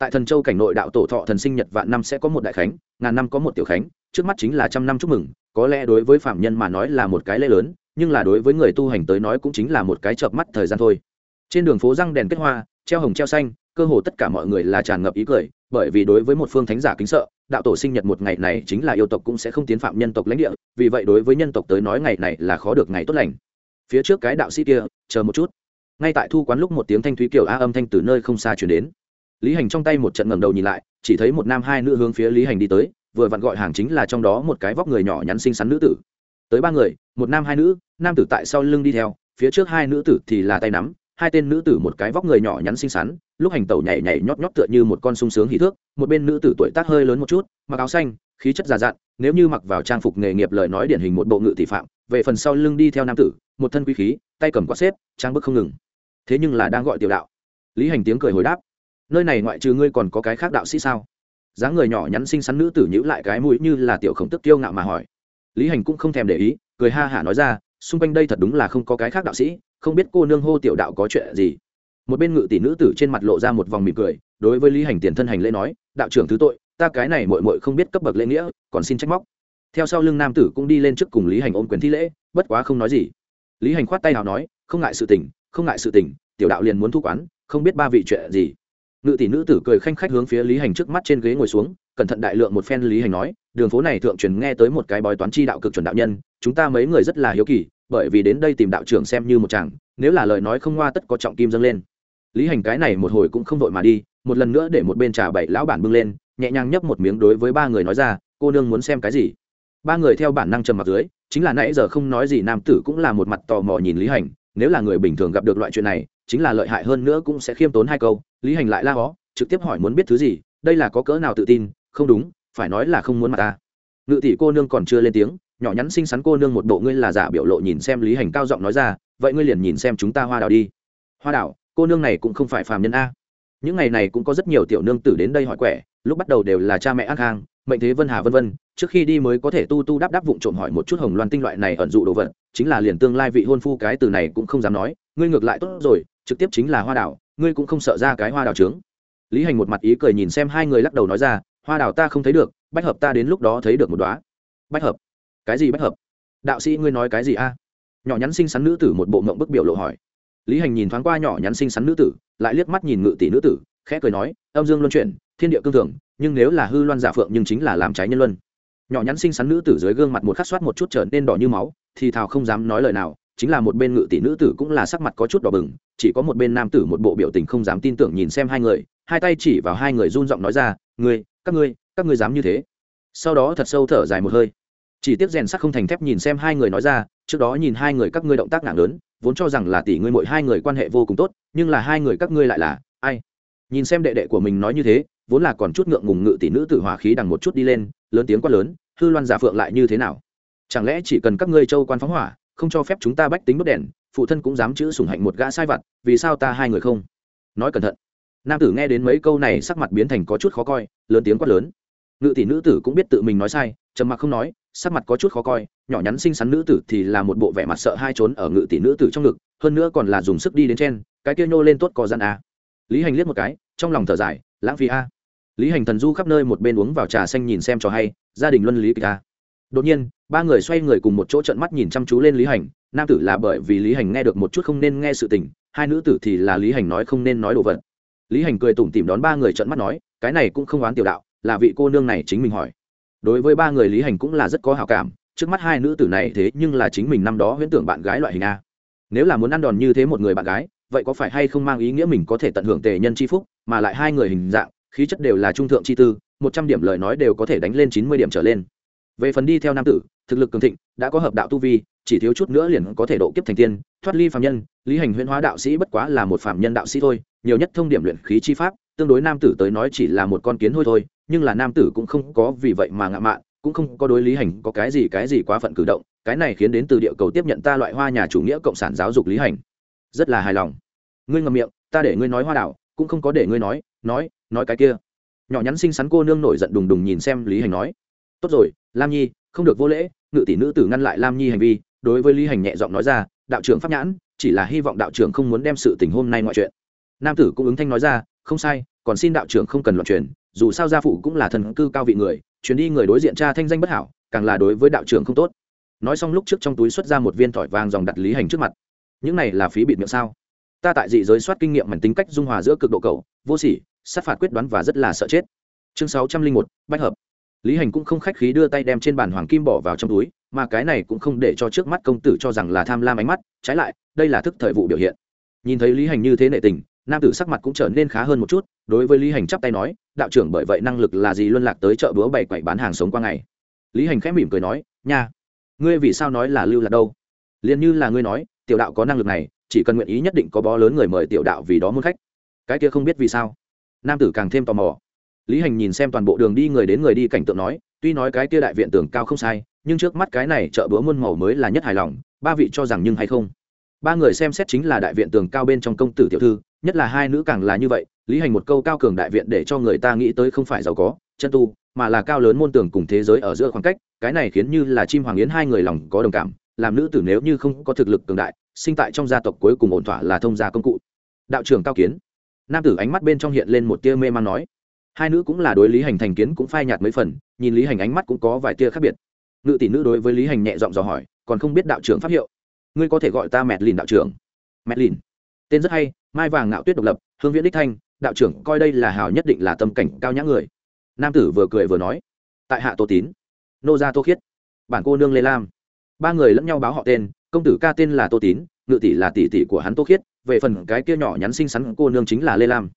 tại thần châu cảnh nội đạo tổ thọ thần sinh nhật vạn năm sẽ có một đại khánh, ngàn năm có một tiểu khánh, trước mắt chính là trăm năm chúc mừng, có lẽ đối với phạm nhân mà nói là một cái lễ lớn, nhưng là đối với người tu hành tới nói cũng chính là một cái chợp mắt thời gian thôi. Trên đường phố răng đèn kết hoa, treo hồng treo xanh, cơ hồ tất cả mọi người là tràn ngập ý cười, bởi vì đối với một phương thánh giả kính sợ, đạo tổ sinh nhật một ngày này chính là yêu tộc cũng sẽ không tiến phạm nhân tộc lãnh địa, vì vậy đối với nhân tộc tới nói ngày này là khó được ngày tốt lành. Phía trước cái đạo sĩ kia, chờ một chút. Ngay tại thu quán lúc một tiếng thanh thúy kiểu a âm thanh từ nơi không xa chuyển đến lý hành trong tay một trận ngẩng đầu nhìn lại, chỉ thấy một nam hai nữ hướng phía lý hành đi tới, vừa vặn gọi hàng chính là trong đó một cái vóc người nhỏ nhắn xinh xắn nữ tử. Tới ba người, một nam hai nữ, nam tử tại sau lưng đi theo, phía trước hai nữ tử thì là tay nắm, hai tên nữ tử một cái vóc người nhỏ nhắn xinh xắn, lúc hành tẩu nhảy nhảy nhót nhót tựa như một con sung sướng hí thước, một bên nữ tử tuổi tác hơi lớn một chút, mặc áo xanh, khí chất già dặn, nếu như mặc vào trang phục nghề nghiệp lời nói điển hình một bộ ngự tỷ phạm, về phần sau lưng đi theo nam tử, một thân quý khí, tay cầm quạt xếp, trang bức không ngừng. Thế nhưng là đang gọi tiểu đạo. Lý hành tiếng cười hồi đáp nơi này ngoại trừ ngươi còn có cái khác đạo sĩ sao? Dáng người nhỏ nhắn xinh xắn nữ tử nhữ lại cái mũi như là tiểu khổng tức kiêu ngạo mà hỏi. Lý hành cũng không thèm để ý, cười ha hả nói ra, xung quanh đây thật đúng là không có cái khác đạo sĩ, không biết cô nương hô tiểu đạo có chuyện gì. Một bên ngự tỷ nữ tử trên mặt lộ ra một vòng mỉm cười, đối với lý hành tiền thân hành lễ nói, đạo trưởng thứ tội, ta cái này mội mội không biết cấp bậc lễ nghĩa, còn xin trách móc. Theo sau lưng nam tử cũng đi lên trước cùng lý hành ôm quyền thi lễ, bất quá không nói gì. Lý hành khoát tay nào nói, không ngại sự tình, không ngại sự tình, tiểu đạo liền muốn thu quán, không biết ba vị chuyện gì ngự tỷ nữ tử cười khanh khách hướng phía lý hành trước mắt trên ghế ngồi xuống, cẩn thận đại lượng một phen lý hành nói, đường phố này thượng truyền nghe tới một cái bói toán chi đạo cực chuẩn đạo nhân, chúng ta mấy người rất là hiếu kỳ, bởi vì đến đây tìm đạo trưởng xem như một chàng, nếu là lời nói không hoa tất có trọng kim dâng lên. Lý hành cái này một hồi cũng không vội mà đi, một lần nữa để một bên trà bảy lão bản bưng lên, nhẹ nhàng nhấp một miếng đối với ba người nói ra, cô nương muốn xem cái gì? Ba người theo bản năng trầm mặt dưới, chính là nãy giờ không nói gì nam tử cũng là một mặt tò mò nhìn lý hành nếu là người bình thường gặp được loại chuyện này, chính là lợi hại hơn nữa cũng sẽ khiêm tốn hai câu, lý hành lại la hó, trực tiếp hỏi muốn biết thứ gì, đây là có cỡ nào tự tin, không đúng, phải nói là không muốn mặt ta. Ngự tỷ cô nương còn chưa lên tiếng, nhỏ nhắn xinh xắn cô nương một bộ ngươi là giả biểu lộ nhìn xem lý hành cao giọng nói ra, vậy ngươi liền nhìn xem chúng ta hoa đào đi. Hoa đào cô nương này cũng không phải phàm nhân a. Những ngày này cũng có rất nhiều tiểu nương tử đến đây hỏi quẻ, lúc bắt đầu đều là cha mẹ ác hang, mệnh thế vân hà vân vân, trước khi đi mới có thể tu tu đáp đáp vụng trộm hỏi một chút hồng loan tinh loại này ẩn dụ đồ vật chính là liền tương lai vị hôn phu cái từ này cũng không dám nói, ngươi ngược lại tốt rồi, trực tiếp chính là hoa đào ngươi cũng không sợ ra cái hoa đào trướng. Lý hành một mặt ý cười nhìn xem hai người lắc đầu nói ra, hoa đào ta không thấy được, bách hợp ta đến lúc đó thấy được một đoá bách hợp? Cái gì bách hợp? Đạo sĩ ngươi nói cái gì a? Nhỏ nhắn xinh xắn nữ tử một bộ mộng bức biểu lộ hỏi. Lý hành nhìn thoáng qua nhỏ nhắn xinh xắn nữ tử, lại liếc mắt nhìn ngự tỷ nữ tử, khẽ cười nói, âm dương luân chuyển, thiên địa cương thường, nhưng nếu là hư loan giả phượng nhưng chính là làm trái nhân luân nhỏ nhắn xinh xắn nữ tử dưới gương mặt một khắc soát một chút trở nên đỏ như máu, thì thào không dám nói lời nào, chính là một bên ngự tỷ nữ tử cũng là sắc mặt có chút đỏ bừng, chỉ có một bên nam tử một bộ biểu tình không dám tin tưởng nhìn xem hai người, hai tay chỉ vào hai người run giọng nói ra, ngươi, các ngươi các ngươi dám như thế? Sau đó thật sâu thở dài một hơi. Chỉ tiếc rèn sắc không thành thép nhìn xem hai người nói ra, trước đó nhìn hai người các ngươi động tác nặng lớn, vốn cho rằng là tỷ ngươi mỗi hai người quan hệ vô cùng tốt, nhưng là hai người các ngươi lại là ai? Nhìn xem đệ đệ của mình nói như thế, vốn là còn chút ngượng ngùng ngự tỷ nữ tử hỏa khí đằng một chút đi lên lớn tiếng quát lớn, hư loan giả phượng lại như thế nào? Chẳng lẽ chỉ cần các ngươi châu quan phóng hỏa, không cho phép chúng ta bách tính đốt đèn, phụ thân cũng dám chữ sủng hạnh một gã sai vặt vì sao ta hai người không? Nói cẩn thận. Nam tử nghe đến mấy câu này sắc mặt biến thành có chút khó coi, lớn tiếng quát lớn. Ngự tỷ nữ tử cũng biết tự mình nói sai, trầm mặc không nói, sắc mặt có chút khó coi, nhỏ nhắn xinh xắn nữ tử thì là một bộ vẻ mặt sợ hai trốn ở ngự tỷ nữ tử trong ngực, hơn nữa còn là dùng sức đi đến trên, cái kia nhô lên tốt có gian a. Lý hành liếc một cái, trong lòng thở dài, lãng phí a lý hành thần du khắp nơi một bên uống vào trà xanh nhìn xem cho hay, gia đình luân lý kịch ta đột nhiên, ba người xoay người cùng một chỗ trận mắt nhìn chăm chú lên lý hành, nam tử là bởi vì lý hành nghe được một chút không nên nghe sự tình, hai nữ tử thì là lý hành nói không nên nói đồ vật. Lý hành cười tủm tỉm đón ba người trận mắt nói, cái này cũng không oán tiểu đạo, là vị cô nương này chính mình hỏi. Đối với ba người lý hành cũng là rất có hào cảm, trước mắt hai nữ tử này thế nhưng là chính mình năm đó huyễn tưởng bạn gái loại hình a. Nếu là muốn ăn đòn như thế một người bạn gái, vậy có phải hay không mang ý nghĩa mình có thể tận hưởng tề nhân c h i phúc, mà lại hai người hình dạng khí chất đều là trung thượng chi tư, một trăm điểm lời nói đều có thể đánh lên chín mươi điểm trở lên. Về phần đi theo nam tử, thực lực cường thịnh, đã có hợp đạo tu vi, chỉ thiếu chút nữa liền có thể độ kiếp thành tiên, thoát ly phạm nhân, lý hành huyễn hóa đạo sĩ bất quá là một phạm nhân đạo sĩ thôi, nhiều nhất thông điểm luyện khí chi pháp, tương đối nam tử tới nói chỉ là một con kiến thôi thôi, nhưng là nam tử cũng không có vì vậy mà ngạ mạn, cũng không có đối lý hành có cái gì cái gì quá phận cử động, cái này khiến đến từ địa cầu tiếp nhận ta loại hoa nhà chủ nghĩa cộng sản giáo dục lý hành. Rất là hài lòng. Ngươi ngậm miệng, ta để ngươi nói hoa đảo cũng không có để ngươi nói nói nói cái kia. Nhỏ nhắn xinh xắn cô nương nổi giận đùng đùng nhìn xem lý hành nói. Tốt rồi, lam nhi, không được vô lễ, ngự tỷ nữ tử ngăn lại lam nhi hành vi, đối với lý hành nhẹ giọng nói ra, đạo trưởng pháp nhãn, chỉ là hy vọng đạo trưởng không muốn đem sự tình hôm nay ngoại chuyện. Nam tử cũng ứng thanh nói ra, không sai, còn xin đạo trưởng không cần loạn truyền, dù sao gia phụ cũng là thần cư cao vị người chuyến đi người đối diện cha thanh danh bất hảo, càng là đối với đạo trưởng không tốt. Nói xong lúc trước trong túi xuất ra một viên thỏi vàng dòng đặt lý hành trước mặt. Những này là phí bịt miệng sao? Ta tại dị giới soát kinh nghiệm mảnh tính cách dung hòa giữa cực độ cầu vô sỉ, sát phạt quyết đoán và rất là sợ chết. Chương sáu trăm linh một, bách hợp. Lý hành cũng không khách khí đưa tay đem trên bàn hoàng kim bỏ vào trong túi, mà cái này cũng không để cho trước mắt công tử cho rằng là tham lam ánh mắt, trái lại, đây là thức thời vụ biểu hiện. Nhìn thấy lý hành như thế nệ tình, nam tử sắc mặt cũng trở nên khá hơn một chút, đối với lý hành chắp tay nói, đạo trưởng, bởi vậy năng lực là gì luân lạc tới chợ búa bày quậy bán hàng sống qua ngày? Lý hành khẽ mỉm cười nói, nha, ngươi vì sao nói là lưu lạc đâu? Liền như là ngươi nói, tiểu đạo có năng lực này chỉ cần nguyện ý nhất định có bó lớn người mời tiểu đạo vì đó muốn khách. Cái kia không biết vì sao. Nam tử càng thêm tò mò. Lý hành nhìn xem toàn bộ đường đi người đến người đi cảnh tượng nói, tuy nói cái kia đại viện tường cao không sai, nhưng trước mắt cái này chợ búa muôn màu mới là nhất hài lòng, ba vị cho rằng nhưng hay không? Ba người xem xét chính là đại viện tường cao bên trong công tử tiểu thư, nhất là hai nữ càng là như vậy, lý hành một câu cao cường đại viện để cho người ta nghĩ tới không phải giàu có, chân tu, mà là cao lớn môn tường cùng thế giới ở giữa khoảng cách, cái này khiến như là chim hoàng yến hai người lòng có đồng cảm, làm nữ tử nếu như không có thực lực cường đại sinh tại trong gia tộc cuối cùng ổn thỏa là thông gia công cụ. Đạo trưởng cao kiến. Nam tử ánh mắt bên trong hiện lên một tia mê man nói. Hai nữ cũng là đối lý hành thành kiến cũng phai nhạt mấy phần, nhìn lý hành ánh mắt cũng có vài tia khác biệt. Ngự tỷ nữ đối với lý hành nhẹ giọng dò hỏi, còn không biết đạo trưởng pháp hiệu. Ngươi có thể gọi ta mẹt lìn đạo trưởng. Mẹt lìn. Tên rất hay, mai vàng ngạo tuyết độc lập, hương viễn đích thanh, đạo trưởng, coi đây là hào nhất định là tâm cảnh cao nhã người. Nam tử vừa cười vừa nói. Tại hạ tô tín. Nô gia tô khiết. Bản cô nương lê lam. Ba người lẫn nhau báo họ tên công tử ca tên là tô tín, ngự tỷ là tỷ tỷ của hắn tô khiết, về phần cái kia nhỏ nhắn xinh xắn cô nương chính là lê lam.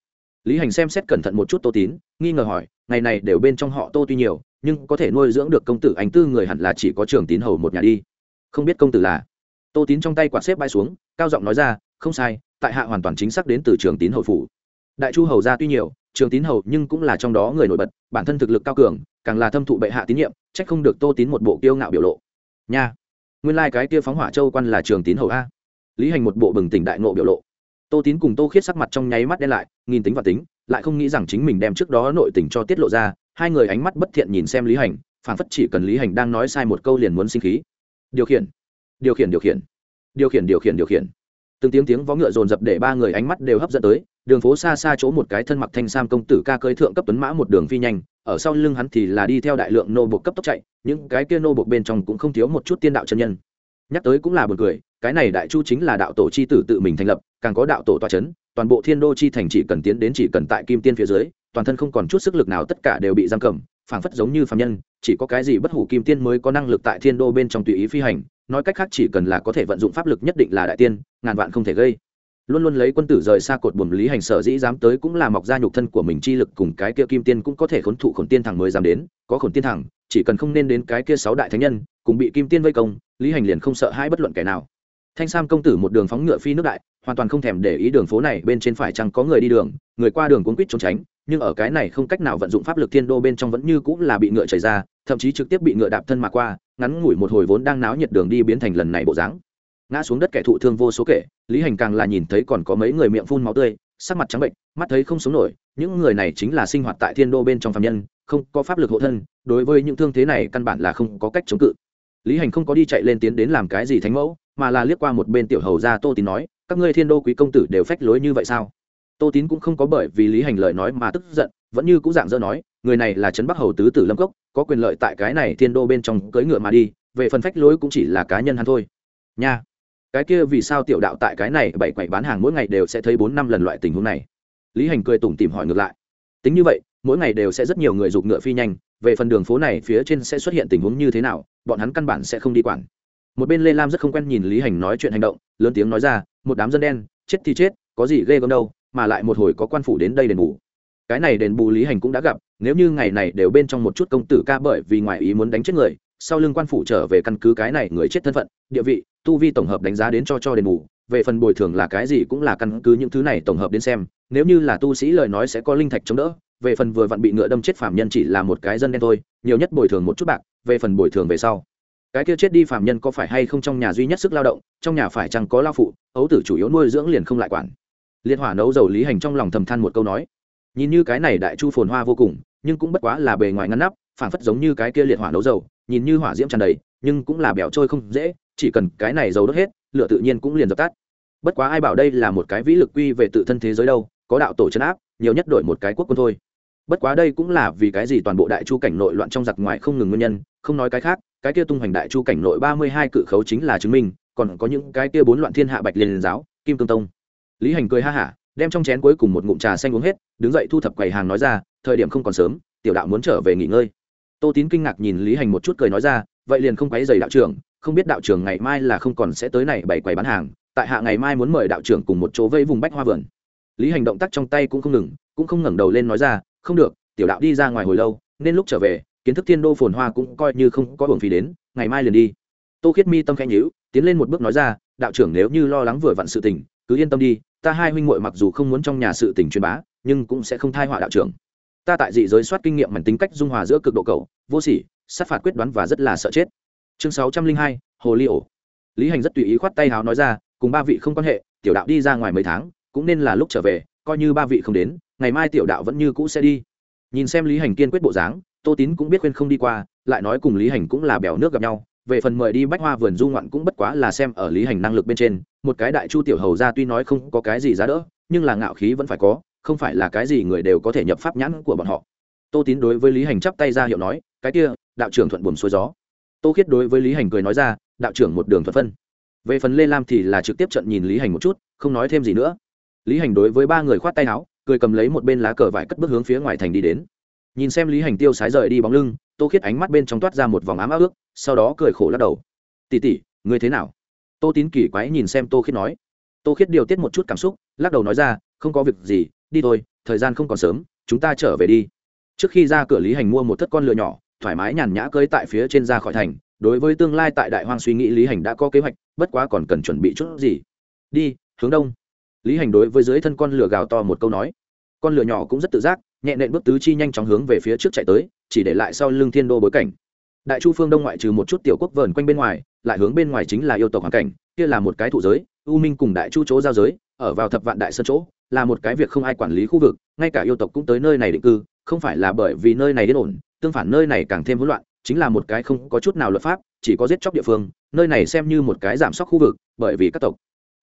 Lý hành xem xét cẩn thận một chút tô tín, nghi ngờ hỏi, ngày này đều bên trong họ tô tuy nhiều, nhưng có thể nuôi dưỡng được công tử anh tư người hẳn là chỉ có trường tín hầu một nhà đi. Không biết công tử là? Tô tín trong tay quạt xếp bay xuống, cao giọng nói ra, không sai, tại hạ hoàn toàn chính xác đến từ trường tín hầu phủ. Đại chu hầu gia tuy nhiều, trường tín hầu nhưng cũng là trong đó người nổi bật, bản thân thực lực cao cường, càng là thâm thụ bệ hạ tín nhiệm trách không được tô tín một bộ kiêu ngạo biểu lộ. Nha! Nguyên lai、like、cái kia phóng hỏa châu quan là trường tín hầu a. Lý hành một bộ bừng tỉnh đại nộ biểu lộ. Tô tín cùng tô khiết sắc mặt trong nháy mắt đen lại, nghìn tính và tính, lại không nghĩ rằng chính mình đem trước đó nội tình cho tiết lộ ra, hai người ánh mắt bất thiện nhìn xem lý hành phản phất chỉ cần lý hành đang nói sai một câu liền muốn sinh khí. Điều khiển điều khiển điều khiển điều khiển điều khiển điều khiển từng tiếng tiếng vó ngựa dồn dập để ba người ánh mắt đều hấp dẫn tới, đường phố xa xa chỗ một cái thân mặc thanh sam công tử ca cơi thượng cấp tuấn mã một đường phi nhanh, ở sau lưng hắn thì là đi theo đại lượng nô buộc cấp tốc chạy, những cái kia nô buộc bên trong cũng không thiếu một chút tiên đạo chân nhân. Nhắc tới cũng là buồn cười, cái này đại chu chính là đạo tổ chi tử tự mình thành lập, càng có đạo tổ toa chấn, toàn bộ thiên đô chi thành chỉ cần tiến đến chỉ cần tại kim tiên phía dưới, toàn thân không còn chút sức lực nào tất cả đều bị giam cầm, phảng phất giống như phạm nhân, chỉ có cái gì bất hủ kim tiên mới có năng lực tại thiên đô bên trong tùy ý phi hành nói cách khác chỉ cần là có thể vận dụng pháp lực nhất định là đại tiên, ngàn vạn không thể gây. Luôn luôn lấy quân tử rời xa cột buồm lý hành sở dĩ dám tới cũng là mọc ra nhục thân của mình chi lực cùng cái kia kim tiên cũng có thể khốn thụ khổn tiên thẳng mới dám đến, có khổn tiên thẳng, chỉ cần không nên đến cái kia sáu đại thánh nhân, cùng bị kim tiên vây công, lý hành liền không sợ hai bất luận kẻ nào. Thanh sam công tử một đường phóng ngựa phi nước đại, hoàn toàn không thèm để ý đường phố này, bên trên phải chăng có người đi đường, người qua đường cuốn quýt trốn tránh, nhưng ở cái này không cách nào vận dụng pháp lực thiên đô bên trong vẫn như cũng là bị ngựa chảy ra, thậm chí trực tiếp bị ngựa đạp thân mà qua ngắn ngủi một hồi vốn đang náo nhiệt đường đi biến thành lần này bộ dáng. Ngã xuống đất kẻ thụ thương vô số kể, lý hành càng là nhìn thấy còn có mấy người miệng phun máu tươi, sắc mặt trắng bệnh, mắt thấy không sống nổi, những người này chính là sinh hoạt tại thiên đô bên trong phạm nhân, không có pháp lực hộ thân, đối với những thương thế này căn bản là không có cách chống cự. Lý hành không có đi chạy lên tiến đến làm cái gì thánh mẫu, mà là liếc qua một bên tiểu hầu ra tô tín nói, các ngươi thiên đô quý công tử đều phách lối như vậy sao? Tô tín cũng không có bởi vì lý hành lời nói mà tức giận, vẫn như cũng dạng dỡ nói người này là trấn bắc hầu tứ tử lâm cốc, có quyền lợi tại cái này thiên đô bên trong cưỡi ngựa mà đi, về phần phách lối cũng chỉ là cá nhân hắn thôi. Nha, cái kia vì sao tiểu đạo tại cái này bảy quầy bán hàng mỗi ngày đều sẽ thấy bốn năm lần loại tình huống này? Lý hành cười tủm tìm hỏi ngược lại. Tính như vậy, mỗi ngày đều sẽ rất nhiều người giục ngựa phi nhanh, về phần đường phố này phía trên sẽ xuất hiện tình huống như thế nào, bọn hắn căn bản sẽ không đi quản. Một bên lê lam rất không quen nhìn lý hành nói chuyện hành động, lớn tiếng nói ra, một đám dân đen, chết thì chết, có gì ghê gớm đâu, mà lại một hồi có quan phủ đến đây đền bù. Cái này đền bù lý hành cũng đã gặp nếu như ngày này đều bên trong một chút công tử ca bởi vì ngoài ý muốn đánh chết người, sau lưng quan phủ trở về căn cứ cái này người chết thân phận, địa vị, tu vi tổng hợp đánh giá đến cho cho đền bù, về phần bồi thường là cái gì cũng là căn cứ những thứ này tổng hợp đến xem, nếu như là tu sĩ lời nói sẽ có linh thạch chống đỡ, về phần vừa vặn bị ngựa đâm chết phạm nhân chỉ là một cái dân đen thôi, nhiều nhất bồi thường một chút bạc, về phần bồi thường về sau. Cái kia chết đi phạm nhân có phải hay không trong nhà duy nhất sức lao động, trong nhà phải chăng có lao phụ, ấu tử chủ yếu nuôi dưỡng liền không lại quản. Liên hỏa nấu dầu lý hành trong lòng thầm than một câu nói nhìn như cái này đại chu phồn hoa vô cùng, nhưng cũng bất quá là bề ngoài ngăn nắp, phảng phất giống như cái kia liệt hỏa nấu dầu, nhìn như hỏa diễm tràn đầy, nhưng cũng là bẻo trôi không dễ, chỉ cần cái này dầu đốt hết, lửa tự nhiên cũng liền dập tắt. Bất quá ai bảo đây là một cái vĩ lực quy về tự thân thế giới đâu, có đạo tổ chấn áp, nhiều nhất đổi một cái quốc quân thôi. Bất quá đây cũng là vì cái gì toàn bộ đại chu cảnh nội loạn trong giặc ngoài không ngừng nguyên nhân, không nói cái khác, cái kia tung hoành đại chu cảnh nội ba mươi hai cự khấu chính là chứng minh, còn có những cái kia bốn loạn thiên hạ bạch liên giáo, kim cương tông. Lý hành cười ha hả đem trong chén cuối cùng một ngụm trà xanh uống hết, đứng dậy thu thập quầy hàng nói ra, thời điểm không còn sớm, tiểu đạo muốn trở về nghỉ ngơi. Tô tín kinh ngạc nhìn lý hành một chút cười nói ra, vậy liền không quấy dày đạo trưởng, không biết đạo trưởng ngày mai là không còn sẽ tới này bày quầy bán hàng, tại hạ ngày mai muốn mời đạo trưởng cùng một chỗ vây vùng bách hoa vườn. Lý hành động tác trong tay cũng không ngừng, cũng không ngẩng đầu lên nói ra, không được, tiểu đạo đi ra ngoài hồi lâu, nên lúc trở về, kiến thức thiên đô phồn hoa cũng coi như không có buồn phí đến, ngày mai liền đi. Tô khiết mi tâm khẽ nhíu, tiến lên một bước nói ra, đạo trưởng nếu như lo lắng vừa vặn sự tình, cứ yên tâm đi ta hai huynh muội mặc dù không muốn trong nhà sự tình truyền bá, nhưng cũng sẽ không thai họa đạo trưởng. Ta tại dị giới soát kinh nghiệm mảnh tính cách dung hòa giữa cực độ cầu vô sỉ, sát phạt quyết đoán và rất là sợ chết. Chương sáu trăm linh hai, hồ ly ổ. Lý hành rất tùy ý khoát tay háo nói ra, cùng ba vị không quan hệ, tiểu đạo đi ra ngoài mấy tháng, cũng nên là lúc trở về, coi như ba vị không đến, ngày mai tiểu đạo vẫn như cũ sẽ đi. Nhìn xem lý hành kiên quyết bộ dáng, tô tín cũng biết khuyên không đi qua, lại nói cùng lý hành cũng là bèo nước gặp nhau về phần mời đi bách hoa vườn du ngoạn cũng bất quá là xem ở lý hành năng lực bên trên, một cái đại chu tiểu hầu ra tuy nói không có cái gì giá đỡ, nhưng là ngạo khí vẫn phải có, không phải là cái gì người đều có thể nhập pháp nhãn của bọn họ. Tô tín đối với lý hành chắp tay ra hiệu nói, cái kia, đạo trưởng thuận buồm xuôi gió. Tô khiết đối với lý hành cười nói ra, đạo trưởng một đường thuận phân. Về phần lê lam thì là trực tiếp trận nhìn lý hành một chút, không nói thêm gì nữa. Lý hành đối với ba người khoát tay áo, cười cầm lấy một bên lá cờ vải cất bước hướng phía ngoài thành đi đến nhìn xem lý hành tiêu sái rời đi bóng lưng, tô khiết ánh mắt bên trong toát ra một vòng ám áo ước, sau đó cười khổ lắc đầu. Tỉ tỉ người thế nào? Tô tín kỳ quái nhìn xem tô khiết nói. Tô khiết điều tiết một chút cảm xúc, lắc đầu nói ra, không có việc gì, đi thôi, thời gian không còn sớm, chúng ta trở về đi. Trước khi ra cửa lý hành mua một thất con lừa nhỏ, thoải mái nhàn nhã cưới tại phía trên ra khỏi thành, đối với tương lai tại đại hoang suy nghĩ lý hành đã có kế hoạch, bất quá còn cần chuẩn bị chút gì. Đi, hướng đông. Lý hành đối với dưới thân con lừa gào to một câu nói. Con lừa nhỏ cũng rất tự giác nhẹ nện bước tứ chi nhanh chóng hướng về phía trước chạy tới, chỉ để lại sau lưng thiên đô bối cảnh. Đại chu phương đông ngoại trừ một chút tiểu quốc vờn quanh bên ngoài, lại hướng bên ngoài chính là yêu tộc hoàn cảnh, kia là một cái thụ giới, u minh cùng đại chu chỗ giao giới, ở vào thập vạn đại sân chỗ, là một cái việc không ai quản lý khu vực, ngay cả yêu tộc cũng tới nơi này định cư, không phải là bởi vì nơi này yên ổn, tương phản nơi này càng thêm hỗn loạn, chính là một cái không có chút nào luật pháp, chỉ có giết chóc địa phương, nơi này xem như một cái giảm sóc khu vực, bởi vì các tộc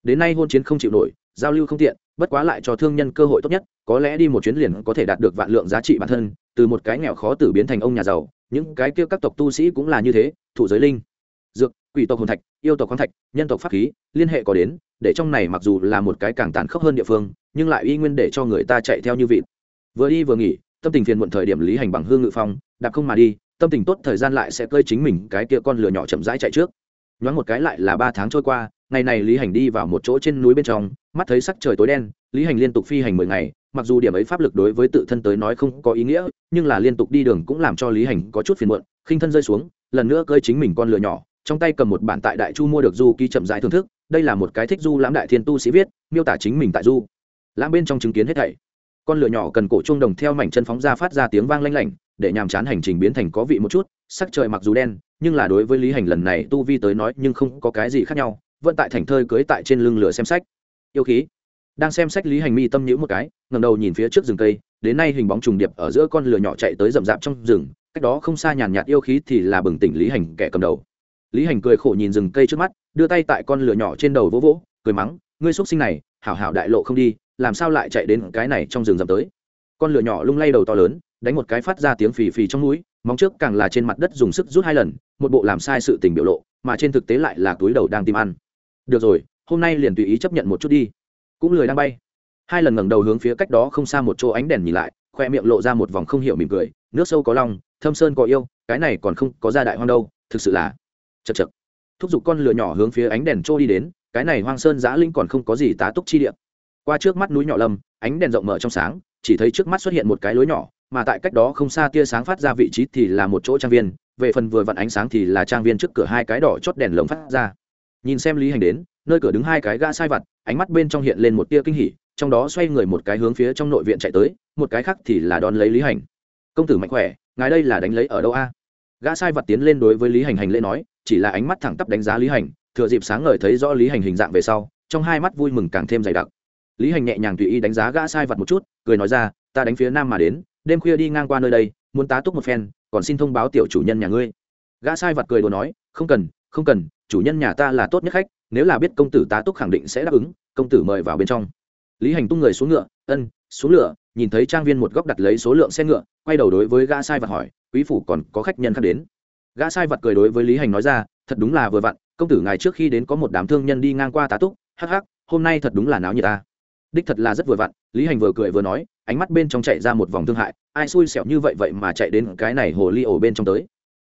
đến nay hôn chiến không chịu nổi, giao lưu không tiện, bất quá lại cho thương nhân cơ hội tốt nhất, có lẽ đi một chuyến liền có thể đạt được vạn lượng giá trị bản thân, từ một cái nghèo khó tử biến thành ông nhà giàu, những cái kia các tộc tu sĩ cũng là như thế, thụ giới linh. Dược, quỷ tộc hồn thạch, yêu tộc khoáng thạch, nhân tộc pháp khí, liên hệ có đến, để trong này mặc dù là một cái càng tàn khốc hơn địa phương, nhưng lại uy nguyên để cho người ta chạy theo như vịt. Vừa đi vừa nghỉ, tâm tình phiền muộn thời điểm lý hành bằng hương ngự phong, đạp không mà đi, tâm tình tốt thời gian lại sẽ cơi chính mình cái kia con lừa nhỏ chậm rãi chạy trước. Nhoáng một cái lại là ba tháng trôi qua ngày này lý hành đi vào một chỗ trên núi bên trong, mắt thấy sắc trời tối đen, lý hành liên tục phi hành mười ngày, mặc dù điểm ấy pháp lực đối với tự thân tới nói không có ý nghĩa, nhưng là liên tục đi đường cũng làm cho lý hành có chút phiền muộn, khinh thân rơi xuống, lần nữa cơi chính mình con lừa nhỏ, trong tay cầm một bản tại đại chu mua được du ký chậm rãi thưởng thức, đây là một cái thích du lãm đại thiên tu sĩ viết, miêu tả chính mình tại du lãm bên trong chứng kiến hết thảy. Con lửa nhỏ cần cổ chuông đồng theo mảnh chân phóng ra phát ra tiếng vang lanh lảnh, để nhàm chán hành trình biến thành có vị một chút, sắc trời mặc dù đen, nhưng là đối với lý hành lần này tu vi tới nói nhưng không có cái gì khác nhau vẫn tại thành thơi cưới tại trên lưng lửa xem sách. Yêu khí. Đang xem sách lý hành mi tâm nhữ một cái ngầm đầu nhìn phía trước rừng cây, đến nay hình bóng trùng điệp ở giữa con lửa nhỏ chạy tới rậm rạp trong rừng, cách đó không xa nhàn nhạt yêu khí thì là bừng tỉnh lý hành kẻ cầm đầu. Lý hành cười khổ nhìn rừng cây trước mắt, đưa tay tại con lửa nhỏ trên đầu vỗ vỗ, cười mắng, ngươi x sinh này, hảo hảo đại lộ không đi, làm sao lại chạy đến cái này trong rừng rậm tới? Con lửa nhỏ lung lay đầu to lớn, đánh một cái phát ra tiếng phì phì trong núi móng trước càng là trên mặt đất dùng sức rút hai lần, một bộ làm sai sự tình biểu lộ, mà trên thực tế lại là túi đầu đang tìm ăn được rồi, hôm nay liền tùy ý chấp nhận một chút đi. Cũng lười đang bay. Hai lần ngẩng đầu hướng phía cách đó không xa một chỗ ánh đèn nhìn lại, khoe miệng lộ ra một vòng không hiểu mỉm cười, nước sâu có long thâm sơn có yêu, cái này còn không có ra đại hoang đâu, thực sự là chật chật. Thúc giục con lửa nhỏ hướng phía ánh đèn trôi đi đến, cái này hoang sơn giã linh còn không có gì tá túc chi địa. Qua trước mắt núi nhỏ lâm ánh đèn rộng mở trong sáng, chỉ thấy trước mắt xuất hiện một cái lối nhỏ, mà tại cách đó không xa tia sáng phát ra vị trí thì là một chỗ trang viên, về phần vừa vặn ánh sáng thì là trang viên trước cửa hai cái đỏ chót đèn lồng phát ra nhìn xem lý hành đến, nơi cửa đứng hai cái gã sai vặt, ánh mắt bên trong hiện lên một tia kinh hỉ, trong đó xoay người một cái hướng phía trong nội viện chạy tới, một cái khác thì là đón lấy lý hành. Công tử mạnh khỏe, ngài đây là đánh lấy ở đâu a? Gã sai vật tiến lên đối với lý hành hành lễ nói, chỉ là ánh mắt thẳng tắp đánh giá lý hành, thừa dịp sáng ngời thấy rõ lý hành hình dạng về sau, trong hai mắt vui mừng càng thêm dày đặc. Lý hành nhẹ nhàng tùy ý đánh giá gã sai vật một chút, cười nói ra, ta đánh phía nam mà đến, đêm khuya đi ngang qua nơi đây, muốn tá túc một phen, còn xin thông báo tiểu chủ nhân nhà ngươi. Gã sai vật cười đùa nói, không cần không cần chủ nhân nhà ta là tốt nhất khách, nếu là biết công tử tá túc khẳng định sẽ đáp ứng, công tử mời vào bên trong. Lý hành tung người xuống ngựa, ân, xuống lửa. Nhìn thấy trang viên một góc đặt lấy số lượng xe ngựa, quay đầu đối với gã sai vật hỏi, quý phủ còn có khách nhân khác đến? Gã sai vật cười đối với lý hành nói ra, thật đúng là vừa vặn, công tử ngài trước khi đến có một đám thương nhân đi ngang qua tá túc, hắc hắc, hôm nay thật đúng là náo nhiệt ta. Đích thật là rất vừa vặn, lý hành vừa cười vừa nói, ánh mắt bên trong chạy ra một vòng thương hại, ai xui xẻo như vậy vậy mà chạy đến cái này hồ ly ổ bên trong tới?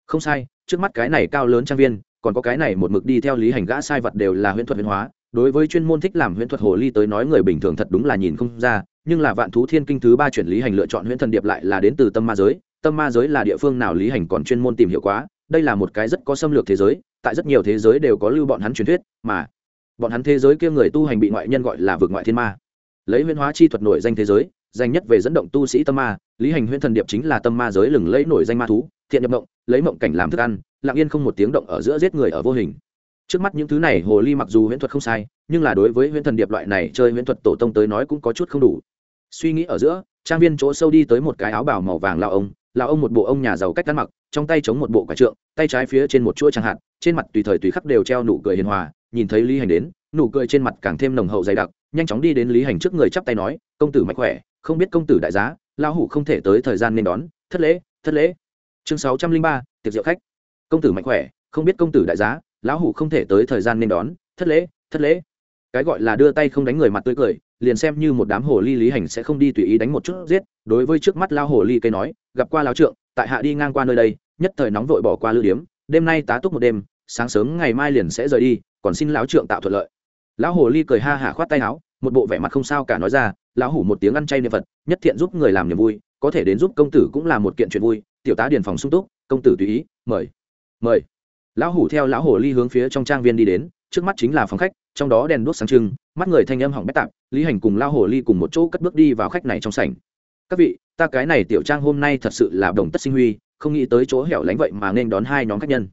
Không sai, trước mắt cái này cao lớn trang viên còn có cái này một mực đi theo lý hành gã sai vật đều là huyễn thuật huyễn hóa, đối với chuyên môn thích làm huyễn thuật hồ ly tới nói người bình thường thật đúng là nhìn không ra, nhưng là vạn thú thiên kinh thứ ba chuyển lý hành lựa chọn huyễn thần điệp lại là đến từ tâm ma giới, tâm ma giới là địa phương nào lý hành còn chuyên môn tìm hiểu quá, đây là một cái rất có xâm lược thế giới, tại rất nhiều thế giới đều có lưu bọn hắn truyền thuyết, mà bọn hắn thế giới kia người tu hành bị ngoại nhân gọi là vượt ngoại thiên ma. Lấy huyễn hóa chi thuật nổi danh thế giới danh nhất về dẫn động tu sĩ tâm ma, lý hành huyễn thần điệp chính là tâm ma giới lừng lấy nổi danh ma thú, thiện nhập mộng, lấy mộng cảnh làm thức ăn, lặng yên không một tiếng động ở giữa giết người ở vô hình. Trước mắt những thứ này, hồ ly mặc dù huyễn thuật không sai, nhưng là đối với huyễn thần điệp loại này chơi huyễn thuật tổ tông tới nói cũng có chút không đủ. Suy nghĩ ở giữa, trang viên chỗ sâu đi tới một cái áo bào màu vàng lao ông lao ông một bộ ông nhà giàu cách ăn mặc, trong tay chống một bộ quả trượng, tay trái phía trên một chuỗi chẳng hạn trên mặt tùy thời tùy khắc đều treo nụ cười hiền hòa, nhìn thấy lý hành đến, nụ cười trên mặt càng thêm nồng hậu dày đặc, nhanh chóng đi đến lý hành trước người chắp tay nói, công tử mạnh khỏe không biết công tử đại giá, lão hủ không thể tới thời gian nên đón. Thất lễ thất lễ. Chương sáu trăm linh ba, tiệc rượu khách. Công tử mạnh khỏe, không biết công tử đại giá, lão hủ không thể tới thời gian nên đón. Thất lễ thất lễ. Cái gọi là đưa tay không đánh người mặt tươi cười, liền xem như một đám hồ ly lý hành sẽ không đi tùy ý đánh một chút giết. Đối với trước mắt lao hồ ly cây nói, gặp qua lao trượng, tại hạ đi ngang qua nơi đây, nhất thời nóng vội bỏ qua lưu điếm. Đêm nay tá túc một đêm, sáng sớm ngày mai liền sẽ rời đi, còn xin lão trượng tạo thuận lợi. Lão hồ ly cười ha hả khoát tay áo một bộ vẻ mặt không sao cả nói ra, lão hủ một tiếng ăn chay niệm phật, nhất thiện giúp người làm niềm vui, có thể đến giúp công tử cũng là một kiện chuyện vui, tiểu tá điền phòng sung túc, công tử tùy ý, mời mời. Lão hủ theo lão hồ ly hướng phía trong trang viên đi đến, trước mắt chính là phòng khách, trong đó đèn đuốc sáng trưng, mắt người thanh âm hỏng bét tạp, lý hành cùng lão hồ ly cùng một chỗ cất bước đi vào khách này trong sảnh. Các vị, ta cái này tiểu trang hôm nay thật sự là đồng tất sinh huy, không nghĩ tới chỗ hẻo lánh vậy mà nên đón hai nhóm khách nhân.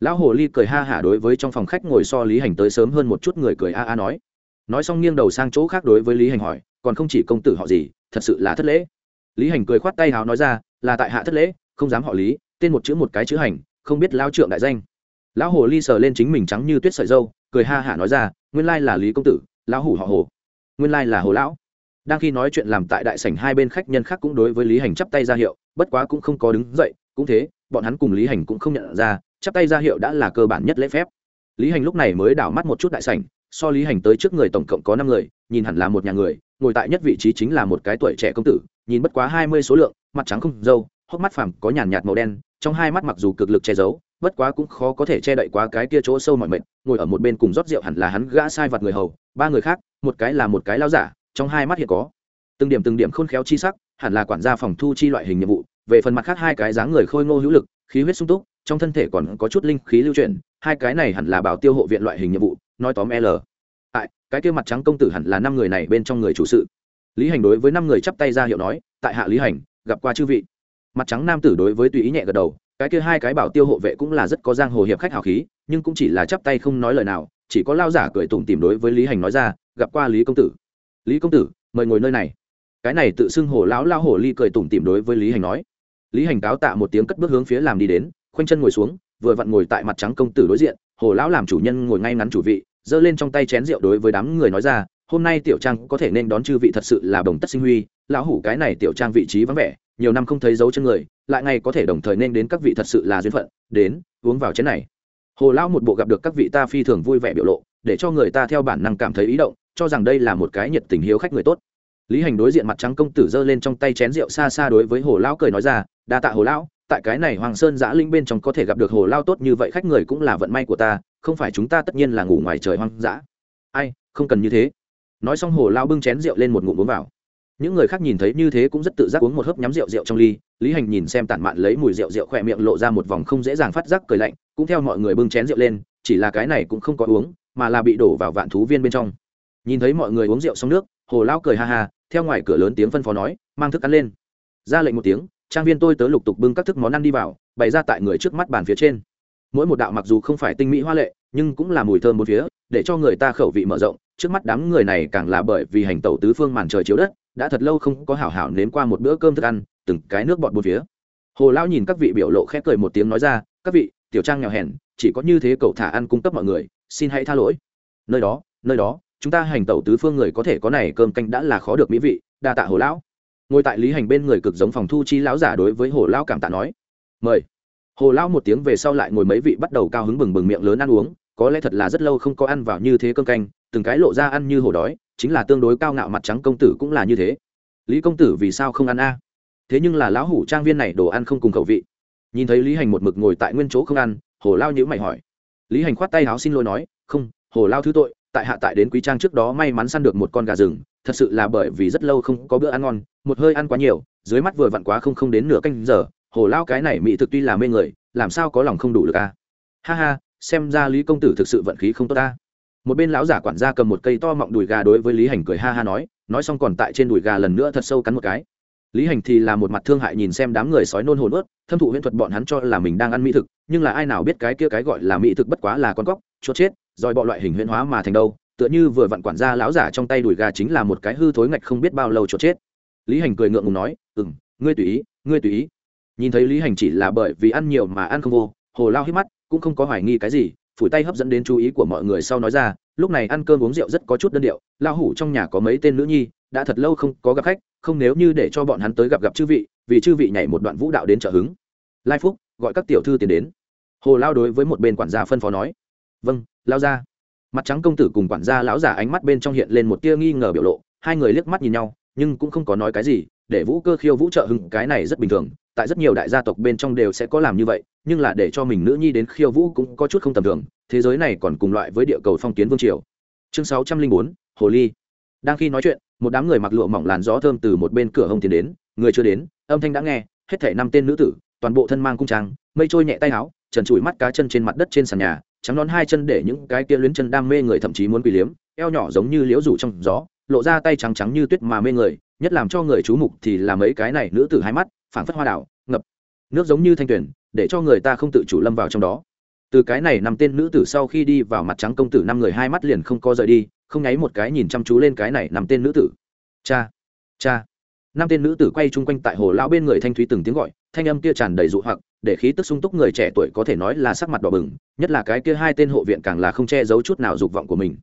Lão hồ ly cười ha hả đối với trong phòng khách ngồi so lý hành tới sớm hơn một chút người cười a a nói nói xong nghiêng đầu sang chỗ khác đối với lý hành hỏi, còn không chỉ công tử họ gì, thật sự là thất lễ. Lý hành cười khoát tay hào nói ra, là tại hạ thất lễ, không dám họ lý, tên một chữ một cái chữ hành, không biết lao trượng đại danh. Lão hồ ly sờ lên chính mình trắng như tuyết sợi dâu, cười ha hả nói ra, nguyên lai là lý công tử, lão hủ họ hồ nguyên lai là hồ lão. Đang khi nói chuyện làm tại đại sảnh hai bên khách nhân khác cũng đối với lý hành chắp tay ra hiệu, bất quá cũng không có đứng dậy, cũng thế, bọn hắn cùng lý hành cũng không nhận ra, chắp tay ra hiệu đã là cơ bản nhất lễ phép. Lý hành lúc này mới đảo mắt một chút đại sảnh so lý hành tới trước người tổng cộng có năm người, nhìn hẳn là một nhà người, ngồi tại nhất vị trí chính là một cái tuổi trẻ công tử, nhìn bất quá hai mươi số lượng, mặt trắng không dâu, hốc mắt phàm có nhàn nhạt màu đen, trong hai mắt mặc dù cực lực che giấu, bất quá cũng khó có thể che đậy quá cái kia chỗ sâu mọi mệt, ngồi ở một bên cùng rót rượu hẳn là hắn gã sai vặt người hầu, ba người khác, một cái là một cái lao giả, trong hai mắt hiện có. Từng điểm từng điểm khôn khéo chi sắc, hẳn là quản gia phòng thu chi loại hình nhiệm vụ, về phần mặt khác hai cái dáng người khôi ngô hữu lực, khí huyết sung túc, trong thân thể còn có chút linh khí lưu chuyển hai cái này hẳn là bảo tiêu hộ viện loại hình nhiệm vụ, nói tóm l. Tại, cái kia mặt trắng công tử hẳn là năm người này bên trong người chủ sự. Lý hành đối với năm người chắp tay ra hiệu nói, tại hạ lý hành, gặp qua chư vị. Mặt trắng nam tử đối với tùy ý nhẹ gật đầu, cái kia hai cái bảo tiêu hộ vệ cũng là rất có giang hồ hiệp khách hào khí, nhưng cũng chỉ là chắp tay không nói lời nào, chỉ có lao giả cười tủm tìm đối với lý hành nói ra, gặp qua lý công tử. Lý công tử, mời ngồi nơi này. Cái này tự xưng hồ lão lao hồ ly cười tủm tìm đối với lý hành nói. Lý hành cáo tạ một tiếng cất bước hướng phía làm đi đến, khoanh chân ngồi xuống vừa vặn ngồi tại mặt trắng công tử đối diện, hồ lão làm chủ nhân ngồi ngay ngắn chủ vị, giơ lên trong tay chén rượu đối với đám người nói ra, hôm nay tiểu trang có thể nên đón chư vị thật sự là đồng tất sinh huy, lão hủ cái này tiểu trang vị trí vắng vẻ, nhiều năm không thấy dấu chân người, lại ngày có thể đồng thời nên đến các vị thật sự là duyên phận, đến, uống vào chén này. Hồ lão một bộ gặp được các vị ta phi thường vui vẻ biểu lộ, để cho người ta theo bản năng cảm thấy ý động, cho rằng đây là một cái nhiệt tình hiếu khách người tốt. Lý hành đối diện mặt trắng công tử giơ lên trong tay chén rượu xa xa đối với hồ lão cười nói ra, đa tạ hồ lão tại cái này hoàng sơn giã linh bên trong có thể gặp được hồ lao tốt như vậy, khách người cũng là vận may của ta, không phải chúng ta tất nhiên là ngủ ngoài trời hoang dã ai, không cần như thế. Nói xong hồ lao bưng chén rượu lên một ngụm uống vào. Những người khác nhìn thấy như thế cũng rất tự giác uống một hớp nhắm rượu rượu trong ly. Lý hành nhìn xem tản mạn lấy mùi rượu rượu khỏe miệng lộ ra một vòng không dễ dàng phát giác cười lạnh, cũng theo mọi người bưng chén rượu lên, chỉ là cái này cũng không có uống, mà là bị đổ vào vạn thú viên bên trong. Nhìn thấy mọi người uống rượu xong nước, hồ lao cười ha ha, theo ngoài cửa lớn tiếng phân phó nói, mang thức ăn lên. Ra lệnh một tiếng trang viên tôi tớ lục tục bưng các thức món ăn đi vào, bày ra tại người trước mắt bàn phía trên. Mỗi một đạo mặc dù không phải tinh mỹ hoa lệ, nhưng cũng là mùi thơm một phía, để cho người ta khẩu vị mở rộng. Trước mắt đám người này càng là bởi vì hành tẩu tứ phương màn trời chiếu đất, đã thật lâu không có hảo hảo nếm qua một bữa cơm thức ăn, từng cái nước bọt một phía. Hồ lão nhìn các vị biểu lộ khẽ cười một tiếng nói ra, các vị, tiểu trang nghèo hèn, chỉ có như thế cậu thả ăn cung cấp mọi người, xin hãy tha lỗi. Nơi đó nơi đó, chúng ta hành tẩu tứ phương người có thể có này cơm canh đã là khó được mỹ vị, đa tạ hồ lão ngồi tại lý hành bên người cực giống phòng thu chi lão giả đối với hồ lao cảm tạ nói, mời. Hồ lao một tiếng về sau lại ngồi mấy vị bắt đầu cao hứng bừng bừng miệng lớn ăn uống, có lẽ thật là rất lâu không có ăn vào như thế cơm canh, từng cái lộ ra ăn như hồ đói, chính là tương đối cao ngạo mặt trắng công tử cũng là như thế. Lý công tử vì sao không ăn a? Thế nhưng là lão hủ trang viên này đồ ăn không cùng khẩu vị. Nhìn thấy lý hành một mực ngồi tại nguyên chỗ không ăn, hồ lao nhữ mày hỏi. Lý hành khoát tay áo xin lỗi nói, không, hồ lao thứ tội, tại hạ tại đến quý trang trước đó may mắn săn được một con gà rừng thật sự là bởi vì rất lâu không có bữa ăn ngon, một hơi ăn quá nhiều, dưới mắt vừa vặn quá không không đến nửa canh giờ, hồ lao cái này mỹ thực tuy là mê người, làm sao có lòng không đủ được a à? ha ha, xem ra lý công tử thực sự vận khí không tốt ta. Một bên lão giả quản gia cầm một cây to mọng đùi gà đối với lý hành cười ha ha nói nói xong còn tại trên đùi gà lần nữa thật sâu cắn một cái. Lý hành thì là một mặt thương hại nhìn xem đám người sói nôn hồn ướt, thâm thụ huyễn thuật bọn hắn cho là mình đang ăn mỹ thực, nhưng là ai nào biết cái kia cái gọi là mỹ thực bất quá là con cóc chốt chết, rồi bọ loại hình huyễn hóa mà thành đâu tựa như vừa vặn quản gia lão giả trong tay đùi gà chính là một cái hư thối ngạch không biết bao lâu chốt chết. Lý hành cười ngượng ngùng nói ừ m ngươi tùy ý, ngươi tùy ý. Nhìn thấy lý hành chỉ là bởi vì ăn nhiều mà ăn không vô, hồ lao hít mắt, cũng không có hoài nghi cái gì, phủi tay hấp dẫn đến chú ý của mọi người sau nói ra, lúc này ăn cơm uống rượu rất có chút đơn điệu lao hủ trong nhà có mấy tên nữ nhi, đã thật lâu không có gặp khách, không nếu như để cho bọn hắn tới gặp gặp chư vị, vì chư vị nhảy một đoạn vũ đạo đến trợ hứng. Lai phúc gọi các tiểu thư tiến đến. Hồ lao đối với một bên quản gia phân phó nói vâng lao ra mặt trắng công tử cùng quản gia lão giả ánh mắt bên trong hiện lên một tia nghi ngờ biểu lộ, hai người liếc mắt nhìn nhau, nhưng cũng không có nói cái gì, để vũ cơ khiêu vũ trợ hưng, cái này rất bình thường, tại rất nhiều đại gia tộc bên trong đều sẽ có làm như vậy, nhưng là để cho mình nữ nhi đến khiêu vũ cũng có chút không tầm thường, thế giới này còn cùng loại với địa cầu phong kiến vương triều. Chương sáu trăm linh bốn, hồ ly. Đang khi nói chuyện, một đám người mặc lụa mỏng làn gió thơm từ một bên cửa hông tiến đến, người chưa đến, âm thanh đã nghe, hết thể năm tên nữ tử, toàn bộ thân mang cung trang, mây trôi nhẹ tay áo, trần trụi mắt cá chân trên mặt đất trên sàn nhà trắng nón hai chân để những cái kia luyến chân đam mê người thậm chí muốn quỳ liếm, eo nhỏ giống như liễu rủ trong gió, lộ ra tay trắng trắng như tuyết mà mê người, nhất làm cho người chú mục thì là mấy cái này nữ tử hai mắt, phảng phất hoa đảo, ngập. Nước giống như thanh tuyển để cho người ta không tự chủ lâm vào trong đó. Từ cái này năm tên nữ tử sau khi đi vào mặt trắng công tử năm người hai mắt liền không co rời đi, không nháy một cái nhìn chăm chú lên cái này nằm tên nữ tử. Cha cha. Năm tên nữ tử quay chung quanh tại hồ lão bên người thanh thúy từng tiếng gọi, thanh âm kia tràn đầy dụ hoặc để khí tức sung túc người trẻ tuổi có thể nói là sắc mặt đỏ bừng, nhất là cái kia hai tên hộ viện càng là không che giấu chút nào dục vọng của mình.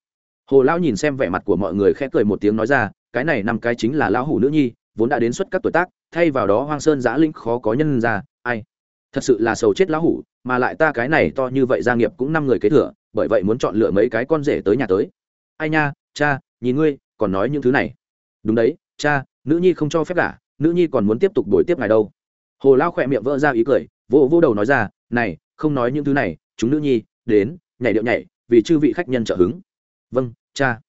Hồ lão nhìn xem vẻ mặt của mọi người khẽ cười một tiếng nói ra, cái này năm cái chính là lão hủ nữ nhi, vốn đã đến suất các tuổi tác, thay vào đó hoang sơn giã linh khó có nhân ra, ai? Thật sự là sầu chết lão hủ, mà lại ta cái này to như vậy gia nghiệp cũng năm người kế thừa, bởi vậy muốn chọn lựa mấy cái con rể tới nhà tới. Ai nha, cha, nhìn ngươi, còn nói những thứ này. Đúng đấy, cha, nữ nhi không cho phép cả, nữ nhi còn muốn tiếp tục đổi tiếp ngài đâu. Hồ lao khỏe miệng vỡ ra ý cười vô vô đầu nói ra, này, không nói những thứ này, chúng nữ nhi, đến, nhảy điệu nhảy, vì chư vị khách nhân trợ hứng. Vâng cha.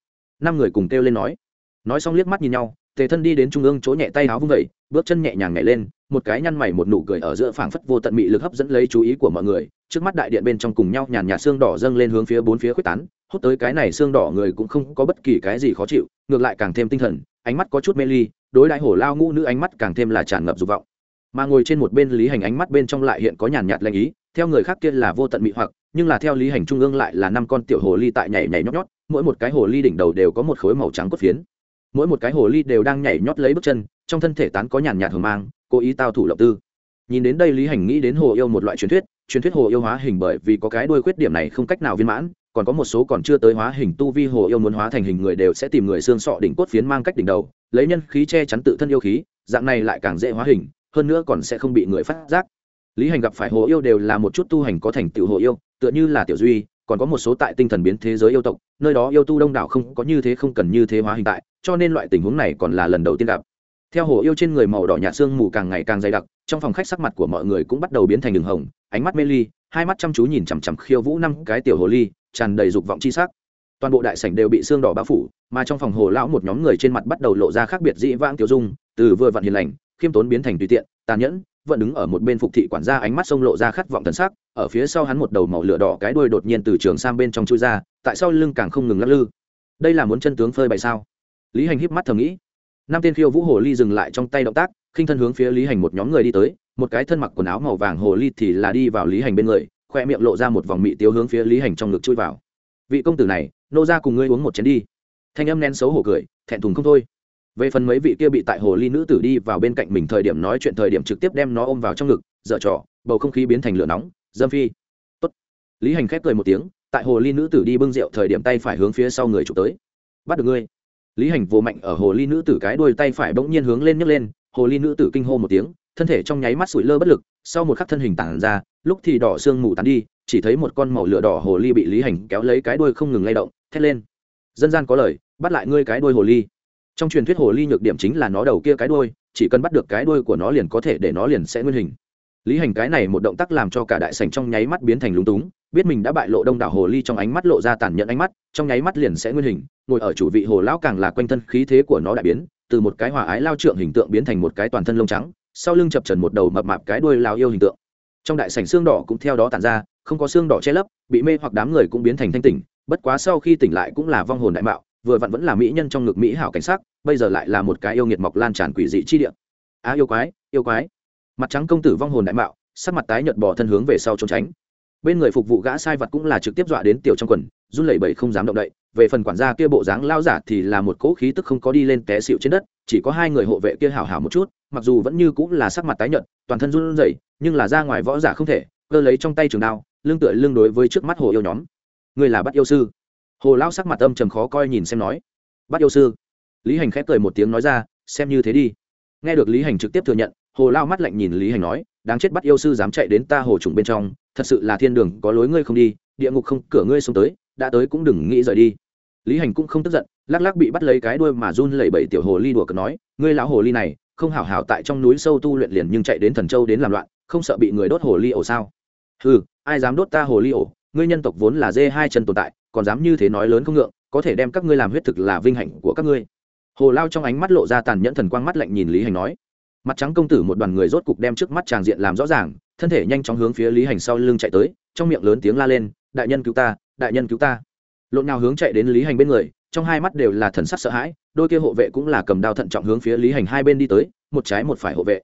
Năm người cùng kêu lên nói. Nói xong liếc mắt nhìn nhau, tề thân đi đến trung ương chỗ nhẹ tay áo vung vẩy bước chân nhẹ nhàng nhảy lên, một cái nhăn mày một nụ cười ở giữa phảng phất vô tận mị lực hấp dẫn lấy chú ý của mọi người, trước mắt đại điện bên trong cùng nhau nhàn nhạt xương đỏ dâng lên hướng phía bốn phía quyết tán, hút tới cái này xương đỏ người cũng không có bất kỳ cái gì khó chịu, ngược lại càng thêm tinh thần, ánh mắt có chút mê ly, đối đại hổ lao ngũ nữ ánh mắt càng thêm là tràn ngập dục vọng mà ngồi trên một bên lý hành ánh mắt bên trong lại hiện có nhàn nhạt lanh ý, theo người khác kia là vô tận mị hoặc, nhưng là theo lý hành trung ương lại là năm con tiểu hồ ly tại nhảy nhảy nhót nhót, mỗi một cái hồ ly đỉnh đầu đều có một khối màu trắng cốt phiến. Mỗi một cái hồ ly đều đang nhảy nhót lấy bước chân, trong thân thể tán có nhàn nhạt hờ mang, cố ý tao thủ lộng tư. Nhìn đến đây lý hành nghĩ đến hồ yêu một loại truyền thuyết truyền thuyết hồ yêu hóa hình bởi vì có cái đuôi khuyết điểm này không cách nào viên mãn, còn có một số còn chưa tới hóa hình tu vi hồ yêu muốn hóa thành hình người đều sẽ tìm người xương sọ đỉnh cốt phiến mang cách đỉnh đầu, lấy nhân khí che chắn tự thân yêu khí, dạng này lại càng dễ hóa hình hơn nữa còn sẽ không bị người phát giác. Lý hành gặp phải hồ yêu đều là một chút tu hành có thành tựu hồ yêu, tựa như là tiểu duy, còn có một số tại tinh thần biến thế giới yêu tộc, nơi đó yêu tu đông đảo không có như thế không cần như thế hóa hình tại, cho nên loại tình huống này còn là lần đầu tiên gặp. Theo hồ yêu trên người màu đỏ nhạt xương mù càng ngày càng dày đặc, trong phòng khách sắc mặt của mọi người cũng bắt đầu biến thành đường hồng, ánh mắt mê ly, hai mắt chăm chú nhìn chằm chằm khiêu vũ năm cái tiểu hồ ly, tràn đầy dục vọng chi sắc. Toàn bộ đại sảnh đều bị xương đỏ bao phủ, mà trong phòng hồ lão một nhóm người trên mặt bắt đầu lộ ra khác biệt dĩ vãng tiểu dung, từ vừa vặn hiền lành khiêm tốn biến thành tùy tiện, tàn nhẫn, vẫn đứng ở một bên phục thị quản gia ánh mắt sông lộ ra khát vọng thần sắc, ở phía sau hắn một đầu màu lửa đỏ cái đuôi đột nhiên từ trường sang bên trong chui ra, tại sao lưng càng không ngừng lắc lư. Đây là muốn chân tướng phơi bày sao? Lý hành híp mắt thầm nghĩ. Năm tên khiêu vũ hồ ly dừng lại trong tay động tác, khinh thân hướng phía lý hành một nhóm người đi tới, một cái thân mặc quần áo màu vàng hồ ly thì là đi vào lý hành bên người, khoe miệng lộ ra một vòng mị tiêu hướng phía lý hành trong ngực chui vào. Vị công tử này, nô ra cùng ngươi uống một chén đi. Thanh âm nén xấu hổ cười, thẹn thùng không thôi về phần mấy vị kia bị tại hồ ly nữ tử đi vào bên cạnh mình thời điểm nói chuyện thời điểm trực tiếp đem nó ôm vào trong ngực, dở trò, bầu không khí biến thành lửa nóng, dâm phi. Tốt. lý hành khép cười một tiếng, tại hồ ly nữ tử đi bưng rượu thời điểm tay phải hướng phía sau người chụp tới. Bắt được ngươi. Lý hành vô mạnh ở hồ ly nữ tử cái đuôi tay phải bỗng nhiên hướng lên nhấc lên, hồ ly nữ tử kinh hô một tiếng, thân thể trong nháy mắt sủi lơ bất lực, sau một khắc thân hình tản ra, lúc thì đỏ xương mù tán đi, chỉ thấy một con màu lửa đỏ hồ ly bị lý hành kéo lấy cái đuôi không ngừng lay động, thét lên. Dân gian có lời, bắt lại ngươi cái đuôi hồ ly trong truyền thuyết hồ ly nhược điểm chính là nó đầu kia cái đuôi, chỉ cần bắt được cái đuôi của nó liền có thể để nó liền sẽ nguyên hình. Lý hành cái này một động tác làm cho cả đại sảnh trong nháy mắt biến thành lúng túng, biết mình đã bại lộ đông đảo hồ ly trong ánh mắt lộ ra tàn nhẫn ánh mắt, trong nháy mắt liền sẽ nguyên hình, ngồi ở chủ vị hồ lão càng là quanh thân khí thế của nó đại biến, từ một cái hòa ái lao trượng hình tượng biến thành một cái toàn thân lông trắng, sau lưng chập trần một đầu mập mạp cái đuôi lao yêu hình tượng. Trong đại sảnh xương đỏ cũng theo đó tàn ra, không có xương đỏ che lấp, bị mê hoặc đám người cũng biến thành thanh tỉnh, bất quá sau khi tỉnh lại cũng là vong hồn đại mạo vừa vặn vẫn là mỹ nhân trong ngực mỹ hảo cảnh sắc, bây giờ lại là một cái yêu nghiệt mọc lan tràn quỷ dị chi địa. Á, yêu quái yêu quái. Mặt trắng công tử vong hồn đại mạo, sắc mặt tái nhợt bỏ thân hướng về sau trốn tránh. Bên người phục vụ gã sai vật cũng là trực tiếp dọa đến tiểu trong quần, run lẩy bẩy không dám động đậy. Về phần quản gia kia bộ dáng lao giả thì là một cỗ khí tức không có đi lên té xịu trên đất, chỉ có hai người hộ vệ kia hảo hảo một chút, mặc dù vẫn như cũng là sắc mặt tái nhợt, toàn thân run rẩy, nhưng là ra ngoài võ giả không thể, cơ lấy trong tay trường đao, lưng tựa lưng đối với trước mắt hồ yêu nhóm. Người là bắt yêu sư hồ lao sắc mặt âm trầm khó coi nhìn xem nói bắt yêu sư. Lý hành khép cười một tiếng nói ra, xem như thế đi. Nghe được lý hành trực tiếp thừa nhận, hồ lao mắt lạnh nhìn lý hành nói, đáng chết bắt yêu sư dám chạy đến ta hồ trùng bên trong, thật sự là thiên đường, có lối ngươi không đi, địa ngục không, cửa ngươi xông tới, đã tới cũng đừng nghĩ rời đi. Lý hành cũng không tức giận, lắc lắc bị bắt lấy cái đuôi mà run lẩy bẩy tiểu hồ ly đùa cợt nói, ngươi lão hồ ly này, không hảo hảo tại trong núi sâu tu luyện liền nhưng chạy đến thần châu đến làm loạn, không sợ bị người đốt hồ ly ổ sao? Ừ ai dám đốt ta hồ ly ổ? Ngươi nhân tộc vốn là dê hai chân tồn tại, còn dám như thế nói lớn không ngượng, có thể đem các ngươi làm huyết thực là vinh hạnh của các ngươi. Hồ lao trong ánh mắt lộ ra tàn nhẫn thần quang mắt lạnh nhìn lý hành nói. Mặt trắng công tử một đoàn người rốt cục đem trước mắt tràng diện làm rõ ràng, thân thể nhanh chóng hướng phía lý hành sau lưng chạy tới, trong miệng lớn tiếng la lên, đại nhân cứu ta, đại nhân cứu ta. Lộn nào hướng chạy đến lý hành bên người, trong hai mắt đều là thần sắc sợ hãi, đôi kia hộ vệ cũng là cầm đao thận trọng hướng phía lý hành hai bên đi tới, một trái một phải hộ vệ.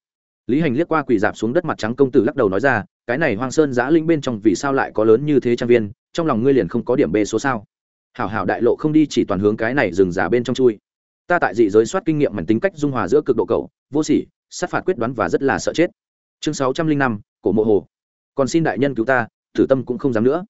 Lý hành liếc qua quỳ dạp xuống đất mặt trắng công tử lắc đầu nói ra cái này hoang sơn giã linh bên trong vì sao lại có lớn như thế trang viên, trong lòng ngươi liền không có điểm b số sao? Hảo hảo đại lộ không đi chỉ toàn hướng cái này dừng giả bên trong chui. Ta tại dị giới soát kinh nghiệm mảnh tính cách dung hòa giữa cực độ cầu vô sỉ, sát phạt quyết đoán và rất là sợ chết. Chương sáu trăm linh năm, cổ mộ hồ. Còn xin đại nhân cứu ta tử tâm cũng không dám nữa.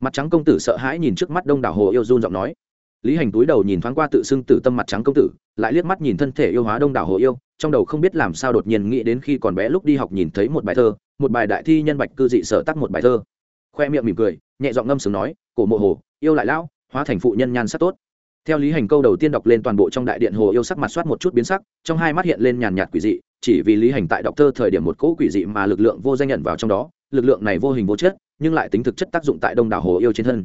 Mặt trắng công tử sợ hãi nhìn trước mắt đông đảo hồ yêu run giọng nói. Lý hành túi đầu nhìn thoáng qua tự xưng tử tâm mặt trắng công tử, lại liếc mắt nhìn thân thể yêu hóa đông đảo hồ yêu, trong đầu không biết làm sao đột nhiên nghĩ đến khi còn bé lúc đi học nhìn thấy một bài thơ một bài đại thi nhân bạch cư dị sở tắc một bài thơ. Khoe miệng mỉm cười, nhẹ giọng ngâm sướng nói, cổ mộ hồ, yêu lại lão, hóa thành phụ nhân nhan sắc tốt. Theo lý hành câu đầu tiên đọc lên toàn bộ trong đại điện hồ yêu sắc mặt soát một chút biến sắc, trong hai mắt hiện lên nhàn nhạt quỷ dị, chỉ vì lý hành tại đọc thơ thời điểm một cỗ quỷ dị mà lực lượng vô danh nhận vào trong đó, lực lượng này vô hình vô chất, nhưng lại tính thực chất tác dụng tại đông đảo hồ yêu trên thân.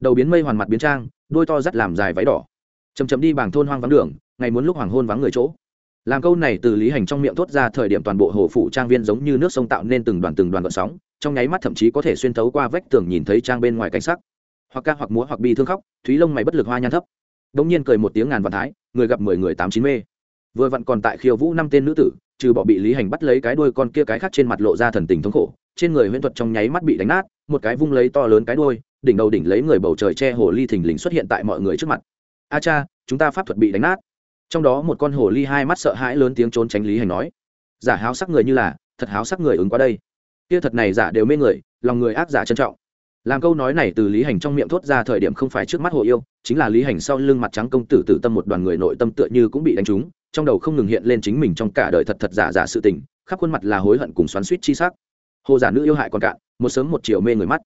Đầu biến mây hoàn mặt biến trang, đôi to dắt làm dài váy đỏ. Chầm chầm đi bảng thôn hoang vắng đường, ngày muốn lúc hoàng hôn vắng người chỗ làm câu này từ lý hành trong miệng thốt ra thời điểm toàn bộ hồ phủ trang viên giống như nước sông tạo nên từng đoàn từng đoàn gợn sóng, trong nháy mắt thậm chí có thể xuyên thấu qua vách tường nhìn thấy trang bên ngoài cảnh sắc. Hoặc ca hoặc múa hoặc bi thương khóc, thúy lông mày bất lực hoa nhan thấp. Đống nhiên cười một tiếng ngàn vạn thái, người gặp mười người tám chín mê. Vừa vặn còn tại khiêu vũ năm tên nữ tử, trừ bỏ bị lý hành bắt lấy cái đuôi con kia cái khác trên mặt lộ ra thần tình thống khổ, trên người huyễn thuật trong nháy mắt bị đánh nát, một cái vung lấy to lớn cái đuôi, đỉnh đầu đỉnh lấy người bầu trời che hồ ly thình lình xuất hiện tại mọi người trước mặt. A cha, chúng ta pháp thuật bị đánh nát trong đó một con hồ ly hai mắt sợ hãi lớn tiếng trốn tránh lý hành nói, giả háo sắc người như là, thật háo sắc người ứng qua đây. Kia thật này giả đều mê người, lòng người ác giả trân trọng. Làm câu nói này từ lý hành trong miệng thốt ra thời điểm không phải trước mắt hồ yêu, chính là lý hành sau lưng mặt trắng công tử tử tâm một đoàn người nội tâm tựa như cũng bị đánh trúng, trong đầu không ngừng hiện lên chính mình trong cả đời thật thật giả giả sự tình, khắp khuôn mặt là hối hận cùng xoắn suýt chi sắc. Hồ giả nữ yêu hại còn cạn, một sớm một chiều mê người mắt.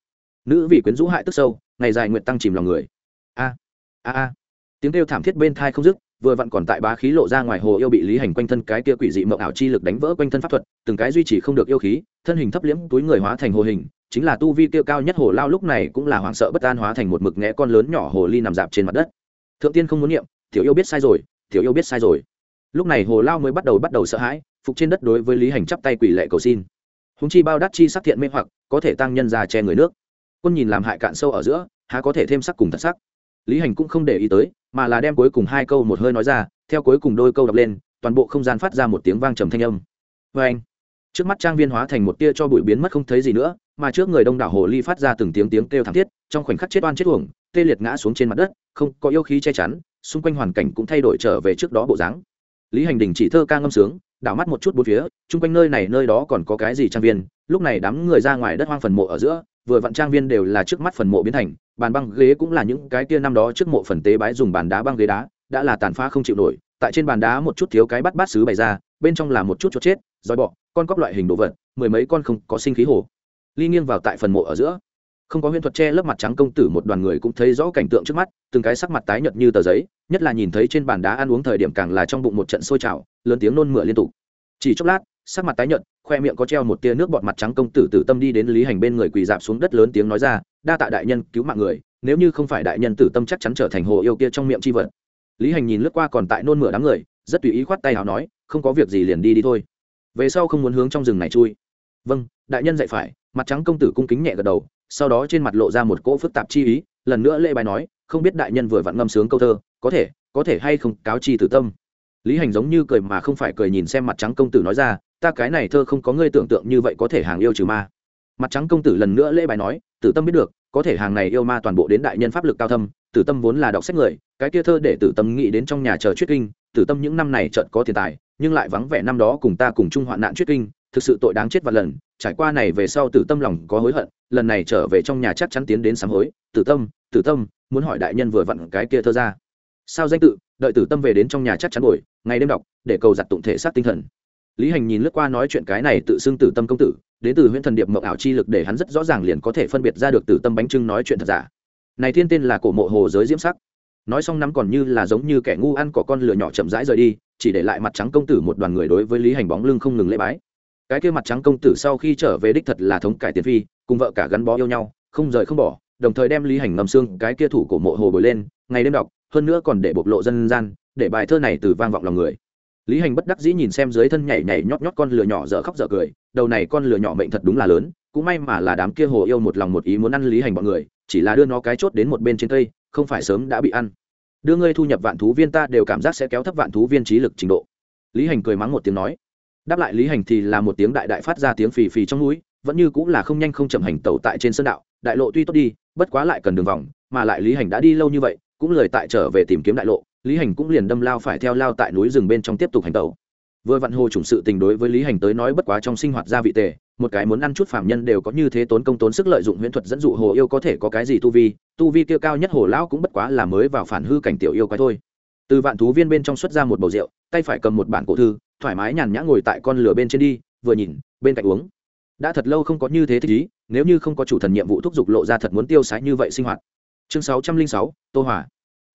Nữ vị quyến rũ hại tức sâu, ngày dài nguyện tăng chìm lòng người. A a a. Tiếng kêu thảm thiết bên thai không dứt vừa vặn còn tại bá khí lộ ra ngoài hồ yêu bị lý hành quanh thân cái kia quỷ dị mộng ảo chi lực đánh vỡ quanh thân pháp thuật, từng cái duy trì không được yêu khí, thân hình thấp liễm, túi người hóa thành hồ hình, chính là tu vi kia cao nhất hồ lao lúc này cũng là hoảng sợ bất an hóa thành một mực nghẽ con lớn nhỏ hồ ly nằm dạp trên mặt đất. Thượng tiên không muốn niệm, tiểu yêu biết sai rồi, tiểu yêu biết sai rồi. Lúc này hồ lao mới bắt đầu bắt đầu sợ hãi, phục trên đất đối với lý hành chắp tay quỷ lệ cầu xin. Húng chi bao đắt chi sắc thiện mê hoặc, có thể tăng nhân ra che người nước. Quân nhìn làm hại cạn sâu ở giữa, há có thể thêm sắc cùng thật sắc lý hành cũng không để ý tới, mà là đem cuối cùng hai câu một hơi nói ra, theo cuối cùng đôi câu đọc lên, toàn bộ không gian phát ra một tiếng vang trầm thanh âm. Vê anh, trước mắt trang viên hóa thành một tia cho bụi biến mất không thấy gì nữa, mà trước người đông đảo hồ ly phát ra từng tiếng tiếng kêu thảm thiết, trong khoảnh khắc chết oan chết uổng, tê liệt ngã xuống trên mặt đất, không có yêu khí che chắn, xung quanh hoàn cảnh cũng thay đổi trở về trước đó bộ dáng. Lý hành đình chỉ thơ ca ngâm sướng, đảo mắt một chút bốn phía, chung quanh nơi này nơi đó còn có cái gì trang viên, lúc này đám người ra ngoài đất hoang phần mộ ở giữa, vừa vặn trang viên đều là trước mắt phần mộ biến thành bàn băng ghế cũng là những cái kia năm đó trước mộ phần tế bái dùng bàn đá băng ghế đá, đã là tàn phá không chịu nổi, tại trên bàn đá một chút thiếu cái bắt bát xứ bày ra, bên trong là một chút chốt chết, roi bọ, con cóc loại hình đồ vật, mười mấy con không có sinh khí hồ. Ly nghiêng vào tại phần mộ ở giữa. Không có huyễn thuật che lớp mặt trắng công tử một đoàn người cũng thấy rõ cảnh tượng trước mắt, từng cái sắc mặt tái nhợt như tờ giấy, nhất là nhìn thấy trên bàn đá ăn uống thời điểm càng là trong bụng một trận sôi trào, lớn tiếng nôn mửa liên tục. Chỉ chốc lát sắc mặt tái nhợt, khoe miệng có treo một tia nước bọt mặt trắng công tử tử tâm đi đến lý hành bên người quỳ dạp xuống đất lớn tiếng nói ra, đa tạ đại nhân cứu mạng người, nếu như không phải đại nhân tử tâm chắc chắn trở thành hồ yêu kia trong miệng chi vật. Lý hành nhìn lướt qua còn tại nôn mửa đám người, rất tùy ý khoát tay hào nói, không có việc gì liền đi đi thôi. Về sau không muốn hướng trong rừng này chui. Vâng đại nhân dạy phải. Mặt trắng công tử cung kính nhẹ gật đầu, sau đó trên mặt lộ ra một cỗ phức tạp chi ý, lần nữa lễ bài nói, không biết đại nhân vừa vặn ngâm sướng câu thơ, có thể có thể hay không cáo chi tử tâm? Lý hành giống như cười mà không phải cười nhìn xem mặt trắng công tử nói ra, ta cái này thơ không có ngươi tưởng tượng như vậy có thể hàng yêu trừ ma. Mặt trắng công tử lần nữa lễ bài nói, tử tâm biết được, có thể hàng này yêu ma toàn bộ đến đại nhân pháp lực cao thâm, tử tâm vốn là đọc sách người, cái kia thơ để tử tâm nghĩ đến trong nhà chờ chuyết kinh, tử tâm những năm này chợt có tiền tài, nhưng lại vắng vẻ năm đó cùng ta cùng chung hoạn nạn chuyết kinh, thực sự tội đáng chết và lần, trải qua này về sau tử tâm lòng có hối hận, lần này trở về trong nhà chắc chắn tiến đến sám hối, tử tâm tử tâm, muốn hỏi đại nhân vừa vặn cái kia thơ ra. Sao danh tự? Đợi tử tâm về đến trong nhà chắc chắn bồi, ngày đêm đọc, để cầu giặt tụng thể xác tinh thần. Lý hành nhìn lướt qua nói chuyện cái này tự xưng tử tâm công tử, đến từ huyễn thần điệp mộng ảo chi lực để hắn rất rõ ràng liền có thể phân biệt ra được tử tâm bánh trưng nói chuyện thật giả. Này thiên tên là cổ mộ hồ giới diễm sắc. Nói xong nắm còn như là giống như kẻ ngu ăn cỏ con lửa nhỏ chậm rãi rời đi, chỉ để lại mặt trắng công tử một đoàn người đối với lý hành bóng lưng không ngừng lễ bái. Cái kia mặt trắng công tử sau khi trở về đích thật là thống cải tiền phi, cùng vợ cả gắn bó yêu nhau, không rời không bỏ, đồng thời đem lý hành ngầm xương cái kia thủ cổ mộ hồ bồi lên, ngày đêm đọc hơn nữa còn để bộc lộ dân gian, để bài thơ này từ vang vọng lòng người. Lý hành bất đắc dĩ nhìn xem dưới thân nhảy nhảy nhót nhót con lửa nhỏ dở khóc dở cười, đầu này con lửa nhỏ mệnh thật đúng là lớn, cũng may mà là đám kia hồ yêu một lòng một ý muốn ăn lý hành bọn người, chỉ là đưa nó cái chốt đến một bên trên cây, không phải sớm đã bị ăn. Đưa ngươi thu nhập vạn thú viên ta đều cảm giác sẽ kéo thấp vạn thú viên trí lực trình độ. Lý hành cười mắng một tiếng nói. Đáp lại lý hành thì là một tiếng đại đại phát ra tiếng phì phì trong núi, vẫn như cũng là không nhanh không chậm hành tẩu tại trên sơn đạo, đại lộ tuy tốt đi, bất quá lại cần đường vòng, mà lại lý hành đã đi lâu như vậy cũng lời tại trở về tìm kiếm đại lộ, lý hành cũng liền đâm lao phải theo lao tại núi rừng bên trong tiếp tục hành tẩu. Vừa vặn hồ chủng sự tình đối với lý hành tới nói bất quá trong sinh hoạt gia vị tề, một cái muốn ăn chút phạm nhân đều có như thế tốn công tốn sức lợi dụng huyễn thuật dẫn dụ hồ yêu có thể có cái gì tu vi tu vi kia cao nhất hồ lão cũng bất quá là mới vào phản hư cảnh tiểu yêu quái thôi. Từ vạn thú viên bên trong xuất ra một bầu rượu, tay phải cầm một bản cổ thư, thoải mái nhàn nhã ngồi tại con lửa bên trên đi, vừa nhìn, bên cạnh uống. Đã thật lâu không có như thế thích ý, nếu như không có chủ thần nhiệm vụ thúc giục lộ ra thật muốn tiêu sái như vậy sinh hoạt chương sáu trăm linh sáu, tô hỏa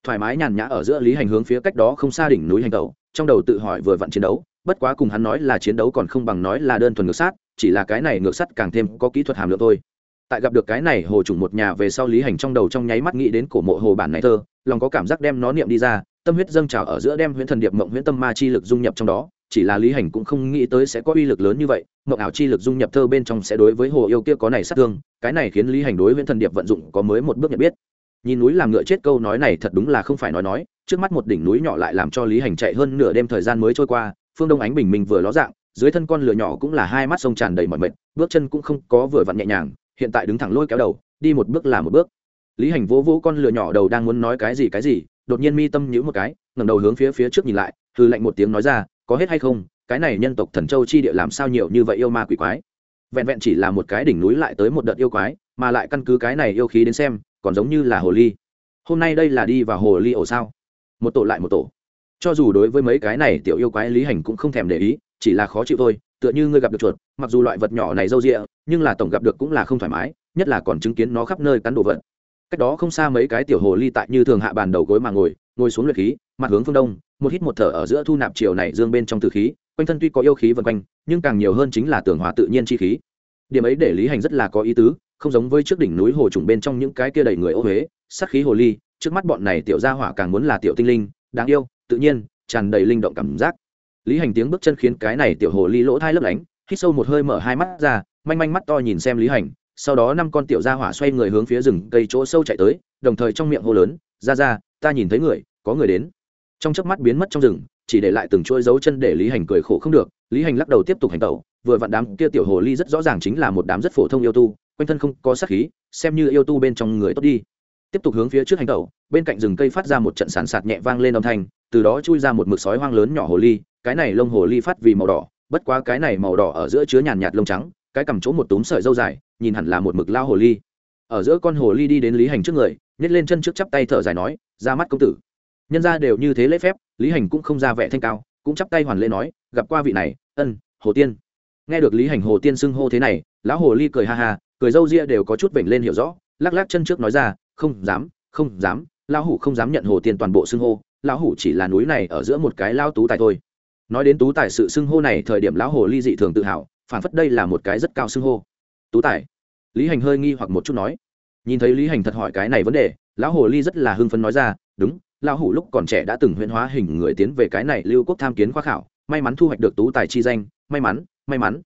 thoải mái nhàn nhã ở giữa lý hành hướng phía cách đó không xa đỉnh núi hành tẩu, trong đầu tự hỏi vừa vặn chiến đấu, bất quá cùng hắn nói là chiến đấu còn không bằng nói là đơn thuần ngược sát, chỉ là cái này ngược sắt càng thêm có kỹ thuật hàm lượng thôi. Tại gặp được cái này hồ trùng một nhà về sau lý hành trong đầu trong nháy mắt nghĩ đến cổ mộ hồ bản này thơ, lòng có cảm giác đem nó niệm đi ra, tâm huyết dâng trào ở giữa đem huyễn thần điệp mộng huyễn tâm ma chi lực dung nhập trong đó, chỉ là lý hành cũng không nghĩ tới sẽ có uy lực lớn như vậy, mộng ảo chi lực dung nhập thơ bên trong sẽ đối với hồ yêu kia có này sát thương, cái này khiến lý hành đối huyễn thần điệp vận dụng có mới một bước nhận biết nhìn núi làm ngựa chết câu nói này thật đúng là không phải nói nói, trước mắt một đỉnh núi nhỏ lại làm cho lý hành chạy hơn nửa đêm thời gian mới trôi qua, phương đông ánh bình minh vừa ló dạng, dưới thân con lửa nhỏ cũng là hai mắt sông tràn đầy mọi mệt, bước chân cũng không có vừa vặn nhẹ nhàng, hiện tại đứng thẳng lôi kéo đầu, đi một bước là một bước. Lý hành vỗ vỗ con lửa nhỏ đầu đang muốn nói cái gì cái gì, đột nhiên mi tâm nhữ một cái, ngẩng đầu hướng phía phía trước nhìn lại hư lạnh một tiếng nói ra, có hết hay không? Cái này nhân tộc thần châu chi địa làm sao nhiều như vậy yêu ma quỷ quái? Vẹn vẹn chỉ là một cái đỉnh núi lại tới một đợt yêu quái, mà lại căn cứ cái này yêu khí đến xem còn giống như là hồ ly. Hôm nay đây là đi vào hồ ly ổ sao? Một tổ lại một tổ. Cho dù đối với mấy cái này tiểu yêu quái lý hành cũng không thèm để ý, chỉ là khó chịu thôi, tựa như ngươi gặp được chuột, mặc dù loại vật nhỏ này râu rịa, nhưng là tổng gặp được cũng là không thoải mái, nhất là còn chứng kiến nó khắp nơi cắn đồ vật. Cách đó không xa mấy cái tiểu hồ ly tại như thường hạ bàn đầu gối mà ngồi ngồi xuống luyện khí, mặt hướng phương đông, một hít một thở ở giữa thu nạp chiều này dương bên trong từ khí, quanh thân tuy có yêu khí vân quanh, nhưng càng nhiều hơn chính là tường hòa tự nhiên chi khí. Điểm ấy để lý hành rất là có ý tứ không giống với trước đỉnh núi hồ trùng bên trong những cái kia đầy người ô huế sắc khí hồ ly, trước mắt bọn này tiểu gia hỏa càng muốn là tiểu tinh linh, đáng yêu, tự nhiên, tràn đầy linh động cảm giác. Lý hành tiếng bước chân khiến cái này tiểu hồ ly lỗ thai lấp lánh, hít sâu một hơi mở hai mắt ra, manh manh mắt to nhìn xem lý hành, sau đó năm con tiểu gia hỏa xoay người hướng phía rừng cây chỗ sâu chạy tới, đồng thời trong miệng hô lớn, ra ra, ta nhìn thấy người, có người đến. Trong chớp mắt biến mất trong rừng, chỉ để lại từng chuỗi dấu chân để lý hành cười khổ không được, lý hành lắc đầu tiếp tục hành tẩu vừa vặn đám kia tiểu hồ ly rất rõ ràng chính là một đám rất phổ thông yêu tu, quanh thân không có sát khí, xem như yêu tu bên trong người tốt đi. Tiếp tục hướng phía trước hành tẩu, bên cạnh rừng cây phát ra một trận sàn sạt nhẹ vang lên âm thanh, từ đó chui ra một mực sói hoang lớn nhỏ hồ ly, cái này lông hồ ly phát vì màu đỏ, bất quá cái này màu đỏ ở giữa chứa nhàn nhạt lông trắng, cái cầm chỗ một túm sợi dâu dài, nhìn hẳn là một mực lao hồ ly. Ở giữa con hồ ly đi đến lý hành trước người, nhét lên chân trước chắp tay thở dài nói, ra mắt công tử. Nhân ra đều như thế lễ phép, lý hành cũng không ra vẻ thanh cao, cũng chắp tay hoàn lễ nói, gặp qua vị này, ân, hồ tiên nghe được lý hành hồ tiên xưng hô thế này, lão hồ ly cười ha ha, cười râu ria đều có chút vểnh lên hiểu rõ, lắc lắc chân trước nói ra, không dám không dám, lão hủ không dám nhận hồ tiên toàn bộ xưng hô, lão hủ chỉ là núi này ở giữa một cái lao tú tài thôi. Nói đến tú tài sự xưng hô này thời điểm lão hồ ly dị thường tự hào phản phất đây là một cái rất cao xưng hô. Tú tài? Lý hành hơi nghi hoặc một chút nói. Nhìn thấy lý hành thật hỏi cái này vấn đề, lão hồ ly rất là hưng phấn nói ra, đúng, lão hủ lúc còn trẻ đã từng huyễn hóa hình người tiến về cái này lưu quốc tham kiến khoa khảo, may mắn thu hoạch được tú tài chi danh, may mắn may mắn.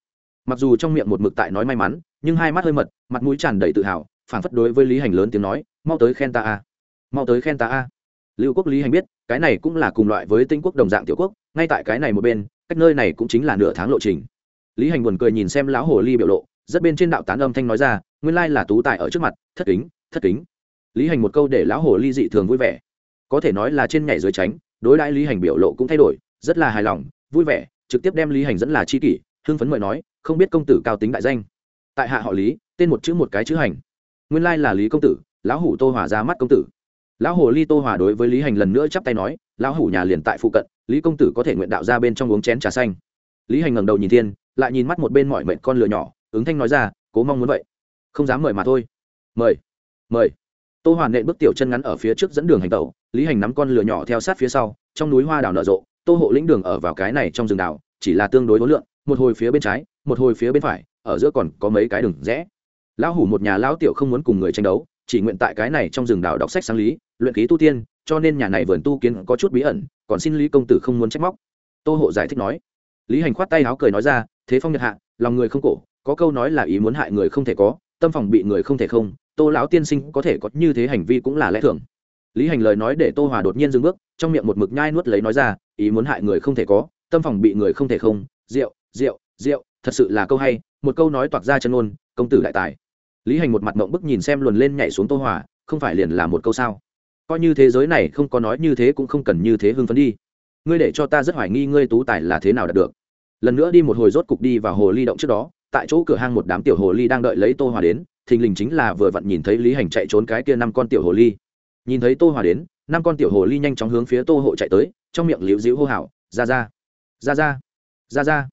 Mặc dù trong miệng một mực tại nói may mắn, nhưng hai mắt hơi mật, mặt mũi tràn đầy tự hào phản phất đối với lý hành lớn tiếng nói, mau tới khen ta a. Mau tới khen ta a. Lưu quốc lý hành biết, cái này cũng là cùng loại với tinh quốc đồng dạng tiểu quốc, ngay tại cái này một bên, cách nơi này cũng chính là nửa tháng lộ trình. Lý hành buồn cười nhìn xem lão hồ ly biểu lộ, rất bên trên đạo tán âm thanh nói ra, nguyên lai là tú tài ở trước mặt, thất kính thất kính. Lý hành một câu để lão hồ ly dị thường vui vẻ. Có thể nói là trên nhảy dưới tránh, đối đãi lý hành biểu lộ cũng thay đổi, rất là hài lòng, vui vẻ, trực tiếp đem lý hành dẫn là chi kỷ hưng phấn mời nói, không biết công tử cao tính đại danh. Tại hạ họ lý, tên một chữ một cái chữ hành. Nguyên lai là lý công tử, lão hủ tô hòa ra mắt công tử. Lão hồ ly tô hòa đối với lý hành lần nữa chắp tay nói, lão hủ nhà liền tại phụ cận, lý công tử có thể nguyện đạo ra bên trong uống chén trà xanh. Lý hành ngẩng đầu nhìn thiên, lại nhìn mắt một bên mọi mệnh con lừa nhỏ, ứng thanh nói ra, cố mong muốn vậy. Không dám mời mà thôi. Mời mời. Tô hoàn nện bước tiểu chân ngắn ở phía trước dẫn đường hành tẩu, lý hành nắm con lừa nhỏ theo sát phía sau, trong núi hoa đào nở rộ, tô hộ lĩnh đường ở vào cái này trong rừng đào, chỉ là tương đối đối lượng một hồi phía bên trái, một hồi phía bên phải, ở giữa còn có mấy cái đường rẽ. Lão hủ một nhà lão tiểu không muốn cùng người tranh đấu, chỉ nguyện tại cái này trong rừng đảo đọc sách sáng lý, luyện khí tu tiên, cho nên nhà này vườn tu kiến có chút bí ẩn, còn xin lý công tử không muốn trách móc. Tô hộ giải thích nói. Lý hành khoát tay áo cười nói ra, thế phong nhật hạ, lòng người không cổ, có câu nói là ý muốn hại người không thể có, tâm phòng bị người không thể không, tô lão tiên sinh có thể có như thế hành vi cũng là lẽ thường. Lý hành lời nói để tô hòa đột nhiên dừng bước, trong miệng một mực nhai nuốt lấy nói ra, ý muốn hại người không thể có, tâm phòng bị người không thể không, rượu rượu rượu thật sự là câu hay một câu nói toạc ra chân ôn công tử đại tài. Lý hành một mặt mộng bức nhìn xem luồn lên nhảy xuống tô hỏa, không phải liền là một câu sao? Coi như thế giới này không có nói như thế cũng không cần như thế hưng phấn đi. Ngươi để cho ta rất hoài nghi ngươi tú tài là thế nào đạt được. Lần nữa đi một hồi rốt cục đi vào hồ ly động trước đó tại chỗ cửa hang một đám tiểu hồ ly đang đợi lấy tô hòa đến thình lình chính là vừa vặn nhìn thấy lý hành chạy trốn cái kia năm con tiểu hồ ly. Nhìn thấy tô hòa đến năm con tiểu hồ ly nhanh chóng hướng phía tô hộ chạy tới trong miệng liễu dĩu hô hào ra ra ra ra ra ra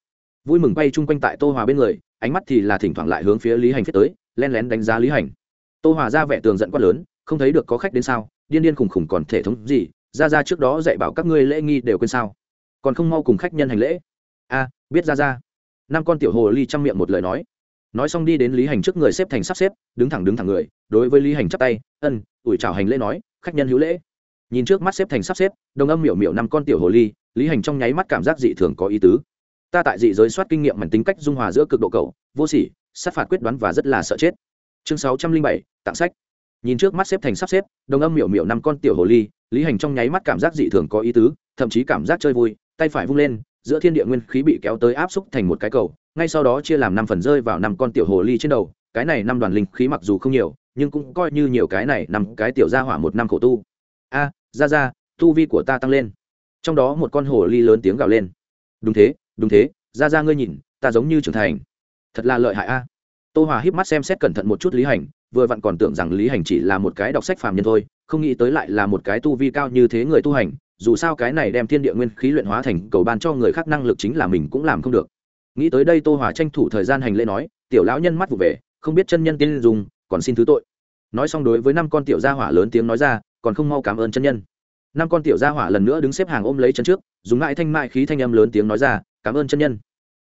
vui mừng bay chung quanh tại tô hòa bên người, ánh mắt thì là thỉnh thoảng lại hướng phía lý hành phía tới, len lén đánh giá lý hành. Tô hòa ra vẻ tường giận quát lớn, không thấy được có khách đến sao? Điên điên khùng khùng còn thể thống gì? Ra ra trước đó dạy bảo các ngươi lễ nghi đều quên sao? Còn không mau cùng khách nhân hành lễ? A, biết ra ra. Năm con tiểu hồ ly chăm miệng một lời nói. Nói xong đi đến lý hành trước người xếp thành sắp xếp, đứng thẳng đứng thẳng người, đối với lý hành chắp tay, ân ủi chào hành lễ nói, khách nhân hữu lễ. Nhìn trước mắt xếp thành sắp xếp, đồng âm miểu miểu năm con tiểu hồ ly, lý hành trong nháy mắt cảm giác dị thường có ý tứ ta tại dị giới soát kinh nghiệm mảnh tính cách dung hòa giữa cực độ cầu vô sỉ, sát phạt quyết đoán và rất là sợ chết. Chương sáu trăm linh bảy, tặng sách. Nhìn trước mắt xếp thành sắp xếp, đồng âm miểu miểu năm con tiểu hồ ly, lý hành trong nháy mắt cảm giác dị thường có ý tứ, thậm chí cảm giác chơi vui, tay phải vung lên, giữa thiên địa nguyên khí bị kéo tới áp xúc thành một cái cầu, ngay sau đó chia làm năm phần rơi vào năm con tiểu hồ ly trên đầu, cái này năm đoàn linh khí mặc dù không nhiều, nhưng cũng coi như nhiều cái này, năm cái tiểu gia hỏa một năm khổ tu. A, ra ra, tu vi của ta tăng lên. Trong đó một con hồ ly lớn tiếng gào lên. Đúng thế đúng thế ra ra ngươi nhìn, ta giống như trưởng thành. Thật là lợi hại a. Tô hòa híp mắt xem xét cẩn thận một chút lý hành, vừa vặn còn tưởng rằng lý hành chỉ là một cái đọc sách phàm nhân thôi, không nghĩ tới lại là một cái tu vi cao như thế người tu hành, dù sao cái này đem thiên địa nguyên khí luyện hóa thành cầu ban cho người khác năng lực chính là mình cũng làm không được. Nghĩ tới đây tô hòa tranh thủ thời gian hành lễ nói, tiểu lão nhân mắt vụ về, không biết chân nhân tiên dùng, còn xin thứ tội. Nói xong đối với năm con tiểu gia hỏa lớn tiếng nói ra, còn không mau cảm ơn chân nhân. Năm con tiểu gia hỏa lần nữa đứng xếp hàng ôm lấy chân trước, dùng mãi thanh mại khí thanh âm lớn tiếng nói ra cảm ơn chân nhân.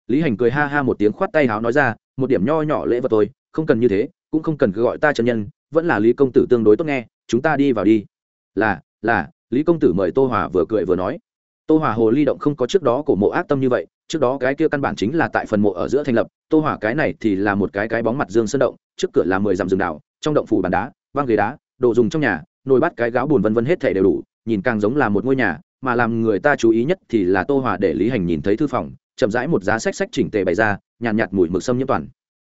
Lý hành cười ha ha một tiếng khoát tay háo nói ra, một điểm nho nhỏ lễ vật tôi không cần như thế, cũng không cần cứ gọi ta chân nhân, vẫn là lý công tử tương đối tốt nghe, chúng ta đi vào đi. Là là, lý công tử mời tô hòa vừa cười vừa nói. Tô hòa hồ ly động không có trước đó cổ mộ ác tâm như vậy, trước đó cái kia căn bản chính là tại phần mộ ở giữa thành lập, tô hòa cái này thì là một cái cái bóng mặt dương sơn động, trước cửa là mười dặm rừng đảo, trong động phủ bàn đá băng ghế đá, đồ dùng trong nhà, nồi bát cái gáo bùn vân vân hết thể đều đủ, nhìn càng giống là một ngôi nhà mà làm người ta chú ý nhất thì là tô hòa để lý hành nhìn thấy thư phòng chậm rãi một giá sách sách chỉnh tề bày ra nhàn nhạt, nhạt mùi mực sâm nhiễm toàn.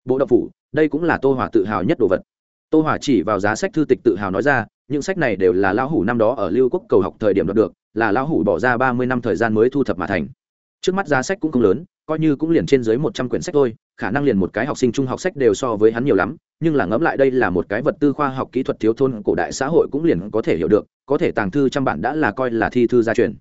Bộ động phủ đây cũng là tô hòa tự hào nhất đồ vật. Tô hòa chỉ vào giá sách thư tịch tự hào nói ra những sách này đều là lão hủ năm đó ở lưu quốc cầu học thời điểm đoạt được là lão hủ bỏ ra ba mươi năm thời gian mới thu thập mà thành. Trước mắt giá sách cũng không lớn coi như cũng liền trên dưới một trăm quyển sách thôi khả năng liền một cái học sinh trung học sách đều so với hắn nhiều lắm nhưng là ngẫm lại đây là một cái vật tư khoa học kỹ thuật thiếu thôn cổ đại xã hội cũng liền có thể hiểu được có thể tàng thư trăm bản đã là coi là thi thư gia truyền.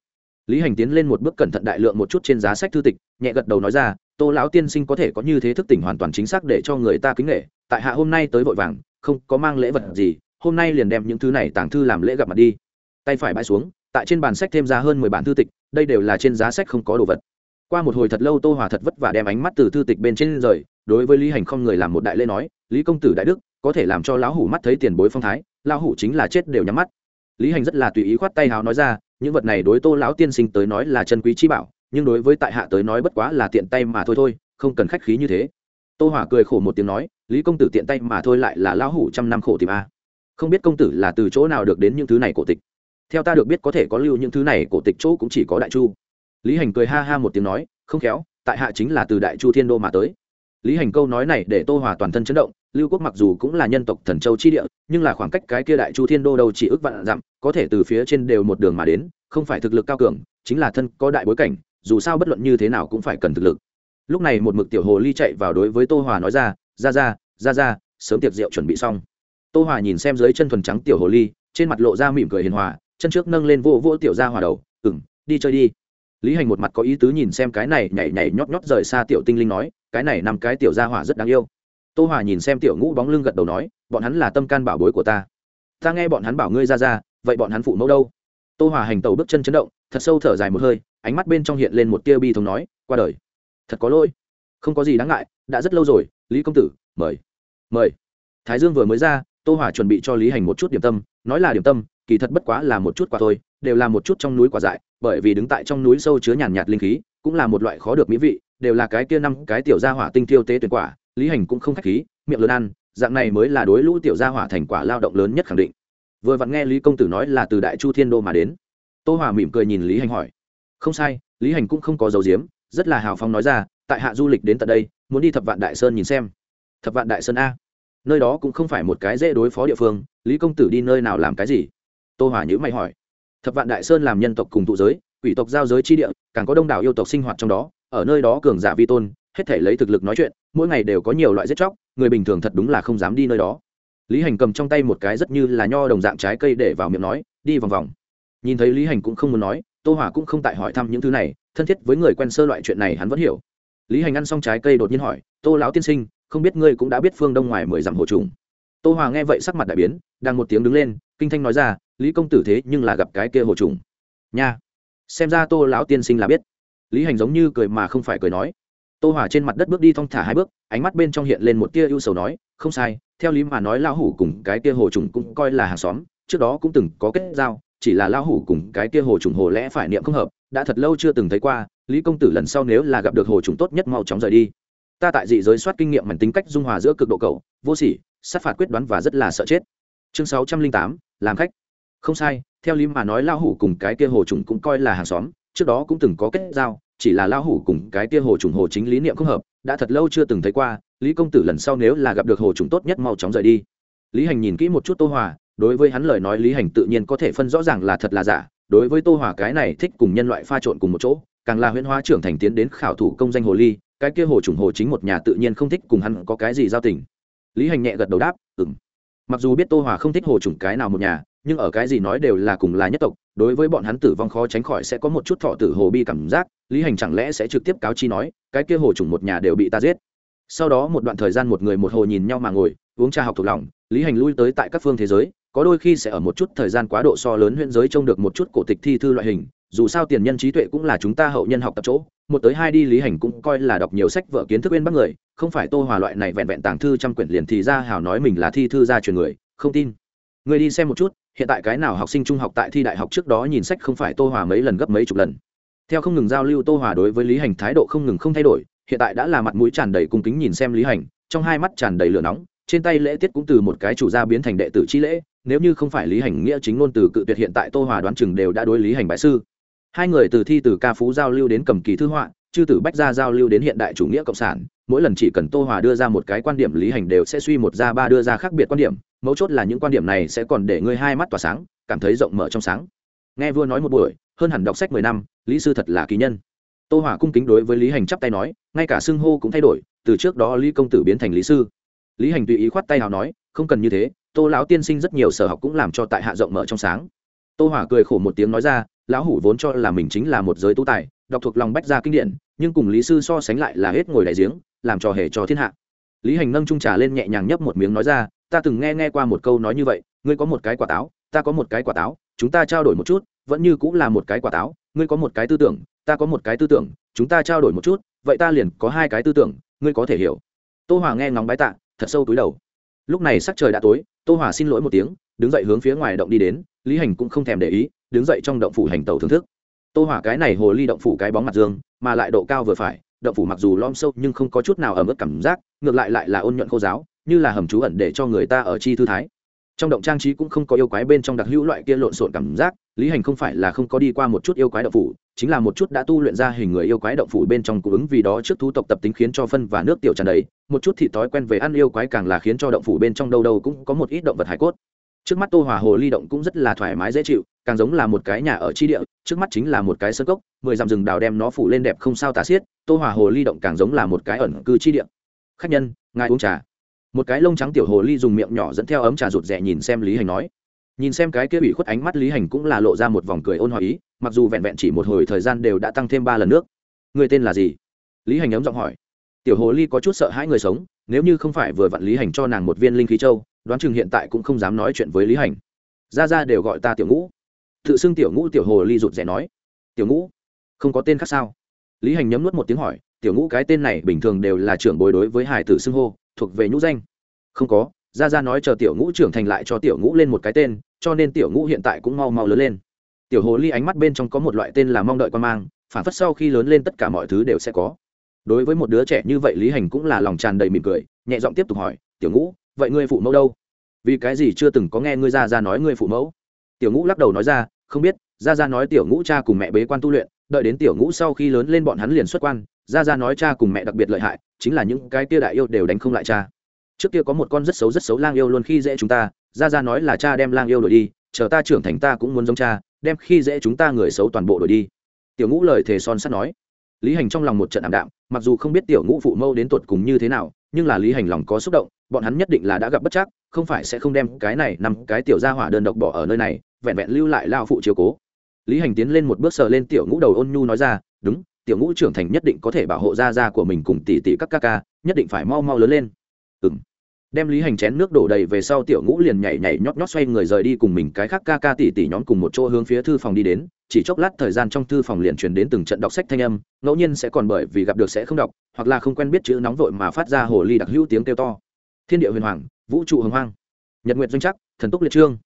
Lý hành tiến lên một bước cẩn thận đại lượng một chút trên giá sách thư tịch nhẹ gật đầu nói ra tô lão tiên sinh có thể có như thế thức tỉnh hoàn toàn chính xác để cho người ta kính nể, tại hạ hôm nay tới vội vàng không có mang lễ vật gì hôm nay liền đem những thứ này tàng thư làm lễ gặp mặt đi. Tay phải bãi xuống tại trên bàn sách thêm ra hơn mười bản thư tịch đây đều là trên giá sách không có đồ vật qua một hồi thật lâu tô hòa thật vất vả đem ánh mắt từ thư tịch bên trên rời, đối với lý hành không người làm một đại lễ nói, lý công tử đại đức, có thể làm cho lão hủ mắt thấy tiền bối phong thái, lão hủ chính là chết đều nhắm mắt. Lý hành rất là tùy ý khoát tay hào nói ra, những vật này đối tô lão tiên sinh tới nói là chân quý chi bảo, nhưng đối với tại hạ tới nói bất quá là tiện tay mà thôi thôi, không cần khách khí như thế. Tô hỏa cười khổ một tiếng nói, lý công tử tiện tay mà thôi lại là lão hủ trăm năm khổ tìm a. Không biết công tử là từ chỗ nào được đến những thứ này cổ tịch. Theo ta được biết có thể có lưu những thứ này cổ tịch chỗ cũng chỉ có đại chu lý hành cười ha ha một tiếng nói, không khéo, tại hạ chính là từ đại chu thiên đô mà tới. Lý hành câu nói này để tô hòa toàn thân chấn động, lưu quốc mặc dù cũng là nhân tộc thần châu chi địa, nhưng là khoảng cách cái kia đại chu thiên đô đâu chỉ ước vạn dặm, có thể từ phía trên đều một đường mà đến, không phải thực lực cao cường, chính là thân có đại bối cảnh, dù sao bất luận như thế nào cũng phải cần thực lực. Lúc này một mực tiểu hồ ly chạy vào đối với tô hòa nói ra ra ra ra ra, sớm tiệc rượu chuẩn bị xong. Tô hòa nhìn xem dưới chân thuần trắng tiểu hồ ly, trên mặt lộ ra mỉm cười hiền hòa, chân trước nâng lên vô vô tiểu ra hòa đầu ừng đi chơi đi lý hành một mặt có ý tứ nhìn xem cái này nhảy nhảy nhót nhót rời xa tiểu tinh linh nói, cái này nằm cái tiểu gia hỏa rất đáng yêu. Tô hòa nhìn xem tiểu ngũ bóng lưng gật đầu nói, bọn hắn là tâm can bảo bối của ta. Ta nghe bọn hắn bảo ngươi ra ra, vậy bọn hắn phụ mẫu đâu? Tô hòa hành tàu bước chân chấn động, thật sâu thở dài một hơi, ánh mắt bên trong hiện lên một tia bi thống nói, qua đời. Thật có lỗi. Không có gì đáng ngại, đã rất lâu rồi, lý công tử, mời. Mời. Thái dương vừa mới ra, tô hòa chuẩn bị cho lý hành một chút điểm tâm, nói là điểm tâm, kỳ thật bất quá là một chút quả thôi, đều là một chút trong núi quả dại bởi vì đứng tại trong núi sâu chứa nhàn nhạt linh khí, cũng là một loại khó được mỹ vị, đều là cái kia năm cái tiểu gia hỏa tinh tiêu tế tuyển quả, lý hành cũng không khách khí, miệng lớn ăn, dạng này mới là đối lũ tiểu gia hỏa thành quả lao động lớn nhất khẳng định. Vừa vặn nghe lý công tử nói là từ đại chu thiên đô mà đến. Tô hòa mỉm cười nhìn lý hành hỏi. Không sai, lý hành cũng không có dấu diếm, rất là hào phóng nói ra, tại hạ du lịch đến tận đây, muốn đi thập vạn đại sơn nhìn xem. Thập vạn đại sơn a. Nơi đó cũng không phải một cái dễ đối phó địa phương, lý công tử đi nơi nào làm cái gì? Tô hòa nhữ mày hỏi thập vạn đại sơn làm nhân tộc cùng tụ giới, quỷ tộc giao giới chi địa, càng có đông đảo yêu tộc sinh hoạt trong đó, ở nơi đó cường giả vi tôn, hết thể lấy thực lực nói chuyện, mỗi ngày đều có nhiều loại giết chóc, người bình thường thật đúng là không dám đi nơi đó. Lý hành cầm trong tay một cái rất như là nho đồng dạng trái cây để vào miệng nói, đi vòng vòng. Nhìn thấy lý hành cũng không muốn nói, tô hỏa cũng không tại hỏi thăm những thứ này, thân thiết với người quen sơ loại chuyện này hắn vẫn hiểu. Lý hành ăn xong trái cây đột nhiên hỏi, tô lão tiên sinh, không biết ngươi cũng đã biết phương đông ngoài mười dặm hồ trùng? Tô hòa nghe vậy sắc mặt đại biến đang một tiếng đứng lên, kinh thanh nói ra, lý công tử thế nhưng là gặp cái kia hồ trùng. Nha. Xem ra tô lão tiên sinh là biết. Lý hành giống như cười mà không phải cười nói. Tô hỏa trên mặt đất bước đi thong thả hai bước, ánh mắt bên trong hiện lên một tia ưu sầu nói, không sai, theo lý mà nói lão hủ cùng cái kia hồ trùng cũng coi là hàng xóm, trước đó cũng từng có kết giao, chỉ là lão hủ cùng cái kia hồ trùng hồ lẽ phải niệm không hợp, đã thật lâu chưa từng thấy qua, lý công tử lần sau nếu là gặp được hồ trùng tốt nhất mau chóng rời đi. Ta tại dị giới soát kinh nghiệm mảnh tính cách dung hòa giữa cực độ cầu vô sỉ, sát phạt quyết đoán và rất là sợ chết chương sáu trăm linh tám, làm khách. Không sai, theo lý mà nói lão hủ cùng cái kia hồ trùng cũng coi là hàng xóm, trước đó cũng từng có kết giao, chỉ là lão hủ cùng cái kia hồ trùng hồ chính lý niệm không hợp, đã thật lâu chưa từng thấy qua, lý công tử lần sau nếu là gặp được hồ trùng tốt nhất mau chóng rời đi. Lý hành nhìn kỹ một chút tô hòa, đối với hắn lời nói lý hành tự nhiên có thể phân rõ ràng là thật là giả, đối với tô hòa cái này thích cùng nhân loại pha trộn cùng một chỗ, càng là huyễn hóa trưởng thành tiến đến khảo thủ công danh hồ ly, cái kia hồ trùng hồ chính một nhà tự nhiên không thích cùng hắn có cái gì giao tình. Lý hành nhẹ gật đầu đáp ừng mặc dù biết tô hòa không thích hồ trùng cái nào một nhà, nhưng ở cái gì nói đều là cùng là nhất tộc, đối với bọn hắn tử vong khó tránh khỏi sẽ có một chút thọ tử hồ bi cảm giác, lý hành chẳng lẽ sẽ trực tiếp cáo chi nói, cái kia hồ trùng một nhà đều bị ta giết. Sau đó một đoạn thời gian một người một hồ nhìn nhau mà ngồi, uống trà học thuộc lòng, lý hành lui tới tại các phương thế giới, có đôi khi sẽ ở một chút thời gian quá độ so lớn huyện giới trông được một chút cổ tịch thi thư loại hình dù sao tiền nhân trí tuệ cũng là chúng ta hậu nhân học tập chỗ, một tới hai đi lý hành cũng coi là đọc nhiều sách vở kiến thức bên bắc người, không phải tô hòa loại này vẹn vẹn tàng thư trăm quyển liền thì ra hào nói mình là thi thư gia truyền người, không tin. Người đi xem một chút, hiện tại cái nào học sinh trung học tại thi đại học trước đó nhìn sách không phải tô hòa mấy lần gấp mấy chục lần. Theo không ngừng giao lưu tô hòa đối với lý hành thái độ không ngừng không thay đổi, hiện tại đã là mặt mũi tràn đầy cung kính nhìn xem lý hành, trong hai mắt tràn đầy lửa nóng, trên tay lễ tiết cũng từ một cái chủ gia biến thành đệ tử chi lễ, nếu như không phải lý hành nghĩa chính ngôn từ cự tuyệt hiện tại tô hòa đoán chừng đều đã đối lý hành bại sư hai người từ thi từ ca phú giao lưu đến cầm kỳ thư họa, chư tử bách gia giao lưu đến hiện đại chủ nghĩa cộng sản, mỗi lần chỉ cần tô hòa đưa ra một cái quan điểm lý hành đều sẽ suy một ra ba đưa ra khác biệt quan điểm, mấu chốt là những quan điểm này sẽ còn để ngươi hai mắt tỏa sáng, cảm thấy rộng mở trong sáng. Nghe vua nói một buổi, hơn hẳn đọc sách mười năm, lý sư thật là kỳ nhân. Tô hòa cung kính đối với lý hành chắp tay nói, ngay cả xưng hô cũng thay đổi, từ trước đó lý công tử biến thành lý sư. Lý hành tùy ý khoát tay nào nói, không cần như thế, tô lão tiên sinh rất nhiều sở học cũng làm cho tại hạ rộng mở trong sáng. Tô hòa cười khổ một tiếng nói ra lão hủ vốn cho là mình chính là một giới tu tài, đọc thuộc lòng bách gia kinh điển, nhưng cùng lý sư so sánh lại là hết ngồi đại giếng, làm trò hề cho thiên hạ. Lý hành nâng trung trà lên nhẹ nhàng nhấp một miếng nói ra, ta từng nghe nghe qua một câu nói như vậy, ngươi có một cái quả táo, ta có một cái quả táo, chúng ta trao đổi một chút, vẫn như cũng là một cái quả táo, ngươi có một cái tư tưởng, ta có một cái tư tưởng, chúng ta trao đổi một chút, vậy ta liền có hai cái tư tưởng, ngươi có thể hiểu. Tô hòa nghe ngóng bái tạ, thật sâu túi đầu. Lúc này sắc trời đã tối, tô hòa xin lỗi một tiếng, đứng dậy hướng phía ngoài động đi đến, lý hành cũng không thèm để ý đứng dậy trong động phủ hành tàu thưởng thức. Tô hỏa cái này hồ ly động phủ cái bóng mặt dương, mà lại độ cao vừa phải, động phủ mặc dù lom sâu nhưng không có chút nào ở mức cảm giác, ngược lại lại là ôn nhuận khô giáo, như là hầm trú ẩn để cho người ta ở chi thư thái. Trong động trang trí cũng không có yêu quái bên trong đặc hữu loại kia lộn xộn cảm giác, lý hành không phải là không có đi qua một chút yêu quái động phủ, chính là một chút đã tu luyện ra hình người yêu quái động phủ bên trong cung ứng vì đó trước thú tộc tập tính khiến cho phân và nước tiểu tràn đầy, một chút thì thói quen về ăn yêu quái càng là khiến cho động phủ bên trong đâu đâu cũng có một ít động vật hải cốt. Trước mắt tô hòa hồ ly động cũng rất là thoải mái dễ chịu càng giống là một cái nhà ở chi địa, trước mắt chính là một cái sơ cốc, mười dặm rừng đào đem nó phủ lên đẹp không sao tả xiết, tô hòa hồ ly động càng giống là một cái ẩn cư chi địa. Khách nhân, ngài uống trà. Một cái lông trắng tiểu hồ ly dùng miệng nhỏ dẫn theo ấm trà rụt rè nhìn xem lý hành nói. Nhìn xem cái kia ủy khuất ánh mắt lý hành cũng là lộ ra một vòng cười ôn hòa ý, mặc dù vẹn vẹn chỉ một hồi thời gian đều đã tăng thêm ba lần nước. Người tên là gì? Lý hành ấm giọng hỏi. Tiểu hồ ly có chút sợ hãi người sống, nếu như không phải vừa vặn lý hành cho nàng một viên linh khí châu, đoán chừng hiện tại cũng không dám nói chuyện với lý hành. Ra ra đều gọi ta tiểu ngũ tự xưng tiểu ngũ tiểu hồ ly rụt rè nói, tiểu ngũ, không có tên khác sao? Lý hành nhấm nuốt một tiếng hỏi, tiểu ngũ cái tên này bình thường đều là trưởng bồi đối với hải tử xưng hô, thuộc về nhũ danh. Không có ra ra nói chờ tiểu ngũ trưởng thành lại cho tiểu ngũ lên một cái tên, cho nên tiểu ngũ hiện tại cũng mau mau lớn lên. Tiểu hồ ly ánh mắt bên trong có một loại tên là mong đợi quan mang, phản phất sau khi lớn lên tất cả mọi thứ đều sẽ có. Đối với một đứa trẻ như vậy, lý hành cũng là lòng tràn đầy mỉm cười, nhẹ giọng tiếp tục hỏi, tiểu ngũ, vậy ngươi phụ mẫu đâu? Vì cái gì chưa từng có nghe ngươi ra ra nói ngươi phụ mẫu? Tiểu ngũ lắc đầu nói ra, không biết ra ra nói tiểu ngũ cha cùng mẹ bế quan tu luyện, đợi đến tiểu ngũ sau khi lớn lên bọn hắn liền xuất quan ra ra nói cha cùng mẹ đặc biệt lợi hại, chính là những cái kia đại yêu đều đánh không lại cha. Trước kia có một con rất xấu rất xấu lang yêu luôn khi dễ chúng ta ra ra nói là cha đem lang yêu đổi đi, chờ ta trưởng thành ta cũng muốn giống cha, đem khi dễ chúng ta người xấu toàn bộ đổi đi. Tiểu ngũ lời thề son sắt nói. Lý hành trong lòng một trận ảm đạm, mặc dù không biết tiểu ngũ phụ mâu đến tột cùng như thế nào, nhưng là lý hành lòng có xúc động bọn hắn nhất định là đã gặp bất chắc, không phải sẽ không đem cái này nằm cái tiểu gia hỏa đơn độc bỏ ở nơi này, vẹn vẹn lưu lại lao phụ chiếu cố. Lý hành tiến lên một bước sờ lên tiểu ngũ đầu ôn nhu nói ra, đúng, tiểu ngũ trưởng thành nhất định có thể bảo hộ gia gia của mình cùng tỷ tỷ các ca ca, nhất định phải mau mau lớn lên. Ừ m đem lý hành chén nước đổ đầy về sau tiểu ngũ liền nhảy nhảy nhót nhót xoay người rời đi cùng mình, cái khác ca ca tỷ tỷ nhóm cùng một chỗ hướng phía thư phòng đi đến. Chỉ chốc lát thời gian trong thư phòng liền truyền đến từng trận đọc sách thanh âm, ngẫu nhiên sẽ còn bởi vì gặp được sẽ không đọc, hoặc là không quen biết chữ nóng vội mà phát ra hồ ly đặc hữu tiếng kêu to thiên địa huyền hoàng, vũ trụ hồng hoang. Nhật nguyện doanh chắc thần túc liệt trương.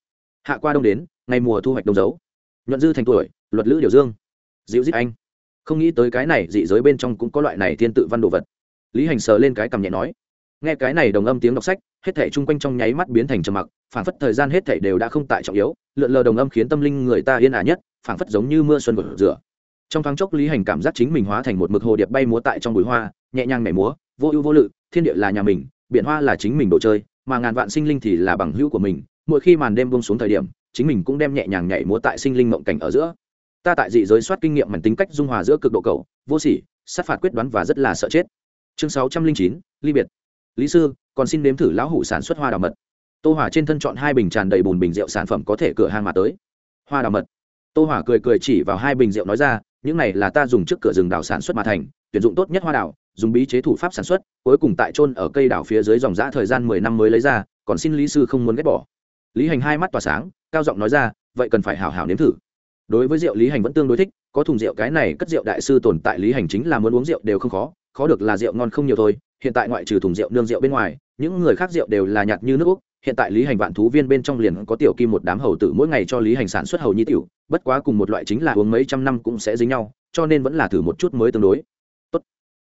Hạ qua đông đến, ngày mùa thu hoạch đông dấu. Nhuận dư thành tuổi, luật lữ điều dương. Dịu dít anh. Không nghĩ tới cái này dị giới bên trong cũng có loại này thiên tự văn đồ vật. Lý hành sờ lên cái cầm nhẹ nói. Nghe cái này đồng âm tiếng đọc sách, hết thảy chung quanh trong nháy mắt biến thành trầm mặc, phảng phất thời gian hết thảy đều đã không tại trọng yếu, lượn lờ đồng âm khiến tâm linh người ta yên ả nhất, phảng phất giống như mưa xuân vừa rửa. Trong thoáng chốc lý hành cảm giác chính mình hóa thành một mực hồ điệp bay múa tại trong bụi hoa, nhẹ nhàng nhảy múa, vô ưu vô lự, thiên địa là nhà mình biển hoa là chính mình đồ chơi, mà ngàn vạn sinh linh thì là bằng hữu của mình. Mỗi khi màn đêm buông xuống thời điểm, chính mình cũng đem nhẹ nhàng nhảy múa tại sinh linh mộng cảnh ở giữa. Ta tại dị giới soát kinh nghiệm mảnh tính cách dung hòa giữa cực độ cầu, vô sỉ, sát phạt quyết đoán và rất là sợ chết. Chương sáu trăm linh chín, ly biệt. Lý sư, còn xin nếm thử lão hủ sản xuất hoa đào mật. Tô hỏa trên thân chọn hai bình tràn đầy bùn bình rượu sản phẩm có thể cửa hàng mà tới. Hoa đào mật. Tô hỏa cười cười chỉ vào hai bình rượu nói ra, những này là ta dùng trước cửa rừng đào sản xuất mà thành tuyển dụng tốt nhất hoa đảo, dùng bí chế thủ pháp sản xuất, cuối cùng tại trôn ở cây đảo phía dưới dòng giã thời gian mười năm mới lấy ra, còn xin lý sư không muốn ghét bỏ. Lý hành hai mắt tỏa sáng, cao giọng nói ra, vậy cần phải hào hào nếm thử. Đối với rượu, lý hành vẫn tương đối thích, có thùng rượu cái này cất rượu đại sư tồn tại lý hành chính là muốn uống rượu đều không khó khó được là rượu ngon không nhiều thôi, hiện tại ngoại trừ thùng rượu nương rượu bên ngoài, những người khác rượu đều là nhạt như nước úc, hiện tại lý hành vạn thú viên bên trong liền có tiểu kim một đám hầu tử mỗi ngày cho lý hành sản xuất hầu nhi tiểu, bất quá cùng một loại chính là uống mấy trăm năm cũng sẽ dính nhau, cho nên vẫn là thử một chút mới tương đối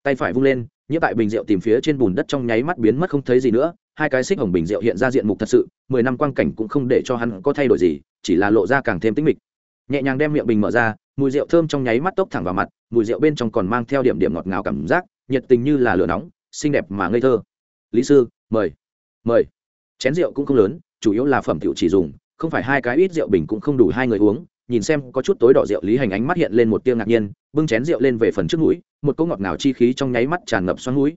tay phải vung lên nhiễm tại bình rượu tìm phía trên bùn đất trong nháy mắt biến mất không thấy gì nữa, hai cái xích hồng bình rượu hiện ra diện mục thật sự, mười năm quang cảnh cũng không để cho hắn có thay đổi gì, chỉ là lộ ra càng thêm tính mịch. Nhẹ nhàng đem miệng bình mở ra, mùi rượu thơm trong nháy mắt tốc thẳng vào mặt, mùi rượu bên trong còn mang theo điểm điểm ngọt ngào cảm giác, nhiệt tình như là lửa nóng, xinh đẹp mà ngây thơ. Lý sư, mời mời. Chén rượu cũng không lớn, chủ yếu là phẩm tiểu chỉ dùng, không phải hai cái ít rượu bình cũng không đủ hai người uống nhìn xem có chút tối đỏ rượu lý hành ánh mắt hiện lên một tiêu ngạc nhiên, bưng chén rượu lên về phần trước mũi, một cỗ ngọt ngào chi khí trong nháy mắt tràn ngập xoắn mũi.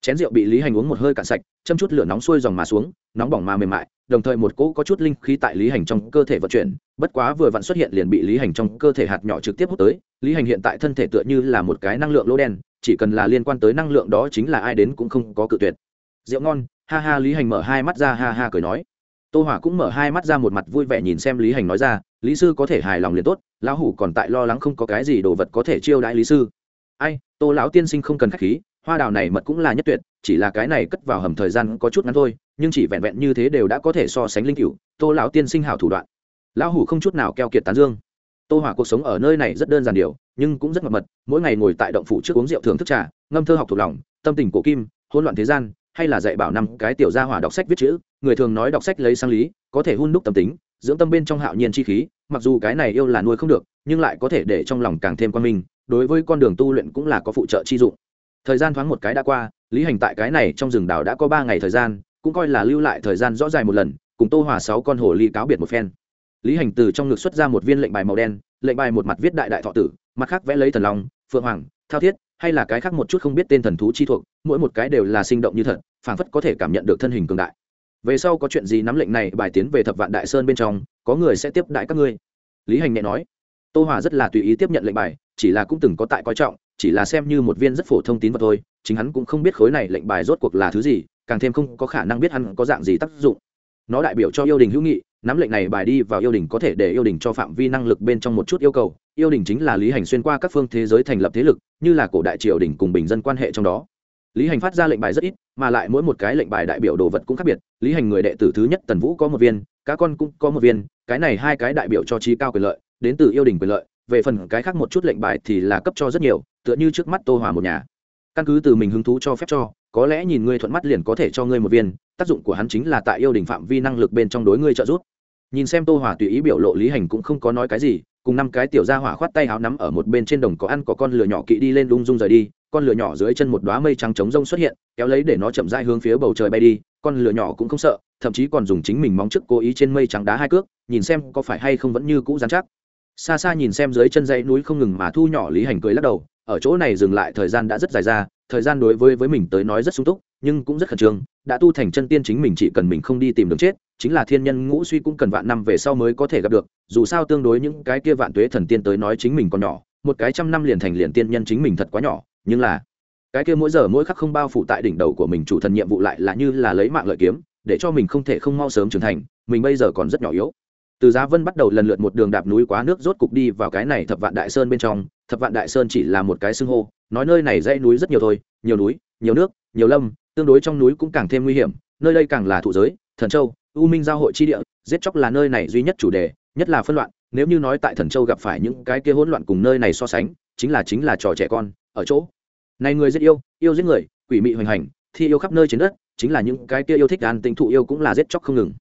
Chén rượu bị lý hành uống một hơi cạn sạch, châm chút lửa nóng xuôi dòng mà xuống, nóng bỏng mà mềm mại, đồng thời một cỗ có chút linh khí tại lý hành trong cơ thể vận chuyển, bất quá vừa vặn xuất hiện liền bị lý hành trong cơ thể hạt nhỏ trực tiếp hút tới, lý hành hiện tại thân thể tựa như là một cái năng lượng lỗ đen, chỉ cần là liên quan tới năng lượng đó chính là ai đến cũng không có cự tuyệt. Rượu ngon, ha ha, lý hành mở hai mắt ra, ha ha cười nói. Tô hỏa cũng mở hai mắt ra một mặt vui vẻ nhìn xem lý hành nói ra lý sư có thể hài lòng liền tốt, lão hủ còn tại lo lắng không có cái gì đồ vật có thể chiêu đãi lý sư. Ai, tô lão tiên sinh không cần khách khí, hoa đào này mật cũng là nhất tuyệt, chỉ là cái này cất vào hầm thời gian có chút ngắn thôi, nhưng chỉ vẹn vẹn như thế đều đã có thể so sánh linh cựu tô lão tiên sinh hảo thủ đoạn. Lão hủ không chút nào keo kiệt tán dương. Tô hỏa cuộc sống ở nơi này rất đơn giản điều, nhưng cũng rất mật mật, mỗi ngày ngồi tại động phủ trước uống rượu thưởng thức trà, ngâm thơ học thuộc lòng, tâm tình cổ kim, hỗn loạn thế gian hay là dạy bảo năm cái tiểu gia hỏa đọc sách viết chữ, người thường nói đọc sách lấy sang lý, có thể hun đúc tâm tính, dưỡng tâm bên trong hạo nhiên chi khí, mặc dù cái này yêu là nuôi không được, nhưng lại có thể để trong lòng càng thêm quan minh, đối với con đường tu luyện cũng là có phụ trợ chi dụng. Thời gian thoáng một cái đã qua, lý hành tại cái này trong rừng đảo đã có ba ngày thời gian, cũng coi là lưu lại thời gian rõ dài một lần, cùng tô hòa sáu con hồ ly cáo biệt một phen. Lý hành từ trong ngực xuất ra một viên lệnh bài màu đen, lệnh bài một mặt viết đại đại thọ tử, mặt khác vẽ lấy thần long, phượng hoàng, thao thiết hay là cái khác một chút không biết tên thần thú chi thuộc, mỗi một cái đều là sinh động như thật, phảng phất có thể cảm nhận được thân hình cường đại. Về sau có chuyện gì nắm lệnh này, bài tiến về thập vạn đại sơn bên trong, có người sẽ tiếp đại các ngươi. Lý hành nhẹ nói. Tô hòa rất là tùy ý tiếp nhận lệnh bài, chỉ là cũng từng có tại coi trọng, chỉ là xem như một viên rất phổ thông tín vật thôi, chính hắn cũng không biết khối này lệnh bài rốt cuộc là thứ gì, càng thêm không có khả năng biết hắn có dạng gì tác dụng. Nó đại biểu cho yêu đình hữu nghị nắm lệnh này bài đi vào yêu đình có thể để yêu đình cho phạm vi năng lực bên trong một chút yêu cầu. Yêu đình chính là lý hành xuyên qua các phương thế giới thành lập thế lực, như là cổ đại triều đình cùng bình dân quan hệ trong đó. Lý hành phát ra lệnh bài rất ít, mà lại mỗi một cái lệnh bài đại biểu đồ vật cũng khác biệt. Lý hành người đệ tử thứ nhất tần vũ có một viên, cá con cũng có một viên, cái này hai cái đại biểu cho trí cao quyền lợi, đến từ yêu đình quyền lợi. Về phần cái khác một chút lệnh bài thì là cấp cho rất nhiều, tựa như trước mắt tô hòa một nhà. Căn cứ từ mình hứng thú cho phép cho, có lẽ nhìn ngươi thuận mắt liền có thể cho ngươi một viên, tác dụng của hắn chính là tại yêu đình phạm vi năng lực bên trong đối ngươi trợ giúp nhìn xem tô hỏa tùy ý biểu lộ lý hành cũng không có nói cái gì, cùng năm cái tiểu gia hỏa khoát tay háo nắm ở một bên trên đồng có ăn có con lửa nhỏ kỵ đi lên lung dung rời đi, con lửa nhỏ dưới chân một đoá mây trắng trống rông xuất hiện, kéo lấy để nó chậm rãi hướng phía bầu trời bay đi, con lửa nhỏ cũng không sợ, thậm chí còn dùng chính mình móng trước cố ý trên mây trắng đá hai cước, nhìn xem có phải hay không vẫn như cũ dán chắc. Xa xa nhìn xem dưới chân dãy núi không ngừng mà thu nhỏ lý hành cười lắc đầu, ở chỗ này dừng lại thời gian đã rất dài ra, thời gian đối với với mình tới nói rất sung túc nhưng cũng rất khẩn trương, đã tu thành chân tiên chính mình chỉ cần mình không đi tìm đường chết, chính là thiên nhân ngũ suy cũng cần vạn năm về sau mới có thể gặp được, dù sao tương đối những cái kia vạn tuế thần tiên tới nói chính mình còn nhỏ, một cái trăm năm liền thành liền tiên nhân chính mình thật quá nhỏ, nhưng là, cái kia mỗi giờ mỗi khắc không bao phủ tại đỉnh đầu của mình chủ thần nhiệm vụ lại là như là lấy mạng lợi kiếm, để cho mình không thể không mau sớm trưởng thành, mình bây giờ còn rất nhỏ yếu. Từ giá vân bắt đầu lần lượt một đường đạp núi quá nước rốt cục đi vào cái này thập vạn đại sơn bên trong, thập vạn đại sơn chỉ là một cái xưng hô, nói nơi này dãy núi rất nhiều thôi, nhiều núi, nhiều nước, nhiều lâm tương đối trong núi cũng càng thêm nguy hiểm, nơi đây càng là thụ giới, thần châu, u minh giao hội chi địa, giết chóc là nơi này duy nhất chủ đề, nhất là phân loạn, nếu như nói tại thần châu gặp phải những cái kia hỗn loạn cùng nơi này so sánh, chính là chính là trò trẻ con, ở chỗ. Này người giết yêu yêu giết người, quỷ mị hoành hành, thi yêu khắp nơi trên đất, chính là những cái kia yêu thích an tình thụ yêu cũng là giết chóc không ngừng.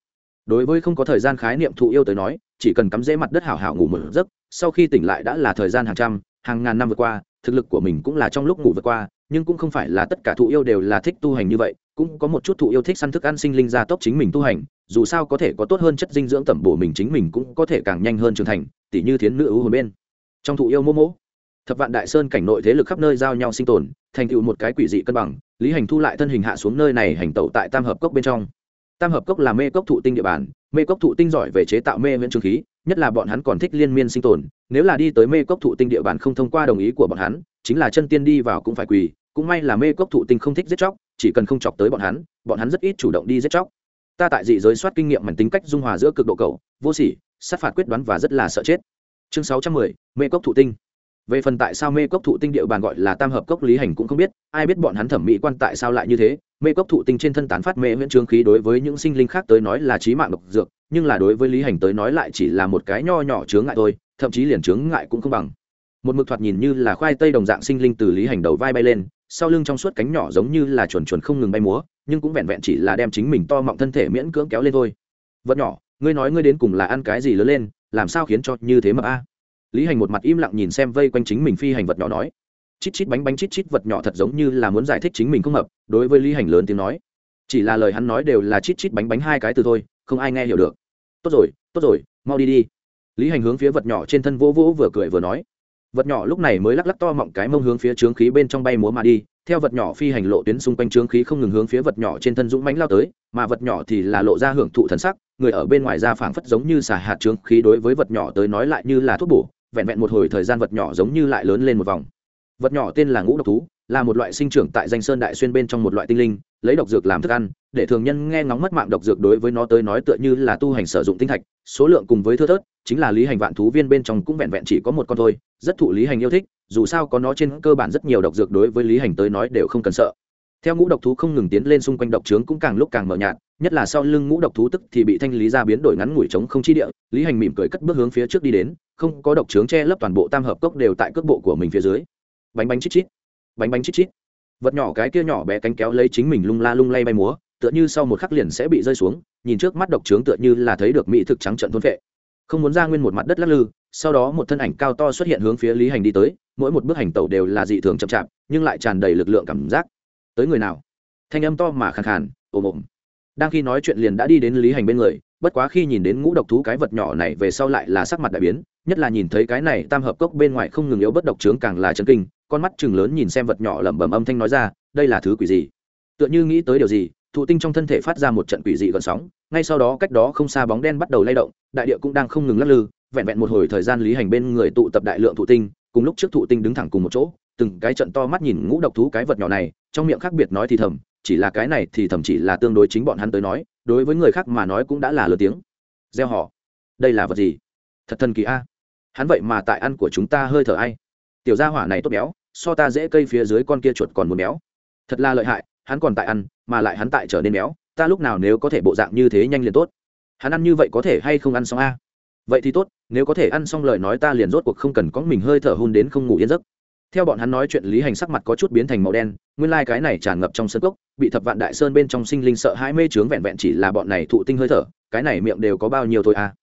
Đối với không có thời gian khái niệm thụ yêu tới nói, chỉ cần cắm rễ mặt đất hảo hảo ngủ một giấc, sau khi tỉnh lại đã là thời gian hàng trăm, hàng ngàn năm vượt qua, thực lực của mình cũng là trong lúc ngủ vượt qua nhưng cũng không phải là tất cả thụ yêu đều là thích tu hành như vậy, cũng có một chút thụ yêu thích săn thức ăn sinh linh gia tốc chính mình tu hành, dù sao có thể có tốt hơn chất dinh dưỡng tẩm bổ mình chính mình cũng có thể càng nhanh hơn trưởng thành, tỉ như thiến nữ ưu hồn bên. Trong thụ yêu mô mỗ thập vạn đại sơn cảnh nội thế lực khắp nơi giao nhau sinh tồn, thành tựu một cái quỷ dị cân bằng, lý hành thu lại thân hình hạ xuống nơi này hành tẩu tại tam hợp cốc bên trong. Tam hợp cốc là mê cốc thụ tinh địa bàn, mê cốc thụ tinh giỏi về chế tạo mê viễn trường khí, nhất là bọn hắn còn thích liên miên sinh tồn, nếu là đi tới mê cốc thụ tinh địa bàn không thông qua đồng ý của bọn hắn, chính là chân tiên đi vào cũng phải quỳ cũng may là mê cốc thụ tinh không thích giết chóc, chỉ cần không chọc tới bọn hắn bọn hắn rất ít chủ động đi giết chóc. Ta tại dị giới soát kinh nghiệm mảnh tính cách dung hòa giữa cực độ cầu vô sỉ, sát phạt quyết đoán và rất là sợ chết. Chương sáu trăm mười, mê cốc thụ tinh. Về phần tại sao mê cốc thụ tinh địa bàn gọi là tam hợp cốc lý hành cũng không biết, ai biết bọn hắn thẩm mỹ quan tại sao lại như thế. Mê cốc thụ tinh trên thân tán phát mê viễn trương khí đối với những sinh linh khác tới nói là trí mạng độc dược, nhưng là đối với lý hành tới nói lại chỉ là một cái nho nhỏ chướng ngại thôi, thậm chí liền chướng ngại cũng không bằng. Một mực thoạt nhìn như là khoai tây đồng dạng sinh linh từ lý hành đầu vai bay lên sau lưng trong suốt cánh nhỏ giống như là chuồn chuồn không ngừng bay múa, nhưng cũng vẹn vẹn chỉ là đem chính mình to mọng thân thể miễn cưỡng kéo lên thôi. Vật nhỏ, ngươi nói ngươi đến cùng là ăn cái gì lớn lên, làm sao khiến cho như thế mà a? Lý hành một mặt im lặng nhìn xem vây quanh chính mình phi hành vật nhỏ nói. Chít chít bánh bánh chít chít vật nhỏ thật giống như là muốn giải thích chính mình không hợp, đối với lý hành lớn tiếng nói. Chỉ là lời hắn nói đều là chít chít bánh bánh hai cái từ thôi, không ai nghe hiểu được. Tốt rồi tốt rồi, mau đi đi. Lý hành hướng phía vật nhỏ trên thân vỗ vỗ vừa cười vừa nói vật nhỏ lúc này mới lắc lắc to mọng cái mông hướng phía trướng khí bên trong bay múa mà đi, theo vật nhỏ phi hành lộ tuyến xung quanh trướng khí không ngừng hướng phía vật nhỏ trên thân dũng mãnh lao tới, mà vật nhỏ thì là lộ ra hưởng thụ thần sắc, người ở bên ngoài ra phảng phất giống như xả hạt trướng khí đối với vật nhỏ tới nói lại như là thuốc bổ, vẹn vẹn một hồi thời gian vật nhỏ giống như lại lớn lên một vòng. Vật nhỏ tên là ngũ độc thú, là một loại sinh trưởng tại danh sơn đại xuyên bên trong một loại tinh linh, lấy độc dược làm thức ăn, để thường nhân nghe ngóng mất mạng độc dược đối với nó tới nói tựa như là tu hành sử dụng tinh thạch, số lượng cùng với thưa thớt chính là lý hành vạn thú viên bên trong cũng vẹn vẹn chỉ có một con thôi, rất thụ lý hành yêu thích, dù sao có nó trên cơ bản rất nhiều độc dược đối với lý hành tới nói đều không cần sợ. Theo ngũ độc thú không ngừng tiến lên xung quanh độc trướng cũng càng lúc càng mờ nhạt, nhất là sau lưng ngũ độc thú tức thì bị thanh lý ra biến đổi ngắn ngủi trống không chi địa, lý hành mỉm cười cất bước hướng phía trước đi đến, không có độc trướng che lấp toàn bộ tam hợp cốc đều tại cước bộ của mình phía dưới. Bánh bánh chít chít, bánh bánh chít chít. Vật nhỏ cái kia nhỏ bé cánh kéo lấy chính mình lung la lung lay bay múa, tựa như sau một khắc liền sẽ bị rơi xuống, nhìn trước mắt độc trướng tựa như là thấy được mỹ thực trắng trận thôn vệ không muốn ra nguyên một mặt đất lắc lư, sau đó một thân ảnh cao to xuất hiện hướng phía lý hành đi tới, mỗi một bước hành tẩu đều là dị thường chậm chạp, nhưng lại tràn đầy lực lượng cảm giác. Tới người nào? Thanh âm to mà khàn khàn, ồm ồm. Đang khi nói chuyện liền đã đi đến lý hành bên người, bất quá khi nhìn đến ngũ độc thú cái vật nhỏ này về sau lại là sắc mặt đại biến, nhất là nhìn thấy cái này tam hợp cốc bên ngoài không ngừng yếu bất độc trướng càng là chân kinh, con mắt chừng lớn nhìn xem vật nhỏ lẩm bẩm âm thanh nói ra, đây là thứ quỷ gì? Tựa như nghĩ tới điều gì thụ tinh trong thân thể phát ra một trận quỷ dị gợn sóng, ngay sau đó cách đó không xa bóng đen bắt đầu lay động, đại địa cũng đang không ngừng lắc lư, vẹn vẹn một hồi thời gian lý hành bên người tụ tập đại lượng thụ tinh, cùng lúc trước thụ tinh đứng thẳng cùng một chỗ, từng cái trận to mắt nhìn ngũ độc thú cái vật nhỏ này, trong miệng khác biệt nói thì thầm, chỉ là cái này thì thầm chỉ là tương đối chính bọn hắn tới nói, đối với người khác mà nói cũng đã là lớn tiếng. Gieo họ. Đây là vật gì? Thật thần kỳ a. Hắn vậy mà tại ăn của chúng ta hơi thở ai. Tiểu gia hỏa này tốt béo, so ta dễ cây phía dưới con kia chuột còn muốn béo. Thật là lợi hại, hắn còn tại ăn mà lại hắn tại trở nên béo, ta lúc nào nếu có thể bộ dạng như thế nhanh liền tốt. Hắn ăn như vậy có thể hay không ăn xong a? Vậy thì tốt, nếu có thể ăn xong lời nói ta liền rốt cuộc không cần có mình hơi thở hôn đến không ngủ yên giấc. Theo bọn hắn nói chuyện lý hành sắc mặt có chút biến thành màu đen, nguyên lai、like、cái này tràn ngập trong sân cốc, bị thập vạn đại sơn bên trong sinh linh sợ hãi mê trướng vẹn vẹn chỉ là bọn này thụ tinh hơi thở, cái này miệng đều có bao nhiêu thôi à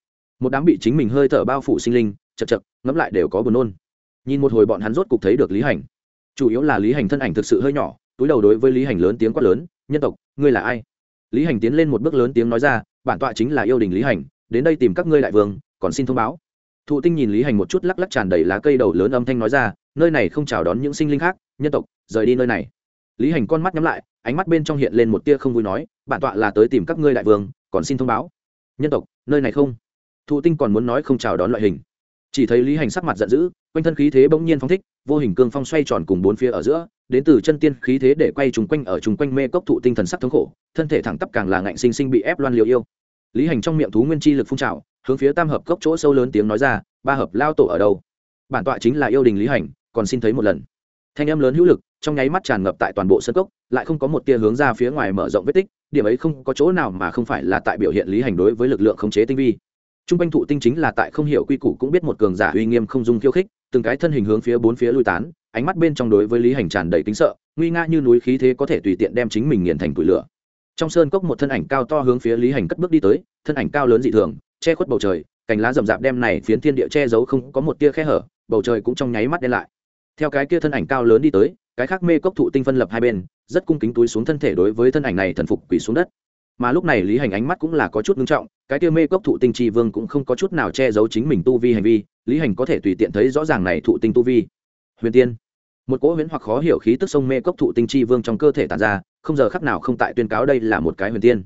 một đám bị chính mình hơi thở bao phủ sinh linh, chật chật, ngẫm lại đều có buồn nôn. Nhìn một hồi bọn hắn rốt cục thấy được lý hành. Chủ yếu là lý hành thân ảnh thực sự hơi nhỏ, túi đầu đối với lý hành lớn tiếng quát lớn nhân tộc, ngươi là ai? Lý hành tiến lên một bước lớn tiếng nói ra, bản tọa chính là yêu đình lý hành, đến đây tìm các ngươi đại vương, còn xin thông báo. Thụ tinh nhìn lý hành một chút lắc lắc tràn đầy lá cây đầu lớn âm thanh nói ra, nơi này không chào đón những sinh linh khác, nhân tộc, rời đi nơi này. Lý hành con mắt nhắm lại, ánh mắt bên trong hiện lên một tia không vui nói, bản tọa là tới tìm các ngươi đại vương, còn xin thông báo. Nhân tộc, nơi này không? Thụ tinh còn muốn nói không chào đón loại hình chỉ thấy lý hành sắc mặt giận dữ, quanh thân khí thế bỗng nhiên phong thích, vô hình cương phong xoay tròn cùng bốn phía ở giữa, đến từ chân tiên khí thế để quay trùng quanh ở trùng quanh mê cốc thụ tinh thần sắc thống khổ, thân thể thẳng tắp càng là ngạnh sinh sinh bị ép loan liều yêu. Lý hành trong miệng thú nguyên chi lực phun trào, hướng phía tam hợp cốc chỗ sâu lớn tiếng nói ra, ba hợp lao tổ ở đâu? Bản tọa chính là yêu đình lý hành, còn xin thấy một lần. Thanh âm lớn hữu lực, trong nháy mắt tràn ngập tại toàn bộ sân cốc, lại không có một tia hướng ra phía ngoài mở rộng vết tích, điểm ấy không có chỗ nào mà không phải là tại biểu hiện lý hành đối với lực lượng khống chế tinh vi. Trung quanh thụ tinh chính là tại không hiểu quy củ cũng biết một cường giả uy nghiêm không dung khiêu khích, từng cái thân hình hướng phía bốn phía lui tán, ánh mắt bên trong đối với lý hành tràn đầy kính sợ, nguy nga như núi khí thế có thể tùy tiện đem chính mình nghiền thành tủi lửa. Trong sơn cốc một thân ảnh cao to hướng phía lý hành cất bước đi tới, thân ảnh cao lớn dị thường, che khuất bầu trời, cành lá rậm rạp đem này phiến thiên địa che giấu không có một tia khe hở, bầu trời cũng trong nháy mắt đen lại. Theo cái kia thân ảnh cao lớn đi tới, cái khác mê cốc thụ tinh phân lập hai bên, rất cung kính túi xuống thân thể đối với thân ảnh này thần phục quỳ xuống đất mà lúc này lý hành ánh mắt cũng là có chút ngưng trọng, cái tiêu mê cốc thụ tinh tri vương cũng không có chút nào che giấu chính mình tu vi hành vi, lý hành có thể tùy tiện thấy rõ ràng này thụ tinh tu vi. Huyền tiên, một cỗ huyễn hoặc khó hiểu khí tức sông mê cốc thụ tinh tri vương trong cơ thể tàn ra, không giờ khắc nào không tại tuyên cáo đây là một cái huyền tiên.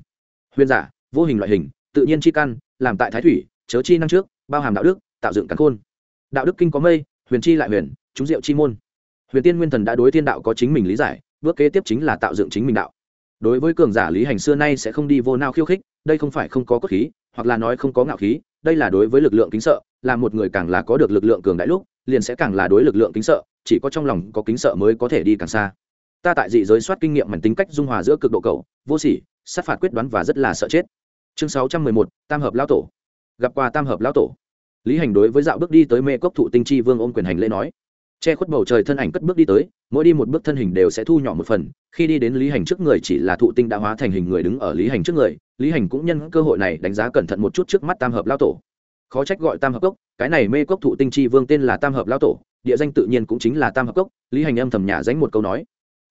Huyền giả, vô hình loại hình, tự nhiên chi căn, làm tại thái thủy, chớ chi năng trước, bao hàm đạo đức, tạo dựng cắn khôn. Đạo đức kinh có mây, huyền chi lại huyền, chúng diệu chi môn. Huyền tiên nguyên thần đã đối thiên đạo có chính mình lý giải, bước kế tiếp chính là tạo dựng chính mình đạo đối với cường giả lý hành xưa nay sẽ không đi vô nao khiêu khích, đây không phải không có cốt khí, hoặc là nói không có ngạo khí, đây là đối với lực lượng kính sợ, là một người càng là có được lực lượng cường đại lúc, liền sẽ càng là đối lực lượng kính sợ, chỉ có trong lòng có kính sợ mới có thể đi càng xa. Ta tại dị giới soát kinh nghiệm mảnh tính cách dung hòa giữa cực độ cầu, vô sỉ, sát phạt quyết đoán và rất là sợ chết. Chương sáu trăm mười một, tam hợp lao tổ. Gặp qua tam hợp lao tổ. Lý hành đối với dạo bước đi tới mê cốc thụ tinh chi vương ôm quyền hành lễ nói. Che khuất bầu trời thân ảnh cất bước đi tới mỗi đi một bước thân hình đều sẽ thu nhỏ một phần, khi đi đến lý hành trước người chỉ là thụ tinh đã hóa thành hình người đứng ở lý hành trước người, lý hành cũng nhân cơ hội này đánh giá cẩn thận một chút trước mắt tam hợp lao tổ. Khó trách gọi tam hợp cốc, cái này mê cốc thụ tinh chi vương tên là tam hợp lao tổ, địa danh tự nhiên cũng chính là tam hợp cốc, lý hành âm thầm nhà danh một câu nói.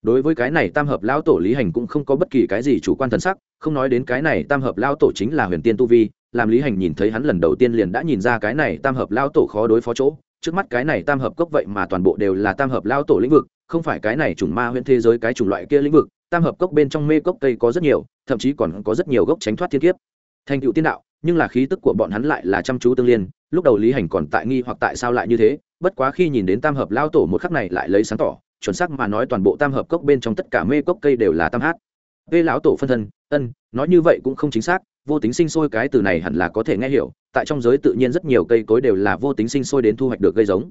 Đối với cái này tam hợp lao tổ lý hành cũng không có bất kỳ cái gì chủ quan thân sắc, không nói đến cái này tam hợp lao tổ chính là huyền tiên tu vi, làm lý hành nhìn thấy hắn lần đầu tiên liền đã nhìn ra cái này tam hợp lao tổ khó đối phó chỗ, trước mắt cái này tam hợp cốc vậy mà toàn bộ đều là tam hợp lao tổ lĩnh vực không phải cái này chủng ma huyễn thế giới, cái chủng loại kia lĩnh vực, tam hợp cốc bên trong mê cốc cây có rất nhiều, thậm chí còn có rất nhiều gốc tránh thoát thiên kiếp. Thành tựu tiên đạo, nhưng là khí tức của bọn hắn lại là chăm chú tương liên, lúc đầu lý hành còn tại nghi hoặc tại sao lại như thế, bất quá khi nhìn đến tam hợp lao tổ một khắc này lại lấy sáng tỏ, chuẩn xác mà nói toàn bộ tam hợp cốc bên trong tất cả mê cốc cây đều là tam hát. Vê lão tổ phân thân, ân, nói như vậy cũng không chính xác, vô tính sinh sôi cái từ này hẳn là có thể nghe hiểu, tại trong giới tự nhiên rất nhiều cây cối đều là vô tính sinh sôi đến thu hoạch được gây giống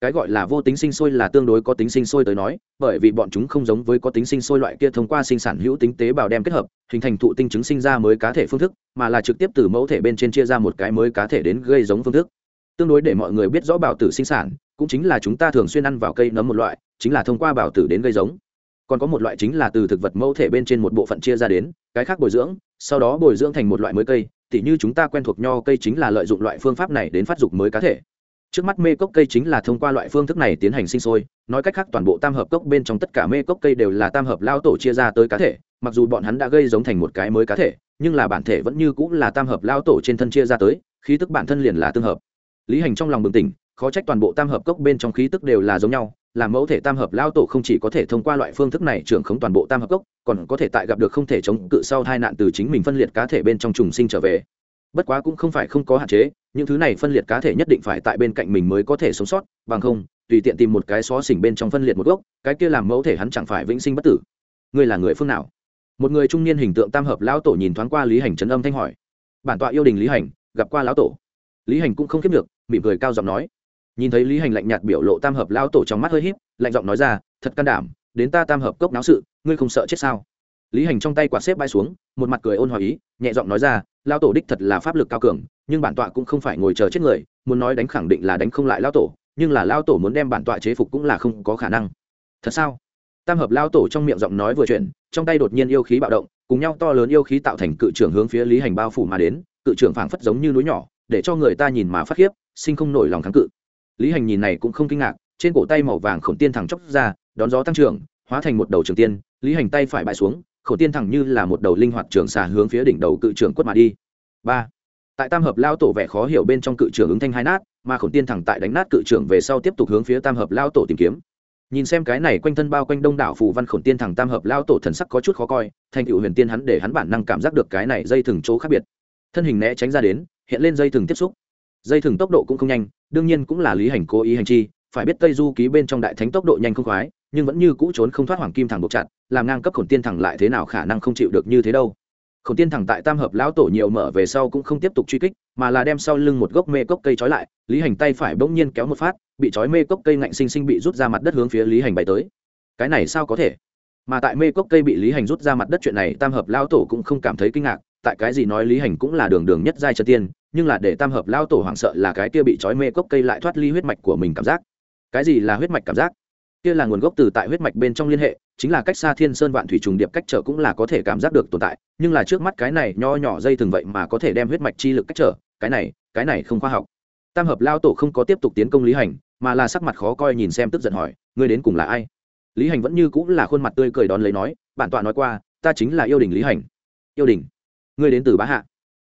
cái gọi là vô tính sinh sôi là tương đối có tính sinh sôi tới nói, bởi vì bọn chúng không giống với có tính sinh sôi loại kia thông qua sinh sản hữu tính tế bào đem kết hợp, hình thành thụ tinh chứng sinh ra mới cá thể phương thức, mà là trực tiếp từ mẫu thể bên trên chia ra một cái mới cá thể đến gây giống phương thức. Tương đối để mọi người biết rõ bào tử sinh sản, cũng chính là chúng ta thường xuyên ăn vào cây nấm một loại, chính là thông qua bào tử đến gây giống. Còn có một loại chính là từ thực vật mẫu thể bên trên một bộ phận chia ra đến, cái khác bồi dưỡng, sau đó bồi dưỡng thành một loại mới cây, tỉ như chúng ta quen thuộc nho cây chính là lợi dụng loại phương pháp này đến phát dục mới cá thể trước mắt mê cốc cây chính là thông qua loại phương thức này tiến hành sinh sôi, nói cách khác toàn bộ tam hợp cốc bên trong tất cả mê cốc cây đều là tam hợp lao tổ chia ra tới cá thể, mặc dù bọn hắn đã gây giống thành một cái mới cá thể, nhưng là bản thể vẫn như cũng là tam hợp lao tổ trên thân chia ra tới, khí tức bản thân liền là tương hợp. Lý hành trong lòng bừng tỉnh, khó trách toàn bộ tam hợp cốc bên trong khí tức đều là giống nhau làm mẫu thể tam hợp lao tổ không chỉ có thể thông qua loại phương thức này trưởng khống toàn bộ tam hợp cốc, còn có thể tại gặp được không thể chống cự sau tai nạn từ chính mình phân liệt cá thể bên trong trùng sinh trở về bất quá cũng không phải không có hạn chế, những thứ này phân liệt cá thể nhất định phải tại bên cạnh mình mới có thể sống sót, bằng không, tùy tiện tìm một cái xó xỉnh bên trong phân liệt một gốc, cái kia làm mẫu thể hắn chẳng phải vĩnh sinh bất tử. Ngươi là người phương nào? Một người trung niên hình tượng tam hợp lão tổ nhìn thoáng qua lý hành trấn âm thanh hỏi. Bản tọa yêu đình lý hành, gặp qua lão tổ. Lý hành cũng không kiếp được, mỉm cười cao giọng nói. Nhìn thấy lý hành lạnh nhạt biểu lộ tam hợp lão tổ trong mắt hơi híp, lạnh giọng nói ra, thật can đảm, đến ta tam hợp cốc náo sự, ngươi không sợ chết sao? Lý hành trong tay quạt xếp bay xuống, một mặt cười ôn hòa ý, nhẹ giọng nói ra lao tổ đích thật là pháp lực cao cường, nhưng bản tọa cũng không phải ngồi chờ chết người, muốn nói đánh khẳng định là đánh không lại lao tổ, nhưng là lao tổ muốn đem bản tọa chế phục cũng là không có khả năng. Thật sao? Tam hợp lao tổ trong miệng giọng nói vừa chuyện trong tay đột nhiên yêu khí bạo động, cùng nhau to lớn yêu khí tạo thành cự trưởng hướng phía lý hành bao phủ mà đến, cự trưởng phảng phất giống như núi nhỏ, để cho người ta nhìn mà phát khiếp, sinh không nổi lòng kháng cự. Lý hành nhìn này cũng không kinh ngạc, trên cổ tay màu vàng khổng tiên thẳng chóc ra, đón gió tăng trưởng, hóa thành một đầu trường tiên, lý hành tay phải bại xuống khổ tiên thẳng như là một đầu linh hoạt trường xà hướng phía đỉnh đầu cự trưởng quất mà đi. Ba. Tại tam hợp lao tổ vẻ khó hiểu bên trong cự trưởng ứng thanh hai nát, mà khổn tiên thẳng tại đánh nát cự trưởng về sau tiếp tục hướng phía tam hợp lao tổ tìm kiếm. Nhìn xem cái này quanh thân bao quanh đông đảo phù văn khổn tiên thẳng tam hợp lao tổ thần sắc có chút khó coi, thành cựu huyền tiên hắn để hắn bản năng cảm giác được cái này dây thừng chỗ khác biệt. Thân hình né tránh ra đến, hiện lên dây thừng tiếp xúc. Dây thừng tốc độ cũng không nhanh, đương nhiên cũng là lý hành cố ý hành chi, phải biết tây du ký bên trong đại thánh tốc độ nhanh không khoái nhưng vẫn như cũ trốn không thoát hoàng kim thẳng buộc chặt, làm ngang cấp khổn tiên thẳng lại thế nào khả năng không chịu được như thế đâu. Khổn tiên thẳng tại tam hợp lão tổ nhiều mở về sau cũng không tiếp tục truy kích, mà là đem sau lưng một gốc mê cốc cây trói lại, lý hành tay phải bỗng nhiên kéo một phát, bị trói mê cốc cây ngạnh sinh sinh bị rút ra mặt đất hướng phía lý hành bày tới. Cái này sao có thể? Mà tại mê cốc cây bị lý hành rút ra mặt đất chuyện này, tam hợp lão tổ cũng không cảm thấy kinh ngạc, tại cái gì nói lý hành cũng là đường đường nhất giai chân tiên, nhưng là để tam hợp lao tổ hoảng sợ là cái kia bị trói mê cốc cây lại thoát ly huyết mạch của mình cảm giác. Cái gì là huyết mạch cảm giác? Kia là nguồn gốc từ tại huyết mạch bên trong liên hệ, chính là cách xa thiên sơn vạn thủy trùng điệp cách trở cũng là có thể cảm giác được tồn tại, nhưng là trước mắt cái này nho nhỏ dây thường vậy mà có thể đem huyết mạch chi lực cách trở, cái này cái này không khoa học. Tam hợp lao tổ không có tiếp tục tiến công lý hành, mà là sắc mặt khó coi nhìn xem tức giận hỏi, ngươi đến cùng là ai? Lý hành vẫn như cũng là khuôn mặt tươi cười đón lấy nói, bản tọa nói qua, ta chính là yêu đình lý hành. Yêu đình? Ngươi đến từ bá hạ?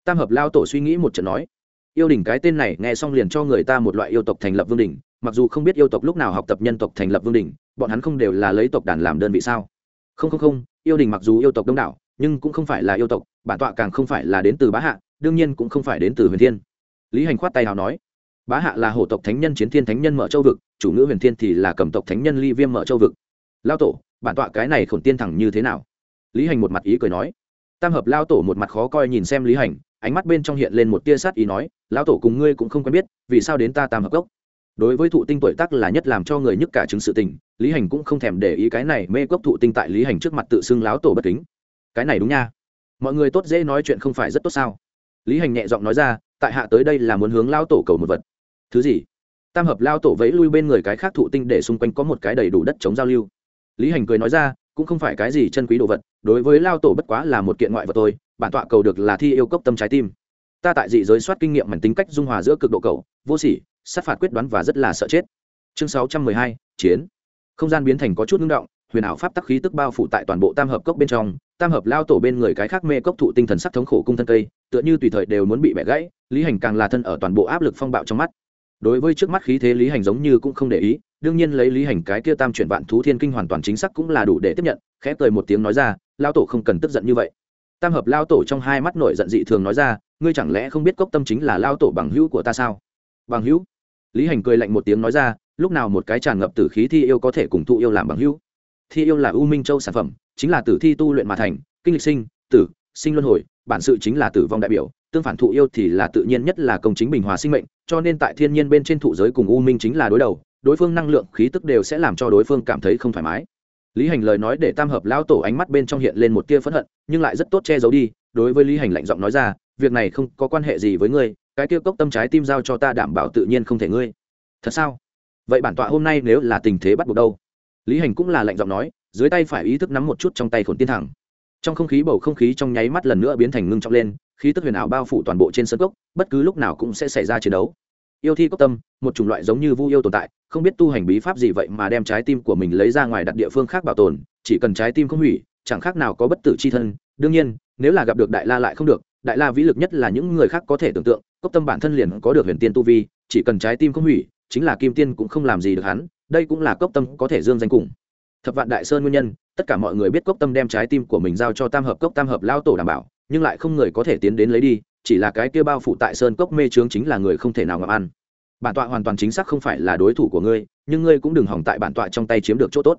Tam hợp lao tổ suy nghĩ một trận nói, yêu đình cái tên này nghe xong liền cho người ta một loại yêu tộc thành lập vương đình mặc dù không biết yêu tộc lúc nào học tập nhân tộc thành lập vương đình, bọn hắn không đều là lấy tộc đàn làm đơn vị sao? Không không không, yêu đình mặc dù yêu tộc đông đảo, nhưng cũng không phải là yêu tộc, bản tọa càng không phải là đến từ bá hạ, đương nhiên cũng không phải đến từ huyền thiên. Lý hành khoát tay nào nói, bá hạ là hổ tộc thánh nhân chiến thiên thánh nhân mở châu vực, chủ ngữ huyền thiên thì là cầm tộc thánh nhân ly viêm mở châu vực. Lao tổ, bản tọa cái này khổn tiên thẳng như thế nào? Lý hành một mặt ý cười nói, tam hợp lao tổ một mặt khó coi nhìn xem lý hành, ánh mắt bên trong hiện lên một tia sát ý nói lão tổ cùng ngươi cũng không quen biết, vì sao đến ta tam hợp gốc? Đối với thụ tinh tuổi tác là nhất làm cho người nhức cả chứng sự tình, lý hành cũng không thèm để ý cái này mê cốc thụ tinh tại lý hành trước mặt tự xưng láo tổ bất kính. Cái này đúng nha. Mọi người tốt dễ nói chuyện không phải rất tốt sao? Lý hành nhẹ giọng nói ra, tại hạ tới đây là muốn hướng lao tổ cầu một vật. Thứ gì? Tam hợp lao tổ vẫy lui bên người cái khác thụ tinh để xung quanh có một cái đầy đủ đất chống giao lưu. Lý hành cười nói ra, cũng không phải cái gì chân quý đồ vật, đối với lao tổ bất quá là một kiện ngoại vật tôi bản tọa cầu được là thi yêu cốc tâm trái tim. Ta tại dị giới soát kinh nghiệm mảnh tính cách dung hòa giữa cực độ cầu, vô sỉ sát phạt quyết đoán và rất là sợ chết. Chương sáu trăm mười hai, chiến. Không gian biến thành có chút ngưng động, huyền ảo pháp tắc khí tức bao phủ tại toàn bộ tam hợp cốc bên trong, tam hợp lao tổ bên người cái khác mê cốc thụ tinh thần sắc thống khổ cung thân cây, tựa như tùy thời đều muốn bị bẻ gãy, lý hành càng là thân ở toàn bộ áp lực phong bạo trong mắt. Đối với trước mắt khí thế lý hành giống như cũng không để ý, đương nhiên lấy lý hành cái kia tam chuyển vạn thú thiên kinh hoàn toàn chính xác cũng là đủ để tiếp nhận, khẽ cười một tiếng nói ra, lao tổ không cần tức giận như vậy. Tam hợp lao tổ trong hai mắt nổi giận dị thường nói ra, ngươi chẳng lẽ không biết cốc tâm chính là lao tổ bằng hữu của ta sao? Bằng hữu? Lý hành cười lạnh một tiếng nói ra, lúc nào một cái tràn ngập tử khí thi yêu có thể cùng thụ yêu làm bằng hữu? Thi yêu là u minh châu sản phẩm, chính là tử thi tu luyện mà thành, kinh lịch sinh, tử, sinh luân hồi, bản sự chính là tử vong đại biểu, tương phản thụ yêu thì là tự nhiên nhất là công chính bình hòa sinh mệnh, cho nên tại thiên nhiên bên trên thụ giới cùng u minh chính là đối đầu, đối phương năng lượng khí tức đều sẽ làm cho đối phương cảm thấy không thoải mái. Lý hành lời nói để tam hợp lão tổ ánh mắt bên trong hiện lên một tia phẫn hận, nhưng lại rất tốt che giấu đi, đối với lý hành lạnh giọng nói ra, việc này không có quan hệ gì với ngươi cái kia cốc tâm trái tim giao cho ta đảm bảo tự nhiên không thể ngươi. Thật sao? Vậy bản tọa hôm nay nếu là tình thế bắt buộc đâu? Lý hành cũng là lạnh giọng nói, dưới tay phải ý thức nắm một chút trong tay khổn tiên thẳng. Trong không khí bầu không khí trong nháy mắt lần nữa biến thành ngưng trọng lên, khí tức huyền ảo bao phủ toàn bộ trên sân cốc, bất cứ lúc nào cũng sẽ xảy ra chiến đấu. Yêu thi cốc tâm, một chủng loại giống như vu yêu tồn tại, không biết tu hành bí pháp gì vậy mà đem trái tim của mình lấy ra ngoài đặt địa phương khác bảo tồn, chỉ cần trái tim không hủy, chẳng khác nào có bất tử c h i thân. Đương nhiên, nếu là gặp được đại la lại không được, đại la vĩ lực nhất là những người khác có thể tưởng tượng cốc tâm bản thân liền có được huyền tiên tu vi, chỉ cần trái tim không hủy, chính là kim tiên cũng không làm gì được hắn, đây cũng là cốc tâm có thể dương danh cùng. Thập vạn đại sơn nguyên nhân, tất cả mọi người biết cốc tâm đem trái tim của mình giao cho tam hợp cốc tam hợp lao tổ đảm bảo, nhưng lại không người có thể tiến đến lấy đi, chỉ là cái kia bao phủ tại sơn cốc mê trướng chính là người không thể nào ngậm ăn. Bản tọa hoàn toàn chính xác không phải là đối thủ của ngươi, nhưng ngươi cũng đừng hỏng tại bản tọa trong tay chiếm được chỗ tốt.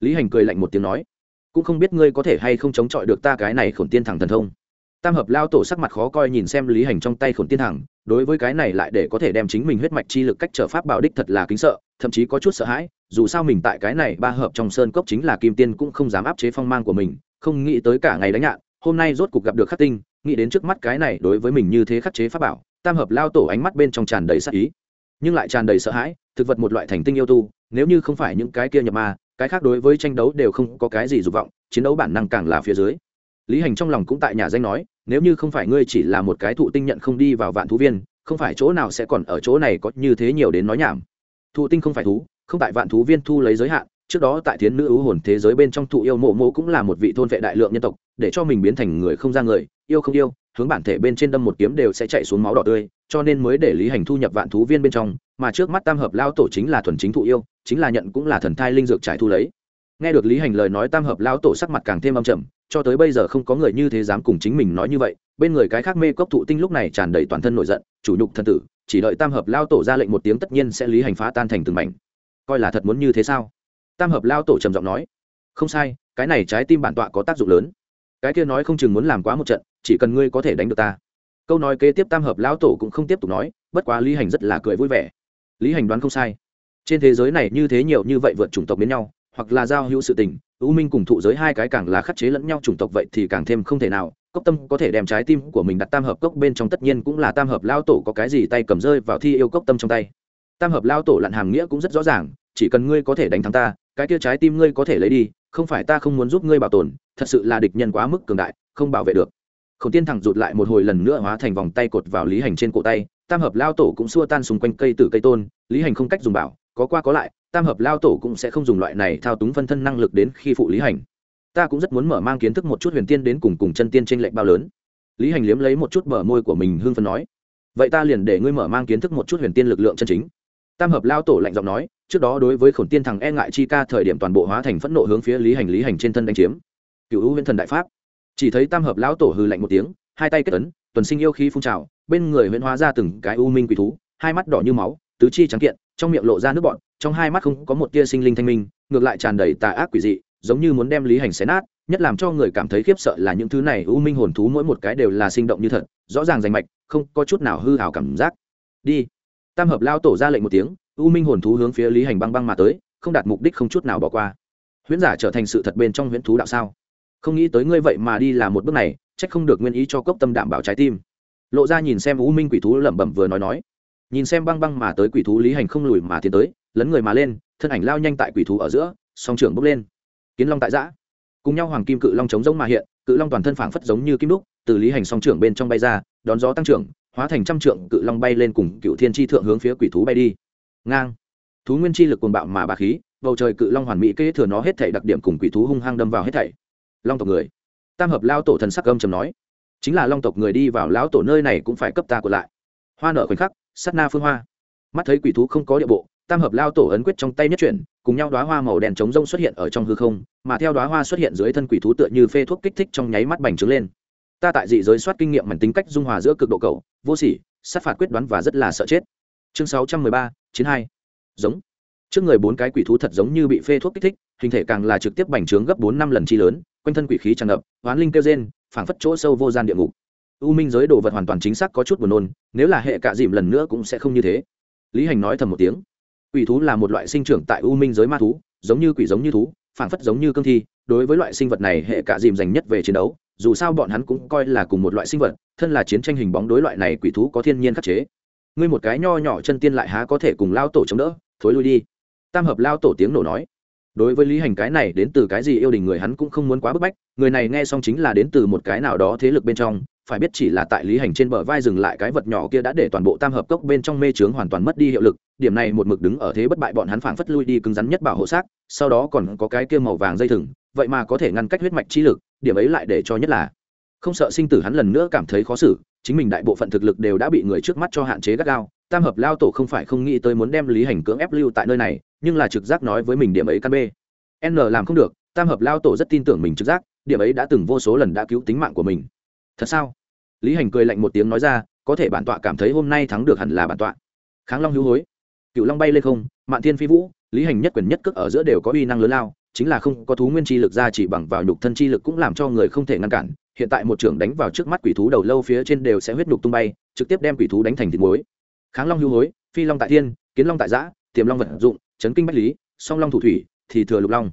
Lý hành cười lạnh một tiếng nói, cũng không biết ngươi có thể hay không chống chọi được ta cái này khổn tiên thẳng thần thông tam hợp lao tổ sắc mặt khó coi nhìn xem lý hành trong tay khổn tiên hằng. đối với cái này lại để có thể đem chính mình huyết mạch chi lực cách trở pháp bảo đích thật là kính sợ, thậm chí có chút sợ hãi, dù sao mình tại cái này ba hợp trong sơn cốc chính là kim tiên cũng không dám áp chế phong mang của mình, không nghĩ tới cả ngày đánh nhạn hôm nay rốt cuộc gặp được khắc tinh, nghĩ đến trước mắt cái này đối với mình như thế khắc chế pháp bảo, tam hợp lao tổ ánh mắt bên trong tràn đầy sắc ý, nhưng lại tràn đầy sợ hãi, thực vật một loại thành tinh yêu tu, nếu như không phải những cái kia nhập ma, cái khác đối với tranh đấu đều không có cái gì dục vọng, chiến đấu bản năng càng là phía dưới lý hành trong lòng cũng tại nhà danh nói, nếu như không phải ngươi chỉ là một cái thụ tinh nhận không đi vào vạn thú viên, không phải chỗ nào sẽ còn ở chỗ này có như thế nhiều đến nói nhảm. Thụ tinh không phải thú, không tại vạn thú viên thu lấy giới hạn, trước đó tại thiến nữ ưu hồn thế giới bên trong thụ yêu mộ mộ cũng là một vị thôn vệ đại lượng nhân tộc, để cho mình biến thành người không ra người, yêu không yêu, hướng bản thể bên trên đâm một kiếm đều sẽ chạy xuống máu đỏ tươi, cho nên mới để lý hành thu nhập vạn thú viên bên trong, mà trước mắt tam hợp lao tổ chính là thuần chính thụ yêu, chính là nhận cũng là thần thai linh dược trải thu lấy. Nghe được lý hành lời nói tam hợp lao tổ sắc mặt càng thêm âm trầm cho tới bây giờ không có người như thế dám cùng chính mình nói như vậy. Bên người cái khác mê cốc thụ tinh lúc này tràn đầy toàn thân nổi giận, chủ nhục thân tử, chỉ đợi tam hợp lao tổ ra lệnh một tiếng tất nhiên sẽ lý hành phá tan thành từng mảnh. Coi là thật muốn như thế sao? Tam hợp lao tổ trầm giọng nói. Không sai, cái này trái tim bản tọa có tác dụng lớn. Cái kia nói không chừng muốn làm quá một trận, chỉ cần ngươi có thể đánh được ta. Câu nói kế tiếp tam hợp lão tổ cũng không tiếp tục nói, bất quá lý hành rất là cười vui vẻ. Lý hành đoán không sai. Trên thế giới này như thế nhiều như vậy vượt chủng tộc đến nhau, hoặc là giao hữu sự tình ưu minh cùng thụ giới hai cái càng là khắc chế lẫn nhau chủng tộc vậy thì càng thêm không thể nào. Cốc tâm có thể đem trái tim của mình đặt tam hợp cốc bên trong tất nhiên cũng là tam hợp lao tổ có cái gì tay cầm rơi vào thi yêu cốc tâm trong tay. Tam hợp lao tổ lặn hàm nghĩa cũng rất rõ ràng, chỉ cần ngươi có thể đánh thắng ta, cái kia trái tim ngươi có thể lấy đi, không phải ta không muốn giúp ngươi bảo tồn, thật sự là địch nhân quá mức cường đại, không bảo vệ được. Khổng tiên thẳng rụt lại một hồi lần nữa hóa thành vòng tay cột vào lý hành trên cổ tay, tam hợp lao tổ cũng xua tan xung quanh cây từ cây tôn, lý hành không cách dùng bảo có qua có lại, tam hợp lao tổ cũng sẽ không dùng loại này thao túng phân thân năng lực đến khi phụ lý hành. Ta cũng rất muốn mở mang kiến thức một chút huyền tiên đến cùng cùng chân tiên trên lệch bao lớn. Lý hành liếm lấy một chút bờ môi của mình hương phân nói, vậy ta liền để ngươi mở mang kiến thức một chút huyền tiên lực lượng chân chính. Tam hợp lao tổ lạnh giọng nói, trước đó đối với khổn tiên thằng e ngại chi ca thời điểm toàn bộ hóa thành phẫn nộ hướng phía lý hành lý hành trên thân đánh chiếm. Cựu hữu huyễn thần đại pháp. Chỉ thấy tam hợp lão tổ hư lạnh một tiếng, hai tay kết ấn, tuần sinh yêu khí phun trào, bên người huyễn hóa ra từng cái u minh quỷ thú, hai mắt đỏ như máu tứ chi trắng kiện, trong miệng lộ ra nước bọn trong hai mắt không có một tia sinh linh thanh minh, ngược lại tràn đầy tà ác quỷ dị, giống như muốn đem lý hành xé nát, nhất làm cho người cảm thấy khiếp sợ là những thứ này u minh hồn thú mỗi một cái đều là sinh động như thật, rõ ràng rành mạch, không có chút nào hư hào cảm giác. Đi. Tam hợp lao tổ ra lệnh một tiếng, u minh hồn thú hướng phía lý hành băng băng mà tới, không đạt mục đích không chút nào bỏ qua. Huyễn giả trở thành sự thật bên trong huyễn thú đạo sao? Không nghĩ tới ngươi vậy mà đi làm một bước này trách không được nguyên ý cho cốc tâm đảm bảo trái tim. Lộ ra nhìn xem u minh quỷ thú lẩm bẩm vừa nói nói nhìn xem băng băng mà tới quỷ thú lý hành không lùi mà tiến tới, lấn người mà lên, thân ảnh lao nhanh tại quỷ thú ở giữa, song trưởng bốc lên. Kiến long tại giã. Cùng nhau hoàng kim cự long chống giống mà hiện, cự long toàn thân phảng phất giống như kim đúc, từ lý hành song trưởng bên trong bay ra, đón gió tăng trưởng, hóa thành trăm trượng cự long bay lên cùng cựu thiên tri thượng hướng phía quỷ thú bay đi. Ngang. Thú nguyên chi lực cuồng bạo mà bà khí, bầu trời cự long hoàn mỹ kế thừa nó hết thảy đặc điểm cùng quỷ thú hung hăng đâm vào hết thảy. Long tộc người. Tam hợp lao tổ thần sắc âm trầm nói, chính là long tộc người đi vào lão tổ nơi này cũng phải cấp ta của lại. Hoa nợ khoảnh khắc Sát na phương hoa. Mắt thấy quỷ thú không có địa bộ, tam hợp lao tổ ấn quyết trong tay nhất chuyển, cùng nhau đoá hoa màu đen trống rông xuất hiện ở trong hư không, mà theo đoá hoa xuất hiện dưới thân quỷ thú tựa như phê thuốc kích thích trong nháy mắt bành trướng lên. Ta tại dị giới soát kinh nghiệm mảnh tính cách dung hòa giữa cực độ cầu vô sỉ, sát phạt quyết đoán và rất là sợ chết. Chương sáu trăm mười ba chín hai. Giống. Trước người bốn cái quỷ thú thật giống như bị phê thuốc kích thích, hình thể càng là trực tiếp bành trướng gấp bốn năm lần chi lớn, quanh thân quỷ khí tràn ngập, oán linh kêu rên, phảng phất chỗ sâu vô gian địa ngục u minh giới đồ vật hoàn toàn chính xác có chút buồn nôn, nếu là hệ cạ dìm lần nữa cũng sẽ không như thế. Lý hành nói thầm một tiếng. Quỷ thú là một loại sinh trưởng tại u minh giới ma thú, giống như quỷ giống như thú, phảng phất giống như cương thi. Đối với loại sinh vật này, hệ cạ dìm dành nhất về chiến đấu. Dù sao bọn hắn cũng coi là cùng một loại sinh vật, thân là chiến tranh hình bóng đối loại này quỷ thú có thiên nhiên khắc chế. Ngươi một cái nho nhỏ chân tiên lại há có thể cùng lao tổ chống đỡ? Thối lui đi. Tam hợp lao tổ tiếng nổ nói. Đối với lý hành cái này đến từ cái gì yêu đình người hắn cũng không muốn quá bức bách. Người này nghe xong chính là đến từ một cái nào đó thế lực bên trong phải biết chỉ là tại lý hành trên bờ vai dừng lại cái vật nhỏ kia đã để toàn bộ tam hợp cốc bên trong mê trướng hoàn toàn mất đi hiệu lực, điểm này một mực đứng ở thế bất bại bọn hắn phảng phất lui đi cứng rắn nhất bảo hộ xác, sau đó còn có cái kia màu vàng dây thừng, vậy mà có thể ngăn cách huyết mạch chi lực, điểm ấy lại để cho nhất là không sợ sinh tử hắn lần nữa cảm thấy khó xử, chính mình đại bộ phận thực lực đều đã bị người trước mắt cho hạn chế gắt gao, tam hợp lao tổ không phải không nghĩ tới muốn đem lý hành cưỡng ép lưu tại nơi này, nhưng là trực giác nói với mình điểm ấy căn b n làm không được, tam hợp lao tổ rất tin tưởng mình trực giác, điểm ấy đã từng vô số lần đã cứu tính mạng của mình thật sao? Lý hành cười lạnh một tiếng nói ra, có thể bản tọa cảm thấy hôm nay thắng được hẳn là bản tọa. Kháng long hữu hối. Cựu long bay lên không, mạn thiên phi vũ, lý hành nhất quyền nhất cước ở giữa đều có uy năng lớn lao, chính là không có thú nguyên chi lực ra chỉ bằng vào nhục thân chi lực cũng làm cho người không thể ngăn cản. Hiện tại một trưởng đánh vào trước mắt quỷ thú đầu lâu phía trên đều sẽ huyết nhục tung bay, trực tiếp đem quỷ thú đánh thành thịt muối. Kháng long hưu hối, phi long tại thiên, kiến long tại giã, tiềm long vật dụng, chấn kinh bách lý, song long thủ thủy, thì thừa lục long.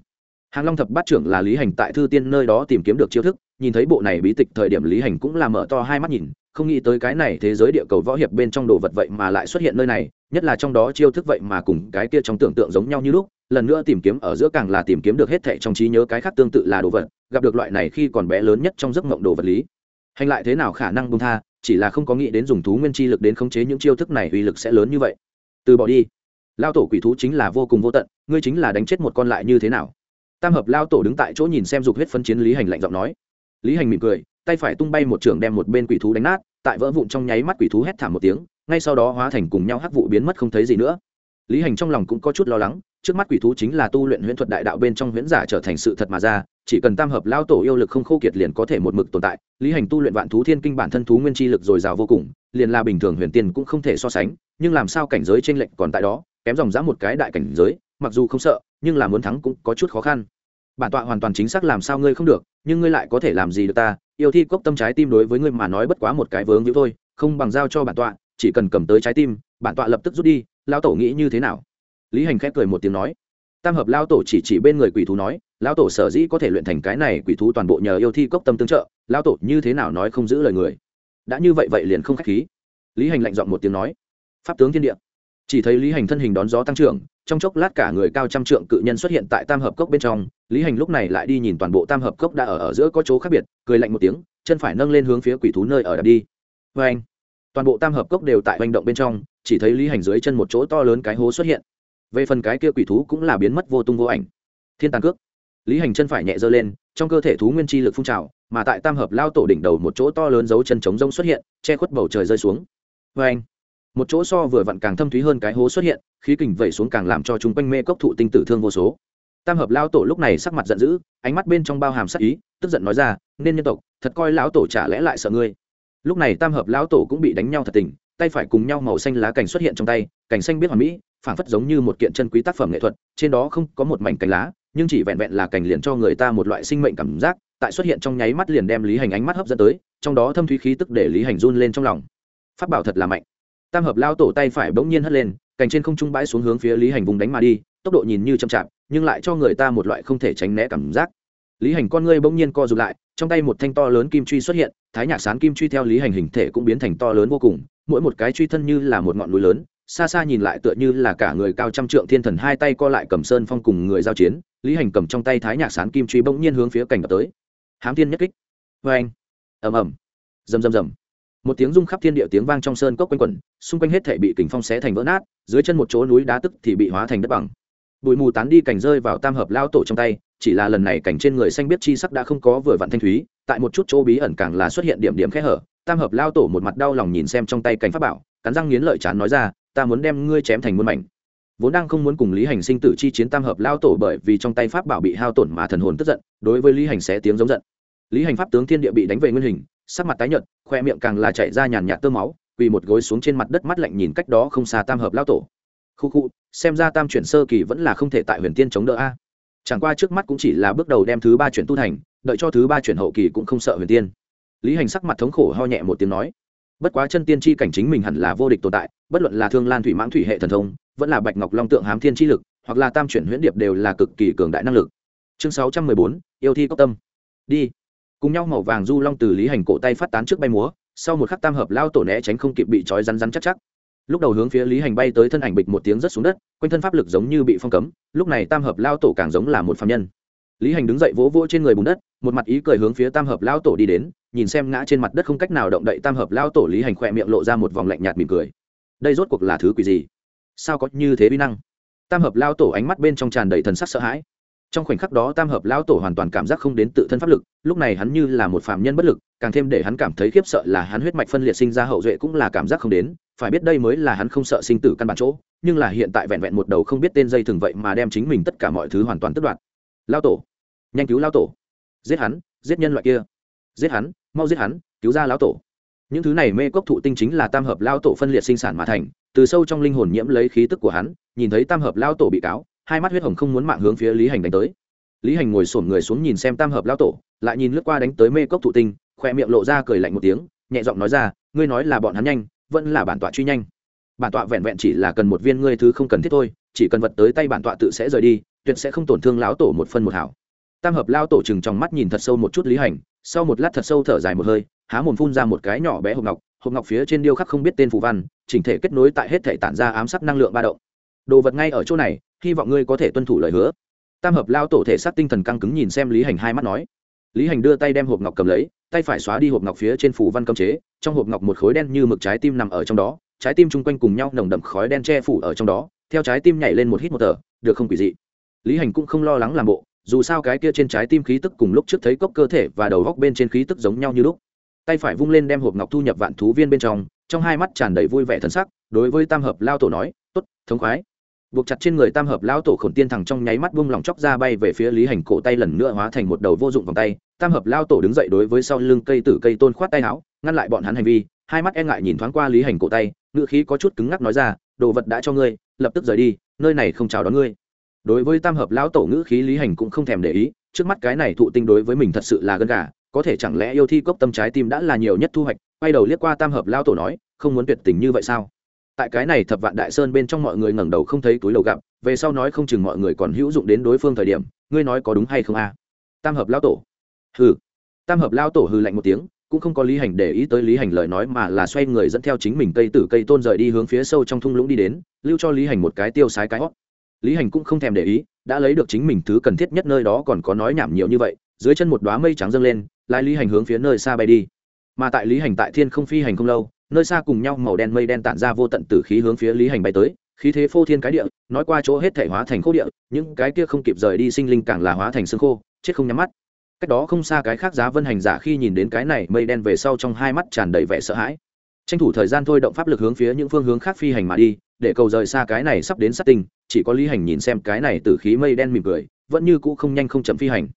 Hàng long thập bát trưởng là lý hành tại thư tiên nơi đó tìm kiếm được chiêu thức nhìn thấy bộ này bí tịch thời điểm lý hành cũng là mở to hai mắt nhìn, không nghĩ tới cái này thế giới địa cầu võ hiệp bên trong đồ vật vậy mà lại xuất hiện nơi này, nhất là trong đó chiêu thức vậy mà cùng cái kia trong tưởng tượng giống nhau như lúc, lần nữa tìm kiếm ở giữa càng là tìm kiếm được hết thệ trong trí nhớ cái khác tương tự là đồ vật, gặp được loại này khi còn bé lớn nhất trong giấc mộng đồ vật lý. Hành lại thế nào khả năng bung tha, chỉ là không có nghĩ đến dùng thú nguyên chi lực đến khống chế những chiêu thức này uy lực sẽ lớn như vậy. Từ bỏ đi. Lao tổ quỷ thú chính là vô cùng vô tận, ngươi chính là đánh chết một con lại như thế nào? Tam hợp lao tổ đứng tại chỗ nhìn xem dục huyết phân chiến lý hành lạnh giọng nói lý hành mỉm cười, tay phải tung bay một trường đem một bên quỷ thú đánh nát, tại vỡ vụn trong nháy mắt quỷ thú hét thảm một tiếng, ngay sau đó hóa thành cùng nhau hắc vụ biến mất không thấy gì nữa. Lý hành trong lòng cũng có chút lo lắng, trước mắt quỷ thú chính là tu luyện huyễn thuật đại đạo bên trong huyễn giả trở thành sự thật mà ra, chỉ cần tam hợp lao tổ yêu lực không khô kiệt liền có thể một mực tồn tại. Lý hành tu luyện vạn thú thiên kinh bản thân thú nguyên chi lực dồi dào vô cùng, liền là bình thường huyền tiên cũng không thể so sánh, nhưng làm sao cảnh giới t r ê n lệch còn tại đó, kém dòng dã một cái đại cảnh giới, mặc dù không sợ, nhưng là muốn thắng cũng có chút khó khăn bản tọa hoàn toàn chính xác làm sao ngươi không được, nhưng ngươi lại có thể làm gì được ta? Yêu thi cốc tâm trái tim đối với ngươi mà nói bất quá một cái vướng víu thôi, không bằng giao cho bản tọa, chỉ cần cầm tới trái tim, bản tọa lập tức rút đi. Lao tổ nghĩ như thế nào? Lý hành khép cười một tiếng nói. Tam hợp lao tổ chỉ chỉ bên người quỷ thú nói lao tổ sở dĩ có thể luyện thành cái này quỷ thú toàn bộ nhờ yêu thi cốc tâm tương trợ lao tổ như thế nào nói không giữ lời người. Đã như vậy vậy liền không k h á c h khí. Lý hành lạnh giọng một tiếng nói. Pháp tướng thiên địa. Chỉ thấy lý hành thân hình đón gió tăng trưởng trong chốc lát cả người cao trăm trượng cự nhân xuất hiện tại tam hợp cốc bên trong lý hành lúc này lại đi nhìn toàn bộ tam hợp cốc đã ở, ở giữa có chỗ khác biệt cười lạnh một tiếng chân phải nâng lên hướng phía quỷ thú nơi ở đập đi. Vê anh toàn bộ tam hợp cốc đều tại hành động bên trong chỉ thấy lý hành dưới chân một chỗ to lớn cái hố xuất hiện. Về phần cái kia quỷ thú cũng là biến mất vô tung vô ảnh. Thiên tàn cước. Lý hành chân phải nhẹ dơ lên trong cơ thể thú nguyên chi lực phun trào mà tại tam hợp lao tổ đỉnh đầu một chỗ to lớn dấu chân trống rông xuất hiện che khuất bầu trời rơi xuống. Vê anh một chỗ so vừa vặn càng thâm thúy hơn cái hố xuất hiện, khí kình vẩy xuống càng làm cho chúng quanh mê cốc thụ tinh tử thương vô số. Tam hợp lao tổ lúc này sắc mặt giận dữ, ánh mắt bên trong bao hàm sắc ý, tức giận nói ra, nên nhân tộc, thật coi lão tổ chả lẽ lại sợ ngươi? Lúc này tam hợp lão tổ cũng bị đánh nhau thật tình, tay phải cùng nhau màu xanh lá cành xuất hiện trong tay, cành xanh biết hoàn mỹ, phảng phất giống như một kiện chân quý tác phẩm nghệ thuật, trên đó không có một mảnh cành lá, nhưng chỉ vẹn vẹn là cành liền cho người ta một loại sinh mệnh cảm giác, tại xuất hiện trong nháy mắt liền đem lý hành ánh mắt hấp dẫn tới, trong đó thâm thúy khí tức để lý hành run lên trong lòng. Phát bảo thật là mạnh tam hợp lao tổ tay phải bỗng nhiên hất lên, cành trên không trung bãi xuống hướng phía lý hành vùng đánh mà đi, tốc độ nhìn như chậm chạp, nhưng lại cho người ta một loại không thể tránh né cảm giác. Lý hành con ngươi bỗng nhiên co rụt lại, trong tay một thanh to lớn kim truy xuất hiện, thái nhạc sán kim truy theo lý hành hình thể cũng biến thành to lớn vô cùng, mỗi một cái truy thân như là một ngọn núi lớn, xa xa nhìn lại tựa như là cả người cao trăm trượng thiên thần hai tay co lại cầm sơn phong cùng người giao chiến, lý hành cầm trong tay thái nhạc sán kim truy bỗng nhiên hướng phía cảnh tới. Hám thiên nhất kích. Vê anh ầm ầm. Rầm rầm rầm một tiếng rung khắp thiên địa tiếng vang trong sơn cốc quanh quẩn, xung quanh hết thể bị kình phong xé thành vỡ nát, dưới chân một chỗ núi đá tức thì bị hóa thành đất bằng. Bụi mù tán đi cảnh rơi vào tam hợp lao tổ trong tay, chỉ là lần này cảnh trên người xanh biết chi sắc đã không có vừa vặn thanh thúy, tại một chút chỗ bí ẩn càng là xuất hiện điểm điểm khẽ hở, tam hợp lao tổ một mặt đau lòng nhìn xem trong tay cảnh pháp bảo, cắn răng nghiến lợi chán nói ra, ta muốn đem ngươi chém thành muôn mảnh. Vốn đang không muốn cùng lý hành sinh tử chi chiến tam hợp lao tổ bởi vì trong tay pháp bảo bị hao tổn mà thần hồn tức giận, đối với lý hành sẽ tiếng giống giận. Lý hành pháp tướng thiên địa bị đánh về nguyên hình sắc mặt tái nhợt, khoe miệng càng là chạy ra nhàn nhạt tơ máu, quỳ một gối xuống trên mặt đất mắt lạnh nhìn cách đó không xa tam hợp lao tổ. Khu khu, xem ra tam chuyển sơ kỳ vẫn là không thể tại huyền tiên chống đỡ a. Chẳng qua trước mắt cũng chỉ là bước đầu đem thứ ba chuyển tu thành, đợi cho thứ ba chuyển hậu kỳ cũng không sợ huyền tiên. Lý hành sắc mặt thống khổ ho nhẹ một tiếng nói, bất quá chân tiên tri cảnh chính mình hẳn là vô địch tồn tại, bất luận là thương lan thủy mãng thủy hệ thần thông, vẫn là bạch ngọc long tượng hám thiên tri lực, hoặc là tam chuyển huyễn điệp đều là cực kỳ cường đại năng lực. Chương sáu trăm mười bốn, yêu thi cốc tâm. Đi cùng nhau màu vàng du long từ lý hành cổ tay phát tán trước bay múa, sau một khắc tam hợp lao tổ né tránh không kịp bị trói rắn rắn chắc chắc. Lúc đầu hướng phía lý hành bay tới thân ảnh bịch một tiếng rất xuống đất, quanh thân pháp lực giống như bị phong cấm, lúc này tam hợp lao tổ càng giống là một phạm nhân. Lý hành đứng dậy vỗ vỗ trên người bùn đất, một mặt ý cười hướng phía tam hợp lao tổ đi đến, nhìn xem ngã trên mặt đất không cách nào động đậy tam hợp lao tổ lý hành khỏe miệng lộ ra một vòng lạnh nhạt mỉm cười. Đây rốt cuộc là thứ quỷ gì? Sao có như thế bi năng? Tam hợp lao tổ ánh mắt bên trong tràn đầy thần sắc sợ hãi trong khoảnh khắc đó tam hợp lao tổ hoàn toàn cảm giác không đến tự thân pháp lực, lúc này hắn như là một phạm nhân bất lực, càng thêm để hắn cảm thấy khiếp sợ là hắn huyết mạch phân liệt sinh ra hậu duệ cũng là cảm giác không đến, phải biết đây mới là hắn không sợ sinh tử căn bản chỗ, nhưng là hiện tại vẹn vẹn một đầu không biết tên dây thường vậy mà đem chính mình tất cả mọi thứ hoàn toàn tất đoạt. Lao tổ, nhanh cứu lao tổ. Giết hắn, giết nhân loại kia. Giết hắn, mau giết hắn, cứu ra lão tổ. Những thứ này mê cốc thụ tinh chính là tam hợp lao tổ phân liệt sinh sản mà thành, từ sâu trong linh hồn nhiễm lấy khí tức của hắn, nhìn thấy tam hợp lao tổ bị cáo hai mắt huyết hồng không muốn mạng hướng phía lý hành đánh tới lý hành ngồi sổm người xuống nhìn xem tam hợp lao tổ lại nhìn lướt qua đánh tới mê cốc thụ tinh khoe miệng lộ ra cười lạnh một tiếng nhẹ giọng nói ra ngươi nói là bọn hắn nhanh vẫn là bản tọa truy nhanh bản tọa vẹn vẹn chỉ là cần một viên ngươi thứ không cần thiết thôi chỉ cần vật tới tay bản tọa tự sẽ rời đi tuyệt sẽ không tổn thương lão tổ một phân một hảo tam hợp lao tổ chừng trong mắt nhìn thật sâu một chút lý hành sau một lát thật sâu thở dài một hơi há mồm phun ra một cái nhỏ bé hộp ngọc hộp ngọc phía trên điêu khắc không biết tên phù văn chỉnh thể kết nối tại hết thể tản ra ám sắc năng lượng ba động đồ vật ngay ở chỗ này hy vọng ngươi có thể tuân thủ lời hứa. Tam hợp lao tổ thể xác tinh thần căng cứng nhìn xem lý hành hai mắt nói. Lý hành đưa tay đem hộp ngọc cầm lấy, tay phải xóa đi hộp ngọc phía trên phủ văn cấm chế, trong hộp ngọc một khối đen như mực trái tim nằm ở trong đó, trái tim chung quanh cùng nhau nồng đậm khói đen che phủ ở trong đó, theo trái tim nhảy lên một hít một thở, được không quỷ dị? Lý hành cũng không lo lắng làm bộ, dù sao cái kia trên trái tim khí tức cùng lúc trước thấy cốc cơ thể và đầu góc bên trên khí tức giống nhau như lúc. Tay phải vung lên đem hộp ngọc thu nhập vạn thú viên bên trong trong hai mắt tràn đầy vui vẻ thân sắc, đối với tam hợp lao tổ nói t ố t thống khoái buộc chặt trên người tam hợp lão tổ khổn tiên thẳng trong nháy mắt bung lòng chóc ra bay về phía lý hành cổ tay lần nữa hóa thành một đầu vô dụng vòng tay. Tam hợp lao tổ đứng dậy đối với sau lưng cây tử cây tôn khoát tay áo, ngăn lại bọn hắn hành vi, hai mắt e ngại nhìn thoáng qua lý hành cổ tay ngựa khí có chút cứng ngắc nói ra, đồ vật đã cho ngươi, lập tức rời đi, nơi này không chào đón ngươi. Đối với tam hợp lão tổ ngữ khí lý hành cũng không thèm để ý, trước mắt cái này thụ tinh đối với mình thật sự là gân gà, có thể chẳng lẽ yêu thi cốc tâm trái tim đã là nhiều nhất thu hoạch? Quay đầu liếc qua tam hợp lão tổ nói, không muốn tuyệt tình như vậy sao? Tại cái này thập vạn đại sơn bên trong mọi người ngẩng đầu không thấy túi lầu gặp, về sau nói không chừng mọi người còn hữu dụng đến đối phương thời điểm, ngươi nói có đúng hay không a? Tam hợp lao tổ. Hừ. Tam hợp lao tổ hừ lạnh một tiếng, cũng không có lý hành để ý tới lý hành lời nói mà là xoay người dẫn theo chính mình cây tử cây tôn rời đi hướng phía sâu trong thung lũng đi đến, lưu cho lý hành một cái tiêu sái cái hót. Lý hành cũng không thèm để ý, đã lấy được chính mình thứ cần thiết nhất nơi đó còn có nói nhảm nhiều như vậy, dưới chân một đoá mây trắng dâng lên, lái lý hành hướng phía nơi xa bay đi. Mà tại lý hành tại thiên không phi hành không lâu nơi xa cùng nhau màu đen mây đen tản ra vô tận tử khí hướng phía lý hành bay tới, khí thế phô thiên cái địa, nói qua chỗ hết thể hóa thành khô địa, những cái kia không kịp rời đi sinh linh càng là hóa thành xương khô, chết không nhắm mắt. Cách đó không xa cái khác giá vân hành giả khi nhìn đến cái này mây đen về sau trong hai mắt tràn đầy vẻ sợ hãi. Tranh thủ thời gian thôi động pháp lực hướng phía những phương hướng khác phi hành mà đi, để cầu rời xa cái này sắp đến sát tinh chỉ có lý hành nhìn xem cái này từ khí mây đen mỉm cười, vẫn như cũ không nhanh không chậm phi hành.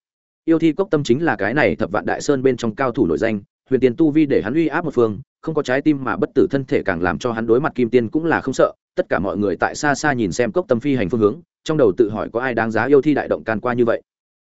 Yêu thi cốc tâm chính là cái này thập vạn đại sơn bên trong cao thủ nổi danh, huyền tiền tu vi để hắn uy áp một phương không có trái tim mà bất tử thân thể càng làm cho hắn đối mặt kim tiên cũng là không sợ. Tất cả mọi người tại xa xa nhìn xem cốc tâm phi hành phương hướng, trong đầu tự hỏi có ai đáng giá yêu thi đại động can qua như vậy.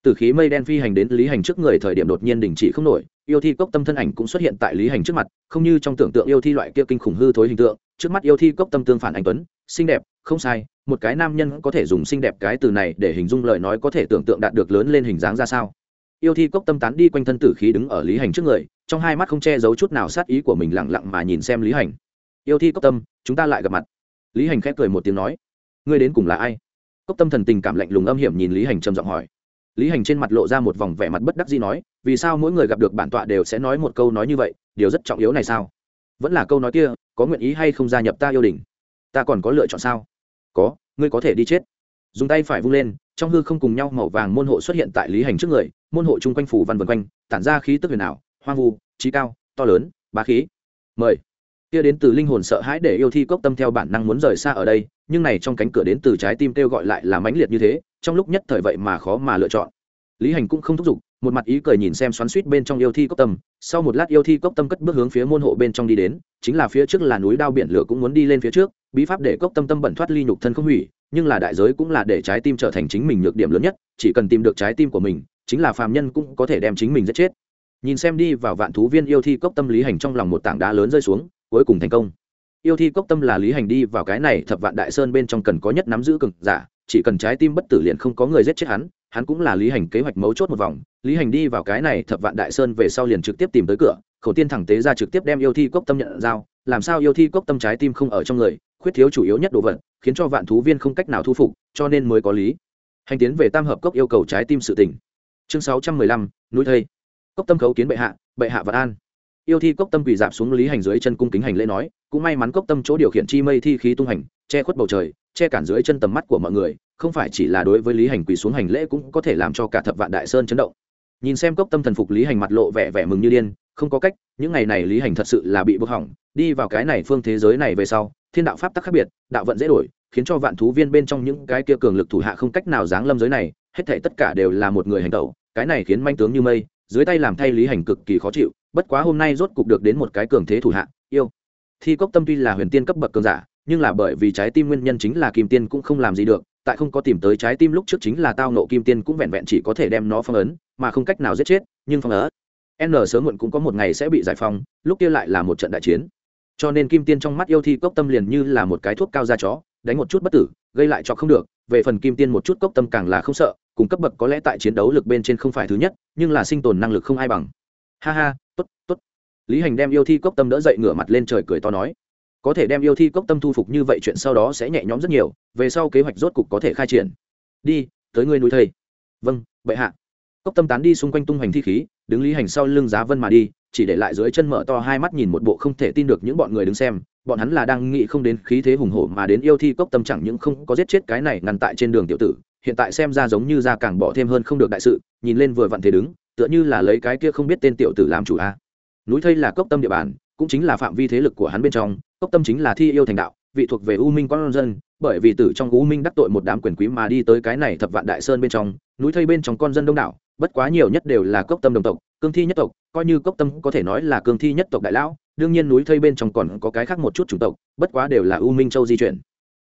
Từ khí mây đen phi hành đến lý hành trước người thời điểm đột nhiên đình chỉ không nổi, yêu thi cốc tâm thân ảnh cũng xuất hiện tại lý hành trước mặt, không như trong tưởng tượng yêu thi loại kia kinh khủng hư thối hình tượng. Trước mắt yêu thi cốc tâm tương phản anh tuấn, xinh đẹp, không sai, một cái nam nhân có thể dùng xinh đẹp cái từ này để hình dung lời nói có thể tưởng tượng đạt được lớn lên hình dáng ra sao yêu thi cốc tâm tán đi quanh thân tử khí đứng ở lý hành trước người, trong hai mắt không che giấu chút nào sát ý của mình lẳng lặng mà nhìn xem lý hành. Yêu thi cốc tâm, chúng ta lại gặp mặt. Lý hành khép cười một tiếng nói, ngươi đến cùng là ai? Cốc tâm thần tình cảm lạnh lùng âm hiểm nhìn lý hành trầm giọng hỏi. Lý hành trên mặt lộ ra một vòng vẻ mặt bất đắc dĩ nói, vì sao mỗi người gặp được bản tọa đều sẽ nói một câu nói như vậy, điều rất trọng yếu này sao? Vẫn là câu nói kia, có nguyện ý hay không gia nhập ta yêu đình ta còn có lựa chọn sao? Có, ngươi có thể đi chết. Dùng tay phải vung lên trong hư không cùng nhau màu vàng môn hộ xuất hiện tại lý hành trước người, môn hộ chung quanh phủ văn vân quanh, tản ra khí tức huyền ảo, hoang vu, trí cao, to lớn, bá khí. Mời. Kia đến từ linh hồn sợ hãi để yêu thi cốc tâm theo bản năng muốn rời xa ở đây, nhưng này trong cánh cửa đến từ trái tim kêu gọi lại là mãnh liệt như thế, trong lúc nhất thời vậy mà khó mà lựa chọn. Lý hành cũng không thúc giục, một mặt ý cười nhìn xem xoắn suýt bên trong yêu thi cốc tâm, sau một lát yêu thi cốc tâm cất bước hướng phía môn hộ bên trong đi đến, chính là phía trước là núi đao biển lửa cũng muốn đi lên phía trước, bí pháp để cốc tâm tâm bẩn thoát ly nhục thân không hủy nhưng là đại giới cũng là để trái tim trở thành chính mình nhược điểm lớn nhất, chỉ cần tìm được trái tim của mình, chính là phàm nhân cũng có thể đem chính mình giết chết. Nhìn xem đi vào vạn thú viên yêu thi cốc tâm lý hành trong lòng một tảng đá lớn rơi xuống, cuối cùng thành công. Yêu thi cốc tâm là lý hành đi vào cái này thập vạn đại sơn bên trong cần có nhất nắm giữ cực giả, chỉ cần trái tim bất tử liền không có người giết chết hắn hắn cũng là lý hành kế hoạch mấu chốt một vòng. Lý hành đi vào cái này thập vạn đại sơn về sau liền trực tiếp tìm tới cửa khẩu tiên thẳng tế ra trực tiếp đem yêu thi cốc tâm nhận giao, làm sao yêu thi cốc tâm trái tim không ở trong người khuyết thiếu chủ yếu nhất đồ vật, khiến cho vạn thú viên không cách nào thu phục, cho nên mới có lý. Hành tiến về tam hợp cốc yêu cầu trái tim sự tỉnh. Chương sáu trăm mười lăm, núi thây. Cốc tâm khấu kiến bệ hạ bệ hạ vạn an. Yêu thi cốc tâm quỳ dạp xuống lý hành dưới chân cung kính hành lễ nói, cũng may mắn cốc tâm chỗ điều khiển chi mây thi khí tung hành, che khuất bầu trời, che cản dưới chân tầm mắt của mọi người, không phải chỉ là đối với lý hành quỳ xuống hành lễ cũng có thể làm cho cả thập vạn đại sơn chấn động. Nhìn xem cốc tâm thần phục lý hành mặt lộ vẻ vẻ mừng như điên, không có cách, những ngày này lý hành thật sự là bị bức hỏng, đi vào cái này phương thế giới này về sau thiên đạo pháp tắc khác biệt, đạo vận dễ đổi, khiến cho vạn thú viên bên trong những cái kia cường lực thủ hạ không cách nào giáng lâm giới này, hết thể tất cả đều là một người hành tẩu, cái này khiến manh tướng như mây, dưới tay làm thay lý hành cực kỳ khó chịu, bất quá hôm nay rốt cục được đến một cái cường thế thủ hạ, yêu. Thi cốc tâm tuy là huyền tiên cấp bậc cường giả, nhưng là bởi vì trái tim nguyên nhân chính là kim tiên cũng không làm gì được, tại không có tìm tới trái tim lúc trước chính là tao nộ kim tiên cũng vẹn vẹn chỉ có thể đem nó phong ấn, mà không cách nào giết chết, nhưng phong ấn, n sớm muộn cũng có một ngày sẽ bị giải phóng, lúc kia lại là một trận đại chiến cho nên kim tiên trong mắt yêu thi cốc tâm liền như là một cái thuốc cao da chó, đánh một chút bất tử, gây lại cho không được. Về phần kim tiên một chút cốc tâm càng là không sợ, cùng cấp bậc có lẽ tại chiến đấu lực bên trên không phải thứ nhất, nhưng là sinh tồn năng lực không ai bằng. Ha ha t ố t t ố t lý hành đem yêu thi cốc tâm đỡ dậy ngửa mặt lên trời cười to nói. Có thể đem yêu thi cốc tâm thu phục như vậy chuyện sau đó sẽ nhẹ nhõm rất nhiều, về sau kế hoạch rốt cục có thể khai triển. Đi, tới ngươi núi thầy. Vâng bệ hạ. Cốc tâm tán đi xung quanh tung hoành thi khí, đứng lý hành sau lưng giá vân mà đi chỉ để lại dưới chân mở to hai mắt nhìn một bộ không thể tin được những bọn người đứng xem, bọn hắn là đang nghĩ không đến khí thế hùng hổ mà đến yêu thi cốc tâm chẳng những không có giết chết cái này ngăn tại trên đường tiểu tử, hiện tại xem ra giống như ra càng bỏ thêm hơn không được đại sự, nhìn lên vừa vặn thế đứng, tựa như là lấy cái kia không biết tên tiểu tử làm chủ a. Núi thây là cốc tâm địa bàn, cũng chính là phạm vi thế lực của hắn bên trong, cốc tâm chính là thi yêu thành đạo, vị thuộc về u minh con dân, bởi vì tử trong u minh đắc tội một đám quyền quý mà đi tới cái này thập vạn đại sơn bên trong, núi thây bên trong con dân đông đảo, bất quá nhiều nhất đều là cốc tâm đồng tộc cương thi nhất tộc, coi như cốc tâm có thể nói là cương thi nhất tộc đại lão, đương nhiên núi thây bên trong còn có cái khác một chút chủng tộc, bất quá đều là u minh châu di chuyển.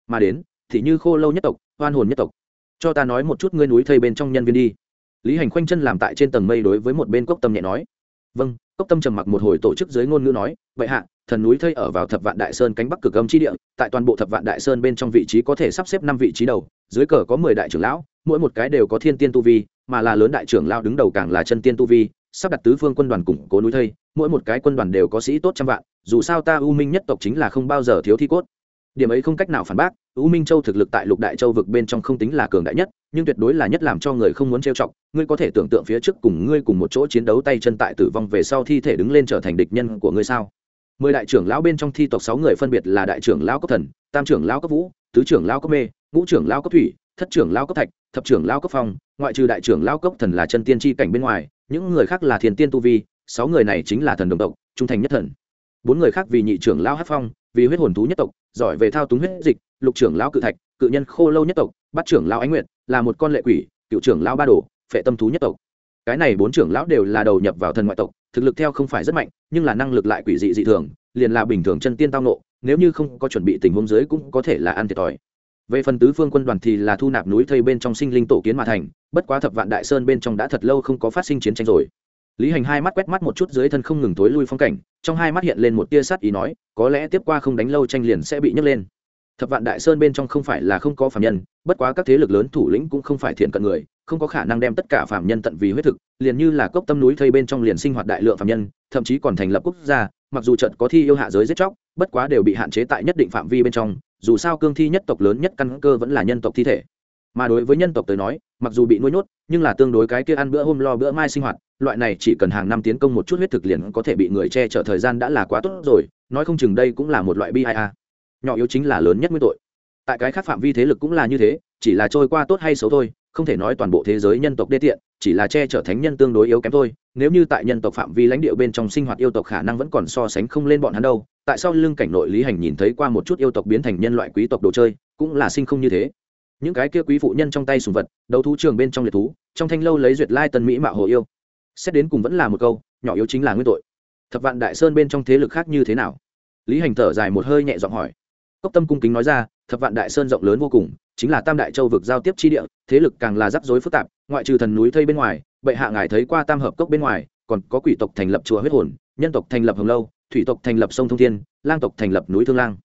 Mà đến, thì như khô lâu nhất tộc, hoan hồn nhất tộc. Cho ta nói một chút ngươi núi thây bên trong nhân viên đi. Lý hành khoanh chân làm tại trên tầng mây đối với một bên cốc tâm nhẹ nói. Vâng cốc tâm trầm mặc một hồi tổ chức dưới ngôn ngữ nói vậy hạ, thần núi thây ở vào thập vạn đại sơn cánh bắc cực âm chi địa, tại toàn bộ thập vạn đại sơn bên trong vị trí có thể sắp xếp năm vị trí đầu, dưới cờ có mười đại trưởng lão, mỗi một cái đều có thiên tiên tu vi, mà là lớn đại trưởng lão đứng đầu càng là chân tiên tu vi sắp đặt tứ phương quân đoàn củng cố núi thây, mỗi một cái quân đoàn đều có sĩ tốt trăm vạn, dù sao ta u minh nhất tộc chính là không bao giờ thiếu thi cốt. Điểm ấy không cách nào phản bác, u minh châu thực lực tại lục đại châu vực bên trong không tính là cường đại nhất, nhưng tuyệt đối là nhất làm cho người không muốn trêu chọc, ngươi có thể tưởng tượng phía trước cùng ngươi cùng một chỗ chiến đấu tay chân tại tử vong về sau thi thể đứng lên trở thành địch nhân của ngươi sao? Mười đại trưởng lão bên trong thi tộc sáu người phân biệt là đại trưởng lão cấp thần, tam trưởng lão cấp vũ, tứ trưởng lão cấp mê, ngũ trưởng lão cấp thủy thất trưởng lão cấp thạch, thập trưởng lão cấp phong, ngoại trừ đại trưởng lão cấp thần là chân tiên tri cảnh bên ngoài, những người khác là thiền tiên tu vi, sáu người này chính là thần đồng tộc, trung thành nhất thần. Bốn người khác vì nhị trưởng lão hát phong, vì huyết hồn thú nhất tộc, giỏi về thao túng huyết dịch, lục trưởng lão cự thạch, cự nhân khô lâu nhất tộc, bắt trưởng lão ánh nguyệt, là một con lệ quỷ, cựu trưởng lão ba đồ, phệ tâm thú nhất tộc. Cái này bốn trưởng lão đều là đầu nhập vào thần ngoại tộc, thực lực theo không phải rất mạnh, nhưng là năng lực lại quỷ dị dị thường, liền là bình thường chân tiên tao nộ nếu như không có chuẩn bị tình huống dưới cũng có thể là ăn thiệt thòi về phần tứ phương quân đoàn thì là thu nạp núi thây bên trong sinh linh tổ kiến mà thành, bất quá thập vạn đại sơn bên trong đã thật lâu không có phát sinh chiến tranh rồi. Lý hành hai mắt quét mắt một chút dưới thân không ngừng tối lui phong cảnh, trong hai mắt hiện lên một tia sắt ý nói, có lẽ tiếp qua không đánh lâu tranh liền sẽ bị nhấc lên. Thập vạn đại sơn bên trong không phải là không có phạm nhân, bất quá các thế lực lớn thủ lĩnh cũng không phải thiện cận người, không có khả năng đem tất cả phạm nhân tận vì huyết thực, liền như là cốc tâm núi thây bên trong liền sinh hoạt đại lượng phạm nhân, thậm chí còn thành lập quốc gia, mặc dù trận có thi yêu hạ giới giết chóc, bất quá đều bị hạn chế tại nhất định phạm vi bên trong dù sao cương thi nhất tộc lớn nhất căn cơ vẫn là nhân tộc thi thể. Mà đối với nhân tộc tới nói, mặc dù bị nuôi nhốt, nhưng là tương đối cái kia ăn bữa hôm lo bữa mai sinh hoạt, loại này chỉ cần hàng năm tiến công một chút huyết thực liền có thể bị người che chở thời gian đã là quá tốt rồi, nói không chừng đây cũng là một loại bi ai a. Nhỏ yếu chính là lớn nhất nguyên tội. Tại cái khác phạm vi thế lực cũng là như thế, chỉ là trôi qua tốt hay xấu thôi không thể nói toàn bộ thế giới nhân tộc đê tiện, chỉ là che chở thánh nhân tương đối yếu kém thôi. Nếu như tại nhân tộc phạm vi lãnh địa bên trong sinh hoạt yêu tộc khả năng vẫn còn so sánh không lên bọn hắn đâu, tại sao lưng cảnh nội lý hành nhìn thấy qua một chút yêu tộc biến thành nhân loại quý tộc đồ chơi, cũng là sinh không như thế. Những cái kia quý phụ nhân trong tay sùng vật, đấu thú trường bên trong liệt thú, trong thanh lâu lấy duyệt lai tân mỹ mạo hồ yêu. Xét đến cùng vẫn là một câu, nhỏ yếu chính là nguyên tội. Thập vạn đại sơn bên trong thế lực khác như thế nào? Lý hành thở dài một hơi nhẹ giọng hỏi. Cốc tâm cung kính nói ra thập vạn đại sơn rộng lớn vô cùng, chính là tam đại châu vực giao tiếp chi địa, thế lực càng là rắc rối phức tạp, ngoại trừ thần núi thây bên ngoài, bệ hạ ngài thấy qua tam hợp cốc bên ngoài, còn có quỷ tộc thành lập chùa huyết hồn, nhân tộc thành lập hồng lâu, thủy tộc thành lập sông thông thiên, lang tộc thành lập núi thương lang.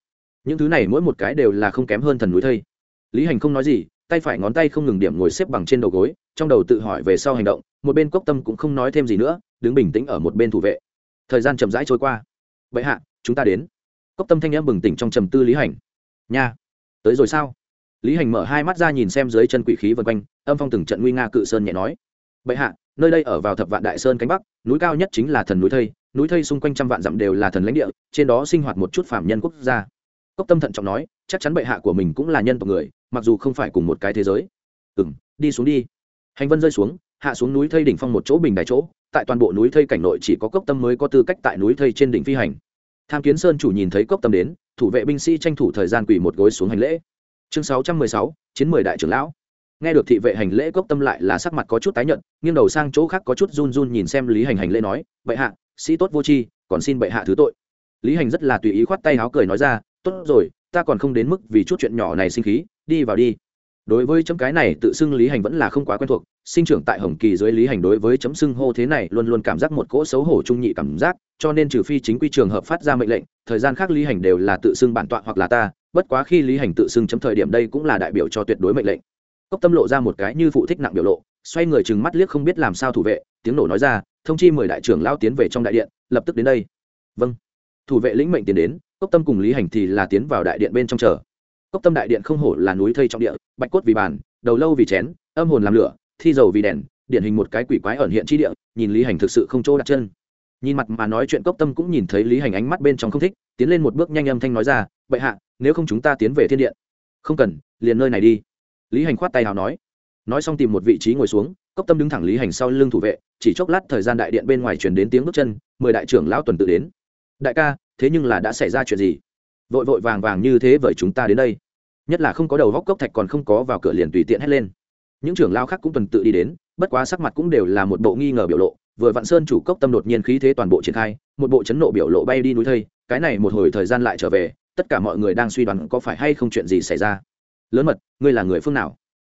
Những thứ này mỗi một cái đều là không kém hơn thần núi thây. Lý hành không nói gì, tay phải ngón tay không ngừng điểm ngồi xếp bằng trên đầu gối, trong đầu tự hỏi về sau hành động, một bên cốc tâm cũng không nói thêm gì nữa, đứng bình tĩnh ở một bên thủ vệ. Thời gian chậm rãi trôi qua. Vậy hạ, chúng ta đến. Cốc tâm thanh em bừng tỉnh trong trầm tư lý hành. Nha tới rồi sao? Lý hành mở hai mắt ra nhìn xem dưới chân quỷ khí vân quanh, âm phong từng trận nguy nga cự sơn nhẹ nói. Bệ hạ, nơi đây ở vào thập vạn đại sơn cánh bắc, núi cao nhất chính là thần núi thây núi thây xung quanh trăm vạn dặm đều là thần lãnh địa, trên đó sinh hoạt một chút phạm nhân quốc gia. Cốc tâm thận trọng nói, chắc chắn bệ hạ của mình cũng là nhân tộc người, mặc dù không phải cùng một cái thế giới. Ừ m đi xuống đi. Hành vân rơi xuống, hạ xuống núi thây đỉnh phong một chỗ bình đài chỗ, tại toàn bộ núi thây cảnh nội chỉ có cốc tâm mới có tư cách tại núi thây trên đỉnh phi hành tham kiến sơn chủ nhìn thấy cốc tâm đến, thủ vệ binh sĩ tranh thủ thời gian quỳ một gối xuống hành lễ. Chương sáu trăm mười sáu, chiến mười đại trưởng lão. Nghe được thị vệ hành lễ cốc tâm lại là sắc mặt có chút tái nhợt, nghiêng đầu sang chỗ khác có chút run run nhìn xem lý hành hành lễ nói, bệ hạ, sĩ tốt vô tri, còn xin bệ hạ thứ tội. Lý hành rất là tùy ý khoát tay áo cười nói ra, tốt rồi, ta còn không đến mức vì chút chuyện nhỏ này sinh khí, đi vào đi đối với chấm cái này tự xưng lý hành vẫn là không quá quen thuộc, sinh trưởng tại hồng kỳ dưới lý hành đối với chấm xưng hô thế này luôn luôn cảm giác một cỗ xấu hổ trung nhị cảm giác, cho nên trừ phi chính quy trường hợp phát ra mệnh lệnh, thời gian khác lý hành đều là tự xưng bản tọa hoặc là ta, bất quá khi lý hành tự xưng chấm thời điểm đây cũng là đại biểu cho tuyệt đối mệnh lệnh. Cốc tâm lộ ra một cái như phụ thích nặng biểu lộ, xoay người chừng mắt liếc không biết làm sao thủ vệ, tiếng nổ nói ra, thông chi mười đại trưởng lao tiến về trong đại điện, lập tức đến đây. Vâng. Thủ vệ lĩnh mệnh tiến đến, cốc tâm cùng lý hành thì là tiến vào đại điện bên trong chờ cốc tâm đại điện không hổ là núi thây trong địa, bạch cốt vì bàn, đầu lâu vì chén, âm hồn làm lửa, thi dầu vì đèn, điển hình một cái quỷ quái ẩn hiện chi địa, nhìn lý hành thực sự không chỗ đặt chân. Nhìn mặt mà nói chuyện cốc tâm cũng nhìn thấy lý hành ánh mắt bên trong không thích, tiến lên một bước nhanh âm thanh nói ra, bệ hạ, nếu không chúng ta tiến về thiên điện. Không cần, liền nơi này đi. Lý hành khoát tay hào nói. Nói xong tìm một vị trí ngồi xuống, cốc tâm đứng thẳng lý hành sau lưng thủ vệ, chỉ chốc lát thời gian đại điện bên ngoài chuyển đến tiếng bước chân, mười đại trưởng lão tuần tự đến. Đại ca, thế nhưng là đã xảy ra chuyện gì? Vội vội vàng vàng như thế với chúng ta đến đây. Nhất là không có đầu góc cốc thạch còn không có vào cửa liền tùy tiện hét lên. Những trưởng lao khác cũng tuần tự đi đến, bất quá sắc mặt cũng đều là một bộ nghi ngờ biểu lộ. Vừa vạn sơn chủ cốc tâm đột nhiên khí thế toàn bộ triển khai, một bộ chấn nộ biểu lộ bay đi núi thây, cái này một hồi thời gian lại trở về, tất cả mọi người đang suy đoán có phải hay không chuyện gì xảy ra. Lớn mật, ngươi là người phương nào?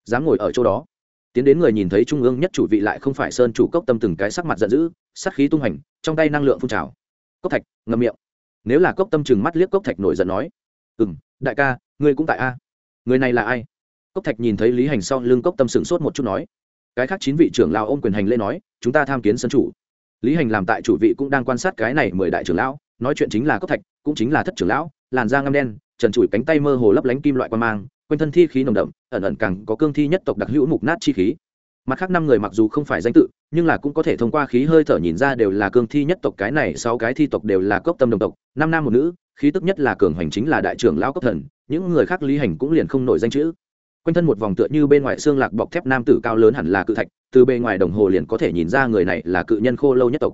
Dám ngồi ở chỗ đó. Tiến đến người nhìn thấy trung ương nhất chủ vị lại không phải sơn chủ cốc tâm từng cái sắc mặt giận dữ sắc khí tung hành trong tay năng lượng phun trào. Cốc thạch, ngậm miệng nếu là cốc tâm chừng mắt liếc cốc thạch nổi giận nói ừ m đại ca, ngươi cũng tại a. Người này là ai? Cốc thạch nhìn thấy lý hành sau lưng cốc tâm sửng sốt một chút nói, cái khác chín vị trưởng lao ôm quyền hành lễ nói, chúng ta tham kiến sân chủ. Lý hành làm tại chủ vị cũng đang quan sát cái này mười đại trưởng lão, nói chuyện chính là cốc thạch, cũng chính là thất trưởng lão, làn da ngâm đen, trần trụi cánh tay mơ hồ lấp lánh kim loại quan mang, quanh thân thi khí nồng đậm, ẩn ẩn càng có cương thi nhất tộc đặc hữu mục nát chi khí mặt khác năm người mặc dù không phải danh tự, nhưng là cũng có thể thông qua khí hơi thở nhìn ra đều là cương thi nhất tộc, cái này sáu cái thi tộc đều là cốc tâm đồng tộc, năm nam một nữ, khí tức nhất là cường hành chính là đại trưởng lão cốc thần, những người khác lý hành cũng liền không nổi danh chữ. Quanh thân một vòng tựa như bên ngoài xương lạc bọc thép nam tử cao lớn hẳn là cự thạch, từ bề ngoài đồng hồ liền có thể nhìn ra người này là cự nhân khô lâu nhất tộc.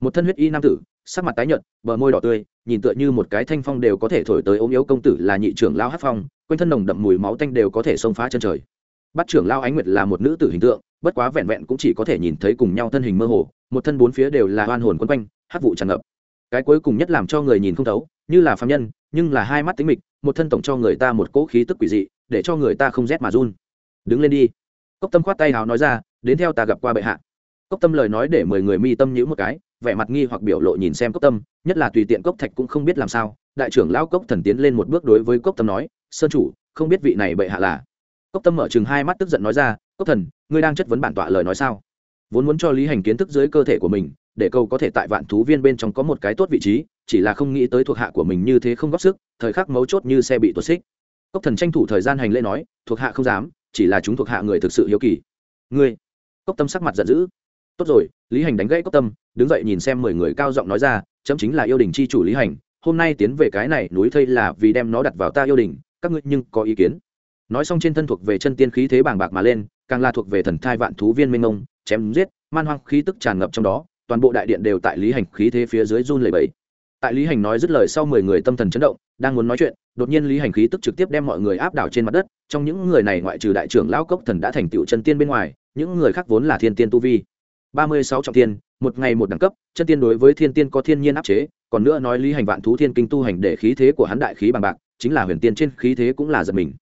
Một thân huyết y nam tử, sắc mặt tái nhợt, bờ môi đỏ tươi, nhìn tựa như một cái thanh phong đều có thể thổi tới ốm yếu công tử là nhị trưởng lao hát phong, quanh thân nồng đậm mùi máu tanh đều có thể xông phá chân trời bắt trưởng lao ánh nguyệt là một nữ tử hình tượng, bất quá vẹn vẹn cũng chỉ có thể nhìn thấy cùng nhau thân hình mơ hồ, một thân bốn phía đều là hoan hồn quấn quanh, hát vụ tràn ngập. Cái cuối cùng nhất làm cho người nhìn không thấu, như là phạm nhân, nhưng là hai mắt tính mịch, một thân tổng cho người ta một cỗ khí tức quỷ dị, để cho người ta không rét mà run. Đứng lên đi. Cốc tâm khoát tay hào nói ra, đến theo ta gặp qua bệ hạ. Cốc tâm lời nói để mười người mi tâm nhữ một cái, vẻ mặt nghi hoặc biểu lộ nhìn xem cốc tâm, nhất là tùy tiện cốc thạch cũng không biết làm sao, đại trưởng lão cốc thần tiến lên một bước đối với cốc tâm nói, sơn chủ, không biết vị này bệ hạ là cốc tâm mở chừng hai mắt tức giận nói ra, cốc thần, ngươi đang chất vấn bản tọa lời nói sao? Vốn muốn cho lý hành kiến thức dưới cơ thể của mình, để câu có thể tại vạn thú viên bên trong có một cái tốt vị trí, chỉ là không nghĩ tới thuộc hạ của mình như thế không góp sức, thời khắc mấu chốt như xe bị tuột xích. Cốc thần tranh thủ thời gian hành lễ nói, thuộc hạ không dám, chỉ là chúng thuộc hạ người thực sự hiếu kỳ. Ngươi? Cốc tâm sắc mặt giận dữ. Tốt rồi, lý hành đánh gãy cốc tâm, đứng dậy nhìn xem mười người cao giọng nói ra, chấm chính là yêu đình c h i chủ lý hành, hôm nay tiến về cái này núi thây là vì đem nó đặt vào ta yêu đình, các ngươi nhưng có ý kiến? Nói xong trên thân thuộc về chân tiên khí thế bàng bạc mà lên, càng là thuộc về thần thai vạn thú viên minh ông chém giết, man hoang khí tức tràn ngập trong đó, toàn bộ đại điện đều tại lý hành khí thế phía dưới run lầy bẫy tại lý hành nói dứt lời sau mười người tâm thần chấn động, đang muốn nói chuyện, đột nhiên lý hành khí tức trực tiếp đem mọi người áp đảo trên mặt đất, trong những người này ngoại trừ đại trưởng lão cốc thần đã thành tựu chân tiên bên ngoài, những người khác vốn là thiên tiên tu vi. Ba mươi sáu trọng tiên, một ngày một đẳng cấp, chân tiên đối với thiên tiên có thiên nhiên áp chế, còn nữa nói lý hành vạn thú thiên kinh tu hành để khí thế của hắn đại khí bằng bạc, chính là huyền tiên trên khí thế cũng là giật mình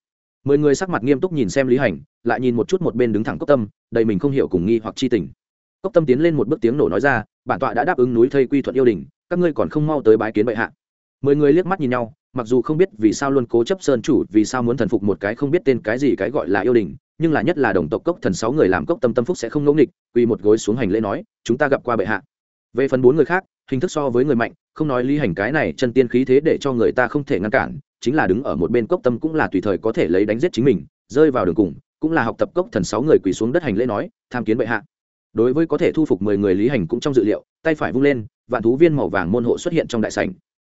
mười người sắc mặt nghiêm túc nhìn xem lý hành, lại nhìn một chút một bên đứng thẳng cốc tâm, đầy mình không hiểu cùng nghi hoặc chi tình. Cốc tâm tiến lên một bước tiếng nổ nói ra, bản tọa đã đáp ứng núi thây quy thuận yêu đình, các ngươi còn không mau tới bái kiến bệ hạ. Mười người liếc mắt nhìn nhau, mặc dù không biết vì sao luôn cố chấp sơn chủ, vì sao muốn thần phục một cái không biết tên cái gì cái gọi là yêu đình, nhưng là nhất là đồng tộc cốc thần sáu người làm cốc tâm tâm phúc sẽ không ngẫu nghịch quỳ một gối xuống hành lễ nói, chúng ta gặp qua bệ hạ. Về phần bốn người khác, hình thức so với người mạnh, không nói lý hành cái này chân tiên khí thế để cho người ta không thể ngăn cản chính là đứng ở một bên cốc tâm cũng là tùy thời có thể lấy đánh giết chính mình, rơi vào đường cùng, cũng là học tập cốc thần sáu người quỳ xuống đất hành lễ nói, tham kiến bệ hạ. Đối với có thể thu phục mười người lý hành cũng trong dự liệu, tay phải vung lên, vạn thú viên màu vàng môn hộ xuất hiện trong đại sảnh.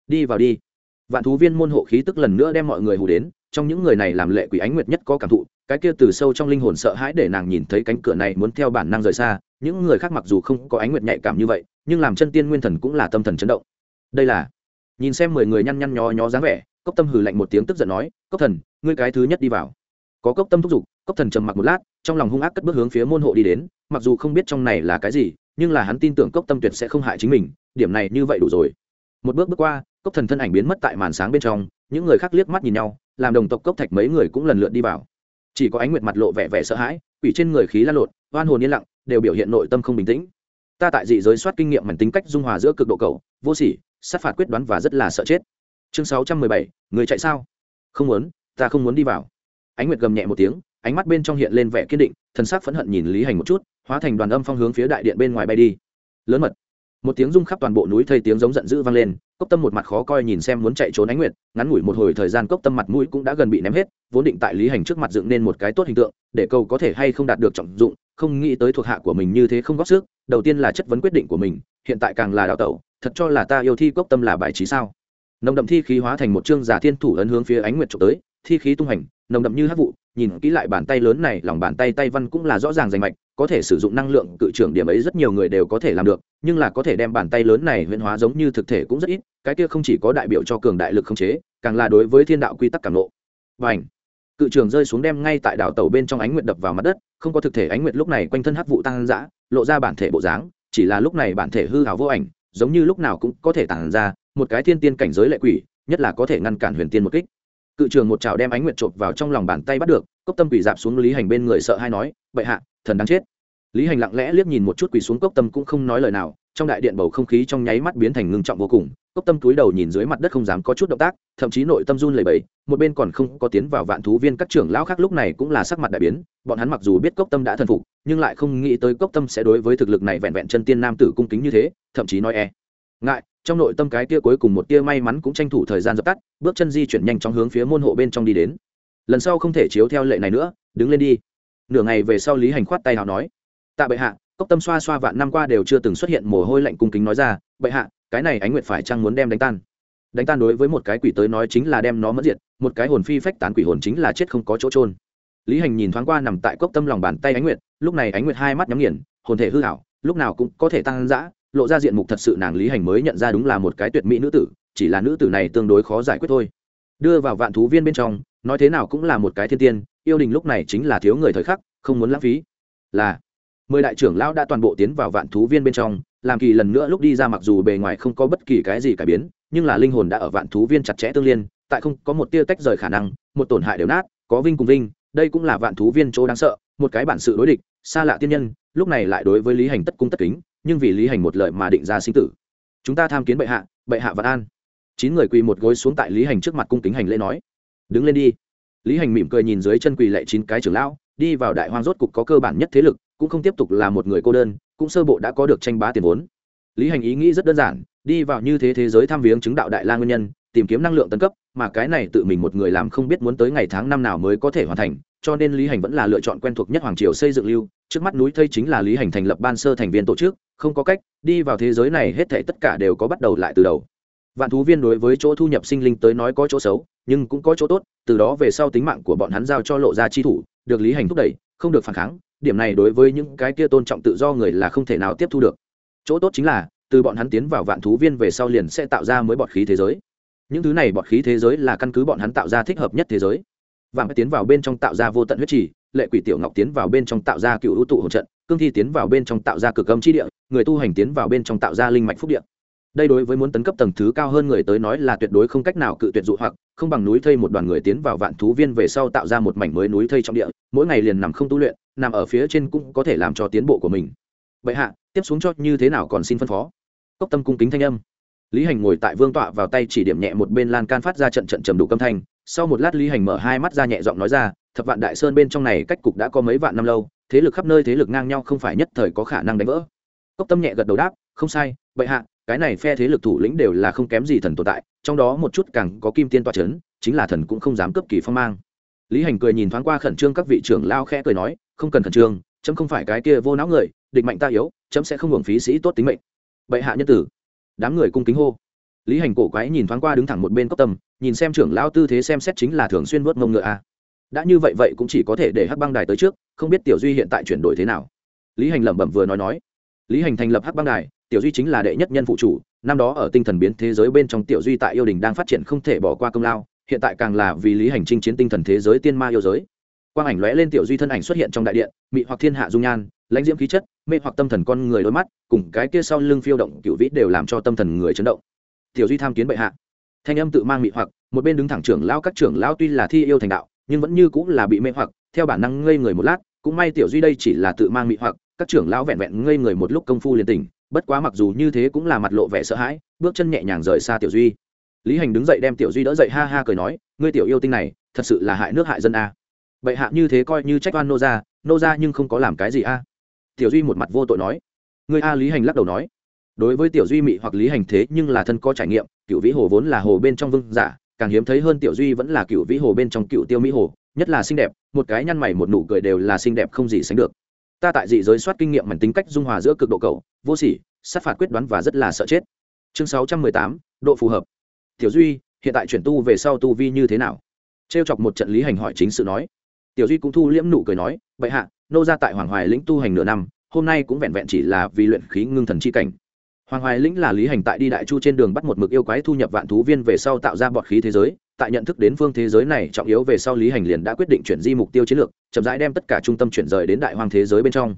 Đi vào đi. Vạn thú viên môn hộ khí tức lần nữa đem mọi người hù đến, trong những người này làm lệ quỷ ánh nguyệt nhất có cảm thụ, cái kia từ sâu trong linh hồn sợ hãi để nàng nhìn thấy cánh cửa này muốn theo bản năng rời xa, những người khác mặc dù không có ánh nguyệt nhạy cảm như vậy, nhưng làm chân tiên nguyên thần cũng là tâm thần chấn động. Đây là, nhìn xem mười người nhăn nhăn nhó nhó dáng vẻ cốc tâm hừ lạnh một tiếng tức giận nói, cốc thần, ngươi cái thứ nhất đi vào. Có cốc tâm thúc giục, cốc thần trầm mặc một lát, trong lòng hung ác cất bước hướng phía môn hộ đi đến, mặc dù không biết trong này là cái gì, nhưng là hắn tin tưởng cốc tâm tuyệt sẽ không hại chính mình, điểm này như vậy đủ rồi. Một bước bước qua, cốc thần thân ảnh biến mất tại màn sáng bên trong, những người khác liếc mắt nhìn nhau, làm đồng tộc cốc thạch mấy người cũng lần lượt đi vào. Chỉ có ánh nguyệt mặt lộ vẻ vẻ sợ hãi, quỷ trên người khí lan lộn, oan hồn yên lặng, đều biểu hiện nội tâm không bình tĩnh. Ta tại dị giới soát kinh nghiệm mảnh tính cách dung hòa giữa cực độ cầu vô sỉ, sát phạt quyết đoán và rất là sợ chết chương sáu trăm mười bảy, người chạy sao? Không muốn, ta không muốn đi vào. Ánh nguyệt gầm nhẹ một tiếng, ánh mắt bên trong hiện lên vẻ kiên định, thần sắc phẫn hận nhìn lý hành một chút, hóa thành đoàn âm phong hướng phía đại điện bên ngoài bay đi. Lớn mật. Một tiếng rung khắp toàn bộ núi thây tiếng giống giận dữ vang lên, cốc tâm một mặt khó coi nhìn xem muốn chạy trốn ánh nguyệt, ngắn ngủi một hồi thời gian cốc tâm mặt mũi cũng đã gần bị ném hết, vốn định tại lý hành trước mặt dựng nên một cái tốt hình tượng, để cầu có thể hay không đạt được trọng dụng, không nghĩ tới thuộc hạ của mình như thế không góp sức, đầu tiên là chất vấn quyết định của mình, hiện tại càng là đào tẩu, thật cho là ta yêu thi cốc tâm là bài trí sao? Nồng đậm thi khí hóa thành một chương giả thiên thủ ấn hướng phía ánh nguyệt trộm tới, thi khí tung hành, nồng đậm như hát vụ, nhìn kỹ lại bàn tay lớn này, lòng bàn tay tay văn cũng là rõ ràng rành mạch, có thể sử dụng năng lượng cự trưởng điểm ấy rất nhiều người đều có thể làm được, nhưng là có thể đem bàn tay lớn này huyễn hóa giống như thực thể cũng rất ít, cái kia không chỉ có đại biểu cho cường đại lực không chế, càng là đối với thiên đạo quy tắc cảm lộ và ảnh cự trường rơi xuống đem ngay tại đảo tàu bên trong ánh nguyệt đập vào mặt đất, không có thực thể ánh nguyệt lúc này quanh thân hắc vụ tăng dã lộ ra bản thể bộ dáng, chỉ là lúc này bản thể hư hào vô ảnh, giống như lúc nào cũng có thể tản ra một cái thiên tiên cảnh giới lệ quỷ, nhất là có thể ngăn cản huyền tiên một kích. Cự trường một chảo đem ánh nguyệt chộp vào trong lòng bàn tay bắt được, cốc tâm quỷ dạp xuống lý hành bên người sợ hay nói, bệ hạ, thần đáng chết. Lý hành lặng lẽ liếc nhìn một chút quỳ xuống cốc tâm cũng không nói lời nào, trong đại điện bầu không khí trong nháy mắt biến thành ngưng trọng vô cùng, cốc tâm túi đầu nhìn dưới mặt đất không dám có chút động tác, thậm chí nội tâm run lẩy bẩy, một bên còn không có tiến vào vạn thú viên các trưởng lão khác lúc này cũng là sắc mặt đại biến, bọn hắn mặc dù biết cốc tâm đã thần phục, nhưng lại không nghĩ tới cốc tâm sẽ đối với thực lực này vẹn vẹn chân tiên nam tử cung kính như thế, thậm chí nói e ngại trong nội tâm cái tia cuối cùng một tia may mắn cũng tranh thủ thời gian dập tắt, bước chân di chuyển nhanh chóng hướng phía môn hộ bên trong đi đến. Lần sau không thể chiếu theo lệ này nữa, đứng lên đi. Nửa ngày về sau lý hành khoát tay nào nói, tạ bệ hạ, cốc tâm xoa xoa vạn năm qua đều chưa từng xuất hiện mồ hôi lạnh cung kính nói ra, bệ hạ, cái này ánh nguyệt phải chăng muốn đem đánh tan? Đánh tan đối với một cái quỷ tới nói chính là đem nó mất diệt, một cái hồn phi phách tán quỷ hồn chính là chết không có chỗ trôn lý hành nhìn thoáng qua nằm tại cốc tâm lòng bàn tay ánh nguyệt, lúc này ánh nguyệt hai mắt nhắm nghiền, hồn thể hư hảo lúc nào cũng có thể tăng dã lộ ra diện mục thật sự nàng lý hành mới nhận ra đúng là một cái tuyệt mỹ nữ tử, chỉ là nữ tử này tương đối khó giải quyết thôi. Đưa vào vạn thú viên bên trong, nói thế nào cũng là một cái thiên tiên, yêu đình lúc này chính là thiếu người thời khắc, không muốn lãng phí. Là, mười đại trưởng lão đã toàn bộ tiến vào vạn thú viên bên trong, làm kỳ lần nữa lúc đi ra mặc dù bề ngoài không có bất kỳ cái gì cải biến, nhưng là linh hồn đã ở vạn thú viên chặt chẽ tương liên, tại không có một tia tách rời khả năng, một tổn hại đều nát, có vinh cùng vinh, đây cũng là vạn thú viên chỗ đáng sợ, một cái bản sự đối địch, xa lạ tiên nhân, lúc này lại đối với lý hành tất cung tất kính nhưng vì lý hành một lợi mà định ra sinh tử. Chúng ta tham kiến bệ hạ bệ hạ vạn an. Chín người quỳ một gối xuống tại lý hành trước mặt cung kính hành lễ nói, đứng lên đi. Lý hành mỉm cười nhìn dưới chân quỳ lệ chín cái trưởng lão, đi vào đại hoang rốt cục có cơ bản nhất thế lực, cũng không tiếp tục là một người cô đơn, cũng sơ bộ đã có được tranh bá tiền vốn. Lý hành ý nghĩ rất đơn giản, đi vào như thế thế giới tham viếng chứng đạo đại la nguyên nhân, tìm kiếm năng lượng tân cấp, mà cái này tự mình một người làm không biết muốn tới ngày tháng năm nào mới có thể hoàn thành, cho nên lý hành vẫn là lựa chọn quen thuộc nhất hoàng triều xây dựng lưu trước mắt núi thây chính là lý hành thành lập ban sơ thành viên tổ chức, không có cách, đi vào thế giới này hết thể tất cả đều có bắt đầu lại từ đầu. Vạn thú viên đối với chỗ thu nhập sinh linh tới nói có chỗ xấu, nhưng cũng có chỗ tốt, từ đó về sau tính mạng của bọn hắn giao cho lộ ra chi thủ, được lý hành thúc đẩy, không được phản kháng, điểm này đối với những cái kia tôn trọng tự do người là không thể nào tiếp thu được. Chỗ tốt chính là, từ bọn hắn tiến vào vạn thú viên về sau liền sẽ tạo ra mới bọt khí thế giới. Những thứ này bọt khí thế giới là căn cứ bọn hắn tạo ra thích hợp nhất thế giới. Vàng tiến vào bên trong tạo ra vô tận huyết trì lệ quỷ tiểu ngọc tiến vào bên trong tạo ra cựu ưu tụ hỗ trận, cương thi tiến vào bên trong tạo ra cực âm chi địa, người tu hành tiến vào bên trong tạo ra linh mạch phúc địa. Đây đối với muốn tấn cấp tầng thứ cao hơn người tới nói là tuyệt đối không cách nào cự tuyệt dụ hoặc, không bằng núi thây một đoàn người tiến vào vạn thú viên về sau tạo ra một mảnh mới núi thây trong địa, mỗi ngày liền nằm không tu luyện, nằm ở phía trên cũng có thể làm cho tiến bộ của mình. Bệ hạ, tiếp xuống cho như thế nào còn xin phân phó? Cốc tâm cung kính thanh âm. Lý hành ngồi tại vương tọa vào tay chỉ điểm nhẹ một bên lan can phát ra trận trận trầm đủ âm thanh sau một lát lý hành mở hai mắt ra nhẹ giọng nói ra, thập vạn đại sơn bên trong này cách cục đã có mấy vạn năm lâu, thế lực khắp nơi thế lực ngang nhau không phải nhất thời có khả năng đánh vỡ. Cốc tâm nhẹ gật đầu đáp, không sai, bệ hạ, cái này phe thế lực thủ lĩnh đều là không kém gì thần tồn tại, trong đó một chút càng có kim tiên toa c h ấ n chính là thần cũng không dám cướp kỳ phong mang. Lý hành cười nhìn thoáng qua khẩn trương các vị trưởng lao khẽ cười nói, không cần khẩn trương, chấm không phải cái kia vô não người, địch mạnh ta yếu, chấm sẽ không hưởng phí sĩ tốt tính mệnh. Bệ hạ nhân tử. Đám người cung kính hô lý hành cổ quái nhìn thoáng qua đứng thẳng một bên cốc tâm, nhìn xem trưởng lao tư thế xem xét chính là thường xuyên vớt mông ngựa a đã như vậy vậy cũng chỉ có thể để hắc băng đài tới trước, không biết tiểu duy hiện tại chuyển đổi thế nào. Lý hành lẩm bẩm vừa nói nói. Lý hành thành lập hắc băng đài, tiểu duy chính là đệ nhất nhân phụ chủ, năm đó ở tinh thần biến thế giới bên trong tiểu duy tại yêu đình đang phát triển không thể bỏ qua công lao, hiện tại càng là vì lý hành chinh chiến tinh thần thế giới tiên ma yêu giới. Quang ảnh lóe lên tiểu duy thân ảnh xuất hiện trong đại điện, mị hoặc thiên hạ dung nhan, lãnh diễm khí chất, mê hoặc tâm thần con người đôi mắt, cùng cái kia sau lưng phiêu động cựu vĩ đều làm cho tâm thần người chấn động tiểu duy tham kiến bệ hạ. Thanh âm tự mang mị hoặc, một bên đứng thẳng trưởng lao các trưởng lao tuy là thi yêu thành đạo, nhưng vẫn như cũng là bị mê hoặc, theo bản năng ngây người một lát, cũng may tiểu duy đây chỉ là tự mang mị hoặc, các trưởng lão vẹn vẹn ngây người một lúc công phu liền tỉnh, bất quá mặc dù như thế cũng là mặt lộ vẻ sợ hãi, bước chân nhẹ nhàng rời xa tiểu duy. Lý hành đứng dậy đem tiểu duy đỡ dậy ha ha cười nói, ngươi tiểu yêu tinh này, thật sự là hại nước hại dân a. Bệ hạ như thế coi như trách oan nô ra nô ra nhưng không có làm cái gì a. Tiểu duy một mặt vô tội nói. Ngươi a, lý hành lắc đầu nói đối với tiểu duy mị hoặc lý hành thế nhưng là thân có trải nghiệm cựu vĩ hồ vốn là hồ bên trong vương giả, càng hiếm thấy hơn tiểu duy vẫn là cựu vĩ hồ bên trong cựu tiêu mỹ hồ, nhất là xinh đẹp, một cái nhăn mày một nụ cười đều là xinh đẹp không gì sánh được. Ta tại dị giới soát kinh nghiệm mảnh tính cách dung hòa giữa cực độ cầu vô sỉ, sát phạt quyết đoán và rất là sợ chết. Chương sáu trăm mười tám, độ phù hợp. Tiểu duy, hiện tại chuyển tu về sau tu vi như thế nào? Trêu chọc một trận lý hành hỏi chính sự nói. Tiểu duy cũng thu liễm nụ cười nói, bệ hạ, nô ra tại hoàng hoài lĩnh tu hành nửa năm, hôm nay cũng vẹn vẹn chỉ là vì luyện khí ngưng thần c h i cảnh hoàng hoài lĩnh là lý hành tại đi đại chu trên đường bắt một mực yêu quái thu nhập vạn thú viên về sau tạo ra bọt khí thế giới, tại nhận thức đến phương thế giới này trọng yếu về sau lý hành liền đã quyết định chuyển di mục tiêu chiến lược, chậm rãi đem tất cả trung tâm chuyển rời đến đại hoang thế giới bên trong.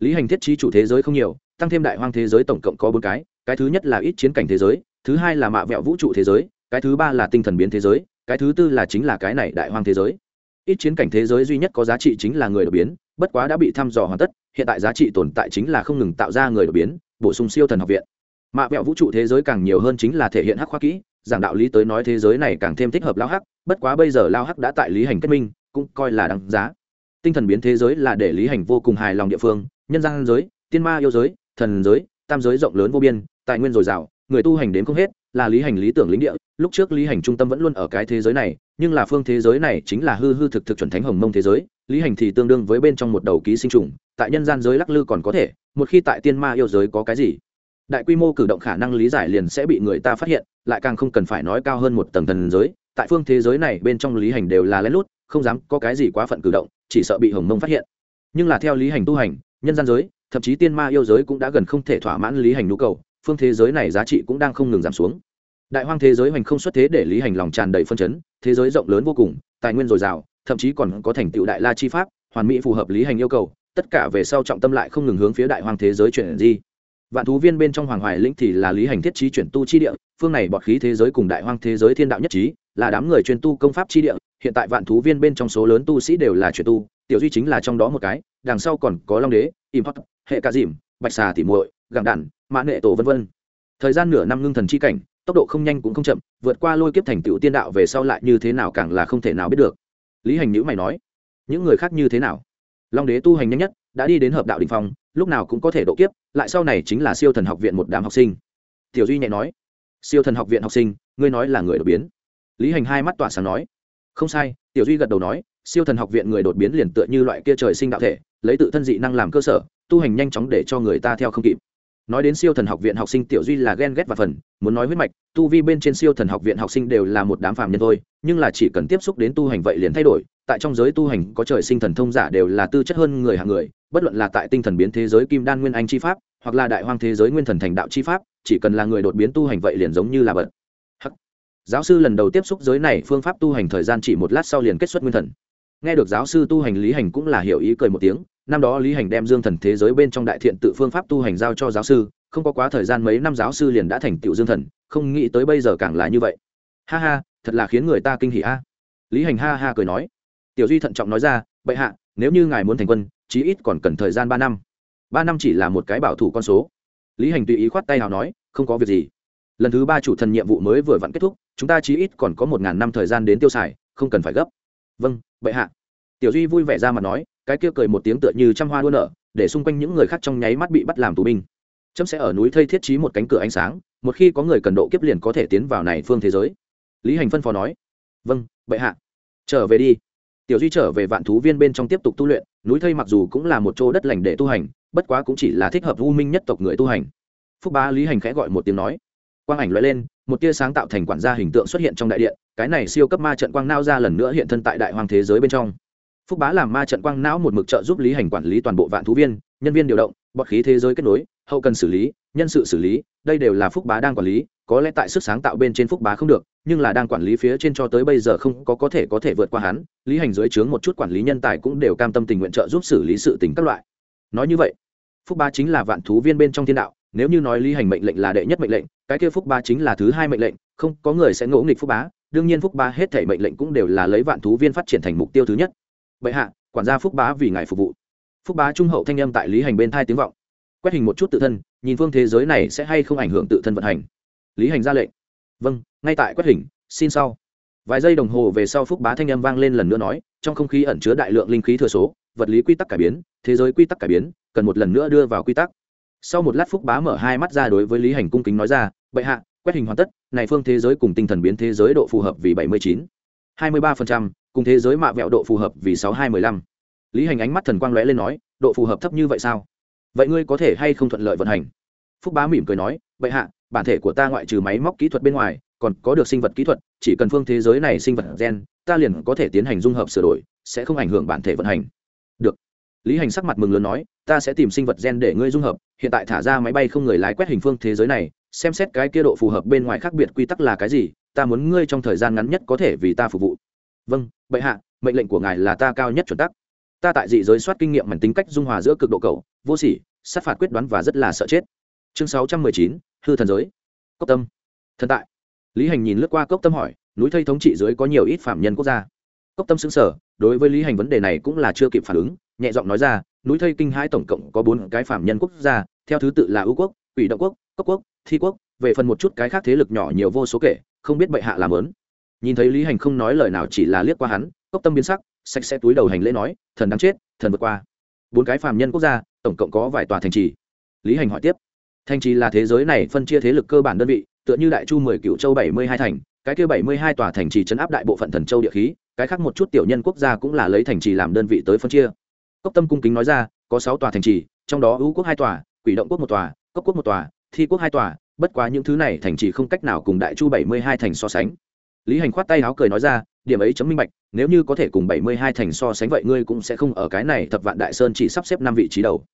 Lý hành thiết trí chủ thế giới không nhiều, tăng thêm đại hoang thế giới tổng cộng có bốn cái cái thứ nhất là ít chiến cảnh thế giới, thứ hai là mạ vẹo vũ trụ thế giới, cái thứ ba là tinh thần biến thế giới, cái thứ tư là chính là cái này đại hoang thế giới. Ít chiến cảnh thế giới duy nhất có giá trị chính là người đột biến, bất quá đã bị thăm dò hoàn tất, hiện tại giá trị tồn tại chính là không ngừng tạo ra người đột biến bổ sung siêu thần học viện. Mạ vẹo vũ trụ thế giới càng nhiều hơn chính là thể hiện hắc khoa kỹ, giảng đạo lý tới nói thế giới này càng thêm thích hợp lao hắc, bất quá bây giờ lao hắc đã tại lý hành kết minh, cũng coi là đáng giá. Tinh thần biến thế giới là để lý hành vô cùng hài lòng địa phương, nhân gian giới, tiên ma yêu giới, thần giới, tam giới rộng lớn vô biên, tài nguyên dồi dào, người tu hành đến không hết, là lý hành lý tưởng lĩnh địa, lúc trước lý hành trung tâm vẫn luôn ở cái thế giới này, nhưng là phương thế giới này chính là hư hư thực thực chuẩn thánh hồng mông thế giới, lý hành thì tương đương với bên trong một đầu ký sinh trùng, tại nhân gian giới lắc lư còn có thể một khi tại tiên ma yêu giới có cái gì, đại quy mô cử động khả năng lý giải liền sẽ bị người ta phát hiện, lại càng không cần phải nói cao hơn một tầng thần giới. Tại phương thế giới này, bên trong lý hành đều là lén lút, không dám có cái gì quá phận cử động, chỉ sợ bị hồng mông phát hiện. Nhưng là theo lý hành tu hành, nhân gian giới, thậm chí tiên ma yêu giới cũng đã gần không thể thỏa mãn lý hành nhu cầu, phương thế giới này giá trị cũng đang không ngừng giảm xuống. Đại hoang thế giới hoành không xuất thế để lý hành lòng tràn đầy phân chấn, thế giới rộng lớn vô cùng, tài nguyên dồi dào, thậm chí còn có thành tựu đại la chi pháp, hoàn mỹ phù hợp lý hành yêu cầu tất cả về sau trọng tâm lại không ngừng hướng phía đại hoang thế giới chuyển di. Vạn thú viên bên trong hoàng hoài lĩnh thì là lý hành thiết trí chuyển tu chi địa, phương này bọt khí thế giới cùng đại hoang thế giới thiên đạo nhất trí, là đám người chuyên tu công pháp chi địa, hiện tại vạn thú viên bên trong số lớn tu sĩ đều là chuyển tu, tiểu duy chính là trong đó một cái, đằng sau còn có long đế, im hot hệ ca dìm, bạch xà tỉ muội gặng đản, mã nệ tổ vân vân. Thời gian nửa năm ngưng thần chi cảnh, tốc độ không nhanh cũng không chậm, vượt qua lôi kiếp thành tựu tiên đạo về sau lại như thế nào càng là không thể nào biết được. Lý hành nhữ mày nói, những người khác như thế nào? Long đế tu hành nhanh nhất, đã đi đến hợp đạo đình phong, lúc nào cũng có thể độ kiếp, lại sau này chính là siêu thần học viện một đám học sinh. Tiểu duy nhẹ nói, siêu thần học viện học sinh, ngươi nói là người đột biến. Lý hành hai mắt tỏa sáng nói, không sai. Tiểu duy gật đầu nói, siêu thần học viện người đột biến liền tựa như loại kia trời sinh đạo thể, lấy tự thân dị năng làm cơ sở, tu hành nhanh chóng để cho người ta theo không kịp nói đến siêu thần học viện học sinh, tiểu duy là ghen ghét và phần, muốn nói huyết mạch, tu vi bên trên siêu thần học viện học sinh đều là một đám phàm nhân thôi, nhưng là chỉ cần tiếp xúc đến tu hành vậy liền thay đổi. Tại trong giới tu hành, có trời sinh thần thông giả đều là tư chất hơn người hạng người, bất luận là tại tinh thần biến thế giới kim đan nguyên anh chi pháp, hoặc là đại hoang thế giới nguyên thần thành đạo chi pháp, chỉ cần là người đột biến tu hành vậy liền giống như là bật Hắc. giáo sư lần đầu tiếp xúc giới này, phương pháp tu hành thời gian chỉ một lát sau liền kết xuất nguyên thần. Nghe được giáo sư tu hành lý hành cũng là hiểu ý cười một tiếng năm đó lý hành đem dương thần thế giới bên trong đại thiện tự phương pháp tu hành giao cho giáo sư, không có quá thời gian mấy năm giáo sư liền đã thành tựu dương thần, không nghĩ tới bây giờ càng là như vậy. Ha ha, thật là khiến người ta kinh hỉ a. Lý hành ha ha cười nói. Tiểu duy thận trọng nói ra, bệ hạ, nếu như ngài muốn thành quân, chí ít còn cần thời gian ba năm. Ba năm chỉ là một cái bảo thủ con số. Lý hành tùy ý khoát tay nào nói, không có việc gì. Lần thứ ba chủ thần nhiệm vụ mới vừa vặn kết thúc, chúng ta chí ít còn có một ngàn năm thời gian đến tiêu xài, không cần phải gấp. Vâng bệ hạ. Tiểu duy vui vẻ ra mà nói cái kia cười một tiếng tựa như trăm hoa đua nở, để xung quanh những người khác trong nháy mắt bị bắt làm tù binh. Chấm sẽ ở núi thây thiết trí một cánh cửa ánh sáng, một khi có người cần độ kiếp liền có thể tiến vào này phương thế giới. Lý hành phân phó nói. Vâng bệ hạ. Trở về đi. Tiểu duy trở về vạn thú viên bên trong tiếp tục tu luyện, núi thây mặc dù cũng là một chỗ đất lành để tu hành, bất quá cũng chỉ là thích hợp u minh nhất tộc người tu hành. Phúc ba lý hành khẽ gọi một tiếng nói. Quang ảnh loại lên, một tia sáng tạo thành quản gia hình tượng xuất hiện trong đại điện, cái này siêu cấp ma trận quang nao ra lần nữa hiện thân tại đại hoàng thế giới bên trong phúc bá làm ma trận quang não một mực trợ giúp lý hành quản lý toàn bộ vạn thú viên, nhân viên điều động, bọt khí thế giới kết nối, hậu cần xử lý, nhân sự xử lý, đây đều là phúc bá đang quản lý, có lẽ tại sức sáng tạo bên trên phúc bá không được, nhưng là đang quản lý phía trên cho tới bây giờ không có có thể có thể vượt qua hắn, lý hành dưới trướng một chút quản lý nhân tài cũng đều cam tâm tình nguyện trợ giúp xử lý sự tình các loại. Nói như vậy, phúc bá chính là vạn thú viên bên trong thiên đạo, nếu như nói lý hành mệnh lệnh là đệ nhất mệnh lệnh, cái kia phúc bá chính là thứ hai mệnh lệnh, không, có người sẽ ngỗ nghịch phúc bá, đương nhiên phúc bá hết thể mệnh lệnh cũng đều là lấy vạn thú viên phát triển thành mục tiêu thứ nhất bệ hạ, quản gia phúc bá vì ngài phục vụ. Phúc bá trung hậu thanh âm tại lý hành bên thai tiếng vọng. Quét hình một chút tự thân, nhìn phương thế giới này sẽ hay không ảnh hưởng tự thân vận hành. Lý hành ra lệnh. Vâng ngay tại quét hình, xin sau. Vài giây đồng hồ về sau phúc bá thanh âm vang lên lần nữa nói, trong không khí ẩn chứa đại lượng linh khí thừa số, vật lý quy tắc cải biến, thế giới quy tắc cải biến, cần một lần nữa đưa vào quy tắc. Sau một lát phúc bá mở hai mắt ra đối với lý hành cung kính nói ra, bệ hạ, quét hình hoàn tất, này phương thế giới cùng tinh thần biến thế giới độ phù hợp vì bảy mươi chín. Hai mươi ba cùng thế giới mạ vẹo độ phù hợp vì sáu hai mười lăm. Lý hành ánh mắt thần quang lóe lên nói, độ phù hợp thấp như vậy sao? Vậy ngươi có thể hay không thuận lợi vận hành? Phúc bá mỉm cười nói, vậy hạ, bản thể của ta ngoại trừ máy móc kỹ thuật bên ngoài, còn có được sinh vật kỹ thuật, chỉ cần phương thế giới này sinh vật gen, ta liền có thể tiến hành dung hợp sửa đổi, sẽ không ảnh hưởng bản thể vận hành. Được. Lý hành sắc mặt mừng lớn nói, ta sẽ tìm sinh vật gen để ngươi dung hợp, hiện tại thả ra máy bay không người lái quét hình phương thế giới này, xem xét cái kia độ phù hợp bên ngoài khác biệt quy tắc là cái gì, ta muốn ngươi trong thời gian ngắn nhất có thể vì ta phục vụ vâng bệ hạ, mệnh lệnh của ngài là ta cao nhất chuẩn tắc. Ta tại dị giới soát kinh nghiệm mảnh tính cách dung hòa giữa cực độ cầu, vô sỉ, sát phạt quyết đoán và rất là sợ chết. Chương sáu trăm mười chín, hư thần giới. Cốc tâm. Thần tại. Lý hành nhìn lướt qua cốc tâm hỏi, núi thây thống trị dưới có nhiều ít phạm nhân quốc gia? Cốc tâm xứng sở đối với lý hành vấn đề này cũng là chưa kịp phản ứng, nhẹ giọng nói ra, núi thây kinh hai tổng cộng có bốn cái phạm nhân quốc gia, theo thứ tự là ưu quốc ủy động quốc, cốc quốc, thi quốc, về phần một chút cái khác thế lực nhỏ nhiều vô số kể, không biết bệ hạ làm lớn nhìn thấy lý hành không nói lời nào chỉ là liếc qua hắn, cốc tâm biến sắc, sạch sẽ túi đầu hành lễ nói, thần đang chết, thần vượt qua. Bốn cái phàm nhân quốc gia, tổng cộng có vài tòa thành trì. Lý hành hỏi tiếp, thành trì là thế giới này phân chia thế lực cơ bản đơn vị, tựa như đại chu mười cựu châu bảy mươi hai thành, cái kia bảy mươi hai tòa thành trì chấn áp đại bộ phận thần châu địa khí, cái khác một chút tiểu nhân quốc gia cũng là lấy thành trì làm đơn vị tới phân chia. Cốc tâm cung kính nói ra, có sáu tòa thành trì, trong đó ưu quốc hai tòa, quỷ động quốc một tòa, cốc quốc một tòa, thi quốc hai tòa, bất quá những thứ này thành trì không cách nào cùng đại chu bảy mươi hai thành so sánh lý hành khoát tay áo cười nói ra, điểm ấy chấm minh bạch, nếu như có thể cùng bảy mươi hai thành so sánh vậy ngươi cũng sẽ không ở cái này thập vạn đại sơn chỉ sắp xếp năm vị trí đầu.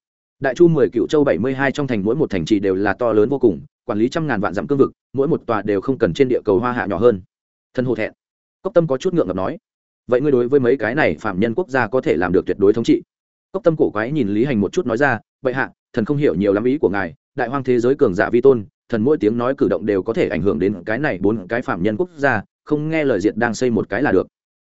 Đại chu mười cựu châu bảy mươi hai trong thành mỗi một thành trì đều là to lớn vô cùng, quản lý trăm ngàn vạn dặm cương vực, mỗi một tòa đều không cần trên địa cầu hoa hạ nhỏ hơn. Thân hồ thẹn. Cốc tâm có chút ngượng ngập nói, vậy ngươi đối với mấy cái này phạm nhân quốc gia có thể làm được tuyệt đối thống trị? Cốc tâm cổ quái nhìn lý hành một chút nói ra, vậy hạ, thần không hiểu nhiều lắm ý của ngài, đại hoang thế giới cường giả vi tôn, thần mỗi tiếng nói cử động đều có thể ảnh hưởng đến cái này bốn cái phạm nhân quốc gia không nghe lời diệt đang xây một cái là được.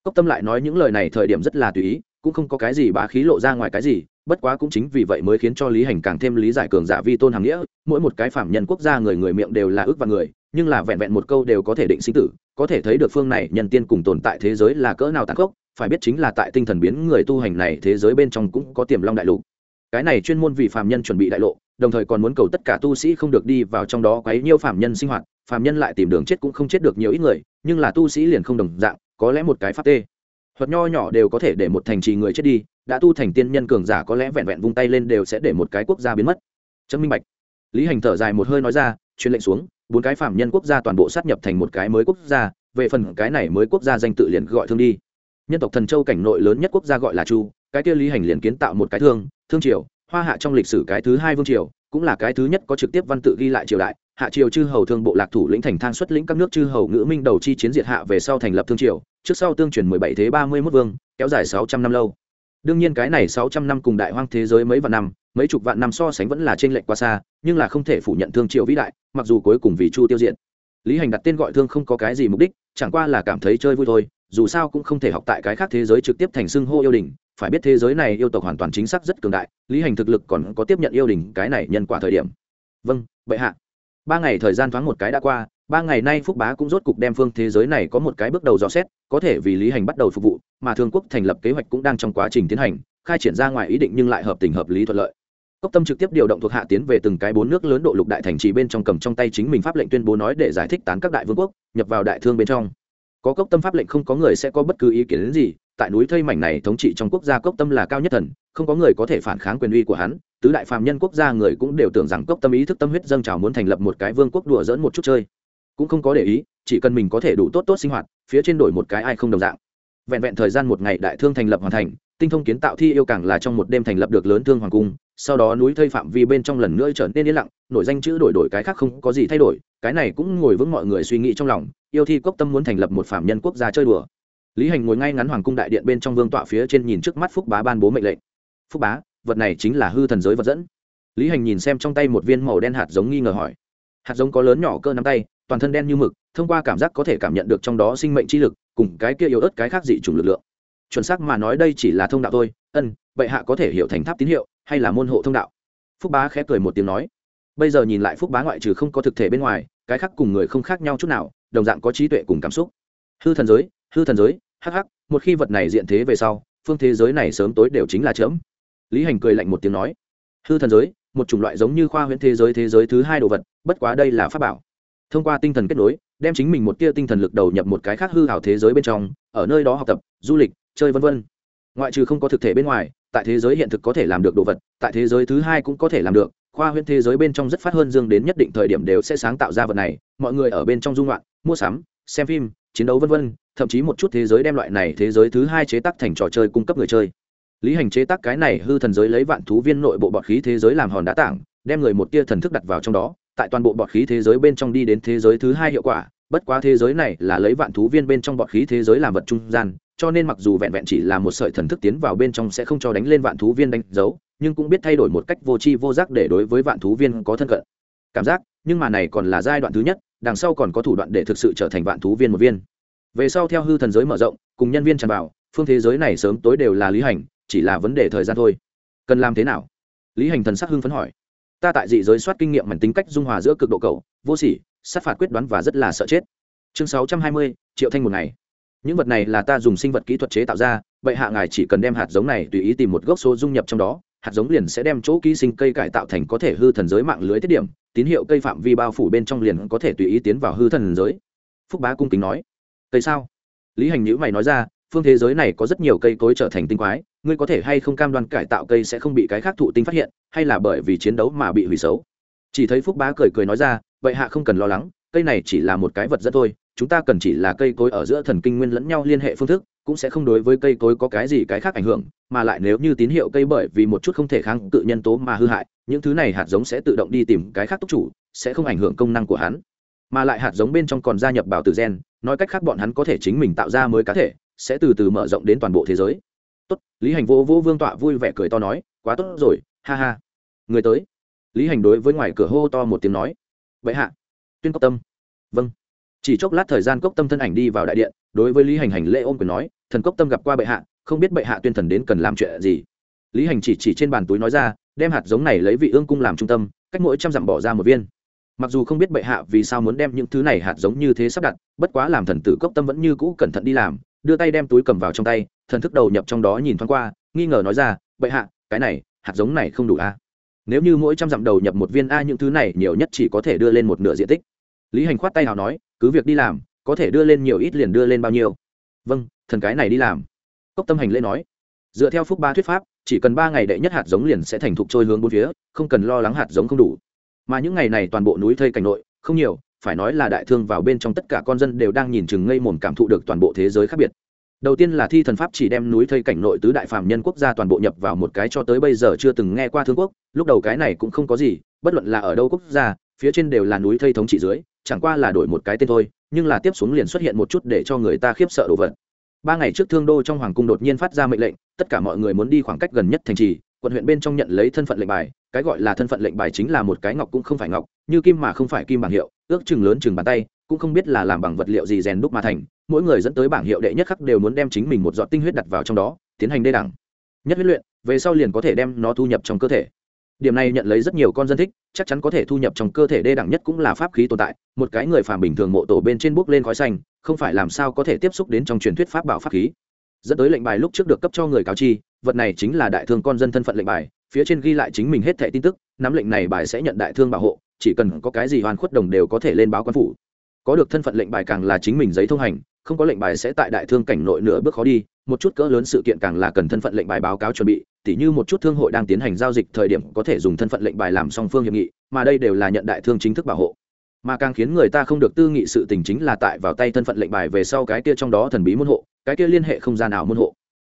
Cốc tâm lại nói những lời này thời điểm rất là tùy ý, cũng không có cái gì bá khí lộ ra ngoài cái gì, bất quá cũng chính vì vậy mới khiến cho lý hành càng thêm lý giải cường giả vi tôn hàm nghĩa, mỗi một cái phạm nhân quốc gia người người miệng đều là ước và người, nhưng là vẹn vẹn một câu đều có thể định sinh tử, có thể thấy được phương này nhân tiên cùng tồn tại thế giới là cỡ nào tàn khốc, phải biết chính là tại tinh thần biến người tu hành này thế giới bên trong cũng có tiềm long đại lục. Cái này chuyên môn vì phạm nhân chuẩn bị đại lộ, đồng thời còn muốn cầu tất cả tu sĩ không được đi vào trong đó quấy nhiêu phạm nhân sinh hoạt, phạm nhân lại tìm đường chết cũng không chết được nhiều ít người nhưng là tu sĩ liền không đồng dạng, có lẽ một cái pháp tê. Thuật nho nhỏ đều có thể để một thành trì người chết đi, đã tu thành tiên nhân cường giả có lẽ vẹn vẹn vung tay lên đều sẽ để một cái quốc gia biến mất. Trẫm minh bạch. Lý hành thở dài một hơi nói ra, truyền lệnh xuống, bốn cái phạm nhân quốc gia toàn bộ sát nhập thành một cái mới quốc gia, về phần cái này mới quốc gia danh tự liền gọi thương đi. Nhân tộc thần châu cảnh nội lớn nhất quốc gia gọi là chu, cái kia lý hành liền kiến tạo một cái thương thương triều, hoa hạ trong lịch sử cái thứ hai vương triều, cũng là cái thứ nhất có trực tiếp văn tự ghi lại triều đại hạ triều chư hầu thương bộ lạc thủ lĩnh thành thang xuất lĩnh các nước chư hầu ngữ minh đầu chi chiến diệt hạ về sau thành lập thương triều, trước sau tương truyền mười bảy thế ba mươi mốt vương, kéo dài sáu trăm năm lâu. Đương nhiên cái này sáu trăm năm cùng đại hoang thế giới mấy vạn năm, mấy chục vạn năm so sánh vẫn là trên lệch quá xa, nhưng là không thể phủ nhận thương triều vĩ đại, mặc dù cuối cùng vì chu tiêu diện lý hành đặt tên gọi thương không có cái gì mục đích, chẳng qua là cảm thấy chơi vui thôi, dù sao cũng không thể học tại cái khác thế giới trực tiếp thành xưng hô yêu đình, phải biết thế giới này yêu tộc hoàn toàn chính xác rất cường đại, lý hành thực lực còn có tiếp nhận yêu đình cái này nhân quả thời điểm. Vâng bệ hạ ba ngày thời gian thoáng một cái đã qua, ba ngày nay phúc bá cũng rốt cục đem phương thế giới này có một cái bước đầu rõ xét, có thể vì lý hành bắt đầu phục vụ, mà thương quốc thành lập kế hoạch cũng đang trong quá trình tiến hành, khai triển ra ngoài ý định nhưng lại hợp tình hợp lý thuận lợi. Cốc tâm trực tiếp điều động thuộc hạ tiến về từng cái bốn nước lớn độ lục đại thành trì bên trong cầm trong tay chính mình pháp lệnh tuyên bố nói để giải thích tán các đại vương quốc, nhập vào đại thương bên trong. Có cốc tâm pháp lệnh không có người sẽ có bất cứ ý kiến gì, tại núi thây mảnh này thống trị trong quốc gia cốc tâm là cao nhất thần, không có người có thể phản kháng quyền uy của hắn tứ đại phàm nhân quốc gia người cũng đều tưởng rằng cốc tâm ý thức tâm huyết dâng trào muốn thành lập một cái vương quốc đùa dỡn một chút chơi. Cũng không có để ý, chỉ cần mình có thể đủ tốt tốt sinh hoạt, phía trên đổi một cái ai không đồng dạng. Vẹn vẹn thời gian một ngày đại thương thành lập hoàn thành, tinh thông kiến tạo thi yêu càng là trong một đêm thành lập được lớn thương hoàng cung, sau đó núi thây phạm vi bên trong lần nữa trở nên yên lặng, nổi danh chữ đổi đổi cái khác không có gì thay đổi, cái này cũng ngồi vững mọi người suy nghĩ trong lòng, yêu thi cốc tâm muốn thành lập một phạm nhân quốc gia chơi đùa. Lý hành ngồi ngay ngắn hoàng cung đại điện bên trong vương tọa phía trên nhìn trước mắt phúc bá ban bố mệnh lệnh. Phúc bá vật này chính là hư thần giới vật dẫn. Lý hành nhìn xem trong tay một viên màu đen hạt giống nghi ngờ hỏi. Hạt giống có lớn nhỏ cơ nắm tay, toàn thân đen như mực, thông qua cảm giác có thể cảm nhận được trong đó sinh mệnh chi lực, cùng cái kia yếu ớt cái khác dị chủng lực lượng. Chuẩn xác mà nói đây chỉ là thông đạo thôi. Ân, vậy hạ có thể hiểu thành tháp tín hiệu hay là môn hộ thông đạo? Phúc bá khẽ cười một tiếng nói. Bây giờ nhìn lại phúc bá ngoại trừ không có thực thể bên ngoài, cái khác cùng người không khác nhau chút nào, đồng dạng có trí tuệ cùng cảm xúc. Hư thần giới, hư thần giới, hắc hắc, một khi vật này diện thế về sau, phương thế giới này sớm tối đều chính là chớm lý hành cười lạnh một tiếng nói, hư thần giới, một chủng loại giống như khoa huyễn thế giới thế giới thứ hai đồ vật, bất quá đây là pháp bảo. Thông qua tinh thần kết nối, đem chính mình một tia tinh thần lực đầu nhập một cái khác hư hảo thế giới bên trong, ở nơi đó học tập, du lịch, chơi vân vân. Ngoại trừ không có thực thể bên ngoài, tại thế giới hiện thực có thể làm được đồ vật, tại thế giới thứ hai cũng có thể làm được. Khoa huyễn thế giới bên trong rất phát hơn dương đến nhất định thời điểm đều sẽ sáng tạo ra vật này, mọi người ở bên trong dung loạn, mua sắm, xem phim, chiến đấu vân vân, thậm chí một chút thế giới đem loại này thế giới thứ hai chế tác thành trò chơi cung cấp người chơi lý hành chế tác cái này hư thần giới lấy vạn thú viên nội bộ bọt khí thế giới làm hòn đá tảng, đem người một tia thần thức đặt vào trong đó, tại toàn bộ bọt khí thế giới bên trong đi đến thế giới thứ hai hiệu quả. Bất quá thế giới này là lấy vạn thú viên bên trong bọt khí thế giới làm vật trung gian, cho nên mặc dù vẹn vẹn chỉ là một sợi thần thức tiến vào bên trong sẽ không cho đánh lên vạn thú viên đánh dấu, nhưng cũng biết thay đổi một cách vô tri vô giác để đối với vạn thú viên có thân cận. Cảm giác, nhưng mà này còn là giai đoạn thứ nhất, đằng sau còn có thủ đoạn để thực sự trở thành vạn thú viên một viên. Về sau theo hư thần giới mở rộng, cùng nhân viên tràn vào, phương thế giới này sớm tối đều là lý hành chỉ là vấn đề thời gian thôi. Cần làm thế nào? Lý hành thần sắc hưng phấn hỏi. Ta tại dị giới soát kinh nghiệm mảnh tính cách dung hòa giữa cực độ cầu vô sỉ, sát phạt quyết đoán và rất là sợ chết. Chương sáu trăm hai mươi, triệu thanh một ngày. Những vật này là ta dùng sinh vật kỹ thuật chế tạo ra vậy hạ ngài chỉ cần đem hạt giống này tùy ý tìm một gốc số dung nhập trong đó, hạt giống liền sẽ đem chỗ ký sinh cây cải tạo thành có thể hư thần giới mạng lưới tiết điểm, tín hiệu cây phạm vi bao phủ bên trong liền có thể tùy ý tiến vào hư thần giới. Phúc bá cung kính nói. Cây sao? Lý hành nhữ mày nói ra phương thế giới này có rất nhiều cây cối trở thành tinh quái, ngươi có thể hay không cam đoan cải tạo cây sẽ không bị cái khác thụ tinh phát hiện, hay là bởi vì chiến đấu mà bị hủy xấu? Chỉ thấy phúc bá cười cười nói ra, vậy hạ không cần lo lắng, cây này chỉ là một cái vật dẫn thôi, chúng ta cần chỉ là cây cối ở giữa thần kinh nguyên lẫn nhau liên hệ phương thức, cũng sẽ không đối với cây cối có cái gì cái khác ảnh hưởng, mà lại nếu như tín hiệu cây bởi vì một chút không thể kháng cự nhân tố mà hư hại, những thứ này hạt giống sẽ tự động đi tìm cái khác túc chủ, sẽ không ảnh hưởng công năng của hắn. Mà lại hạt giống bên trong còn gia nhập bảo tử gen, nói cách khác bọn hắn có thể chính mình tạo ra mới cá thể sẽ từ từ mở rộng đến toàn bộ thế giới. Tốt, lý hành vô vô vương tọa vui vẻ cười to nói, quá tốt rồi, ha ha. Người tới. Lý hành đối với ngoài cửa hô to một tiếng nói, vậy hạ, tuyên cốc tâm. Vâng. Chỉ chốc lát thời gian cốc tâm thân ảnh đi vào đại điện, đối với lý hành hành lễ ôm quyền nói, thần cốc tâm gặp qua bệ hạ, không biết bệ hạ tuyên thần đến cần làm chuyện gì? Lý hành chỉ chỉ trên bàn túi nói ra, đem hạt giống này lấy vị ương cung làm trung tâm, cách mỗi trăm dặm bỏ ra một viên. Mặc dù không biết bệ hạ vì sao muốn đem những thứ này hạt giống như thế sắp đặt, bất quá làm thần tử cốc tâm vẫn như cũ cẩn thận đi làm đưa tay đem túi cầm vào trong tay, thần thức đầu nhập trong đó nhìn thoáng qua, nghi ngờ nói ra, bệ hạ, cái này, hạt giống này không đủ a. Nếu như mỗi trăm dặm đầu nhập một viên a những thứ này, nhiều nhất chỉ có thể đưa lên một nửa diện tích. Lý hành khoát tay nào nói, cứ việc đi làm, có thể đưa lên nhiều ít liền đưa lên bao nhiêu. Vâng thần cái này đi làm. Cốc tâm hành lễ nói, dựa theo phúc ba thuyết pháp, chỉ cần ba ngày đệ nhất hạt giống liền sẽ thành thục trôi hướng bốn phía, không cần lo lắng hạt giống không đủ. Mà những ngày này toàn bộ núi thây cảnh nội, không nhiều phải nói là đại thương vào bên trong tất cả con dân đều đang nhìn chừng ngây mồm cảm thụ được toàn bộ thế giới khác biệt. Đầu tiên là thi thần pháp chỉ đem núi thây cảnh nội tứ đại phạm nhân quốc gia toàn bộ nhập vào một cái cho tới bây giờ chưa từng nghe qua thương quốc, lúc đầu cái này cũng không có gì, bất luận là ở đâu quốc gia, phía trên đều là núi thây thống trị dưới, chẳng qua là đổi một cái tên thôi, nhưng là tiếp xuống liền xuất hiện một chút để cho người ta khiếp sợ đồ vật. Ba ngày trước thương đô trong hoàng cung đột nhiên phát ra mệnh lệnh, tất cả mọi người muốn đi khoảng cách gần nhất thành trì, quận huyện bên trong nhận lấy thân phận lệnh bài, cái gọi là thân phận lệnh bài chính là một cái ngọc cũng không phải ngọc, như kim mà không phải kim bảng hiệu ước chừng lớn chừng bàn tay, cũng không biết là làm bằng vật liệu gì rèn đúc mà thành, mỗi người dẫn tới bảng hiệu đệ nhất khắc đều muốn đem chính mình một giọt tinh huyết đặt vào trong đó, tiến hành đê đẳng. Nhất huyết luyện, về sau liền có thể đem nó thu nhập trong cơ thể. Điểm này nhận lấy rất nhiều con dân thích, chắc chắn có thể thu nhập trong cơ thể đê đẳng nhất cũng là pháp khí tồn tại, một cái người phàm bình thường mộ tổ bên trên bước lên khói xanh, không phải làm sao có thể tiếp xúc đến trong truyền thuyết pháp bảo pháp khí. Dẫn tới lệnh bài lúc trước được cấp cho người cáo chi, vật này chính là đại thương con dân thân phận lệnh bài, phía trên ghi lại chính mình hết thẻ tin tức nắm lệnh này bài sẽ nhận đại thương bảo hộ, chỉ cần có cái gì hoàn khuất đồng đều có thể lên báo quan phủ. Có được thân phận lệnh bài càng là chính mình giấy thông hành, không có lệnh bài sẽ tại đại thương cảnh nội nửa bước khó đi, một chút cỡ lớn sự kiện càng là cần thân phận lệnh bài báo cáo chuẩn bị, tỉ như một chút thương hội đang tiến hành giao dịch thời điểm có thể dùng thân phận lệnh bài làm song phương hiệp nghị, mà đây đều là nhận đại thương chính thức bảo hộ. Mà càng khiến người ta không được tư nghị sự tình chính là tại vào tay thân phận lệnh bài về sau cái kia trong đó thần bí môn hộ, cái kia liên hệ không gian nào môn hộ.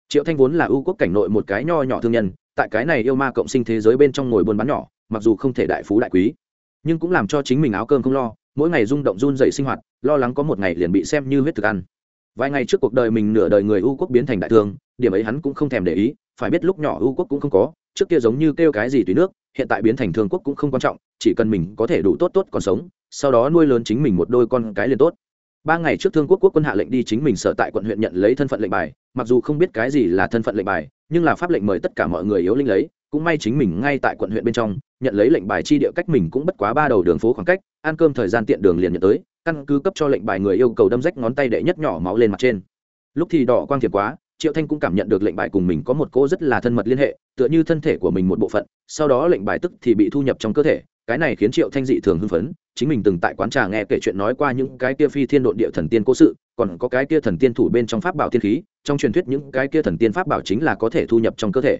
Triệu thanh vốn là ưu quốc cảnh nội một cái nho nhỏ thương nhân, tại cái này yêu ma cộng sinh thế giới bên trong ngồi buôn bán nhỏ mặc dù không thể đại phú đại quý, nhưng cũng làm cho chính mình áo cơm không lo, mỗi ngày rung động run dậy sinh hoạt, lo lắng có một ngày liền bị xem như huyết thực ăn. Vài ngày trước cuộc đời mình nửa đời người U quốc biến thành đại thương, điểm ấy hắn cũng không thèm để ý, phải biết lúc nhỏ U quốc cũng không có, trước kia giống như kêu cái gì tùy nước, hiện tại biến thành thương quốc cũng không quan trọng, chỉ cần mình có thể đủ tốt tốt còn sống, sau đó nuôi lớn chính mình một đôi con cái liền tốt. Ba ngày trước thương quốc quốc quân hạ lệnh đi chính mình sở tại quận huyện nhận lấy thân phận lệnh bài, mặc dù không biết cái gì là thân phận lệnh bài, nhưng là pháp lệnh mời tất cả mọi người yếu linh lấy cũng may chính mình ngay tại quận huyện bên trong, nhận lấy lệnh bài chi địa cách mình cũng bất quá ba đầu đường phố khoảng cách, ăn cơm thời gian tiện đường liền nhận tới, căn cứ cấp cho lệnh bài người yêu cầu đâm rách ngón tay đệ nhất nhỏ máu lên mặt trên. Lúc thì đỏ quang thiệt quá, triệu thanh cũng cảm nhận được lệnh bài cùng mình có một cô rất là thân mật liên hệ, tựa như thân thể của mình một bộ phận, sau đó lệnh bài tức thì bị thu nhập trong cơ thể, cái này khiến triệu thanh dị thường hưng phấn, chính mình từng tại quán trà nghe kể chuyện nói qua những cái kia phi thiên độn địa thần tiên cố sự, còn có cái kia thần tiên thủ bên trong pháp bảo thiên khí, trong truyền thuyết những cái kia thần tiên pháp bảo chính là có thể thu nhập trong cơ thể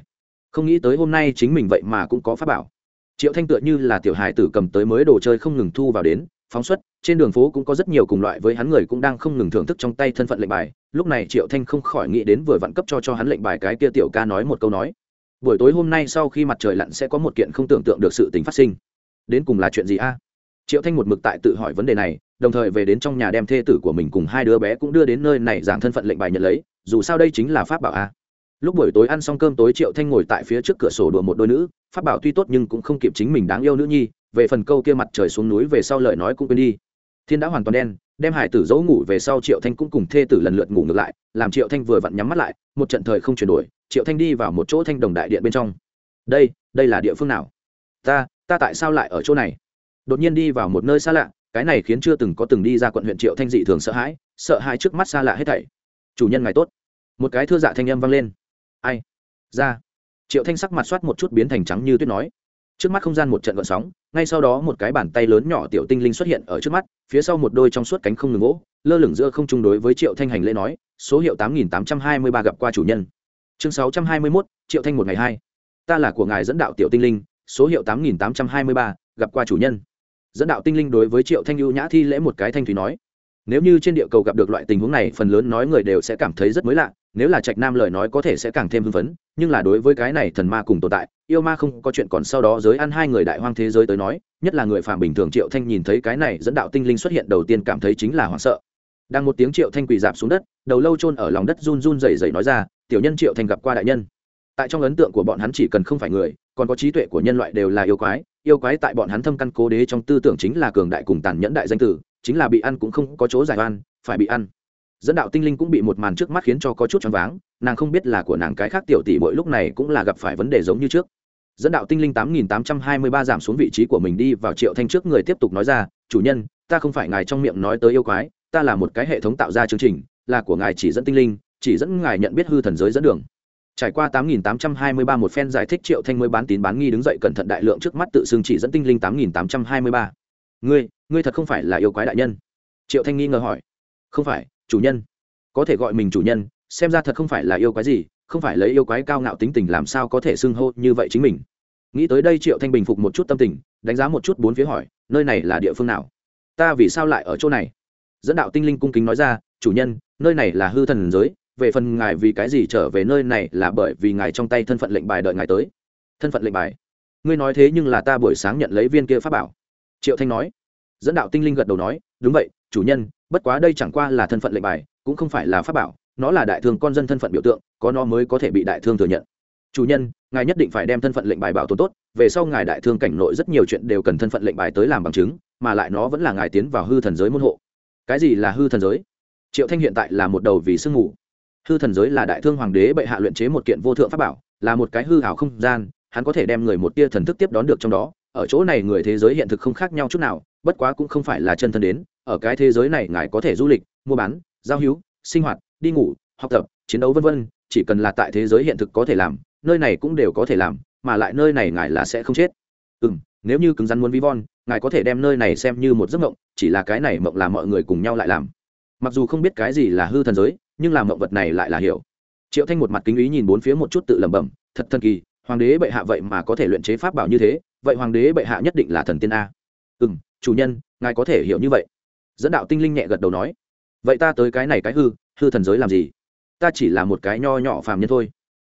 không nghĩ tới hôm nay chính mình vậy mà cũng có pháp bảo. Triệu thanh tựa như là tiểu hài tử cầm tới mới đồ chơi không ngừng thu vào đến, phóng xuất, trên đường phố cũng có rất nhiều cùng loại với hắn người cũng đang không ngừng thưởng thức trong tay thân phận lệnh bài. Lúc này triệu thanh không khỏi nghĩ đến vừa vặn cấp cho cho hắn lệnh bài cái kia tiểu ca nói một câu nói. Buổi tối hôm nay sau khi mặt trời lặn sẽ có một kiện không tưởng tượng được sự tình phát sinh. Đến cùng là chuyện gì a? Triệu thanh một mực tại tự hỏi vấn đề này, đồng thời về đến trong nhà đem thê tử của mình cùng hai đứa bé cũng đưa đến nơi này giảng thân phận lệnh bài nhận lấy. Dù sao đây chính là pháp bảo a lúc buổi tối ăn xong cơm tối triệu thanh ngồi tại phía trước cửa sổ đùa một đôi nữ phát bảo tuy tốt nhưng cũng không kịp chính mình đáng yêu nữ nhi, về phần câu kia mặt trời xuống núi về sau lời nói cũng quên đi. Thiên đã hoàn toàn đen, đem hải tử dấu ngủ về sau triệu thanh cũng cùng thê tử lần lượt ngủ ngược lại, làm triệu thanh vừa vặn nhắm mắt lại, một trận thời không chuyển đổi, triệu thanh đi vào một chỗ thanh đồng đại điện bên trong. Đây đây là địa phương nào? Ta ta tại sao lại ở chỗ này? Đột nhiên đi vào một nơi xa lạ, cái này khiến chưa từng có từng đi ra quận huyện triệu thanh dị thường sợ hãi sợ hãi trước mắt xa lạ hết thảy. Chủ nhân ngài tốt. Một cái thưa dạ thanh âm vang lên ai? Ra. Triệu thanh sắc mặt soát một chút biến thành trắng như tuyết nói. Trước mắt không gian một trận gợn sóng, ngay sau đó một cái bàn tay lớn nhỏ tiểu tinh linh xuất hiện ở trước mắt, phía sau một đôi trong suốt cánh không ngừng gỗ, lơ lửng giữa không chung đối với triệu thanh hành lễ nói, số hiệu tám nghìn tám trăm hai mươi ba gặp qua chủ nhân. Chương sáu trăm hai mươi mốt, triệu thanh một ngày hai. Ta là của ngài dẫn đạo tiểu tinh linh, số hiệu tám nghìn tám trăm hai mươi ba gặp qua chủ nhân. Dẫn đạo tinh linh đối với triệu thanh ưu nhã thi lễ một cái thanh thủy nói. Nếu như trên địa cầu gặp được loại tình huống này, phần lớn nói người đều sẽ cảm thấy rất mới lạ nếu là trạch nam lời nói có thể sẽ càng thêm hưng phấn, nhưng là đối với cái này thần ma cùng tồn tại, yêu ma không có chuyện còn sau đó giới ăn hai người đại hoang thế giới tới nói, nhất là người phạm bình thường triệu thanh nhìn thấy cái này dẫn đạo tinh linh xuất hiện đầu tiên cảm thấy chính là hoảng sợ. Đang một tiếng triệu thanh quỳ dạp xuống đất, đầu lâu chôn ở lòng đất run run rẩy rẩy nói ra, tiểu nhân triệu thanh gặp qua đại nhân. Tại trong ấn tượng của bọn hắn chỉ cần không phải người, còn có trí tuệ của nhân loại đều là yêu quái yêu quái tại bọn hắn thâm căn cố đế trong tư tưởng chính là cường đại cùng tàn nhẫn đại danh tử, chính là bị ăn cũng không có chỗ giải oan, phải bị ăn dẫn đạo tinh linh cũng bị một màn trước mắt khiến cho có chút choáng váng, nàng không biết là của nàng cái khác tiểu tỷ mỗi lúc này cũng là gặp phải vấn đề giống như trước. Dẫn đạo tinh linh tám nghìn tám trăm hai mươi ba giảm xuống vị trí của mình đi vào triệu thanh trước người tiếp tục nói ra, chủ nhân, ta không phải ngài trong miệng nói tới yêu quái, ta là một cái hệ thống tạo ra chương trình, là của ngài chỉ dẫn tinh linh, chỉ dẫn ngài nhận biết hư thần giới dẫn đường. Trải qua tám nghìn tám trăm hai mươi ba một phen giải thích, triệu thanh mới bán tín bán nghi đứng dậy cẩn thận đại lượng trước mắt tự xưng chỉ dẫn tinh linh tám nghìn tám trăm hai mươi ba. Ngươi ngươi thật không phải là yêu quái đại nhân? Triệu thanh nghi ngờ hỏi. Không phải chủ nhân. Có thể gọi mình chủ nhân, xem ra thật không phải là yêu quái gì, không phải lấy yêu quái cao ngạo tính tình làm sao có thể xưng hô như vậy chính mình. Nghĩ tới đây triệu thanh bình phục một chút tâm tình, đánh giá một chút bốn phía hỏi, nơi này là địa phương nào? Ta vì sao lại ở chỗ này? Dẫn đạo tinh linh cung kính nói ra, chủ nhân, nơi này là hư thần giới, về phần ngài vì cái gì trở về nơi này là bởi vì ngài trong tay thân phận lệnh bài đợi ngài tới. Thân phận lệnh bài? Ngươi nói thế nhưng là ta buổi sáng nhận lấy viên kia pháp bảo. Triệu thanh nói. Dẫn đạo tinh linh gật đầu nói, đúng vậy, chủ nhân bất quá đây chẳng qua là thân phận lệnh bài, cũng không phải là pháp bảo, nó là đại thương con dân thân phận biểu tượng, có nó mới có thể bị đại thương thừa nhận. Chủ nhân, ngài nhất định phải đem thân phận lệnh bài bảo tồn tốt, về sau ngài đại thương cảnh nội rất nhiều chuyện đều cần thân phận lệnh bài tới làm bằng chứng, mà lại nó vẫn là ngài tiến vào hư thần giới môn hộ. Cái gì là hư thần giới? Triệu thanh hiện tại là một đầu vì sương mù. Hư thần giới là đại thương hoàng đế bệ hạ luyện chế một kiện vô thượng pháp bảo, là một cái hư hảo không gian, hắn có thể đem người một tia thần thức tiếp đón được trong đó, ở chỗ này người thế giới hiện thực không khác nhau chút nào bất quá cũng không phải là chân thân đến, ở cái thế giới này ngài có thể du lịch, mua bán, giao hữu, sinh hoạt, đi ngủ, học tập, chiến đấu vân vân, chỉ cần là tại thế giới hiện thực có thể làm, nơi này cũng đều có thể làm, mà lại nơi này ngài là sẽ không chết. Ừ m nếu như cứng rắn muốn ví von, ngài có thể đem nơi này xem như một giấc mộng, chỉ là cái này mộng là mọi người cùng nhau lại làm. Mặc dù không biết cái gì là hư thần giới, nhưng làm mộng vật này lại là hiểu. Triệu thanh một mặt kính ý nhìn bốn phía một chút tự lẩm bẩm, thật thần kỳ, hoàng đế bệ hạ vậy mà có thể luyện chế pháp bảo như thế, vậy hoàng đế bệ hạ nhất định là thần tiên a. Ừ m chủ nhân, ngài có thể hiểu như vậy. Dẫn đạo tinh linh nhẹ gật đầu nói, vậy ta tới cái này cái hư hư thần giới làm gì? Ta chỉ là một cái nho nhỏ phàm nhân thôi.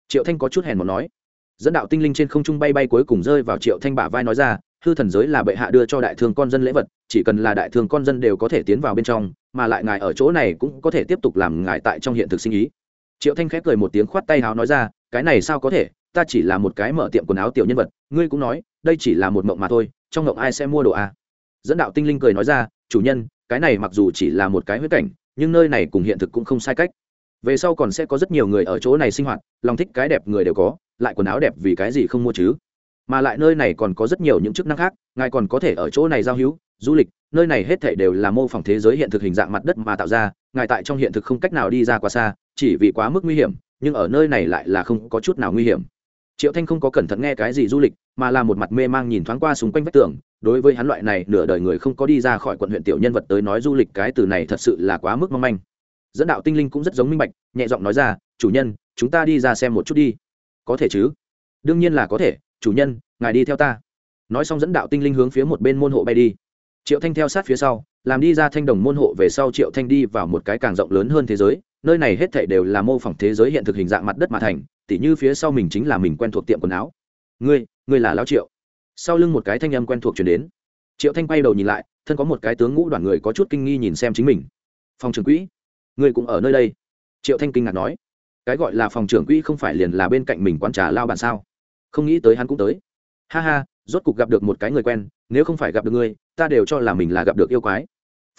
Triệu thanh có chút hèn một nói. Dẫn đạo tinh linh trên không trung bay bay cuối cùng rơi vào triệu thanh bả vai nói ra, hư thần giới là bệ hạ đưa cho đại thương con dân lễ vật, chỉ cần là đại thương con dân đều có thể tiến vào bên trong, mà lại ngài ở chỗ này cũng có thể tiếp tục làm ngài tại trong hiện thực sinh ý. Triệu thanh khép cười một tiếng khoát tay háo nói ra, cái này sao có thể? Ta chỉ là một cái mở tiệm quần áo tiểu nhân vật, ngươi cũng nói, đây chỉ là một mộng mà thôi, trong mộng ai sẽ mua đồ à? Dẫn đạo tinh linh cười nói ra, chủ nhân, cái này mặc dù chỉ là một cái huyết cảnh, nhưng nơi này cùng hiện thực cũng không sai cách. Về sau còn sẽ có rất nhiều người ở chỗ này sinh hoạt, lòng thích cái đẹp người đều có, lại quần áo đẹp vì cái gì không mua chứ? Mà lại nơi này còn có rất nhiều những chức năng khác, ngài còn có thể ở chỗ này giao hữu, du lịch, nơi này hết thể đều là mô phỏng thế giới hiện thực hình dạng mặt đất mà tạo ra, ngài tại trong hiện thực không cách nào đi ra quá xa, chỉ vì quá mức nguy hiểm, nhưng ở nơi này lại là không có chút nào nguy hiểm. Triệu thanh không có cẩn thận nghe cái gì du lịch, mà là một mặt mê mang nhìn thoáng qua xung quanh vách tường đối với hắn loại này, nửa đời người không có đi ra khỏi quận huyện tiểu nhân vật tới nói du lịch cái từ này thật sự là quá mức mong manh. Dẫn đạo tinh linh cũng rất giống minh bạch, nhẹ giọng nói ra, chủ nhân, chúng ta đi ra xem một chút đi. Có thể chứ. Đương nhiên là có thể, chủ nhân, ngài đi theo ta. Nói xong dẫn đạo tinh linh hướng phía một bên môn hộ bay đi. Triệu thanh theo sát phía sau, làm đi ra thanh đồng môn hộ về sau triệu thanh đi vào một cái càng rộng lớn hơn thế giới, nơi này hết thảy đều là mô phỏng thế giới hiện thực hình dạng mặt đất mà thành, tỉ như phía sau mình chính là mình quen thuộc tiệm quần áo. Ngươi ngươi là lão triệu sau lưng một cái thanh âm quen thuộc chuyển đến. Triệu thanh quay đầu nhìn lại, thân có một cái tướng ngũ đoàn người có chút kinh nghi nhìn xem chính mình. Phòng trưởng quỹ ngươi cũng ở nơi đây. Triệu thanh kinh ngạc nói, cái gọi là phòng trưởng quỹ không phải liền là bên cạnh mình quán trà lao bàn sao? Không nghĩ tới hắn cũng tới. Ha ha, rốt cục gặp được một cái người quen, nếu không phải gặp được ngươi ta đều cho là mình là gặp được yêu quái.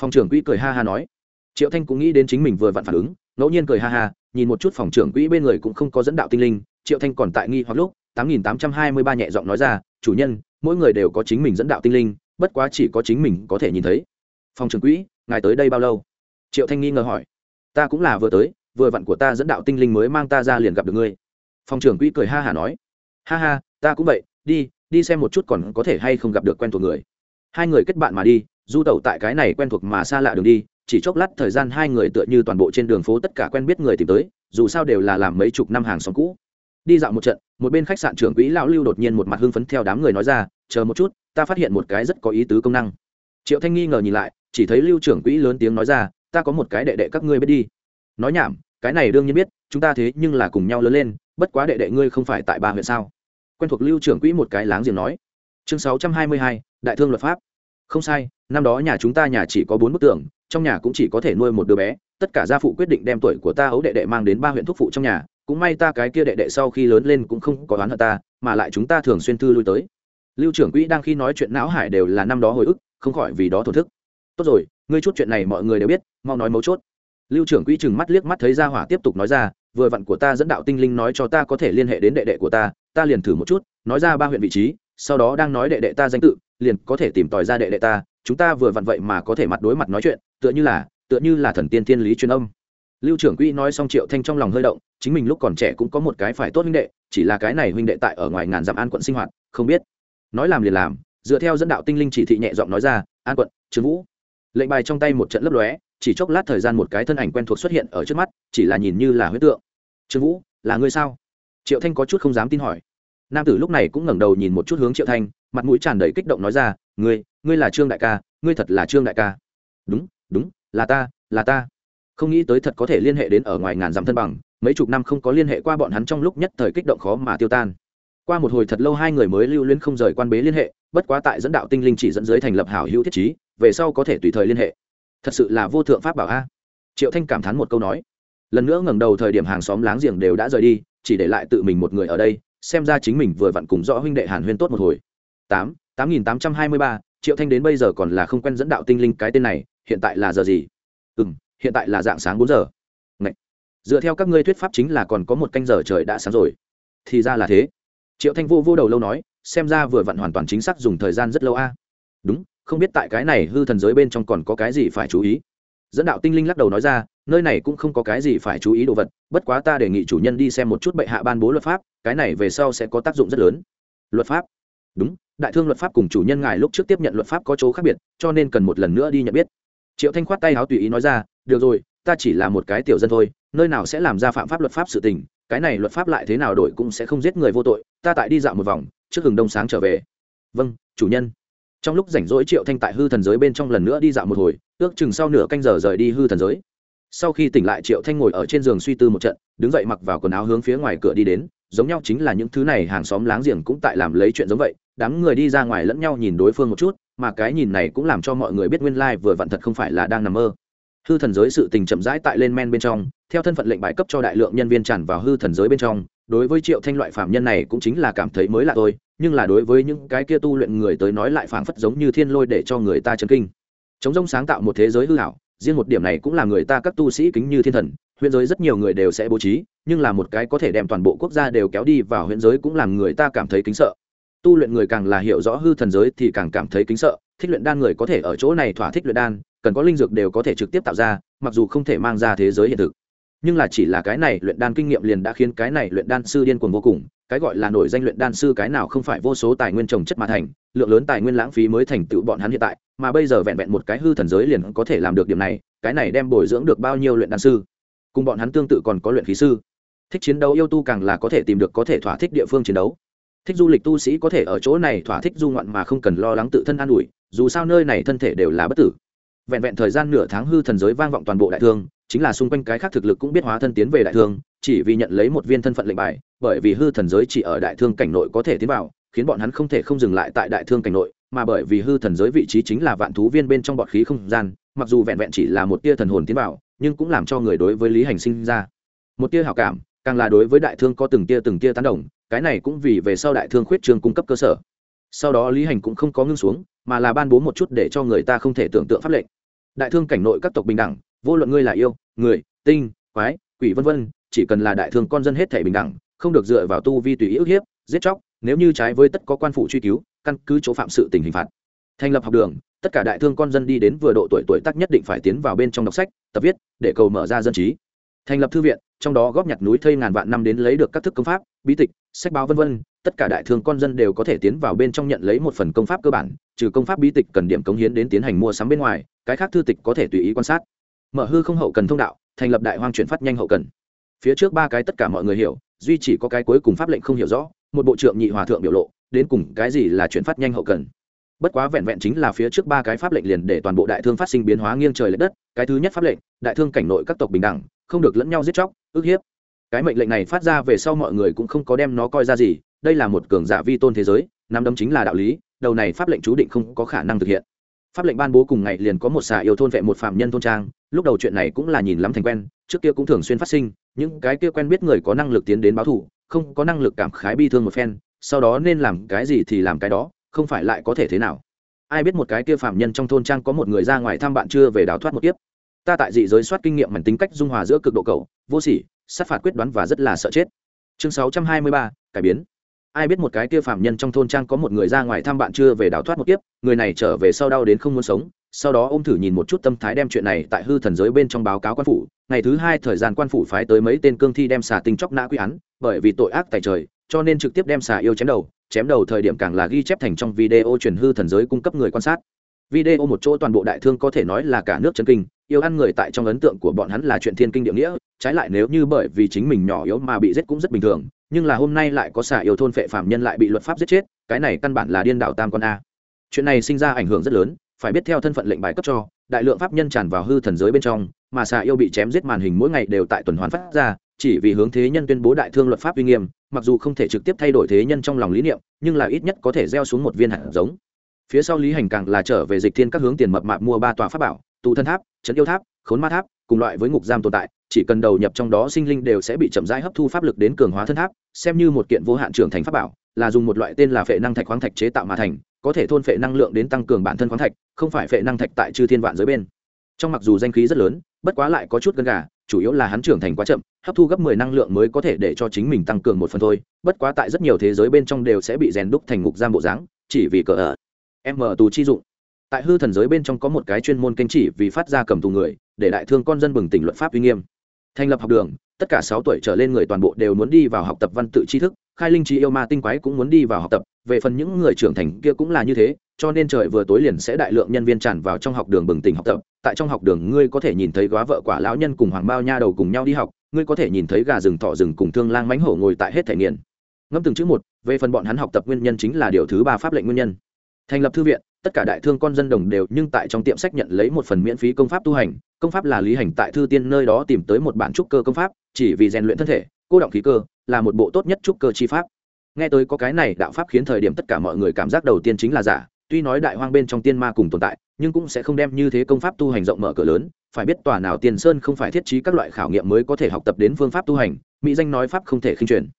Phòng trưởng quỹ cười ha ha nói. Triệu thanh cũng nghĩ đến chính mình vừa vặn phản ứng, ngẫu nhiên cười ha ha, nhìn một chút phòng trưởng quỹ bên người cũng không có dẫn đạo tinh linh, triệu thanh còn tại nghi hoặc lúc tám nghìn tám trăm hai mươi ba nhẹ giọng nói ra, chủ nhân, mỗi người đều có chính mình dẫn đạo tinh linh, bất quá chỉ có chính mình có thể nhìn thấy. Phòng trưởng quỹ, ngài tới đây bao lâu? Triệu thanh nghi ngờ hỏi. Ta cũng là vừa tới, vừa vặn của ta dẫn đạo tinh linh mới mang ta ra liền gặp được ngươi. Phòng trưởng quỹ cười ha hả nói. Ha ha, ta cũng vậy, đi đi xem một chút còn có thể hay không gặp được quen thuộc người. Hai người kết bạn mà đi, du tẩu tại cái này quen thuộc mà xa lạ đường đi, chỉ chốc lát thời gian hai người tựa như toàn bộ trên đường phố tất cả quen biết người tìm tới, dù sao đều là làm mấy chục năm hàng xóm cũ đi dạo một trận, một bên khách sạn trưởng quỹ lão lưu đột nhiên một mặt hưng phấn theo đám người nói ra, chờ một chút, ta phát hiện một cái rất có ý tứ công năng. Triệu thanh nghi ngờ nhìn lại, chỉ thấy lưu trưởng quỹ lớn tiếng nói ra, ta có một cái đệ đệ các ngươi biết đi. Nói nhảm, cái này đương nhiên biết, chúng ta thế nhưng là cùng nhau lớn lên, bất quá đệ đệ ngươi không phải tại ba huyện sao? Quen thuộc lưu trưởng quỹ một cái láng giềng nói. Chương sáu trăm hai mươi hai, đại thương luật pháp. Không sai, năm đó nhà chúng ta nhà chỉ có bốn bức tường, trong nhà cũng chỉ có thể nuôi một đứa bé, tất cả gia phụ quyết định đem tuổi của ta ấu đệ đệ mang đến ba huyện thúc phụ trong nhà cũng may ta cái kia đệ đệ sau khi lớn lên cũng không có oán hận ta, mà lại chúng ta thường xuyên thư lui tới. Lưu trưởng quỹ đang khi nói chuyện não hải đều là năm đó hồi ức, không khỏi vì đó thổn thức. Tốt rồi, ngươi chút chuyện này mọi người đều biết, mau nói mấu chốt. Lưu trưởng quỹ chừng mắt liếc mắt thấy gia hỏa tiếp tục nói ra, vừa vặn của ta dẫn đạo tinh linh nói cho ta có thể liên hệ đến đệ đệ của ta ta liền thử một chút, nói ra ba huyện vị trí, sau đó đang nói đệ đệ ta danh tự, liền có thể tìm tòi ra đệ đệ ta, chúng ta vừa vặn vậy mà có thể mặt đối mặt nói chuyện, tựa như là, tựa như là thần tiên thiên lý truyền âm lưu trưởng quỹ nói xong triệu thanh trong lòng hơi động, chính mình lúc còn trẻ cũng có một cái phải tốt huynh đệ, chỉ là cái này huynh đệ tại ở ngoài ngàn dặm an quận sinh hoạt, không biết. Nói làm liền làm, dựa theo dẫn đạo tinh linh chỉ thị nhẹ giọng nói ra, an quận, trương vũ. Lệnh bài trong tay một trận lấp lóe, chỉ chốc lát thời gian một cái thân ảnh quen thuộc xuất hiện ở trước mắt, chỉ là nhìn như là huyết tượng. Trương vũ, là ngươi sao? Triệu thanh có chút không dám tin hỏi. Nam tử lúc này cũng ngẩng đầu nhìn một chút hướng triệu thanh, mặt mũi tràn đầy kích động nói ra, ngươi ngươi là trương đại ca, ngươi thật là trương đại ca. Đúng đúng, là ta là ta không nghĩ tới thật có thể liên hệ đến ở ngoài ngàn dặm thân bằng, mấy chục năm không có liên hệ qua bọn hắn trong lúc nhất thời kích động khó mà tiêu tan. Qua một hồi thật lâu hai người mới lưu luyến không rời quan bế liên hệ, bất quá tại dẫn đạo tinh linh chỉ dẫn dưới thành lập hảo hữu thiết trí, về sau có thể tùy thời liên hệ. Thật sự là vô thượng pháp bảo a. Triệu thanh cảm thán một câu nói. Lần nữa ngẩng đầu thời điểm hàng xóm láng giềng đều đã rời đi, chỉ để lại tự mình một người ở đây, xem ra chính mình vừa vặn cùng rõ huynh đệ hàn huyên tốt một hồi. Tám tám nghìn tám trăm hai mươi ba, triệu thanh đến bây giờ còn là không quen dẫn đạo tinh linh cái tên này, hiện tại là giờ gì? Ừ m hiện tại là dạng sáng bốn giờ. Ngậy. dựa theo các ngươi thuyết pháp chính là còn có một canh giờ trời đã sáng rồi. Thì ra là thế. Triệu thanh vô vô đầu lâu nói, xem ra vừa vặn hoàn toàn chính xác dùng thời gian rất lâu a. Đúng, không biết tại cái này hư thần giới bên trong còn có cái gì phải chú ý. Dẫn đạo tinh linh lắc đầu nói ra, nơi này cũng không có cái gì phải chú ý đồ vật, bất quá ta đề nghị chủ nhân đi xem một chút bệ hạ ban bố luật pháp, cái này về sau sẽ có tác dụng rất lớn. Luật pháp? Đúng, đại thương luật pháp cùng chủ nhân ngài lúc trước tiếp nhận luật pháp có chỗ khác biệt, cho nên cần một lần nữa đi nhận biết. Triệu thanh khoát tay háo tùy ý nói ra được rồi, ta chỉ là một cái tiểu dân thôi, nơi nào sẽ làm ra phạm pháp luật pháp sự tình, cái này luật pháp lại thế nào đổi cũng sẽ không giết người vô tội, ta tại đi dạo một vòng, trước hừng đông sáng trở về. Vâng chủ nhân. Trong lúc rảnh rỗi triệu thanh tại hư thần giới bên trong lần nữa đi dạo một hồi, ước chừng sau nửa canh giờ rời đi hư thần giới. Sau khi tỉnh lại, triệu thanh ngồi ở trên giường suy tư một trận, đứng dậy mặc vào quần áo hướng phía ngoài cửa đi đến, giống nhau chính là những thứ này hàng xóm láng giềng cũng tại làm lấy chuyện giống vậy, đám người đi ra ngoài lẫn nhau nhìn đối phương một chút, mà cái nhìn này cũng làm cho mọi người biết nguyên lai、like、vừa vặn thật không phải là đang nằm mơ hư thần giới sự tình chậm rãi tại lên men bên trong, theo thân phận lệnh bài cấp cho đại lượng nhân viên tràn vào hư thần giới bên trong, đối với triệu thanh loại phạm nhân này cũng chính là cảm thấy mới lạ thôi, nhưng là đối với những cái kia tu luyện người tới nói lại phảng phất giống như thiên lôi để cho người ta chấn kinh. Chống rông sáng tạo một thế giới hư hảo riêng một điểm này cũng là người ta các tu sĩ kính như thiên thần, huyện giới rất nhiều người đều sẽ bố trí, nhưng là một cái có thể đem toàn bộ quốc gia đều kéo đi vào huyện giới cũng làm người ta cảm thấy kính sợ. Tu luyện người càng là hiểu rõ hư thần giới thì càng cảm thấy kính sợ, thích luyện đan người có thể ở chỗ này thỏa thích luyện đan cần có linh dược đều có thể trực tiếp tạo ra, mặc dù không thể mang ra thế giới hiện thực. Nhưng là chỉ là cái này luyện đan kinh nghiệm liền đã khiến cái này luyện đan sư điên cuồng vô cùng, cái gọi là nổi danh luyện đan sư cái nào không phải vô số tài nguyên trồng chất mà thành, lượng lớn tài nguyên lãng phí mới thành tựu bọn hắn hiện tại, mà bây giờ vẹn vẹn một cái hư thần giới liền có thể làm được điểm này, cái này đem bồi dưỡng được bao nhiêu luyện đan sư. Cùng bọn hắn tương tự còn có luyện khí sư. Thích chiến đấu yêu tu càng là có thể tìm được có thể thỏa thích địa phương chiến đấu. Thích du lịch tu sĩ có thể ở chỗ này thỏa thích du ngoạn mà không cần lo lắng tự thân an ủi, dù sao nơi này thân thể đều là bất tử vẹn vẹn thời gian nửa tháng hư thần giới vang vọng toàn bộ đại thương, chính là xung quanh cái khác thực lực cũng biết hóa thân tiến về đại thương, chỉ vì nhận lấy một viên thân phận lệnh bài, bởi vì hư thần giới chỉ ở đại thương cảnh nội có thể tiến vào, khiến bọn hắn không thể không dừng lại tại đại thương cảnh nội, mà bởi vì hư thần giới vị trí chính là vạn thú viên bên trong bọt khí không gian, mặc dù vẹn vẹn chỉ là một tia thần hồn tiến vào, nhưng cũng làm cho người đối với lý hành sinh ra một tia hảo cảm, càng là đối với đại thương có từng tia từng tia tán đồng, cái này cũng vì về sau đại thương khuyết trương cung cấp cơ sở. Sau đó lý hành cũng không có ngưng xuống, mà là ban bố một chút để cho người ta không thể tưởng tượng pháp lệnh đại thương cảnh nội các tộc bình đẳng, vô luận ngươi là yêu, người, tinh, quái, quỷ vân vân, chỉ cần là đại thương con dân hết thể bình đẳng, không được dựa vào tu vi tùy ý ức hiếp, giết chóc, nếu như trái với tất có quan phủ truy cứu, căn cứ chỗ phạm sự tình hình phạt. Thành lập học đường, tất cả đại thương con dân đi đến vừa độ tuổi tuổi tác nhất định phải tiến vào bên trong đọc sách, tập viết, để cầu mở ra dân trí. Thành lập thư viện, trong đó góp nhặt núi thây ngàn vạn năm đến lấy được các thức công pháp, bí tịch, sách báo vân vân, tất cả đại thương con dân đều có thể tiến vào bên trong nhận lấy một phần công pháp cơ bản, trừ công pháp bí tịch cần điểm cống hiến đến tiến hành mua sắm bên ngoài cái khác thư tịch có thể tùy ý quan sát. Mở hư không hậu cần thông đạo, thành lập đại hoang chuyển phát nhanh hậu cần. Phía trước ba cái tất cả mọi người hiểu, duy chỉ có cái cuối cùng pháp lệnh không hiểu rõ, một bộ trưởng nhị hòa thượng biểu lộ, đến cùng cái gì là chuyển phát nhanh hậu cần. Bất quá vẹn vẹn chính là phía trước ba cái pháp lệnh liền để toàn bộ đại thương phát sinh biến hóa nghiêng trời l ệ đất, cái thứ nhất pháp lệnh, đại thương cảnh nội các tộc bình đẳng, không được lẫn nhau giết chóc, ức hiếp. Cái mệnh lệnh này phát ra về sau mọi người cũng không có đem nó coi ra gì, đây là một cường giả vi tôn thế giới nắm đấm chính là đạo lý, đầu này pháp lệnh chú định không có khả năng thực hiện pháp lệnh ban bố cùng ngày liền có một xà yêu thôn vệ một phạm nhân thôn trang, lúc đầu chuyện này cũng là nhìn lắm thành quen, trước kia cũng thường xuyên phát sinh, những cái kia quen biết người có năng lực tiến đến báo thù, không có năng lực cảm khái bi thương một phen, sau đó nên làm cái gì thì làm cái đó, không phải lại có thể thế nào. Ai biết một cái kia phạm nhân trong thôn trang có một người ra ngoài thăm bạn chưa về đào thoát một tiếp ta tại dị giới soát kinh nghiệm mảnh tính cách dung hòa giữa cực độ cầu vô sỉ, sát phạt quyết đoán và rất là sợ chết. Chương sáu trăm hai mươi ba, cải biến ai biết một cái kia phạm nhân trong thôn trang có một người ra ngoài thăm bạn chưa về đào thoát một kiếp, người này trở về sau đau đến không muốn sống, sau đó ôm thử nhìn một chút tâm thái đem chuyện này tại hư thần giới bên trong báo cáo quan phủ, ngày thứ hai thời gian quan phủ phái tới mấy tên cương thi đem xà tinh chóc nã quy án, bởi vì tội ác tại trời, cho nên trực tiếp đem xà yêu chém đầu chém đầu thời điểm càng là ghi chép thành trong video truyền hư thần giới cung cấp người quan sát. Video một chỗ toàn bộ đại thương có thể nói là cả nước chân kinh, yêu ăn người tại trong ấn tượng của bọn hắn là chuyện thiên kinh địa nghĩa, trái lại nếu như bởi vì chính mình nhỏ yếu mà bị giết cũng rất bình thường nhưng là hôm nay lại có xả yêu thôn phệ phạm nhân lại bị luật pháp giết chết, cái này căn bản là điên đảo tam con a. Chuyện này sinh ra ảnh hưởng rất lớn, phải biết theo thân phận lệnh bài cấp cho, đại lượng pháp nhân tràn vào hư thần giới bên trong, mà xà yêu bị chém giết màn hình mỗi ngày đều tại tuần hoàn phát ra, chỉ vì hướng thế nhân tuyên bố đại thương luật pháp uy nghiêm, mặc dù không thể trực tiếp thay đổi thế nhân trong lòng lý niệm, nhưng là ít nhất có thể gieo xuống một viên hạt giống. Phía sau lý hành càng là trở về dịch thiên các hướng tiền mập mạp mua ba tòa pháp bảo tụ thân tháp, trấn yêu tháp, khốn ma tháp cùng loại với ngục giam tồn tại, chỉ cần đầu nhập trong đó sinh linh đều sẽ bị chậm rãi hấp thu pháp lực đến cường hóa thân tháp, xem như một kiện vô hạn trưởng thành pháp bảo, là dùng một loại tên là phệ năng thạch khoáng thạch chế tạo mà thành, có thể thôn phệ năng lượng đến tăng cường bản thân khoáng thạch, không phải phệ năng thạch tại chư thiên vạn giới bên. Trong mặc dù danh khí rất lớn, bất quá lại có chút gân gà, chủ yếu là hắn trưởng thành quá chậm, hấp thu gấp mười năng lượng mới có thể để cho chính mình tăng cường một phần thôi, bất quá tại rất nhiều thế giới bên trong đều sẽ bị rèn đúc thành ngục giam bộ dáng, chỉ vì cỡ ở em mở tù chi dụng. Tại hư thần giới bên trong có một cái chuyên môn kênh chỉ vì phát ra cầm tù người để đại thương con dân bừng tỉnh luật pháp uy nghiêm. Thành lập học đường, tất cả sáu tuổi trở lên người toàn bộ đều muốn đi vào học tập văn tự tri thức, khai linh trí yêu ma tinh quái cũng muốn đi vào học tập, về phần những người trưởng thành kia cũng là như thế, cho nên trời vừa tối liền sẽ đại lượng nhân viên tràn vào trong học đường bừng tỉnh học tập. Tại trong học đường, ngươi có thể nhìn thấy góa vợ quả lão nhân cùng hoàng bao nha đầu cùng nhau đi học, ngươi có thể nhìn thấy gà rừng thọ rừng cùng thương lang mánh hổ ngồi tại hết thể nghiện. Ngẫm từng chữ một, về phần bọn hắn học tập nguyên nhân chính là điều thứ ba pháp lệnh nguyên nhân. Thành lập thư viện, tất cả đại thương con dân đồng đều nhưng tại trong tiệm sách nhận lấy một phần miễn phí công pháp tu hành công pháp là lý hành tại thư tiên nơi đó tìm tới một bản trúc cơ công pháp, chỉ vì rèn luyện thân thể, cô động khí cơ, là một bộ tốt nhất trúc cơ chi pháp. Nghe tới có cái này đạo pháp khiến thời điểm tất cả mọi người cảm giác đầu tiên chính là giả, tuy nói đại hoang bên trong tiên ma cùng tồn tại, nhưng cũng sẽ không đem như thế công pháp tu hành rộng mở cửa lớn, phải biết tòa nào tiền sơn không phải thiết trí các loại khảo nghiệm mới có thể học tập đến phương pháp tu hành, mỹ danh nói pháp không thể khinh truyền.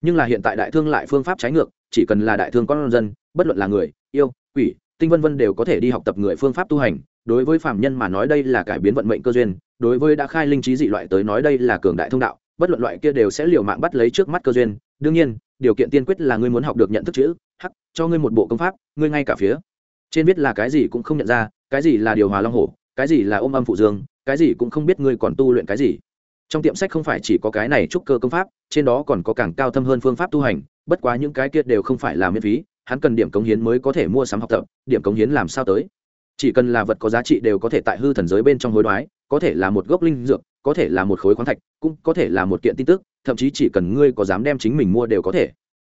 Nhưng là hiện tại đại thương lại phương pháp trái ngược, chỉ cần là đại thương con dân, bất luận là người, yêu, quỷ, tinh vân vân đều có thể đi học tập người phương pháp tu hành đối với phạm nhân mà nói đây là cải biến vận mệnh cơ duyên, đối với đã khai linh trí dị loại tới nói đây là cường đại thông đạo, bất luận loại kia đều sẽ liều mạng bắt lấy trước mắt cơ duyên. Đương nhiên, điều kiện tiên quyết là ngươi muốn học được nhận thức chữ, hắc, cho ngươi một bộ công pháp, ngươi ngay cả phía trên viết là cái gì cũng không nhận ra, cái gì là điều hòa long hổ, cái gì là ôm âm phụ dương, cái gì cũng không biết ngươi còn tu luyện cái gì. Trong tiệm sách không phải chỉ có cái này trúc cơ công pháp, trên đó còn có càng cao thâm hơn phương pháp tu hành, bất quá những cái kia đều không phải là miễn phí, hắn cần điểm cống hiến mới có thể mua sắm học tập, điểm cống hiến làm sao tới? Chỉ cần là vật có giá trị đều có thể tại hư thần giới bên trong hối đoái, có thể là một gốc linh dược, có thể là một khối khoáng thạch, cũng có thể là một kiện tin tức, thậm chí chỉ cần ngươi có dám đem chính mình mua đều có thể.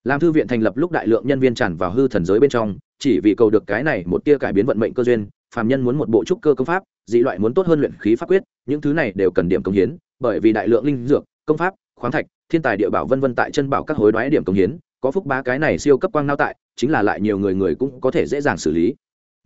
Làm thư viện thành lập lúc đại lượng nhân viên tràn vào hư thần giới bên trong, chỉ vì cầu được cái này một tia cải biến vận mệnh cơ duyên, phàm nhân muốn một bộ trúc cơ công pháp, dị loại muốn tốt hơn luyện khí pháp quyết, những thứ này đều cần điểm công hiến, bởi vì đại lượng linh dược, công pháp, khoáng thạch, thiên tài địa bảo vân vân tại chân bảo các hối đoái điểm công hiến, có phúc ba cái này siêu cấp quang nao tại, chính là lại nhiều người người cũng có thể dễ dàng xử lý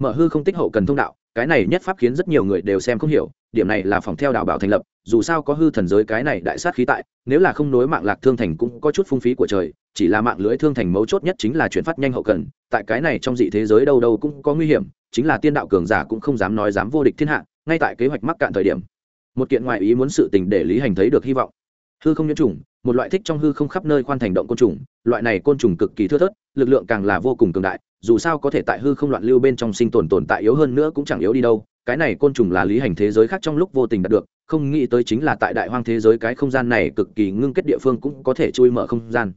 mở hư không tích hậu cần thông đạo, cái này nhất pháp khiến rất nhiều người đều xem không hiểu, điểm này là phòng theo đảo bảo thành lập, dù sao có hư thần giới cái này đại sát khí tại, nếu là không nối mạng lạc thương thành cũng có chút phung phí của trời, chỉ là mạng lưới thương thành mấu chốt nhất chính là chuyển phát nhanh hậu cần, tại cái này trong dị thế giới đâu đâu cũng có nguy hiểm, chính là tiên đạo cường giả cũng không dám nói dám vô địch thiên hạ, ngay tại kế hoạch mắc cạn thời điểm. Một kiện ngoại ý muốn sự tình để lý hành thấy được hy vọng hư không nhiễm trùng, một loại thích trong hư không khắp nơi khoan thành động côn trùng, loại này côn trùng cực kỳ thưa thớt, lực lượng càng là vô cùng cường đại, dù sao có thể tại hư không loạn lưu bên trong sinh tồn tồn tại yếu hơn nữa cũng chẳng yếu đi đâu, cái này côn trùng là lý hành thế giới khác trong lúc vô tình đạt được, không nghĩ tới chính là tại đại hoang thế giới cái không gian này cực kỳ ngưng kết địa phương cũng có thể chui mở không gian.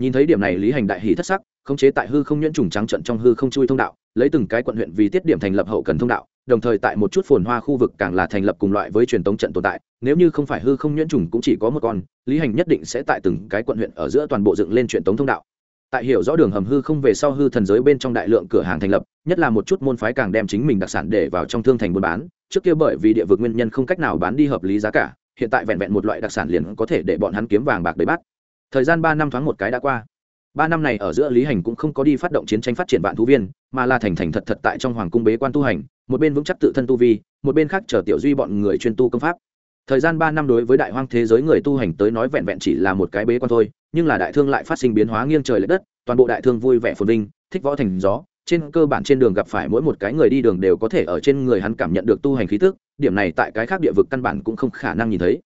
Nhìn thấy điểm này lý hành đại hỷ thất sắc, khống chế tại hư không nhuyễn trùng trắng trận trong hư không chui thông đạo, lấy từng cái quận huyện vì tiết điểm thành lập hậu cần thông đạo đồng thời tại một chút phồn hoa khu vực càng là thành lập cùng loại với truyền tống trận tồn tại. Nếu như không phải hư không nhuyễn trùng cũng chỉ có một con, lý hành nhất định sẽ tại từng cái quận huyện ở giữa toàn bộ dựng lên truyền tống thông đạo. Tại hiểu rõ đường hầm hư không về sau hư thần giới bên trong đại lượng cửa hàng thành lập, nhất là một chút môn phái càng đem chính mình đặc sản để vào trong thương thành buôn bán. Trước kia bởi vì địa vực nguyên nhân không cách nào bán đi hợp lý giá cả, hiện tại vẹn vẹn một loại đặc sản liền có thể để bọn hắn kiếm vàng bạc đầy bắt thời gian ba năm thoáng một cái đã qua. Ba năm này ở giữa lý hành cũng không có đi phát động chiến tranh phát triển vạn thú viên, mà là thành thành thật thật tại trong hoàng cung bế quan tu hành một bên vững chắc tự thân tu vi, một bên khác chờ tiểu duy bọn người chuyên tu công pháp. Thời gian ba năm đối với đại hoang thế giới người tu hành tới nói vẹn vẹn chỉ là một cái bế quan thôi, nhưng là đại thương lại phát sinh biến hóa nghiêng trời l ệ đất, toàn bộ đại thương vui vẻ phồn vinh, thích võ thành gió. Trên cơ bản trên đường gặp phải mỗi một cái người đi đường đều có thể ở trên người hắn cảm nhận được tu hành khí tức, điểm này tại cái khác địa vực căn bản cũng không khả năng nhìn thấy.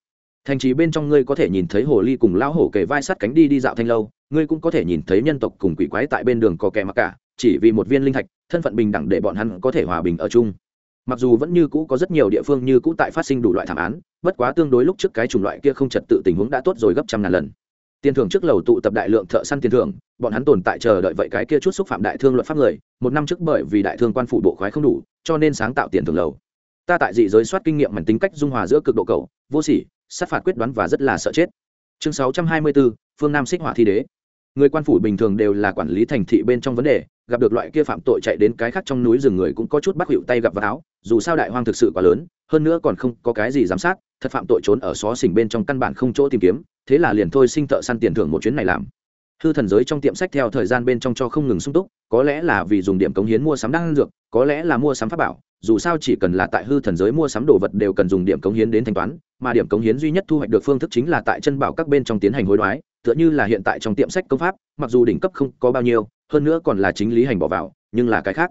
Thành trì bên trong ngươi có thể nhìn thấy hồ ly cùng lão hổ kề vai sát cánh đi đi dạo thanh lâu, ngươi cũng có thể nhìn thấy nhân tộc cùng quỷ quái tại bên đường có kẻ mặc cả chỉ vì một viên linh thạch, thân phận bình đẳng để bọn hắn có thể hòa bình ở chung. Mặc dù vẫn như cũ có rất nhiều địa phương như cũ tại phát sinh đủ loại thảm án, bất quá tương đối lúc trước cái chủng loại kia không trật tự tình huống đã tốt rồi gấp trăm ngàn lần. Tiền thưởng trước lầu tụ tập đại lượng thợ săn tiền thưởng, bọn hắn tồn tại chờ đợi vậy cái kia chút xúc phạm đại thương luật pháp người, một năm trước bởi vì đại thương quan phủ bộ khoái không đủ, cho nên sáng tạo tiền thưởng lầu. Ta tại dị giới soát kinh nghiệm mảnh tính cách dung hòa giữa cực độ cầu, vô sỉ, sát phạt quyết đoán và rất là sợ chết. Chương sáu trăm hai mươi bốn, phương nam xích hỏa thi đế. Người quan phủ bình thường đều là quản lý thành thị bên trong vấn đề gặp được loại kia phạm tội chạy đến cái khác trong núi rừng người cũng có chút bắt hiệu tay gặp vào áo, dù sao đại hoang thực sự quá lớn, hơn nữa còn không có cái gì giám sát, thật phạm tội trốn ở xó xỉnh bên trong căn bản không chỗ tìm kiếm, thế là liền thôi sinh thợ săn tiền thưởng một chuyến này làm. Hư thần giới trong tiệm sách theo thời gian bên trong cho không ngừng sung túc, có lẽ là vì dùng điểm cống hiến mua sắm đan dược, có lẽ là mua sắm pháp bảo, dù sao chỉ cần là tại hư thần giới mua sắm đồ vật đều cần dùng điểm cống hiến đến thanh toán, mà điểm cống hiến duy nhất thu hoạch được phương thức chính là tại chân bảo các bên trong tiến hành hối đoái, tựa như là hiện tại trong tiệm sách công pháp, mặc dù đỉnh cấp không có bao nhiêu hơn nữa còn là chính lý hành bỏ vào, nhưng là cái khác.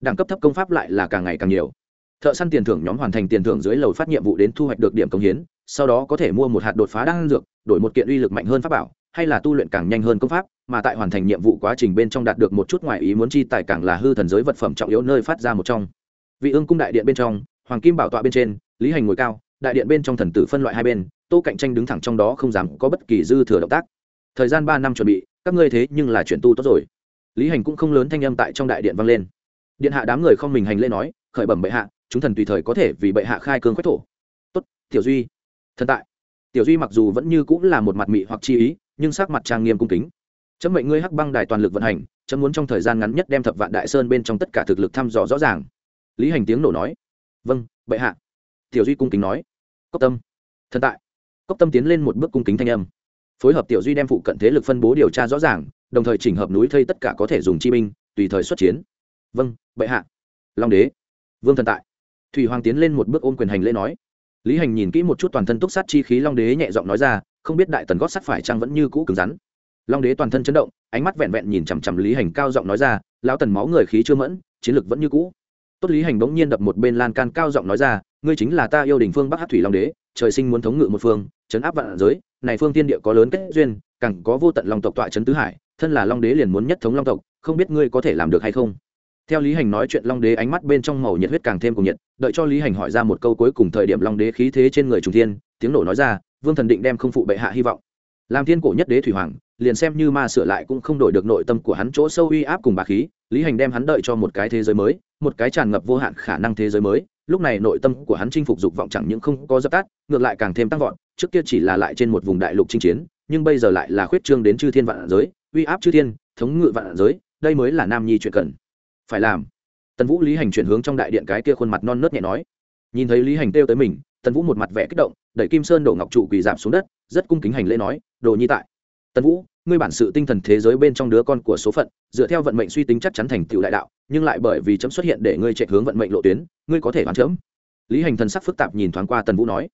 Đẳng cấp thấp công pháp lại là càng ngày càng nhiều. Thợ săn tiền thưởng nhóm hoàn thành tiền thưởng dưới lầu phát nhiệm vụ đến thu hoạch được điểm công hiến, sau đó có thể mua một hạt đột phá đan dược, đổi một kiện uy lực mạnh hơn pháp bảo, hay là tu luyện càng nhanh hơn công pháp, mà tại hoàn thành nhiệm vụ quá trình bên trong đạt được một chút ngoại ý muốn chi tài càng là hư thần giới vật phẩm trọng yếu nơi phát ra một trong. Vị ương cung đại điện bên trong, hoàng kim bảo tọa bên trên, lý hành ngồi cao, đại điện bên trong thần tử phân loại hai bên, tô cạnh tranh đứng thẳng trong đó không dám có bất kỳ dư thừa động tác. Thời gian ba năm chuẩn bị, các ngươi thế nhưng là chuyển tu tốt rồi lý hành cũng không lớn thanh âm tại trong đại điện vang lên. Điện hạ đám người không mình hành lễ nói, khởi bẩm bệ hạ, chúng thần tùy thời có thể vì bệ hạ khai cương quách thổ. Tốt, tiểu duy. Thần tại. Tiểu duy mặc dù vẫn như cũng là một mặt mị hoặc chi ý, nhưng sắc mặt trang nghiêm cung kính. Chấm mệnh ngươi hắc băng đài toàn lực vận hành, chấm muốn trong thời gian ngắn nhất đem thập vạn đại sơn bên trong tất cả thực lực thăm dò rõ ràng. Lý hành tiếng nổ nói. Vâng bệ hạ. Tiểu duy cung kính nói. Cốc tâm. Thần tại. Cốc tâm tiến lên một bước cung kính thanh âm. Phối hợp tiểu duy đem phụ cận thế lực phân bố điều tra rõ ràng đồng thời chỉnh hợp núi thây tất cả có thể dùng chi binh, tùy thời xuất chiến. Vâng bệ hạ. Long đế. Vương thần tại. Thủy hoàng tiến lên một bước ôm quyền hành lễ nói. Lý hành nhìn kỹ một chút toàn thân túc sát chi khí, long đế nhẹ giọng nói ra, không biết đại tần gót sắt phải chăng vẫn như cũ cứng rắn. Long đế toàn thân chấn động, ánh mắt vẹn vẹn nhìn chằm chằm lý hành cao giọng nói ra, lão tần máu người khí chưa mẫn, chiến lực vẫn như cũ. Tốt, lý hành bỗng nhiên đập một bên lan can cao giọng nói ra, ngươi chính là ta yêu đình phương bắc hát thủy long đế, trời sinh muốn thống ngự một phương, chấn áp vạn giới, này phương tiên địa có lớn kết duyên, càng có vô tận long tộc tọa chấn tứ hải thân là long đế liền muốn nhất thống long tộc, không biết ngươi có thể làm được hay không? Theo lý hành nói chuyện, long đế ánh mắt bên trong màu nhiệt huyết càng thêm cùng nhiệt, đợi cho lý hành hỏi ra một câu cuối cùng thời điểm long đế khí thế trên người trung thiên, tiếng nổ nói ra, vương thần định đem không phụ bệ hạ hy vọng. Làm thiên cổ nhất đế thủy hoàng, liền xem như ma sửa lại cũng không đổi được nội tâm của hắn chỗ sâu uy áp cùng bà khí, lý hành đem hắn đợi cho một cái thế giới mới, một cái tràn ngập vô hạn khả năng thế giới mới, lúc này nội tâm của hắn chinh phục dục vọng chẳng những không có dập tắt, ngược lại càng thêm tăng vọt, trước kia chỉ là lại trên một vùng đại lục chinh chiến, nhưng bây giờ lại là khuyết trương đến chư thiên vạn giới uy áp chư thiên, thống ngự vạn giới, đây mới là nam nhi chuyện cần. Phải làm. Tần vũ lý hành chuyển hướng trong đại điện cái kia khuôn mặt non nớt nhẹ nói. Nhìn thấy lý hành kêu tới mình, tần vũ một mặt vẻ kích động, đẩy kim sơn đổ ngọc trụ quỳ giảm xuống đất, rất cung kính hành lễ nói, đồ nhi tại. Tần vũ, ngươi bản sự tinh thần thế giới bên trong đứa con của số phận, dựa theo vận mệnh suy tính chắc chắn thành tựu đại đạo, nhưng lại bởi vì chấm xuất hiện để ngươi chạy hướng vận mệnh lộ tuyến, ngươi có thể hoàn chấm. Lý hành thần sắc phức tạp nhìn thoáng qua tần vũ nói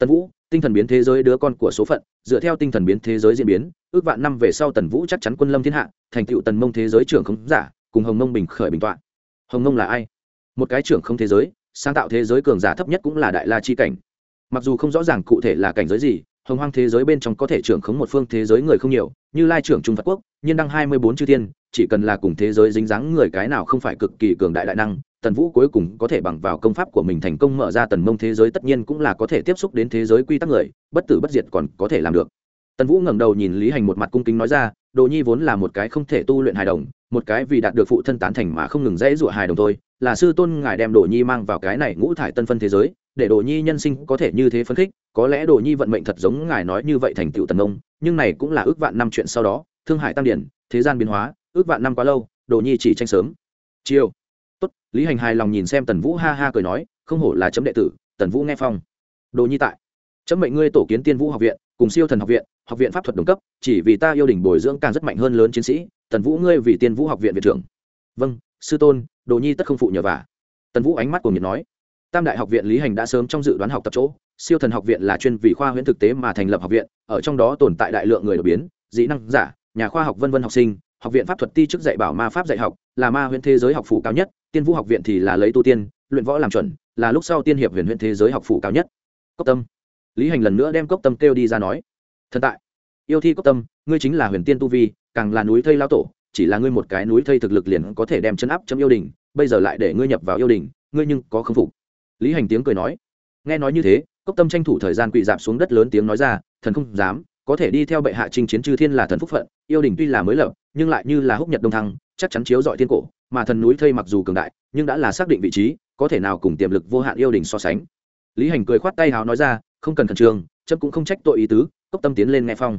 tần vũ, tinh thần biến thế giới đứa con của số phận, dựa theo tinh thần biến thế giới diễn biến, ước vạn năm về sau tần vũ chắc chắn quân lâm thiên hạ, thành tựu tần mông thế giới trưởng không giả, cùng hồng mông bình khởi bình tọa. Hồng mông là ai? Một cái trưởng không thế giới, sáng tạo thế giới cường giả thấp nhất cũng là đại la chi cảnh. Mặc dù không rõ ràng cụ thể là cảnh giới gì, hồng hoang thế giới bên trong có thể trưởng khống một phương thế giới người không nhiều, như lai trưởng trung phật quốc, nhiên đăng hai mươi bốn chư thiên, chỉ cần là cùng thế giới dính dáng người cái nào không phải cực kỳ cường đại đại năng tần vũ cuối cùng có thể bằng vào công pháp của mình thành công mở ra tần mông thế giới tất nhiên cũng là có thể tiếp xúc đến thế giới quy tắc người, bất tử bất diệt còn có thể làm được. Tần vũ ngẩng đầu nhìn lý hành một mặt cung kính nói ra, đồ nhi vốn là một cái không thể tu luyện hài đồng, một cái vì đạt được phụ thân tán thành mà không ngừng dễ dụa hài đồng thôi, là sư tôn ngài đem đồ nhi mang vào cái này ngũ thải tân phân thế giới, để đồ nhi nhân sinh có thể như thế phấn khích, có lẽ đồ nhi vận mệnh thật giống ngài nói như vậy thành tựu tần ông nhưng này cũng là ước vạn năm chuyện sau đó, thương hải tăng điển, thế gian biến hóa, ước vạn năm quá lâu, đồ nhi chỉ tranh sớm. Chiều tốt, lý hành hài lòng nhìn xem tần vũ ha ha cười nói, không hổ là chấm đệ tử, tần vũ nghe phong. Đồ nhi tại. Chấm mệnh ngươi tổ kiến tiên vũ học viện, cùng siêu thần học viện học viện pháp thuật đồng cấp, chỉ vì ta yêu đỉnh bồi dưỡng càng rất mạnh hơn lớn chiến sĩ, tần vũ ngươi vì tiên vũ học viện viện trưởng. Vâng sư tôn, đồ nhi tất không phụ nhờ vả. Tần vũ ánh mắt của nhiệt nói, tam đại học viện lý hành đã sớm trong dự đoán học tập chỗ, siêu thần học viện là chuyên vì khoa huyễn thực tế mà thành lập học viện, ở trong đó tồn tại đại lượng người đột biến dĩ năng giả, nhà khoa học vân vân học sinh học viện pháp thuật ti chức dạy bảo ma pháp dạy học, là ma huyện thế giới học phủ cao nhất, tiên vũ học viện thì là lấy tu tiên, luyện võ làm chuẩn, là lúc sau tiên hiệp huyền huyện thế giới học phủ cao nhất. Cốc tâm. Lý hành lần nữa đem cốc tâm kêu đi ra nói, thần tại, yêu thi cốc tâm, ngươi chính là huyền tiên tu vi, càng là núi thây lao tổ, chỉ là ngươi một cái núi thây thực lực liền có thể đem chân áp chấm yêu đình, bây giờ lại để ngươi nhập vào yêu đình, ngươi nhưng có khâm phục. Lý hành tiếng cười nói. Nghe nói như thế, cốc tâm tranh thủ thời gian quỵ dạp xuống đất lớn tiếng nói ra, thần không dám có thể đi theo bệ hạ chinh chiến chư thiên là thần phúc phận, yêu đình tuy là mới lập, nhưng lại như là húc nhật đông thăng, chắc chắn chiếu dọi thiên cổ, mà thần núi thây mặc dù cường đại, nhưng đã là xác định vị trí, có thể nào cùng tiềm lực vô hạn yêu đình so sánh. Lý hành cười khoát tay hào nói ra, không cần khẩn trương, chấm cũng không trách tội ý tứ, cốc tâm tiến lên nghe phong.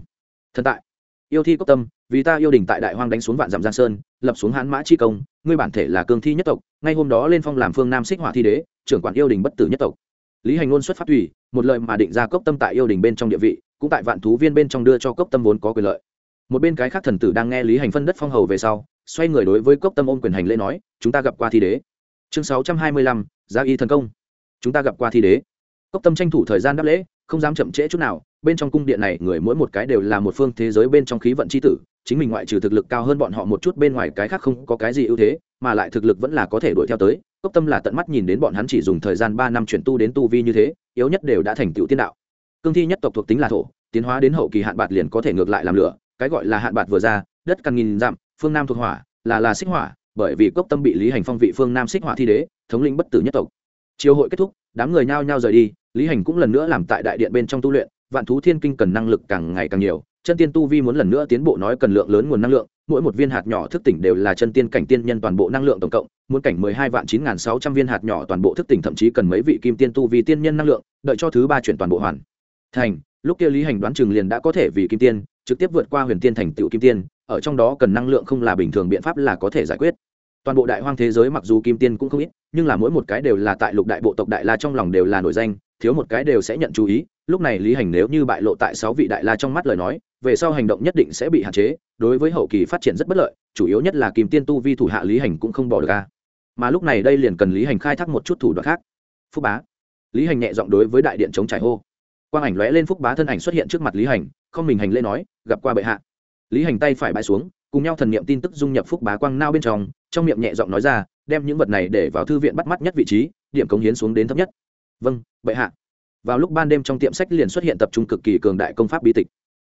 Thần tại, yêu thi cốc tâm, vì ta yêu đình tại đại hoang đánh xuống vạn dặm giang sơn, lập xuống hãn mã chi công, ngươi bản thể là cương thi nhất tộc, ngay hôm đó lên phong làm phương nam xích hỏa thi đế, trưởng quản yêu đình bất tử nhất tộc. Lý hành ngôn xuất phát thủy một lời mà định ra cốc tâm tại yêu đình bên trong địa vị cũng tại vạn thú viên bên trong đưa cho cốc tâm vốn có quyền lợi. Một bên cái khác thần tử đang nghe lý hành phân đất phong hầu về sau, xoay người đối với cốc tâm ôm quyền hành lễ nói, chúng ta gặp qua thi đế. Chương sáu trăm hai mươi lăm gia y thần công. Chúng ta gặp qua thi đế. Cốc tâm tranh thủ thời gian đáp lễ, không dám chậm trễ chút nào, bên trong cung điện này người mỗi một cái đều là một phương thế giới bên trong khí vận c h i tử, chính mình ngoại trừ thực lực cao hơn bọn họ một chút bên ngoài cái khác không có cái gì ưu thế, mà lại thực lực vẫn là có thể đuổi theo tới. Cốc tâm là tận mắt nhìn đến bọn hắn chỉ dùng thời gian ba năm chuyển tu đến tu vi như thế, yếu nhất đều đã thành tựu tiên đạo cương thi nhất tộc thuộc tính là thổ, tiến hóa đến hậu kỳ hạn bạc liền có thể ngược lại làm lửa, cái gọi là hạn bạc vừa ra, đất càng nghìn dặm, phương nam thuộc hỏa, là là xích hỏa, bởi vì cốc tâm bị lý hành phong vị phương nam xích hỏa thi đế, thống lĩnh bất tử nhất tộc. Chiều hội kết thúc, đám người nhao nhao rời đi, lý hành cũng lần nữa làm tại đại điện bên trong tu luyện, vạn thú thiên kinh cần năng lực càng ngày càng nhiều, chân tiên tu vi muốn lần nữa tiến bộ nói cần lượng lớn nguồn năng lượng, mỗi một viên hạt nhỏ thức tỉnh đều là chân tiên cảnh tiên nhân toàn bộ năng lượng tổng cộng, muốn cảnh mười hai vạn chín nghìn sáu trăm viên hạt nhỏ toàn bộ thức tỉnh thậm chí cần mấy vị kim tiên tu vì tiên nhân năng lượng, đợi cho thứ ba chuyển toàn bộ hoàn thành, lúc kia lý hành đoán chừng liền đã có thể vì kim tiên, trực tiếp vượt qua huyền tiên thành tựu kim tiên, ở trong đó cần năng lượng không là bình thường biện pháp là có thể giải quyết. Toàn bộ đại hoang thế giới mặc dù kim tiên cũng không ít, nhưng là mỗi một cái đều là tại lục đại bộ tộc đại la trong lòng đều là nổi danh, thiếu một cái đều sẽ nhận chú ý. Lúc này lý hành nếu như bại lộ tại sáu vị đại la trong mắt lời nói, về sau hành động nhất định sẽ bị hạn chế, đối với hậu kỳ phát triển rất bất lợi, chủ yếu nhất là kim tiên tu vi thủ hạ lý hành cũng không bỏ được ca mà lúc này đây liền cần lý hành khai thác một chút thủ đoạn khác. Phúc bá. Lý hành nhẹ giọng đối với đại điện chống trải hô quang ảnh lóe lên phúc bá thân ảnh xuất hiện trước mặt lý hành không mình hành lễ nói gặp qua bệ hạ lý hành tay phải bãi xuống cùng nhau thần niệm tin tức dung nhập phúc bá quang nao bên trong trong miệng nhẹ giọng nói ra đem những vật này để vào thư viện bắt mắt nhất vị trí điểm cống hiến xuống đến thấp nhất vâng bệ hạ vào lúc ban đêm trong tiệm sách liền xuất hiện tập trung cực kỳ cường đại công pháp bí tịch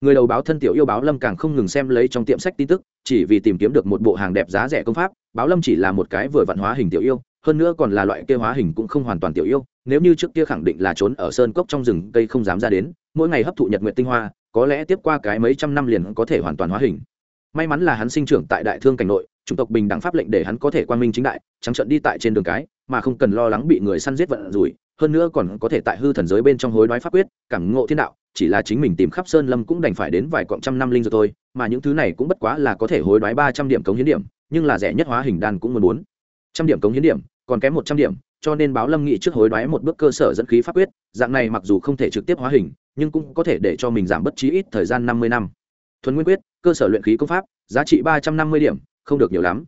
người đầu báo thân tiểu yêu báo lâm càng không ngừng xem lấy trong tiệm sách tin tức chỉ vì tìm kiếm được một bộ hàng đẹp giá rẻ công pháp báo lâm chỉ là một cái vừa vạn hóa hình tiểu yêu hơn nữa còn là loại kia hóa hình cũng không hoàn toàn tiểu yêu, nếu như trước kia khẳng định là trốn ở sơn cốc trong rừng, cây không dám ra đến, mỗi ngày hấp thụ nhật nguyện tinh hoa, có lẽ tiếp qua cái mấy trăm năm liền có thể hoàn toàn hóa hình. May mắn là hắn sinh trưởng tại đại thương cảnh nội, chủng tộc bình đẳng pháp lệnh để hắn có thể quan minh chính đại, trắng trận đi tại trên đường cái, mà không cần lo lắng bị người săn giết vận rủi, hơn nữa còn có thể tại hư thần giới bên trong hối đoái pháp quyết, cảm ngộ thiên đạo, chỉ là chính mình tìm khắp sơn lâm cũng đành phải đến vài cọng trăm năm linh rồi thôi, mà những thứ này cũng bất quá là có thể hối đoái ba trăm điểm cống hiến điểm, nhưng là rẻ nhất hóa hình đan cũng muốn muốn trăm điểm cống hiến điểm, còn kém một trăm điểm, cho nên báo lâm nghị trước hối đoái một bước cơ sở dẫn khí pháp quyết, dạng này mặc dù không thể trực tiếp hóa hình, nhưng cũng có thể để cho mình giảm bất chí ít thời gian năm mươi năm thuần nguyên quyết, cơ sở luyện khí công pháp, giá trị ba trăm năm mươi điểm, không được nhiều lắm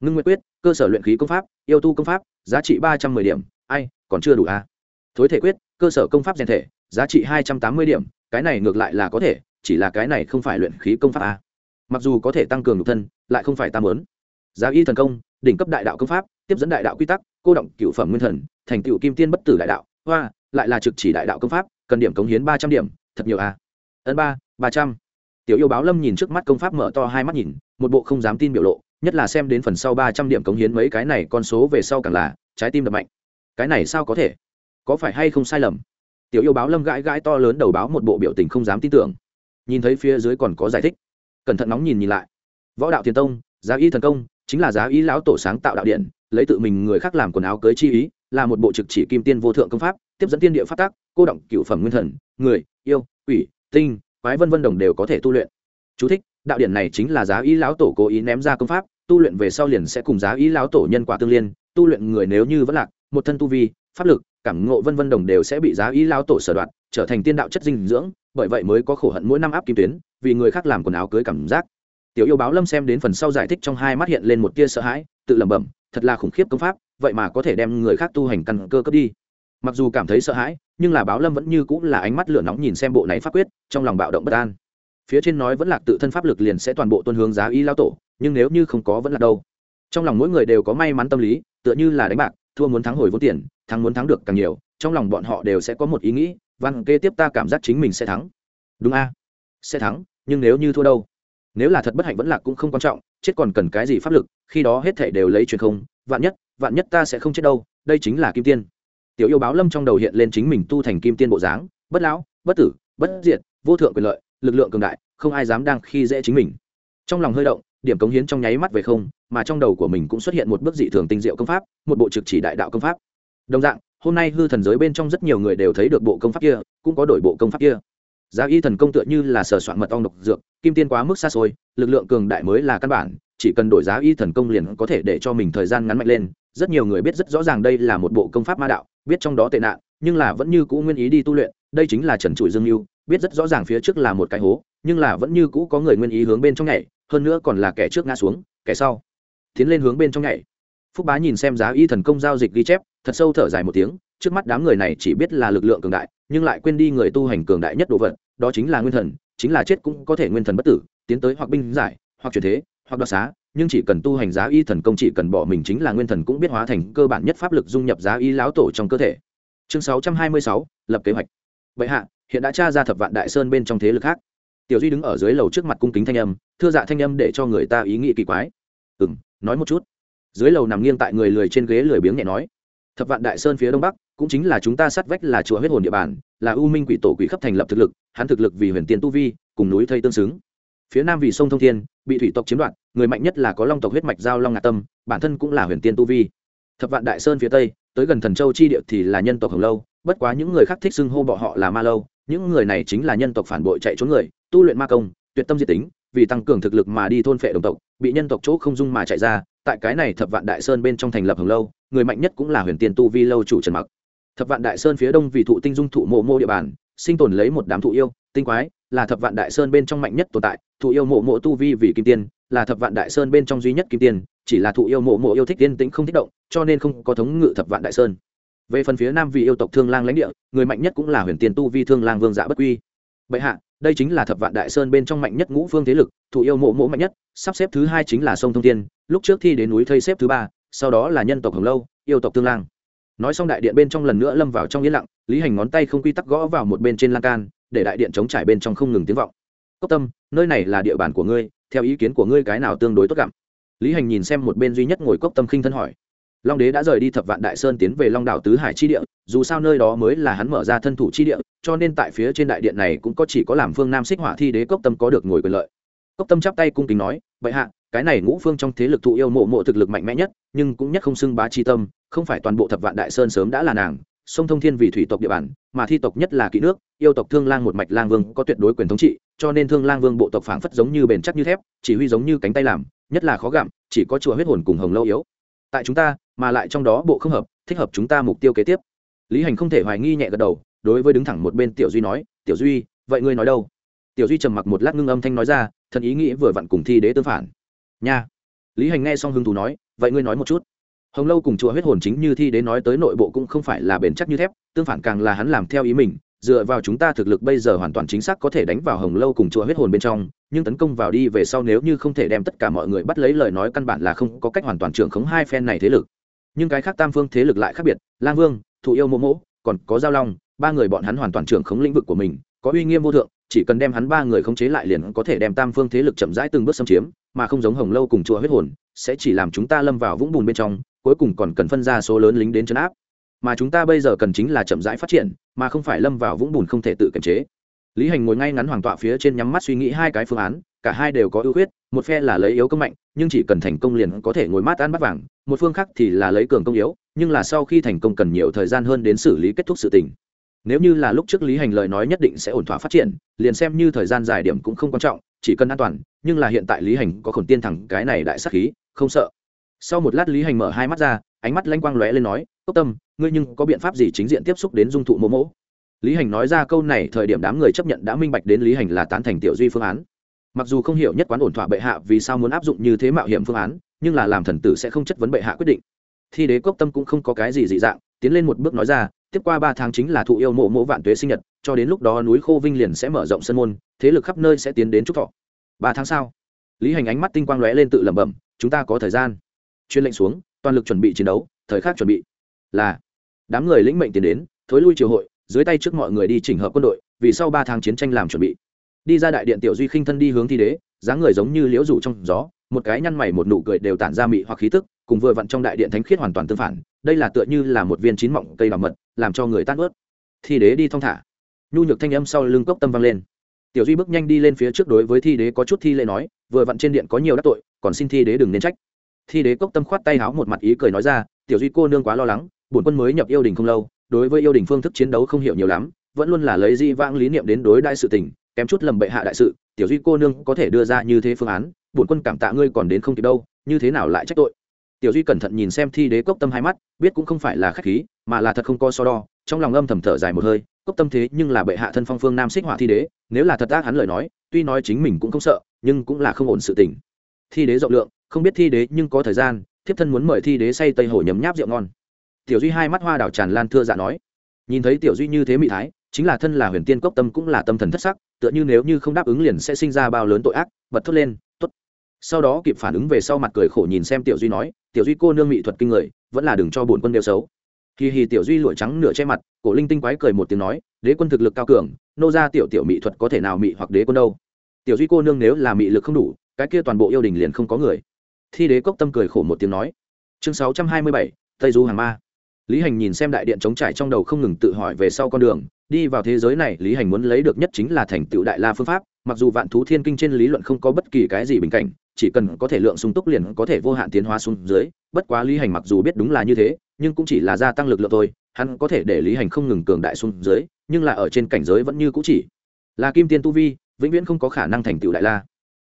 ngưng nguyên quyết, cơ sở luyện khí công pháp, yêu tu công pháp, giá trị ba trăm m ư ơ i điểm ai, còn chưa đủ à? thối thể quyết, cơ sở công pháp rèn thể, giá trị hai trăm tám mươi điểm, cái này ngược lại là có thể, chỉ là cái này không phải luyện khí công pháp à. mặc dù có thể tăng cường nhục thân, lại không phải tam lớn giá y thần công đỉnh cấp đại đạo công pháp, tiếp dẫn đại đạo quy tắc, cô động cựu phẩm nguyên thần, thành cựu kim tiên bất tử đại đạo. Hoa, lại là trực chỉ đại đạo công pháp, cần điểm cống hiến ba trăm điểm, thật nhiều à. ấn ba ba trăm. Tiểu yêu báo lâm nhìn trước mắt công pháp mở to hai mắt nhìn, một bộ không dám tin biểu lộ, nhất là xem đến phần sau ba trăm điểm cống hiến mấy cái này, con số về sau càng là trái tim đập mạnh. Cái này sao có thể? Có phải hay không sai lầm? Tiểu yêu báo lâm gãi gãi to lớn đầu báo một bộ biểu tình không dám tin tưởng. Nhìn thấy phía dưới còn có giải thích. Cẩn thận nóng nhìn nhìn lại. Võ đạo thiền tông giá y thần công chính là giá y lão tổ sáng tạo đạo điện lấy tự mình người khác làm quần áo cưới chi ý là một bộ trực chỉ kim tiên vô thượng công pháp tiếp dẫn tiên địa phát tác cô động cựu phẩm nguyên thần người yêu quỷ tinh quái vân vân đồng đều có thể tu luyện. Chú thích, đạo điện này chính là giá y lão tổ cố ý ném ra công pháp tu luyện về sau liền sẽ cùng giá y lão tổ nhân quả tương liên tu luyện người nếu như vẫn lạc một thân tu vi pháp lực cảm ngộ vân vân đồng đều sẽ bị giá y lão tổ sở đoạn trở thành tiên đạo chất dinh dưỡng bởi vậy mới có khổ hận mỗi năm áp kim tuyến vì người khác làm quần áo cưới cảm giác tiểu yêu báo lâm xem đến phần sau giải thích trong hai mắt hiện lên một tia sợ hãi, tự lẩm bẩm, thật là khủng khiếp công pháp, vậy mà có thể đem người khác tu hành căn cơ cấp đi. Mặc dù cảm thấy sợ hãi, nhưng là báo lâm vẫn như cũng là ánh mắt lửa nóng nhìn xem bộ này pháp quyết, trong lòng bạo động bất an. Phía trên nói vẫn là tự thân pháp lực liền sẽ toàn bộ tuân hướng giá y lao tổ, nhưng nếu như không có vẫn là đâu. Trong lòng mỗi người đều có may mắn tâm lý, tựa như là đánh bạc, thua muốn thắng hồi vốn tiền, thắng muốn thắng được càng nhiều, trong lòng bọn họ đều sẽ có một ý nghĩ, văn kế tiếp ta cảm giác chính mình sẽ thắng. Đúng a, sẽ thắng, nhưng nếu như thua đâu? Nếu là thật bất hạnh vẫn lạc cũng không quan trọng, chết còn cần cái gì pháp lực, khi đó hết thể đều lấy truyền không, vạn nhất vạn nhất ta sẽ không chết đâu, đây chính là kim tiên. Tiểu yêu báo lâm trong đầu hiện lên chính mình tu thành kim tiên bộ dáng, bất lão, bất tử, bất diệt, vô thượng quyền lợi, lực lượng cường đại, không ai dám đang khi dễ chính mình. Trong lòng hơi động, điểm cống hiến trong nháy mắt về không, mà trong đầu của mình cũng xuất hiện một bước dị thường tinh diệu công pháp, một bộ trực chỉ đại đạo công pháp. Đồng dạng, hôm nay hư thần giới bên trong rất nhiều người đều thấy được bộ công pháp kia, cũng có đổi bộ công pháp kia giá y thần công tựa như là sở soạn mật ong độc dược, kim tiên quá mức xa xôi, lực lượng cường đại mới là căn bản, chỉ cần đổi giá y thần công liền có thể để cho mình thời gian ngắn mạnh lên. Rất nhiều người biết rất rõ ràng đây là một bộ công pháp ma đạo, biết trong đó tệ nạn, nhưng là vẫn như cũ nguyên ý đi tu luyện, đây chính là trần trụi dương mưu, biết rất rõ ràng phía trước là một cái hố, nhưng là vẫn như cũ có người nguyên ý hướng bên trong nhảy, hơn nữa còn là kẻ trước ngã xuống, kẻ sau tiến lên hướng bên trong nhảy. Phúc bá nhìn xem giá y thần công giao dịch ghi chép, thật sâu thở dài một tiếng, trước mắt đám người này chỉ biết là lực lượng cường đại nhưng lại quên đi người tu hành cường đại nhất đồ vật, đó chính là nguyên thần, chính là chết cũng có thể nguyên thần bất tử, tiến tới hoặc binh giải, hoặc chuyển thế, hoặc đoạt xá, nhưng chỉ cần tu hành giá y thần công chỉ cần bỏ mình chính là nguyên thần cũng biết hóa thành cơ bản nhất pháp lực dung nhập giá y lão tổ trong cơ thể. Chương sáu trăm hai mươi sáu, lập kế hoạch. Vậy hạ, hiện đã tra ra thập vạn đại sơn bên trong thế lực khác. Tiểu duy đứng ở dưới lầu trước mặt cung kính thanh âm, thưa dạ thanh âm để cho người ta ý nghĩ kỳ quái. Ừ m nói một chút. Dưới lầu nằm nghiêng tại người lười trên ghế lười biếng nhẹ nói thập vạn đại sơn phía đông bắc, cũng chính là chúng ta sát vách là chùa huyết hồn địa bàn, là u minh quỷ tổ quỷ khắp thành lập thực lực, hắn thực lực vì huyền tiên tu vi, cùng núi thây tương xứng. Phía nam vì sông thông thiên, bị thủy tộc chiếm đoạt, người mạnh nhất là có long tộc huyết mạch giao long ngạc tâm, bản thân cũng là huyền tiên tu vi. Thập vạn đại sơn phía tây, tới gần thần châu chi địa thì là nhân tộc hồng lâu, bất quá những người khác thích xưng hô bọ họ là ma lâu, những người này chính là nhân tộc phản bội chạy trốn người, tu luyện ma công, tuyệt tâm diệt tính, vì tăng cường thực lực mà đi thôn phệ đồng tộc, bị nhân tộc chỗ không dung mà chạy ra, tại cái này thập vạn đại sơn bên trong thành lập hồng lâu người mạnh nhất cũng là huyền tiên tu vi lâu chủ trần mặc. Thập vạn đại sơn phía đông vì thụ tinh dung thụ mộ mộ địa bàn, sinh tồn lấy một đám thụ yêu, tinh quái, là thập vạn đại sơn bên trong mạnh nhất tồn tại, thụ yêu mộ mộ tu vi vì kim tiên, là thập vạn đại sơn bên trong duy nhất kim tiên, chỉ là thụ yêu mộ mộ yêu thích tiên tĩnh không thích động, cho nên không có thống ngự thập vạn đại sơn. Về phần phía nam vì yêu tộc thương lang lãnh địa, người mạnh nhất cũng là huyền tiên tu vi thương lang vương dạ bất quy. Bệ hạ, đây chính là thập vạn đại sơn bên trong mạnh nhất ngũ phương thế lực, thụ yêu mộ mộ mạnh nhất, sắp xếp thứ hai chính là sông thông tiên lúc trước thi đến núi thây xếp thứ ba sau đó là nhân tộc hồng lâu, yêu tộc tương lang. Nói xong đại điện bên trong lần nữa lâm vào trong yên lặng, lý hành ngón tay không quy tắc gõ vào một bên trên lan can, để đại điện chống trải bên trong không ngừng tiếng vọng. Cốc tâm, nơi này là địa bàn của ngươi, theo ý kiến của ngươi cái nào tương đối tốt gặm? Lý hành nhìn xem một bên duy nhất ngồi cốc tâm khinh thân hỏi. Long đế đã rời đi thập vạn đại sơn tiến về long đảo tứ hải chi địa, dù sao nơi đó mới là hắn mở ra thân thủ chi địa, cho nên tại phía trên đại điện này cũng có chỉ có làm phương nam xích hỏa thi đế cốc tâm có được ngồi quyền lợi. Cốc tâm chắp tay cung kính nói vậy hạ cái này ngũ phương trong thế lực thụ yêu mộ mộ thực lực mạnh mẽ nhất, nhưng cũng nhất không xưng bá chi tâm, không phải toàn bộ thập vạn đại sơn sớm đã là nàng, sông thông thiên vì thủy tộc địa bàn, mà thi tộc nhất là kỹ nước, yêu tộc thương lang một mạch lang vương có tuyệt đối quyền thống trị, cho nên thương lang vương bộ tộc phảng phất giống như bền chắc như thép, chỉ huy giống như cánh tay làm, nhất là khó gặm, chỉ có chùa huyết hồn cùng hồng lâu yếu. Tại chúng ta, mà lại trong đó bộ không hợp, thích hợp chúng ta mục tiêu kế tiếp. Lý hành không thể hoài nghi nhẹ gật đầu, đối với đứng thẳng một bên tiểu duy nói, tiểu duy, vậy ngươi nói đâu? Tiểu duy trầm mặc một lát ngưng âm thanh nói ra, thần ý nghĩ vừa vặn cùng thi đế tương phản nha. Lý hành nghe xong hưng thú nói, vậy ngươi nói một chút. Hồng lâu cùng chùa huyết hồn chính như thi đến nói tới nội bộ cũng không phải là bền chắc như thép, tương phản càng là hắn làm theo ý mình, dựa vào chúng ta thực lực bây giờ hoàn toàn chính xác có thể đánh vào hồng lâu cùng chùa huyết hồn bên trong, nhưng tấn công vào đi về sau nếu như không thể đem tất cả mọi người bắt lấy lời nói căn bản là không có cách hoàn toàn trưởng khống hai phen này thế lực. Nhưng cái khác tam phương thế lực lại khác biệt, lang vương, thụ yêu mô mỗ còn có giao long, ba người bọn hắn hoàn toàn trưởng khống lĩnh vực của mình, có uy nghiêm vô thượng, chỉ cần đem hắn ba người khống chế lại liền có thể đem tam phương thế lực chậm rãi từng bước xâm chiếm mà không giống hồng lâu cùng chùa huyết hồn, sẽ chỉ làm chúng ta lâm vào vũng bùn bên trong, cuối cùng còn cần phân ra số lớn lính đến chấn áp. Mà chúng ta bây giờ cần chính là chậm rãi phát triển, mà không phải lâm vào vũng bùn không thể tự kiềm chế. Lý hành ngồi ngay ngắn hoàng tọa phía trên nhắm mắt suy nghĩ hai cái phương án, cả hai đều có ưu khuyết, một phe là lấy yếu công mạnh, nhưng chỉ cần thành công liền có thể ngồi mát ăn bắt vàng, một phương khác thì là lấy cường công yếu, nhưng là sau khi thành công cần nhiều thời gian hơn đến xử lý kết thúc sự tình nếu như là lúc trước lý hành lời nói nhất định sẽ ổn thỏa phát triển, liền xem như thời gian dài điểm cũng không quan trọng, chỉ cần an toàn, nhưng là hiện tại lý hành có khổn tiên thẳng cái này đại sắc khí, không sợ. Sau một lát lý hành mở hai mắt ra, ánh mắt lanh quang lóe lên nói, cốc tâm, ngươi nhưng có biện pháp gì chính diện tiếp xúc đến dung thụ mô mỗ lý hành nói ra câu này thời điểm đám người chấp nhận đã minh bạch đến lý hành là tán thành tiểu duy phương án. Mặc dù không hiểu nhất quán ổn thỏa bệ hạ vì sao muốn áp dụng như thế mạo hiểm phương án, nhưng là làm thần tử sẽ không chất vấn bệ hạ quyết định. Thi đế cốc tâm cũng không có cái gì dị dạng, tiến lên một bước nói ra tiếp qua ba tháng chính là thụ yêu mộ mộ vạn tuế sinh nhật, cho đến lúc đó núi khô vinh liền sẽ mở rộng sân môn, thế lực khắp nơi sẽ tiến đến trúc thọ. Ba tháng sau, lý hành ánh mắt tinh quang lóe lên tự lẩm bẩm, chúng ta có thời gian. Chuyên lệnh xuống, toàn lực chuẩn bị chiến đấu, thời khắc chuẩn bị. Là, đám người lĩnh mệnh tiến đến, thối lui triều hội, dưới tay trước mọi người đi chỉnh hợp quân đội, vì sau ba tháng chiến tranh làm chuẩn bị. Đi ra đại điện tiểu duy khinh thân đi hướng thi đế, dáng người giống như liễu rủ trong gió, một cái nhăn mày một nụ cười đều tản ra mị hoặc khí tức, cùng vừa vặn trong đại điện thánh khiết hoàn toàn tương phản, đây là tựa như là một viên chín mọng cây bảo mật làm cho người tan ướt thi đế đi thong thả. Nhu nhược thanh âm sau lưng cốc tâm vang lên. Tiểu duy bước nhanh đi lên phía trước đối với thi đế có chút thi lễ nói, vừa vặn trên điện có nhiều đắc tội, còn xin thi đế đừng nên trách. Thi đế cốc tâm khoát tay háo một mặt ý cười nói ra, tiểu duy cô nương quá lo lắng, bổn quân mới nhập yêu đình không lâu, đối với yêu đình phương thức chiến đấu không hiểu nhiều lắm, vẫn luôn là lấy di vãng lý niệm đến đối đại sự tình, kém chút lầm bệ hạ đại sự, tiểu duy cô nương có thể đưa ra như thế phương án, bổn quân cảm tạ ngươi còn đến không kịp đâu, như thế nào lại trách tội? Tiểu duy cẩn thận nhìn xem thi đế cốc tâm hai mắt, biết cũng không phải là khách khí, mà là thật không có so đo, trong lòng âm thầm thở dài một hơi, cốc tâm thế nhưng là bệ hạ thân phong phương nam xích họa thi đế, nếu là thật ác hắn lời nói, tuy nói chính mình cũng không sợ, nhưng cũng là không ổn sự tình. Thi đế rộng lượng, không biết thi đế nhưng có thời gian, thiếp thân muốn mời thi đế say tây hồ nhấm nháp rượu ngon. Tiểu duy hai mắt hoa đảo tràn lan thưa dạ nói. Nhìn thấy tiểu duy như thế mỹ thái, chính là thân là huyền tiên cốc tâm cũng là tâm thần thất sắc, tựa như nếu như không đáp ứng liền sẽ sinh ra bao lớn tội ác, bật thốt lên t ố t sau đó kịp phản ứng về sau mặt cười khổ nhìn xem tiểu duy nói tiểu duy cô nương mỹ thuật kinh người, vẫn là đừng cho bổn quân đều xấu. Kỳ hì tiểu duy lụa trắng nửa che mặt, cổ linh tinh quái cười một tiếng nói, đế quân thực lực cao cường, nô ra tiểu tiểu mỹ thuật có thể nào mỹ hoặc đế quân đâu? Tiểu duy cô nương nếu là mỹ lực không đủ, cái kia toàn bộ yêu đình liền không có người. Thi đế cốc tâm cười khổ một tiếng nói. Chương sáu trăm hai mươi bảy, tây du hàng ma. Lý hành nhìn xem đại điện chống trải trong đầu không ngừng tự hỏi về sau con đường, đi vào thế giới này, lý hành muốn lấy được nhất chính là thành tựu đại la phương pháp, mặc dù vạn thú thiên kinh trên lý luận không có bất kỳ cái gì bình cảnh chỉ cần có thể lượng sung túc liền có thể vô hạn tiến hóa xuống dưới, bất quá lý hành mặc dù biết đúng là như thế, nhưng cũng chỉ là gia tăng lực lượng thôi, hắn có thể để lý hành không ngừng cường đại xuống dưới, nhưng là ở trên cảnh giới vẫn như cũ chỉ là kim tiên tu vi, vĩnh viễn không có khả năng thành tựu đại la.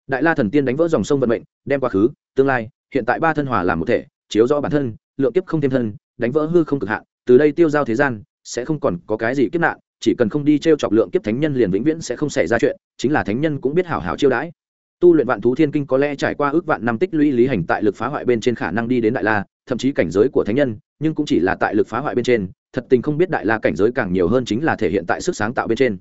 Đại la thần tiên đánh vỡ dòng sông vận mệnh, đem quá khứ, tương lai, hiện tại ba thân hòa làm một thể, chiếu rõ bản thân, lượng kiếp không thêm thân, đánh vỡ hư không cực hạn, từ đây tiêu giao thế gian, sẽ không còn có cái gì kiếp nạn, chỉ cần không đi t r e o chọc lượng kiếp thánh nhân liền vĩnh viễn sẽ không xảy ra chuyện, chính là thánh nhân cũng biết hảo hảo chiêu đãi tu luyện vạn thú thiên kinh có lẽ trải qua ước vạn năm tích lũy lý hành tại lực phá hoại bên trên khả năng đi đến đại la, thậm chí cảnh giới của thánh nhân, nhưng cũng chỉ là tại lực phá hoại bên trên. Thật tình không biết đại la cảnh giới càng nhiều hơn chính là thể hiện tại sức sáng tạo bên trên.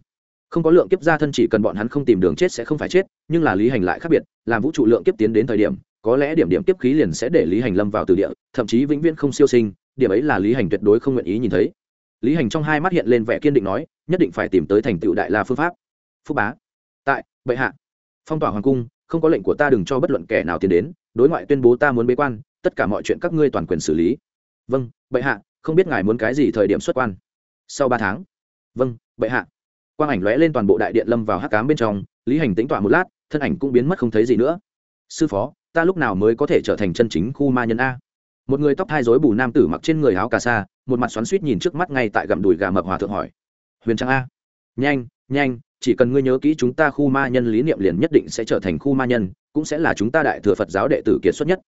Không có lượng kiếp gia thân chỉ cần bọn hắn không tìm đường chết sẽ không phải chết, nhưng là lý hành lại khác biệt, làm vũ trụ lượng kiếp tiến đến thời điểm, có lẽ điểm điểm kiếp khí liền sẽ để lý hành lâm vào từ địa, thậm chí vĩnh viễn không siêu sinh, điểm ấy là lý hành tuyệt đối không nguyện ý nhìn thấy. Lý hành trong hai mắt hiện lên vẻ kiên định nói, nhất định phải tìm tới thành tựu đại la phương pháp. Phúc bá, tại, bệ hạ. Phong tỏa hoàng cung không có lệnh của ta đừng cho bất luận kẻ nào tiến đến, đối ngoại tuyên bố ta muốn bế quan, tất cả mọi chuyện các ngươi toàn quyền xử lý. Vâng bệ hạ, không biết ngài muốn cái gì thời điểm xuất quan. Sau ba tháng. Vâng bệ hạ. Quang ảnh lóe lên toàn bộ đại điện lâm vào hắc cám bên trong, lý hành tính tọa một lát, thân ảnh cũng biến mất không thấy gì nữa. Sư phó, ta lúc nào mới có thể trở thành chân chính khu ma nhân a? Một người tóc hai rối bù nam tử mặc trên người áo cà sa, một mặt xoắn suýt nhìn trước mắt ngay tại gặm đùi gà mập hòa thượng hỏi. Huyền trang a? Nhanh nhanh, chỉ cần ngươi nhớ kỹ chúng ta khu ma nhân lý niệm liền nhất định sẽ trở thành khu ma nhân, cũng sẽ là chúng ta đại thừa phật giáo đệ tử kiệt xuất nhất.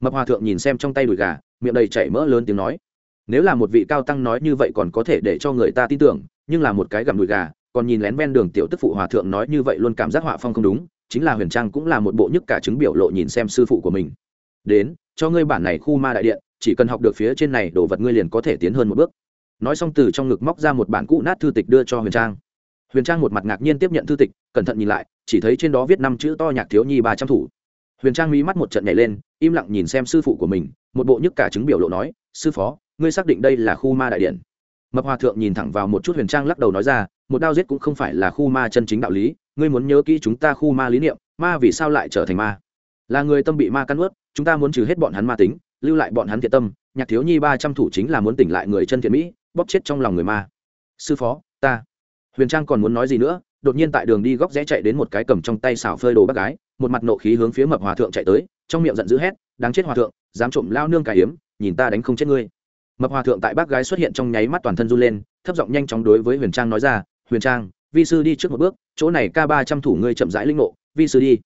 Mập hòa thượng nhìn xem trong tay đùi gà, miệng đầy chảy mỡ lớn tiếng nói, nếu là một vị cao tăng nói như vậy còn có thể để cho người ta tin tưởng, nhưng là một cái gặm đùi gà, còn nhìn lén ven đường tiểu tức phụ hòa thượng nói như vậy luôn cảm giác họa phong không đúng, chính là huyền trang cũng là một bộ nhức cả chứng biểu lộ nhìn xem sư phụ của mình. Đến, cho ngươi bản này khu ma đại điện, chỉ cần học được phía trên này đồ vật ngươi liền có thể tiến hơn một bước. Nói xong từ trong ngực móc ra một bản cũ nát thư tịch đưa cho huyền trang huyền trang một mặt ngạc nhiên tiếp nhận thư tịch, cẩn thận nhìn lại, chỉ thấy trên đó viết năm chữ to nhạc thiếu nhi ba trăm thủ. Huyền trang mí mắt một trận nhảy lên, im lặng nhìn xem sư phụ của mình, một bộ nhức cả chứng biểu lộ nói, sư phó, ngươi xác định đây là khu ma đại điện. Mập hòa thượng nhìn thẳng vào một chút huyền trang lắc đầu nói ra, một đao giết cũng không phải là khu ma chân chính đạo lý, ngươi muốn nhớ kỹ chúng ta khu ma lý niệm, ma vì sao lại trở thành ma? Là người tâm bị ma căn ướt, chúng ta muốn trừ hết bọn hắn ma tính, lưu lại bọn hắn thiện tâm, nhạc thiếu nhi ba trăm thủ chính là muốn tỉnh lại người chân thiện mỹ, bóp chết trong lòng người ma. Sư phó, ta huyền trang còn muốn nói gì nữa, đột nhiên tại đường đi góc rẽ chạy đến một cái cầm trong tay xào phơi đồ bác gái, một mặt nộ khí hướng phía mập hòa thượng chạy tới, trong miệng giận dữ hét, đáng chết hòa thượng, dám trộm lao nương cải hiếm nhìn ta đánh không chết ngươi. Mập hòa thượng tại bác gái xuất hiện trong nháy mắt toàn thân run lên, thấp giọng nhanh chóng đối với huyền trang nói ra, huyền trang, vi sư đi trước một bước, chỗ này ca ba trăm thủ ngươi chậm rãi linh ngộ, vi sư đi.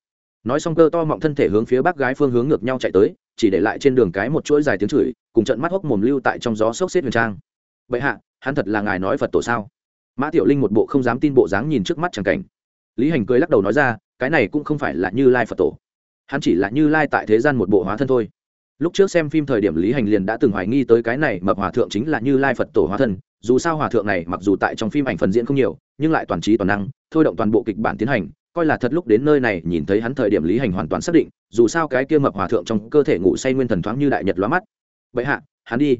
Nói xong cơ to mọng thân thể hướng phía bác gái phương hướng ngược nhau chạy tới, chỉ để lại trên đường cái một chuỗi dài tiếng chửi, cùng trận mắt hốc mồm lưu tại trong gió sốc xếp huyền trang. Vậy hạ, hắn thật là ngài nói phật tổ sao? Mã tiểu linh một bộ không dám tin bộ dáng nhìn trước mắt chẳng cảnh. Lý hành cười lắc đầu nói ra, cái này cũng không phải là như lai phật tổ. Hắn chỉ là như lai tại thế gian một bộ hóa thân thôi. Lúc trước xem phim thời điểm lý hành liền đã từng hoài nghi tới cái này mập hòa thượng chính là như lai phật tổ hóa thân, dù sao hòa thượng này mặc dù tại trong phim ảnh phần diễn không nhiều, nhưng lại toàn trí toàn năng, thôi động toàn bộ kịch bản tiến hành, coi là thật lúc đến nơi này nhìn thấy hắn thời điểm lý hành hoàn toàn xác định, dù sao cái kia mập hòa thượng trong cơ thể ngủ say nguyên thần thoáng như đại nhật lóa mắt. Vậy hạ, hắn đi.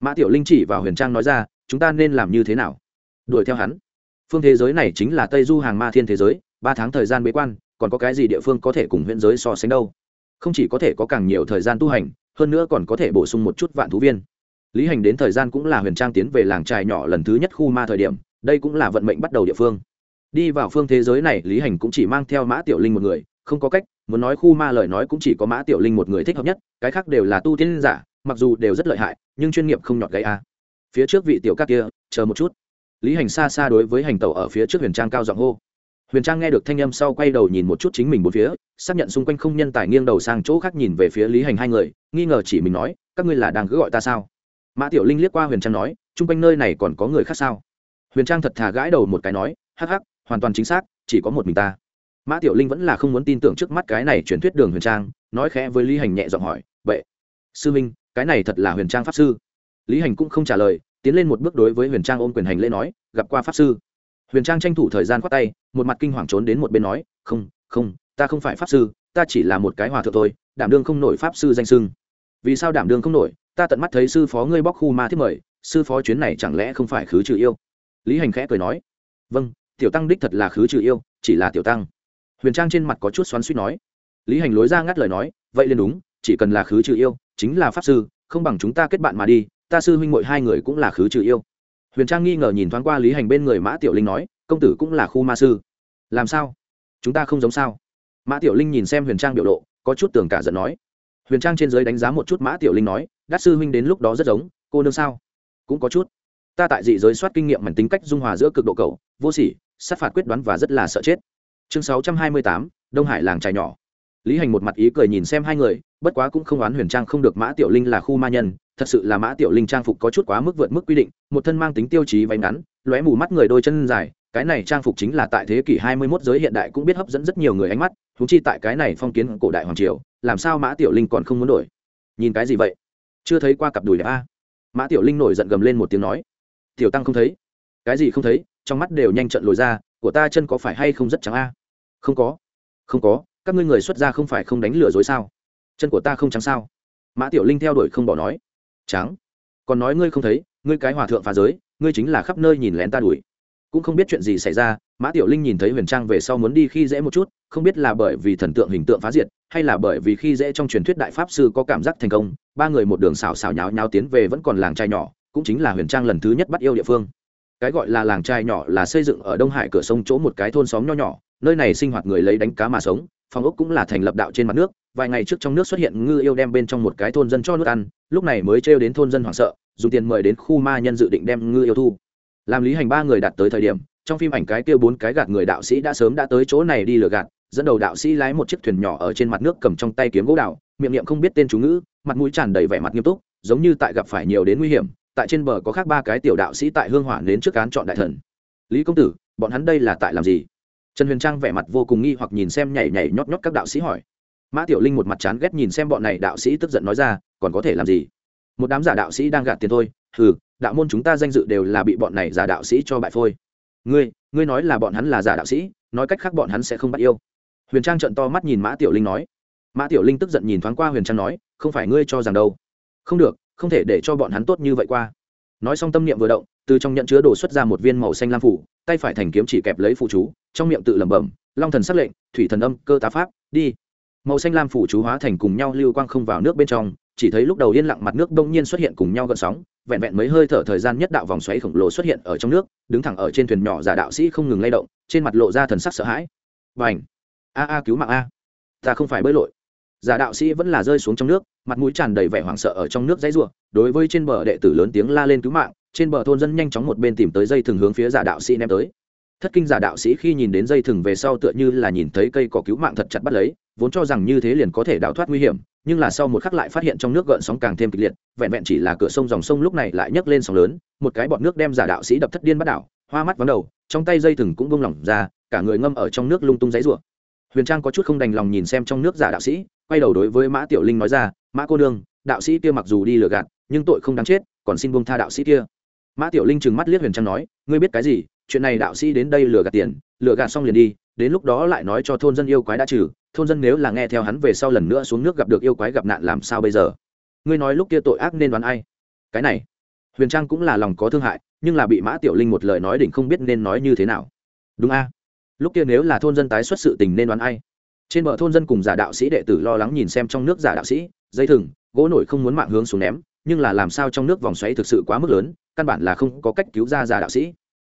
Mã tiểu linh chỉ vào huyền trang nói ra, chúng ta nên làm như thế nào? Đuổi theo hắn. Phương thế giới này chính là tây du hàng ma thiên thế giới, ba tháng thời gian bế quan, còn có cái gì địa phương có thể cùng huyện giới so sánh đâu? Không chỉ có thể có càng nhiều thời gian tu hành, hơn nữa còn có thể bổ sung một chút vạn thú viên. Lý hành đến thời gian cũng là huyền trang tiến về làng trài nhỏ lần thứ nhất khu ma thời điểm, đây cũng là vận mệnh bắt đầu địa phương. Đi vào phương thế giới này, lý hành cũng chỉ mang theo mã tiểu linh một người, không có cách, muốn nói khu ma lời nói cũng chỉ có mã tiểu linh một người thích hợp nhất, cái khác đều là tu tiên giả, mặc dù đều rất lợi hại, nhưng chuyên nghiệp không nhọt gây a. Phía trước vị tiểu các kia, chờ một chút lý hành xa xa đối với hành tẩu ở phía trước huyền trang cao giọng hô. Huyền trang nghe được thanh âm sau quay đầu nhìn một chút chính mình bốn phía, xác nhận xung quanh không nhân tài nghiêng đầu sang chỗ khác nhìn về phía lý hành hai người, nghi ngờ chỉ mình nói, các ngươi là đang cứ gọi ta sao? Mã tiểu linh liếc qua huyền trang nói, chung quanh nơi này còn có người khác sao? Huyền trang thật thà gãi đầu một cái nói, hắc hắc, hoàn toàn chính xác, chỉ có một mình ta. Mã tiểu linh vẫn là không muốn tin tưởng trước mắt cái này truyền thuyết đường huyền trang, nói khẽ với lý hành nhẹ giọng hỏi vậy sư minh, cái này thật là huyền trang pháp sư? Lý hành cũng không trả lời tiến lên một bước đối với huyền trang ôm quyền hành lễ nói, gặp qua pháp sư. Huyền trang tranh thủ thời gian khoát tay, một mặt kinh hoàng trốn đến một bên nói, không không, ta không phải pháp sư, ta chỉ là một cái hòa thượng thôi, đảm đương không nổi pháp sư danh sưng vì sao đảm đương không nổi? Ta tận mắt thấy sư phó ngươi bóc khu ma thiết mời, sư phó chuyến này chẳng lẽ không phải khứ trừ yêu? Lý hành khẽ cười nói vâng tiểu tăng đích thật là khứ trừ yêu, chỉ là tiểu tăng. Huyền trang trên mặt có chút xoắn suýt nói. Lý hành lối ra ngắt lời nói, vậy liền đúng, chỉ cần là khứ trừ yêu, chính là pháp sư, không bằng chúng ta kết bạn mà đi ta sư huynh mội hai người cũng là khứ trừ yêu. Huyền trang nghi ngờ nhìn thoáng qua lý hành bên người mã tiểu linh nói, công tử cũng là khu ma sư. Làm sao? Chúng ta không giống sao? Mã tiểu linh nhìn xem huyền trang biểu lộ, có chút tưởng cả giận nói. Huyền trang trên giới đánh giá một chút mã tiểu linh nói đắc sư huynh đến lúc đó rất giống, cô nương sao? Cũng có chút. Ta tại dị giới soát kinh nghiệm mảnh tính cách dung hòa giữa cực độ cầu vô sỉ, sát phạt quyết đoán và rất là sợ chết. Chương sáu trăm hai mươi tám, đông hải làng trài nhỏ. Lý hành một mặt ý cười nhìn xem hai người, bất quá cũng không oán huyền trang không được mã tiểu linh là khu ma nhân thật sự là mã tiểu linh trang phục có chút quá mức vượt mức quy định, một thân mang tính tiêu chí váy ngắn, lóe mù mắt người đôi chân dài, cái này trang phục chính là tại thế kỷ 21 giới hiện đại cũng biết hấp dẫn rất nhiều người ánh mắt thú chi tại cái này phong kiến cổ đại hoàng triều, làm sao mã tiểu linh còn không muốn đổi? Nhìn cái gì vậy? Chưa thấy qua cặp đùi đẹp a. Mã tiểu linh nổi giận gầm lên một tiếng nói. Tiểu tăng không thấy. Cái gì không thấy? Trong mắt đều nhanh trận lồi ra, của ta chân có phải hay không rất trắng a? Không có. Không có, các ngươi người xuất gia không phải không đánh lừa dối sao? Chân của ta không trắng sao? Mã tiểu linh theo đuổi không bỏ nói tráng còn nói ngươi không thấy, ngươi cái hòa thượng phá giới, ngươi chính là khắp nơi nhìn lén ta đuổi. Cũng không biết chuyện gì xảy ra, mã tiểu linh nhìn thấy huyền trang về sau muốn đi khi dễ một chút, không biết là bởi vì thần tượng hình tượng phá diệt, hay là bởi vì khi dễ trong truyền thuyết đại pháp sư có cảm giác thành công, ba người một đường xào xào nháo nháo tiến về vẫn còn làng trai nhỏ, cũng chính là huyền trang lần thứ nhất bắt yêu địa phương. Cái gọi là làng trai nhỏ là xây dựng ở đông hải cửa sông chỗ một cái thôn xóm nho nhỏ, nơi này sinh hoạt người lấy đánh cá mà sống, phòng ốc cũng là thành lập đạo trên mặt nước, vài ngày trước trong nước xuất hiện ngư yêu đem bên trong một cái thôn dân cho nước ăn lúc này mới trêu đến thôn dân hoảng sợ, dùng tiền mời đến khu ma nhân dự định đem ngư yêu thu. Làm lý hành ba người đạt tới thời điểm, trong phim ảnh cái kia bốn cái gạt người đạo sĩ đã sớm đã tới chỗ này đi lừa gạt, dẫn đầu đạo sĩ lái một chiếc thuyền nhỏ ở trên mặt nước cầm trong tay kiếm gỗ đạo miệng niệm không biết tên chú ngữ, mặt mũi tràn đầy vẻ mặt nghiêm túc, giống như tại gặp phải nhiều đến nguy hiểm, tại trên bờ có khác ba cái tiểu đạo sĩ tại hương hỏa đến trước cán chọn đại thần. Lý công tử, bọn hắn đây là tại làm gì? Trần huyền trang vẻ mặt vô cùng nghi hoặc nhìn xem nhảy nhảy nhót nhót các đạo sĩ hỏi mã tiểu linh một mặt chán ghét nhìn xem bọn này đạo sĩ tức giận nói ra, còn có thể làm gì? Một đám giả đạo sĩ đang gạt tiền thôi. Ừ đạo môn chúng ta danh dự đều là bị bọn này giả đạo sĩ cho bại phôi. Ngươi ngươi nói là bọn hắn là giả đạo sĩ, nói cách khác bọn hắn sẽ không bắt yêu. Huyền trang trận to mắt nhìn mã tiểu linh nói. Mã tiểu linh tức giận nhìn thoáng qua huyền trang nói, không phải ngươi cho rằng đâu. Không được, không thể để cho bọn hắn tốt như vậy qua. Nói xong tâm niệm vừa động, từ trong nhận chứa đồ xuất ra một viên màu xanh lam phủ, tay phải thành kiếm chỉ kẹp lấy phụ chú, trong miệng tự lẩm bẩm, long thần sắc lệnh, thủy thần âm, cơ tá pháp, đi màu xanh lam phủ chú hóa thành cùng nhau lưu quang không vào nước bên trong, chỉ thấy lúc đầu yên lặng mặt nước đông nhiên xuất hiện cùng nhau gợn sóng, vẹn vẹn mấy hơi thở thời gian nhất đạo vòng xoáy khổng lồ xuất hiện ở trong nước, đứng thẳng ở trên thuyền nhỏ giả đạo sĩ không ngừng lay động, trên mặt lộ ra thần sắc sợ hãi. Và ảnh a a, cứu mạng a! Ta không phải bơi lội. Giả đạo sĩ vẫn là rơi xuống trong nước, mặt mũi tràn đầy vẻ hoảng sợ ở trong nước dãy ruộng, đối với trên bờ đệ tử lớn tiếng la lên cứu mạng, trên bờ thôn dân nhanh chóng một bên tìm tới dây thừng hướng phía giả đạo sĩ ném tới. Thất kinh giả đạo sĩ khi nhìn đến dây thừng về sau tựa như là nhìn thấy cây cỏ cứu mạng thật chặt bắt lấy vốn cho rằng như thế liền có thể đào thoát nguy hiểm, nhưng là sau một khắc lại phát hiện trong nước gợn sóng càng thêm kịch liệt, vẹn vẹn chỉ là cửa sông dòng sông lúc này lại nhấc lên sóng lớn, một cái bọt nước đem giả đạo sĩ đập thất điên bắt đảo, hoa mắt vắng đầu, trong tay dây thừng cũng bông lỏng ra, cả người ngâm ở trong nước lung tung giấy rủa. Huyền trang có chút không đành lòng nhìn xem trong nước giả đạo sĩ, quay đầu đối với mã tiểu linh nói ra, mã cô nương, đạo sĩ kia mặc dù đi lừa gạt, nhưng tội không đáng chết, còn xin buông tha đạo sĩ kia. Mã tiểu linh trừng mắt liếc huyền trang nói, ngươi biết cái gì? Chuyện này đạo sĩ đến đây lừa gạt tiền, lừa gạt xong liền đi, đến lúc đó lại nói cho thôn dân yêu quái đã trừ thôn dân nếu là nghe theo hắn về sau lần nữa xuống nước gặp được yêu quái gặp nạn làm sao bây giờ? Ngươi nói lúc kia tội ác nên đoán ai? Cái này, huyền trang cũng là lòng có thương hại, nhưng là bị mã tiểu linh một lời nói đỉnh không biết nên nói như thế nào. Đúng a. Lúc kia nếu là thôn dân tái xuất sự tình nên đoán ai? Trên bờ thôn dân cùng giả đạo sĩ đệ tử lo lắng nhìn xem trong nước giả đạo sĩ, dây thừng, gỗ nổi không muốn mạng hướng xuống ném, nhưng là làm sao trong nước vòng xoáy thực sự quá mức lớn, căn bản là không có cách cứu ra giả đạo sĩ.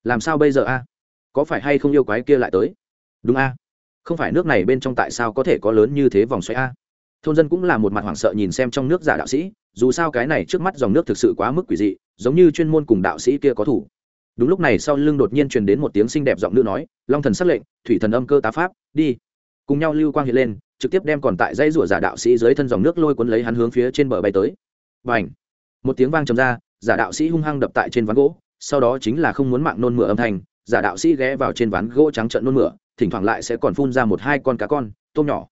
Làm sao bây giờ a? Có phải hay không yêu quái kia lại tới? Đúng a không phải nước này bên trong tại sao có thể có lớn như thế vòng xoáy a? Thôn dân cũng là một mặt hoảng sợ nhìn xem trong nước giả đạo sĩ, dù sao cái này trước mắt dòng nước thực sự quá mức quỷ dị, giống như chuyên môn cùng đạo sĩ kia có thủ. Đúng lúc này sau lưng đột nhiên truyền đến một tiếng xinh đẹp giọng nữ nói, long thần sắc lệnh, thủy thần âm cơ tá pháp, đi. Cùng nhau lưu quang hiện lên, trực tiếp đem còn tại dây rủa giả đạo sĩ dưới thân dòng nước lôi cuốn lấy hắn hướng phía trên bờ bay tới. Và h một tiếng vang trầm ra, giả đạo sĩ hung hăng đập tại trên ván gỗ, sau đó chính là không muốn mạng nôn mửa âm thanh, giả đạo sĩ ghé vào trên ván gỗ trắng trận nôn mửa thỉnh thoảng lại sẽ còn phun ra một hai con cá con, tôm nhỏ.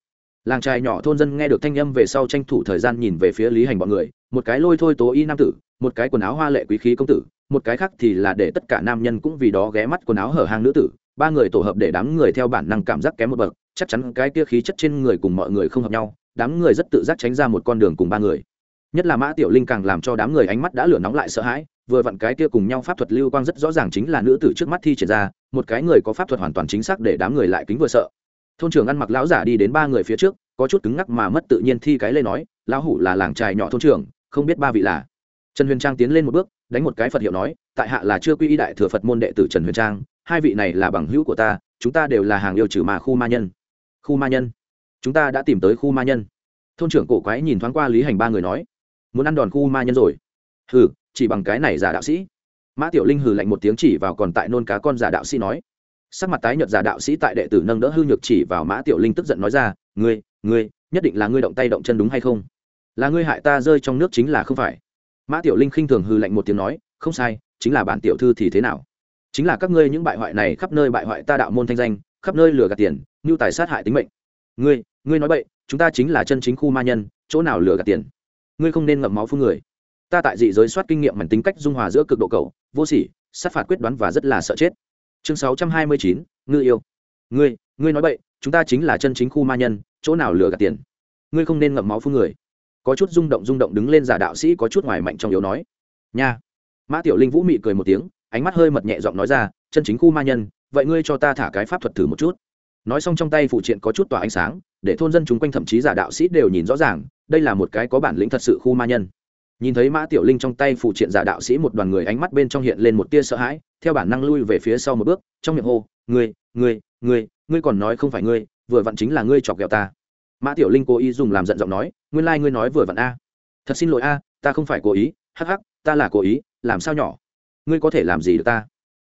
Làng trài nhỏ thôn dân nghe được thanh âm về sau tranh thủ thời gian nhìn về phía lý hành bọn người, một cái lôi thôi tố y nam tử, một cái quần áo hoa lệ quý khí công tử, một cái khác thì là để tất cả nam nhân cũng vì đó ghé mắt quần áo hở hang nữ tử, ba người tổ hợp để đám người theo bản năng cảm giác kém một bậc, chắc chắn cái kia khí chất trên người cùng mọi người không hợp nhau, đám người rất tự giác tránh ra một con đường cùng ba người. Nhất là mã tiểu linh càng làm cho đám người ánh mắt đã lửa nóng lại sợ hãi vừa vặn cái kia cùng nhau pháp thuật lưu quang rất rõ ràng chính là nữ tử trước mắt thi triển ra, một cái người có pháp thuật hoàn toàn chính xác để đám người lại kính vừa sợ. Thôn trưởng ăn mặc lão giả đi đến ba người phía trước, có chút cứng ngắc mà mất tự nhiên thi cái lê nói, lão hủ là làng trài nhỏ thôn trưởng, không biết ba vị là. Trần huyền trang tiến lên một bước, đánh một cái phật hiệu nói, tại hạ là chưa quy y đại thừa phật môn đệ tử trần huyền trang, hai vị này là bằng hữu của ta, chúng ta đều là hàng yêu trừ mà khu ma nhân. Khu ma nhân? Chúng ta đã tìm tới khu ma nhân. Thôn trưởng cổ quái nhìn thoáng qua lý hành ba người nói, muốn ăn đòn khu ma nhân rồi? Hừ chỉ bằng cái này giả đạo sĩ. Mã tiểu linh hừ lạnh một tiếng chỉ vào còn tại nôn cá con giả đạo sĩ nói. Sắc mặt tái nhợt giả đạo sĩ tại đệ tử nâng đỡ hư nhược chỉ vào mã tiểu linh tức giận nói ra, ngươi ngươi, nhất định là ngươi động tay động chân đúng hay không? Là ngươi hại ta rơi trong nước chính là không phải. Mã tiểu linh khinh thường hư lạnh một tiếng nói, không sai, chính là bản tiểu thư thì thế nào? Chính là các ngươi những bại hoại này khắp nơi bại hoại ta đạo môn thanh danh, khắp nơi lừa gạt tiền như tài sát hại tính mệnh. Ngươi ngươi nói bậy, chúng ta chính là chân chính khu ma nhân, chỗ nào lừa gạt tiền? Ngươi không nên ngậm máu phương người ta tại dị giới soát kinh nghiệm mảnh tính cách dung hòa giữa cực độ cầu vô sỉ sát phạt quyết đoán và rất là sợ chết. Chương sáu trăm hai mươi chín ngư yêu. Ngươi ngươi nói vậy, chúng ta chính là chân chính khu ma nhân chỗ nào lừa gạt tiền? Ngươi không nên ngậm máu phương người. Có chút rung động rung động đứng lên giả đạo sĩ có chút ngoài mạnh trong yếu nói. Nha. Mã tiểu linh vũ mị cười một tiếng ánh mắt hơi mật nhẹ giọng nói ra chân chính khu ma nhân vậy ngươi cho ta thả cái pháp thuật thử một chút. Nói xong trong tay phụ triện có chút tỏa ánh sáng để thôn dân chúng quanh thậm chí giả đạo sĩ đều nhìn rõ ràng đây là một cái có bản lĩnh thật sự khu ma nhân nhìn thấy mã tiểu linh trong tay phụ triện giả đạo sĩ một đoàn người ánh mắt bên trong hiện lên một tia sợ hãi, theo bản năng lui về phía sau một bước, trong miệng hô, ngươi ngươi ngươi ngươi còn nói không phải ngươi, vừa vặn chính là ngươi chọc ghẹo ta. Mã tiểu linh cố ý dùng làm giận giọng nói, nguyên lai、like、ngươi nói vừa vặn a. Thật xin lỗi a, ta không phải cố ý, hắc hắc, ta là cố ý, làm sao nhỏ? Ngươi có thể làm gì được ta?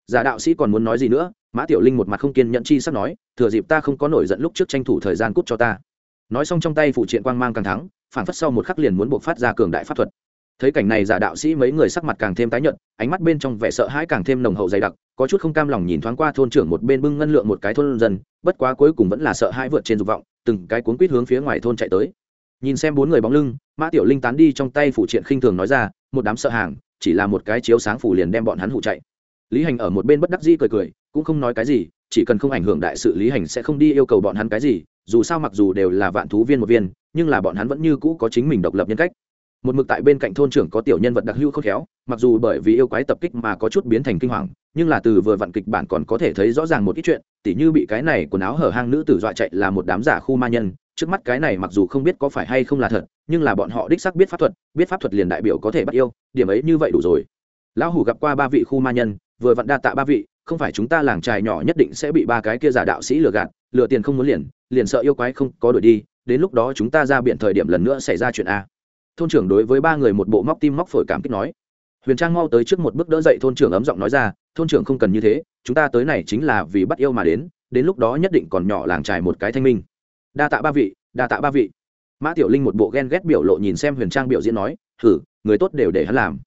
Giả đạo sĩ còn muốn nói gì nữa, mã tiểu linh một mặt không kiên nhẫn chi sắp nói, thừa dịp ta không có nổi giận lúc trước tranh thủ thời gian cút cho ta. Nói xong trong tay phụ triện quang mang càng thắng phản phất sau một khắc liền muốn buộc phát ra cường đại pháp thuật thấy cảnh này giả đạo sĩ mấy người sắc mặt càng thêm tái nhợt, ánh mắt bên trong vẻ sợ hãi càng thêm nồng hậu dày đặc, có chút không cam lòng nhìn thoáng qua thôn trưởng một bên bưng ngân lượng một cái thôn dân, bất quá cuối cùng vẫn là sợ hãi vượt trên dục vọng, từng cái cuốn quýt hướng phía ngoài thôn chạy tới. Nhìn xem bốn người bóng lưng, mã tiểu linh tán đi trong tay phụ triện khinh thường nói ra, một đám sợ hàng, chỉ là một cái chiếu sáng phủ liền đem bọn hắn hụ chạy. Lý hành ở một bên bất đắc dĩ cười cười, cũng không nói cái gì, chỉ cần không ảnh hưởng đại sự lý hành sẽ không đi yêu cầu bọn hắn cái gì, dù sao mặc dù đều là vạn thú viên một viên, nhưng là bọn hắn vẫn như cũ có chính mình độc lập nhân cách một mực tại bên cạnh thôn trưởng có tiểu nhân vật đặc hữu khôn khéo, mặc dù bởi vì yêu quái tập kích mà có chút biến thành kinh hoàng, nhưng là từ vừa vặn kịch bản còn có thể thấy rõ ràng một ít chuyện, tỉ như bị cái này quần áo hở hang nữ tử dọa chạy là một đám giả khu ma nhân, trước mắt cái này mặc dù không biết có phải hay không là thật, nhưng là bọn họ đích xác biết pháp thuật, biết pháp thuật liền đại biểu có thể bắt yêu, điểm ấy như vậy đủ rồi. Lão hủ gặp qua ba vị khu ma nhân, vừa vặn đa tạ ba vị, không phải chúng ta làng trài nhỏ nhất định sẽ bị ba cái kia giả đạo sĩ lừa gạt, lừa tiền không muốn liền liền sợ yêu quái không có đuổi đi, đến lúc đó chúng ta ra biển thời điểm lần nữa xảy ra chuyện a thôn trưởng đối với ba người một bộ móc tim móc phổi cảm kích nói. Huyền trang mau tới trước một bước đỡ dậy thôn trưởng ấm giọng nói ra, thôn trưởng không cần như thế, chúng ta tới này chính là vì bắt yêu mà đến đến lúc đó nhất định còn nhỏ làng trài một cái thanh minh. Đa tạ ba vị, đa tạ ba vị. Mã tiểu linh một bộ ghen ghét biểu lộ nhìn xem huyền trang biểu diễn nói thử người tốt đều để hắn làm.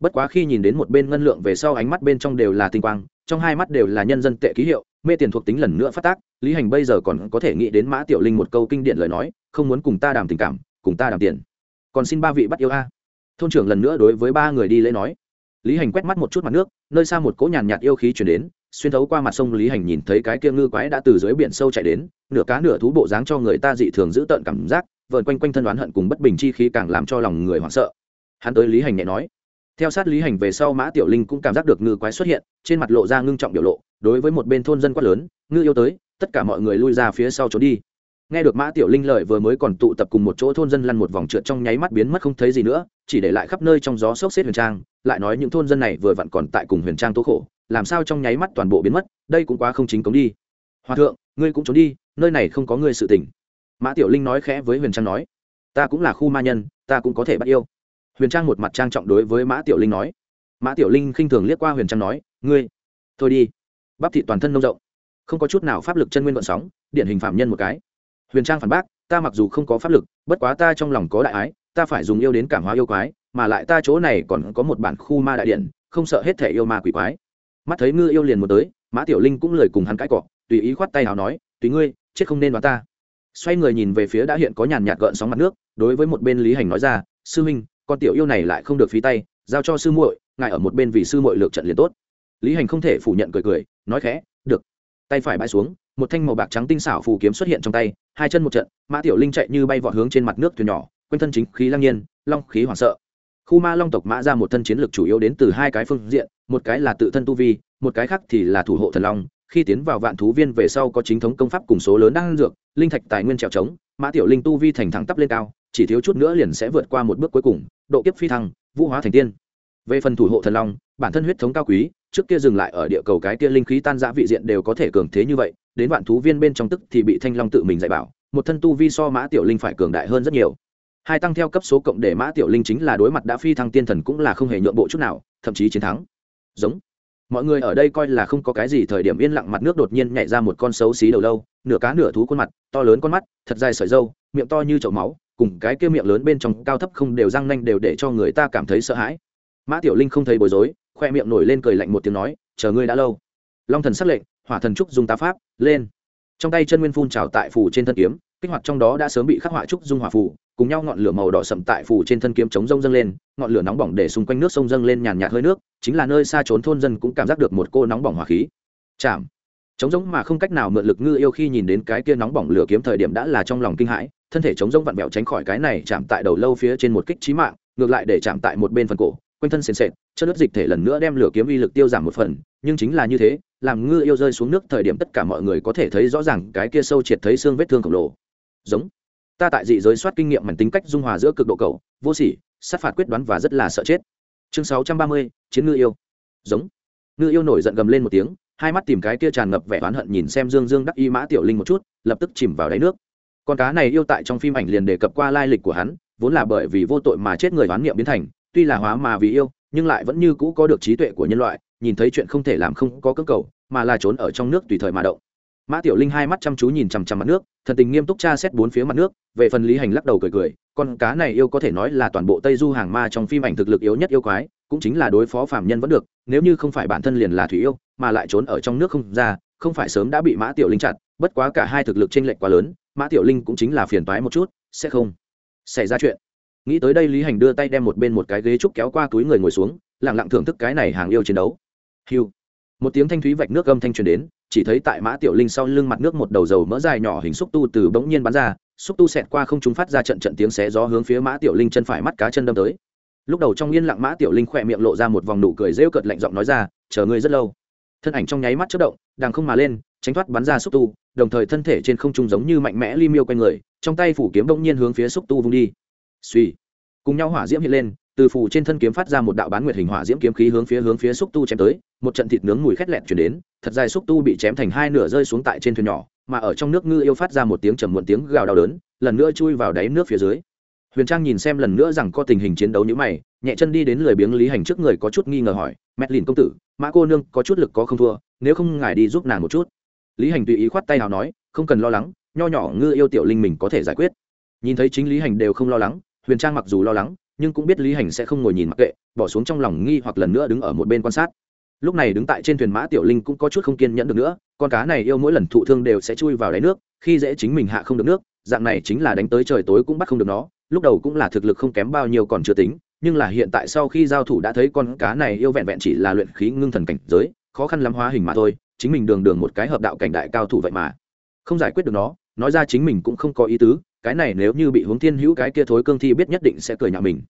Bất quá khi nhìn đến một bên ngân lượng về sau ánh mắt bên trong đều là tinh quang, trong hai mắt đều là nhân dân tệ ký hiệu, mê tiền thuộc tính lần nữa phát tác, lý hành bây giờ còn có thể nghĩ đến mã tiểu linh một câu kinh điển lời nói, không muốn cùng ta đàm tình cảm, cùng ta đàm tiền còn xin ba vị bắt yêu a. Thôn trưởng lần nữa đối với ba người đi lễ nói. Lý hành quét mắt một chút mặt nước, nơi xa một cỗ nhàn nhạt yêu khí chuyển đến, xuyên thấu qua mặt sông lý hành nhìn thấy cái kia ngư quái đã từ dưới biển sâu chạy đến, nửa cá nửa thú bộ dáng cho người ta dị thường giữ tợn cảm giác vợn quanh quanh thân đoán hận cùng bất bình chi khí càng làm cho lòng người hoảng sợ. Hắn tới lý hành nhẹ nói. Theo sát lý hành về sau mã tiểu linh cũng cảm giác được ngư quái xuất hiện, trên mặt lộ ra ngưng trọng biểu lộ, đối với một bên thôn dân quát lớn, ngư yêu tới, tất cả mọi người lui ra phía sau trốn đi nghe được mã tiểu linh lợi vừa mới còn tụ tập cùng một chỗ thôn dân lăn một vòng trượt trong nháy mắt biến mất không thấy gì nữa, chỉ để lại khắp nơi trong gió sốc xếp huyền trang, lại nói những thôn dân này vừa vặn còn tại cùng huyền trang tố khổ, làm sao trong nháy mắt toàn bộ biến mất, đây cũng quá không chính cống đi. Hòa thượng, ngươi cũng trốn đi, nơi này không có ngươi sự tình. Mã tiểu linh nói khẽ với huyền trang nói, ta cũng là khu ma nhân, ta cũng có thể bắt yêu. Huyền trang một mặt trang trọng đối với mã tiểu linh nói. Mã tiểu linh khinh thường liếc qua huyền trang nói, ngươi, thôi đi. Bắp thị toàn thân nông rộng, không có chút nào pháp lực chân nguyên vận sóng, điển hình phạm nhân một cái huyền trang phản bác, ta mặc dù không có pháp lực, bất quá ta trong lòng có đại ái, ta phải dùng yêu đến cảm hóa yêu quái, mà lại ta chỗ này còn có một bản khu ma đại điện, không sợ hết thể yêu ma quỷ quái. Mắt thấy ngư yêu liền một tới, mã tiểu linh cũng lời cùng hắn cãi cọ, tùy ý khoát tay nào nói, tùy ngươi, chết không nên đoán ta. Xoay người nhìn về phía đã hiện có nhàn nhạt gợn sóng mặt nước, đối với một bên lý hành nói ra, sư huynh, con tiểu yêu này lại không được phí tay, giao cho sư muội, ngài ở một bên vì sư muội lược trận liền tốt. Lý hành không thể phủ nhận cười cười, nói khẽ, được. Tay phải bãi xuống, một thanh màu bạc trắng tinh xảo phù kiếm xuất hiện trong tay hai chân một trận, mã tiểu linh chạy như bay vọt hướng trên mặt nước thuyền nhỏ, quanh thân chính khí lăng nhiên, long khí hoảng sợ. Khu ma long tộc mã ra một thân chiến lược chủ yếu đến từ hai cái phương diện, một cái là tự thân tu vi, một cái khác thì là thủ hộ thần long. Khi tiến vào vạn thú viên về sau có chính thống công pháp cùng số lớn đang dược, linh thạch tài nguyên trèo trống, mã tiểu linh tu vi thành thẳng tắp lên cao, chỉ thiếu chút nữa liền sẽ vượt qua một bước cuối cùng, độ kiếp phi thăng, vũ hóa thành tiên. Về phần thủ hộ thần long, bản thân huyết thống cao quý trước kia dừng lại ở địa cầu cái kia linh khí tan dã vị diện đều có thể cường thế như vậy, đến vạn thú viên bên trong tức thì bị thanh long tự mình dạy bảo, một thân tu vi so mã tiểu linh phải cường đại hơn rất nhiều. Hai tăng theo cấp số cộng để mã tiểu linh chính là đối mặt đã phi thăng tiên thần cũng là không hề nhượng bộ chút nào, thậm chí chiến thắng. Giống. Mọi người ở đây coi là không có cái gì thời điểm yên lặng mặt nước đột nhiên nhảy ra một con xấu xí đầu lâu, nửa cá nửa thú khuôn mặt, to lớn con mắt, thật dài sợi dâu miệng to như chậu máu, cùng cái kia miệng lớn bên trong cao thấp không đều răng nanh đều để cho người ta cảm thấy sợ hãi. Mã tiểu linh không thấy bối rối khoe miệng nổi lên cười lạnh một tiếng nói, chờ ngươi đã lâu. Long thần sắc lệnh, hỏa thần trúc dung tá pháp, lên. Trong tay chân nguyên phun trào tại phủ trên thân kiếm, kích hoạt trong đó đã sớm bị khắc họa trúc dung hỏa phủ cùng nhau ngọn lửa màu đỏ sậm tại phủ trên thân kiếm chống rông dâng lên, ngọn lửa nóng bỏng để xung quanh nước sông dâng lên nhàn nhạt hơi nước, chính là nơi xa trốn thôn dân cũng cảm giác được một cô nóng bỏng hỏa khí. Chạm. Chống giống mà không cách nào mượn lực ngư yêu khi nhìn đến cái kia nóng bỏng lửa kiếm thời điểm đã là trong lòng kinh hãi, thân thể chống giống vặn vẹo tránh khỏi cái này chạm tại đầu lâu phía trên một kích trí mạng, ngược lại để chạm tại một bên phần cổ quanh thân sền sệt chất nước dịch thể lần nữa đem lửa kiếm uy lực tiêu giảm một phần, nhưng chính là như thế, làm ngư yêu rơi xuống nước thời điểm tất cả mọi người có thể thấy rõ ràng cái kia sâu triệt thấy xương vết thương khổng lồ. Giống. Ta tại dị giới soát kinh nghiệm mảnh tính cách dung hòa giữa cực độ cầu, vô sỉ, sát phạt quyết đoán và rất là sợ chết. Chương sáu trăm ba mươi, chiến ngư yêu. Giống. Ngư yêu nổi giận gầm lên một tiếng, hai mắt tìm cái kia tràn ngập vẻ oán hận nhìn xem dương dương đắc y mã tiểu linh một chút, lập tức chìm vào đáy nước. Con cá này yêu tại trong phim ảnh liền đề cập qua lai lịch của hắn, vốn là bởi vì vô tội mà chết người oán niệm biến thành tuy là hóa mà vì yêu, nhưng lại vẫn như cũ có được trí tuệ của nhân loại, nhìn thấy chuyện không thể làm không có cơ cầu, mà là trốn ở trong nước tùy thời mà động. Mã tiểu linh hai mắt chăm chú nhìn chằm chằm mặt nước, thần tình nghiêm túc tra xét bốn phía mặt nước, về phần lý hành lắc đầu cười cười, con cá này yêu có thể nói là toàn bộ tây du hàng ma trong phim ảnh thực lực yếu nhất yêu quái, cũng chính là đối phó phạm nhân vẫn được, nếu như không phải bản thân liền là thủy yêu, mà lại trốn ở trong nước không ra, không phải sớm đã bị mã tiểu linh chặn bất quá cả hai thực lực chênh lệch quá lớn, mã tiểu linh cũng chính là phiền toái một chút, sẽ không xảy ra chuyện nghĩ tới đây lý hành đưa tay đem một bên một cái ghế trúc kéo qua túi người ngồi xuống lẳng lặng thưởng thức cái này hàng yêu chiến đấu. Hiu một tiếng thanh thúy vạch nước âm thanh truyền đến, chỉ thấy tại mã tiểu linh sau lưng mặt nước một đầu dầu mỡ dài nhỏ hình xúc tu từ bỗng nhiên bắn ra, xúc tu xẹt qua không chúng phát ra trận trận tiếng xé gió hướng phía mã tiểu linh chân phải mắt cá chân đâm tới. Lúc đầu trong yên lặng mã tiểu linh khỏe miệng lộ ra một vòng nụ cười rêu cợt lạnh giọng nói ra, chờ ngươi rất lâu. Thân ảnh trong nháy mắt chất động đằng không mà lên, tránh thoát bắn ra xúc tu, đồng thời thân thể trên không trung giống như mạnh mẽ li miêu quanh người, trong tay phủ kiếm bỗng nhiên hướng phía xúc tu vung đi suy. Cùng nhau hỏa diễm hiện lên, từ phủ trên thân kiếm phát ra một đạo bán nguyệt hình hỏa diễm kiếm khí hướng phía hướng phía xúc tu chém tới, một trận thịt nướng mùi khét lẹt chuyển đến, thật dài xúc tu bị chém thành hai nửa rơi xuống tại trên thuyền nhỏ, mà ở trong nước ngư yêu phát ra một tiếng trầm muộn tiếng gào đau đớn, lần nữa chui vào đáy nước phía dưới. Huyền trang nhìn xem lần nữa rằng có tình hình chiến đấu như mày, nhẹ chân đi đến lười biếng lý hành trước người có chút nghi ngờ hỏi mẹt lìn công tử, mã cô nương có chút lực có không thua, nếu không ngài đi giúp nàng một chút. Lý hành tùy ý khoát tay nào nói, không cần lo lắng, nho nhỏ ngư yêu tiểu linh mình có thể giải quyết. Nhìn thấy chính lý hành đều không lo lắng huyền trang mặc dù lo lắng, nhưng cũng biết lý hành sẽ không ngồi nhìn mặc kệ, bỏ xuống trong lòng nghi hoặc lần nữa đứng ở một bên quan sát. Lúc này đứng tại trên thuyền mã tiểu linh cũng có chút không kiên nhẫn được nữa, con cá này yêu mỗi lần thụ thương đều sẽ chui vào đáy nước, khi dễ chính mình hạ không được nước, dạng này chính là đánh tới trời tối cũng bắt không được nó, lúc đầu cũng là thực lực không kém bao nhiêu còn chưa tính, nhưng là hiện tại sau khi giao thủ đã thấy con cá này yêu vẹn vẹn chỉ là luyện khí ngưng thần cảnh giới, khó khăn lắm hóa hình mà thôi, chính mình đường đường một cái hợp đạo cảnh đại cao thủ vậy mà. Không giải quyết được nó, nói ra chính mình cũng không có ý tứ cái này nếu như bị hướng thiên hữu cái kia thối cương thi biết nhất định sẽ cười nhạo mình.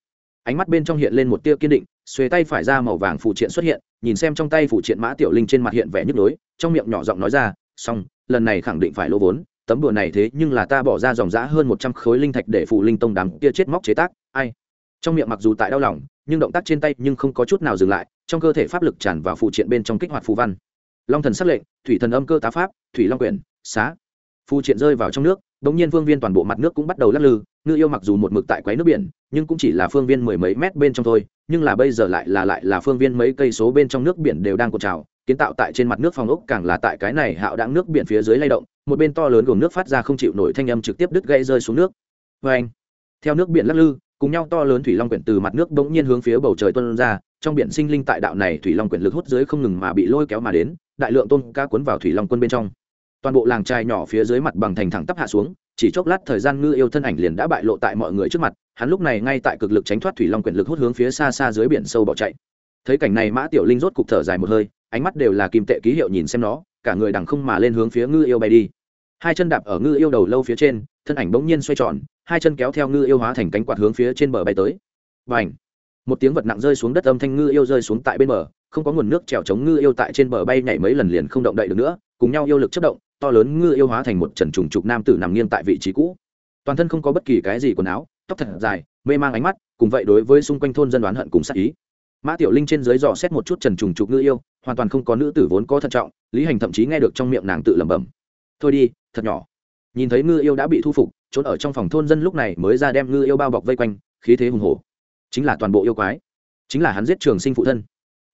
Ánh mắt bên trong hiện lên một tia kiên định, xuề tay phải ra màu vàng phụ triện xuất hiện, nhìn xem trong tay phụ triện mã tiểu linh trên mặt hiện vẻ nhức nhối, trong miệng nhỏ giọng nói ra, xong, lần này khẳng định phải lỗ vốn, tấm đùa này thế nhưng là ta bỏ ra dòng giã hơn một trăm khối linh thạch để phụ linh tông đám kia chết móc chế tác, ai? Trong miệng mặc dù tại đau lòng, nhưng động tác trên tay nhưng không có chút nào dừng lại, trong cơ thể pháp lực tràn vào phụ triện bên trong kích hoạt phù văn. Long thần sắc lệnh, thủy thần âm cơ tá pháp, thủy long quyển, xá. Phụ triện rơi vào trong nước bỗng nhiên phương viên toàn bộ mặt nước cũng bắt đầu lắc lư, ngư yêu mặc dù một mực tại quấy nước biển, nhưng cũng chỉ là phương viên mười mấy mét bên trong thôi, nhưng là bây giờ lại là lại là phương viên mấy cây số bên trong nước biển đều đang cuộn trào, kiến tạo tại trên mặt nước phòng ốc càng là tại cái này hạo đãng nước biển phía dưới lay động, một bên to lớn gồm nước phát ra không chịu nổi thanh âm trực tiếp đứt gãy rơi xuống nước Oeng. anh, theo nước biển lắc lư, cùng nhau to lớn thủy long quyển từ mặt nước bỗng nhiên hướng phía bầu trời tuôn ra, trong biển sinh linh tại đạo này thủy long quyển lực hút dưới không ngừng mà bị lôi kéo mà đến, đại lượng tôn cá cuốn vào thủy long quân bên trong toàn bộ làng trai nhỏ phía dưới mặt bằng thành thẳng tắp hạ xuống, chỉ chốc lát thời gian ngư yêu thân ảnh liền đã bại lộ tại mọi người trước mặt, hắn lúc này ngay tại cực lực tránh thoát thủy long quyển lực hút hướng phía xa xa dưới biển sâu bỏ chạy. Thấy cảnh này mã tiểu linh rốt cục thở dài một hơi, ánh mắt đều là kim tệ ký hiệu nhìn xem nó, cả người đằng không mà lên hướng phía ngư yêu bay đi. Hai chân đạp ở ngư yêu đầu lâu phía trên, thân ảnh bỗng nhiên xoay tròn, hai chân kéo theo ngư yêu hóa thành cánh quạt hướng phía trên bờ bay tới. Và ảnh một tiếng vật nặng rơi xuống đất âm thanh ngư yêu rơi xuống tại bên bờ, không có nguồn nước trèo chống ngư yêu tại trên bờ bay nhảy mấy lần liền không động đậy được nữa, cùng nhau yêu lực chất động to lớn ngư yêu hóa thành một trần trùng trục nam tử nằm nghiêng tại vị trí cũ. Toàn thân không có bất kỳ cái gì quần áo, tóc thật dài, mê mang ánh mắt, cùng vậy đối với xung quanh thôn dân đoán hận cùng sát ý. Mã tiểu linh trên dưới dò xét một chút trần trùng trục ngư yêu, hoàn toàn không có nữ tử vốn có thận trọng, lý hành thậm chí nghe được trong miệng nàng tự lẩm bẩm. Thôi đi, thật nhỏ. Nhìn thấy ngư yêu đã bị thu phục, trốn ở trong phòng thôn dân lúc này mới ra đem ngư yêu bao bọc vây quanh, khí thế hùng hổ. Chính là toàn bộ yêu quái. Chính là hắn giết trường sinh phụ thân.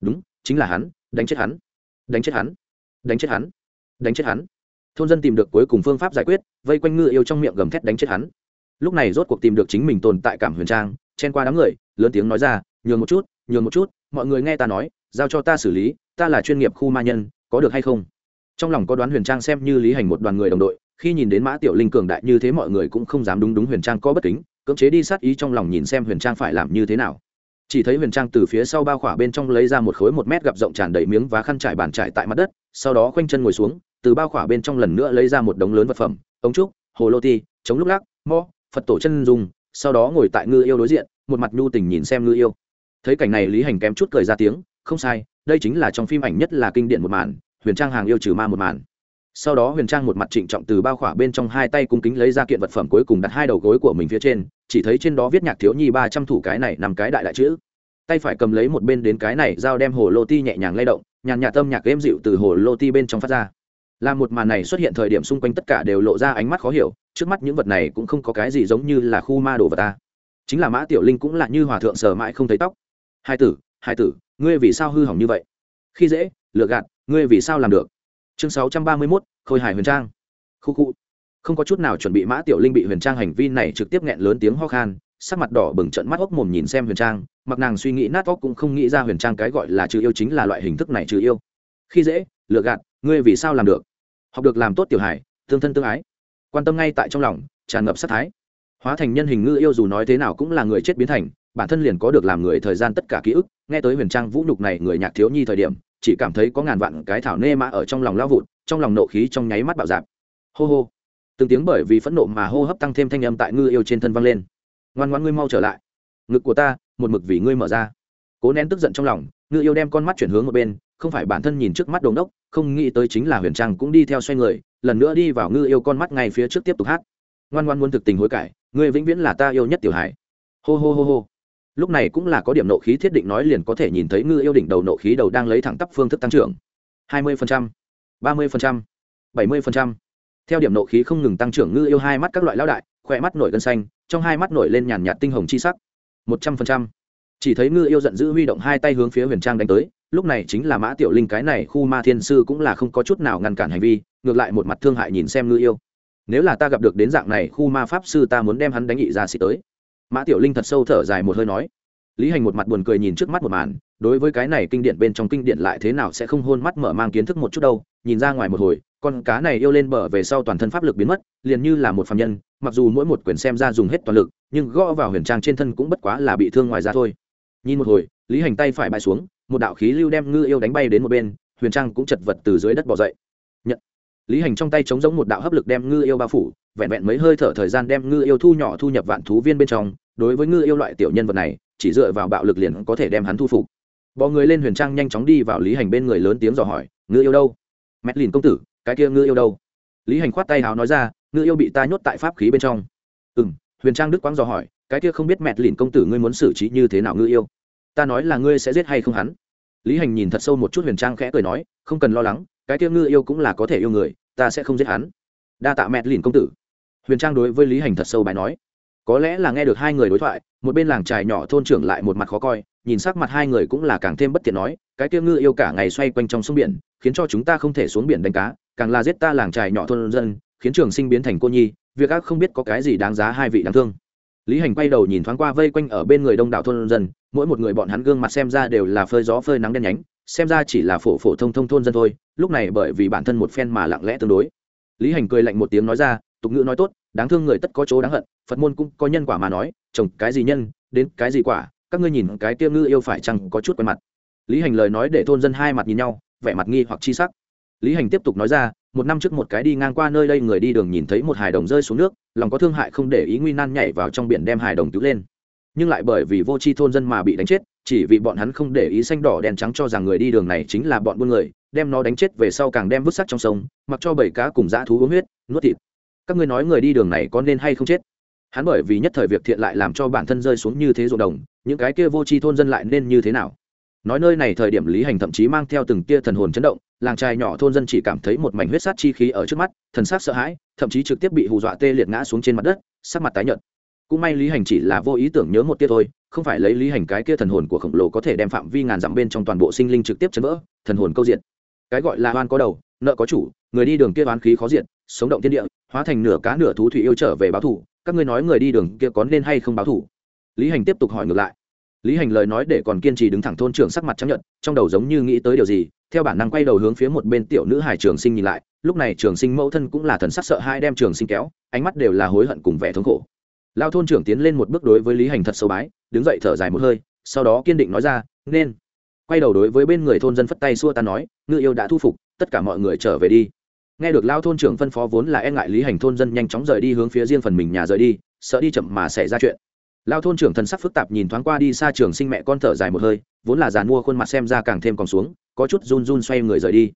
Đúng, chính là hắn, đánh chết hắn, đánh chết hắn, đánh chết hắn, đánh chết hắn thôn dân tìm được cuối cùng phương pháp giải quyết, vây quanh ngư yêu trong miệng gầm thét đánh chết hắn. Lúc này rốt cuộc tìm được chính mình tồn tại cảm huyền trang, chen qua đám người, lớn tiếng nói ra, nhường một chút, nhường một chút, mọi người nghe ta nói, giao cho ta xử lý, ta là chuyên nghiệp khu ma nhân, có được hay không? Trong lòng có đoán huyền trang xem như lý hành một đoàn người đồng đội, khi nhìn đến mã tiểu linh cường đại như thế mọi người cũng không dám đúng đúng huyền trang có bất kính, cưỡng chế đi sát ý trong lòng nhìn xem huyền trang phải làm như thế nào. Chỉ thấy huyền trang từ phía sau bao khỏa bên trong lấy ra một khối một mét gặp rộng tràn đầy miếng và khăn trải bàn trải tại mặt đất, sau đó khoanh chân ngồi xuống từ bao khỏa bên trong lần nữa lấy ra một đống lớn vật phẩm, ống trúc, hồ lô ti, chống lúc lắc mo phật tổ chân dùng sau đó ngồi tại ngư yêu đối diện, một mặt nhu tình nhìn xem ngư yêu. Thấy cảnh này lý hành kém chút cười ra tiếng, không sai, đây chính là trong phim ảnh nhất là kinh điển một màn, huyền trang hàng yêu trừ ma một màn. Sau đó huyền trang một mặt trịnh trọng từ bao khỏa bên trong hai tay cung kính lấy ra kiện vật phẩm cuối cùng đặt hai đầu gối của mình phía trên, chỉ thấy trên đó viết nhạc thiếu nhi ba trăm thủ cái này nằm cái đại đại chữ. Tay phải cầm lấy một bên đến cái này dao đem hồ lô ti nhẹ nhàng lay động, nhàn nhạt tâm nhạc êm dịu từ hồ lô ti bên trong phát ra là một màn này xuất hiện thời điểm xung quanh tất cả đều lộ ra ánh mắt khó hiểu, trước mắt những vật này cũng không có cái gì giống như là khu ma đồ vật ta. Chính là mã tiểu linh cũng là như hòa thượng sờ mãi không thấy tóc. Hai tử hai tử, ngươi vì sao hư hỏng như vậy? Khi dễ lựa gạt, ngươi vì sao làm được? Chương sáu trăm ba mươi mốt, khôi hài huyền trang. Khu khu. Không có chút nào chuẩn bị mã tiểu linh bị huyền trang hành vi này trực tiếp nghẹn lớn tiếng ho khan, sắc mặt đỏ bừng trận mắt ốc mồm nhìn xem huyền trang, mặc nàng suy nghĩ nát óc cũng không nghĩ ra huyền trang cái gọi là trừ yêu chính là loại hình thức này trừ yêu. Khi dễ lựa gạt, ngươi vì sao làm được? Học được làm tốt tiểu hải tương thân tương ái. Quan tâm ngay tại trong lòng, tràn ngập sát thái. Hóa thành nhân hình ngư yêu dù nói thế nào cũng là người chết biến thành, bản thân liền có được làm người thời gian tất cả ký ức. Nghe tới huyền trang vũ nhục này người nhạc thiếu nhi thời điểm, chỉ cảm thấy có ngàn vạn cái thảo nê mã ở trong lòng lao vụt, trong lòng nộ khí trong nháy mắt bạo dạp. Hô hô. Từng tiếng bởi vì phẫn nộ mà hô hấp tăng thêm thanh âm tại ngư yêu trên thân vang lên. Ngoan ngoan ngươi mau trở lại. Ngực của ta, một mực vì ngươi mở ra. Cố nén tức giận trong lòng, ngư yêu đem con mắt chuyển hướng một bên không phải bản thân nhìn trước mắt đồn đốc, không nghĩ tới chính là huyền trang cũng đi theo xoay người, lần nữa đi vào ngư yêu con mắt ngay phía trước tiếp tục hát. Ngoan ngoan muốn thực tình hối cải, ngươi vĩnh viễn là ta yêu nhất tiểu hải hô hô hô hô. Lúc này cũng là có điểm nộ khí thiết định nói liền có thể nhìn thấy ngư yêu đỉnh đầu nộ khí đầu đang lấy thẳng tắp phương thức tăng trưởng. Hai mươi ba mươi bảy mươi theo điểm nộ khí không ngừng tăng trưởng ngư yêu hai mắt các loại lao đại, khỏe mắt nổi gân xanh, trong hai mắt nổi lên nhàn nhạt tinh hồng chi sắc. Một trăm phần trăm. Chỉ thấy ngư yêu giận dữ huy động hai tay hướng phía huyền trang đánh tới lúc này chính là mã tiểu linh cái này khu ma thiên sư cũng là không có chút nào ngăn cản hành vi, ngược lại một mặt thương hại nhìn xem ngư yêu. Nếu là ta gặp được đến dạng này, khu ma pháp sư ta muốn đem hắn đánh nghị ra xịt tới. Mã tiểu linh thật sâu thở dài một hơi nói. Lý hành một mặt buồn cười nhìn trước mắt một màn, đối với cái này kinh điển bên trong kinh điển lại thế nào sẽ không hôn mắt mở mang kiến thức một chút đâu, nhìn ra ngoài một hồi, con cá này yêu lên bờ về sau toàn thân pháp lực biến mất, liền như là một phạm nhân, mặc dù mỗi một quyển xem ra dùng hết toàn lực, nhưng gõ vào huyền trang trên thân cũng bất quá là bị thương ngoài ra thôi. Nhìn một hồi, lý hành tay phải bãi xuống một đạo khí lưu đem ngư yêu đánh bay đến một bên, huyền trang cũng chật vật từ dưới đất bỏ dậy. Nhận. Lý hành trong tay chống giống một đạo hấp lực đem ngư yêu bao phủ, vẹn vẹn mấy hơi thở thời gian đem ngư yêu thu nhỏ thu nhập vạn thú viên bên trong, đối với ngư yêu loại tiểu nhân vật này, chỉ dựa vào bạo lực liền có thể đem hắn thu phục. Bò người lên huyền trang nhanh chóng đi vào lý hành bên người lớn tiếng dò hỏi, ngư yêu đâu? Mẹt lìn công tử, cái kia ngư yêu đâu? Lý hành khoát tay hào nói ra, ngư yêu bị ta nhốt tại pháp khí bên trong. Ừ m huyền trang đức quang dò hỏi, cái kia không biết mẹt lìn công tử ngươi muốn xử trí như thế nào ngư yêu? Ta nói là ngươi sẽ giết hay không hắn? Lý hành nhìn thật sâu một chút huyền trang khẽ cười nói, không cần lo lắng, cái tiêu ngư yêu cũng là có thể yêu người, ta sẽ không giết hắn. Đa tạ mẹt lìn công tử. Huyền trang đối với lý hành thật sâu bài nói. Có lẽ là nghe được hai người đối thoại, một bên làng trài nhỏ thôn trưởng lại một mặt khó coi, nhìn sắc mặt hai người cũng là càng thêm bất tiện nói, cái tiêu ngư yêu cả ngày xoay quanh trong sông biển, khiến cho chúng ta không thể xuống biển đánh cá, càng là giết ta làng trài nhỏ thôn dân, khiến trường sinh biến thành cô nhi, việc ác không biết có cái gì đáng giá hai vị đáng thương lý hành quay đầu nhìn thoáng qua vây quanh ở bên người đông đảo thôn dân, mỗi một người bọn hắn gương mặt xem ra đều là phơi gió phơi nắng đen nhánh, xem ra chỉ là phổ phổ thông thông thôn dân thôi, lúc này bởi vì bản thân một phen mà lặng lẽ tương đối. Lý hành cười lạnh một tiếng nói ra, tục ngữ nói tốt, đáng thương người tất có chỗ đáng hận, phật môn cũng có nhân quả mà nói, trồng cái gì nhân, đến cái gì quả, các ngươi nhìn cái tiêu ngư yêu phải chăng có chút quen mặt. Lý hành lời nói để thôn dân hai mặt nhìn nhau, vẻ mặt nghi hoặc chi sắc. Lý hành tiếp tục nói ra một năm trước một cái đi ngang qua nơi đây người đi đường nhìn thấy một hài đồng rơi xuống nước, lòng có thương hại không để ý nguy nan nhảy vào trong biển đem hài đồng cứu lên. Nhưng lại bởi vì vô tri thôn dân mà bị đánh chết, chỉ vì bọn hắn không để ý xanh đỏ đen trắng cho rằng người đi đường này chính là bọn buôn người, đem nó đánh chết về sau càng đem vứt sắc trong sông, mặc cho bảy cá cùng dã thú uống huyết, nuốt thịt. Các ngươi nói người đi đường này có nên hay không chết? Hắn bởi vì nhất thời việc thiện lại làm cho bản thân rơi xuống như thế ruộng đồng, những cái kia vô tri thôn dân lại nên như thế nào? Nói nơi này thời điểm lý hành thậm chí mang theo từng tia thần hồn chấn động, làng trai nhỏ thôn dân chỉ cảm thấy một mảnh huyết sát chi khí ở trước mắt, thần sát sợ hãi, thậm chí trực tiếp bị hù dọa tê liệt ngã xuống trên mặt đất, sắc mặt tái nhợt. Cũng may lý hành chỉ là vô ý tưởng nhớ một tia thôi, không phải lấy lý hành cái kia thần hồn của khổng lồ có thể đem phạm vi ngàn dặm bên trong toàn bộ sinh linh trực tiếp chấn vỡ, thần hồn câu diện. Cái gọi là oan có đầu, nợ có chủ, người đi đường kia oán khí khó diện sống động thiên địa, hóa thành nửa cá nửa thú thủy yêu trở về báo thủ các ngươi nói người đi đường kia có nên hay không báo thủ lý hành tiếp tục hỏi ngược lại lý hành lời nói để còn kiên trì đứng thẳng thôn trưởng sắc mặt chấp nhận trong đầu giống như nghĩ tới điều gì, theo bản năng quay đầu hướng phía một bên tiểu nữ hải trường sinh nhìn lại, lúc này trường sinh mẫu thân cũng là thần sắc sợ hai đem trường sinh kéo, ánh mắt đều là hối hận cùng vẻ thống khổ. Lao thôn trưởng tiến lên một bước đối với lý hành thật sâu bái, đứng dậy thở dài một hơi, sau đó kiên định nói ra, nên. Quay đầu đối với bên người thôn dân phất tay xua ta nói, ngư yêu đã thu phục, tất cả mọi người trở về đi. Nghe được lao thôn trưởng phân phó vốn là e ngại lý hành thôn dân nhanh chóng rời đi hướng phía riêng phần mình nhà rời đi, sợ đi chậm mà xảy ra chuyện lao thôn trưởng thần sắc phức tạp nhìn thoáng qua đi xa trường sinh mẹ con thở dài một hơi, vốn là dàn mua khuôn mặt xem ra càng thêm còn xuống, có chút run run xoay người rời đi.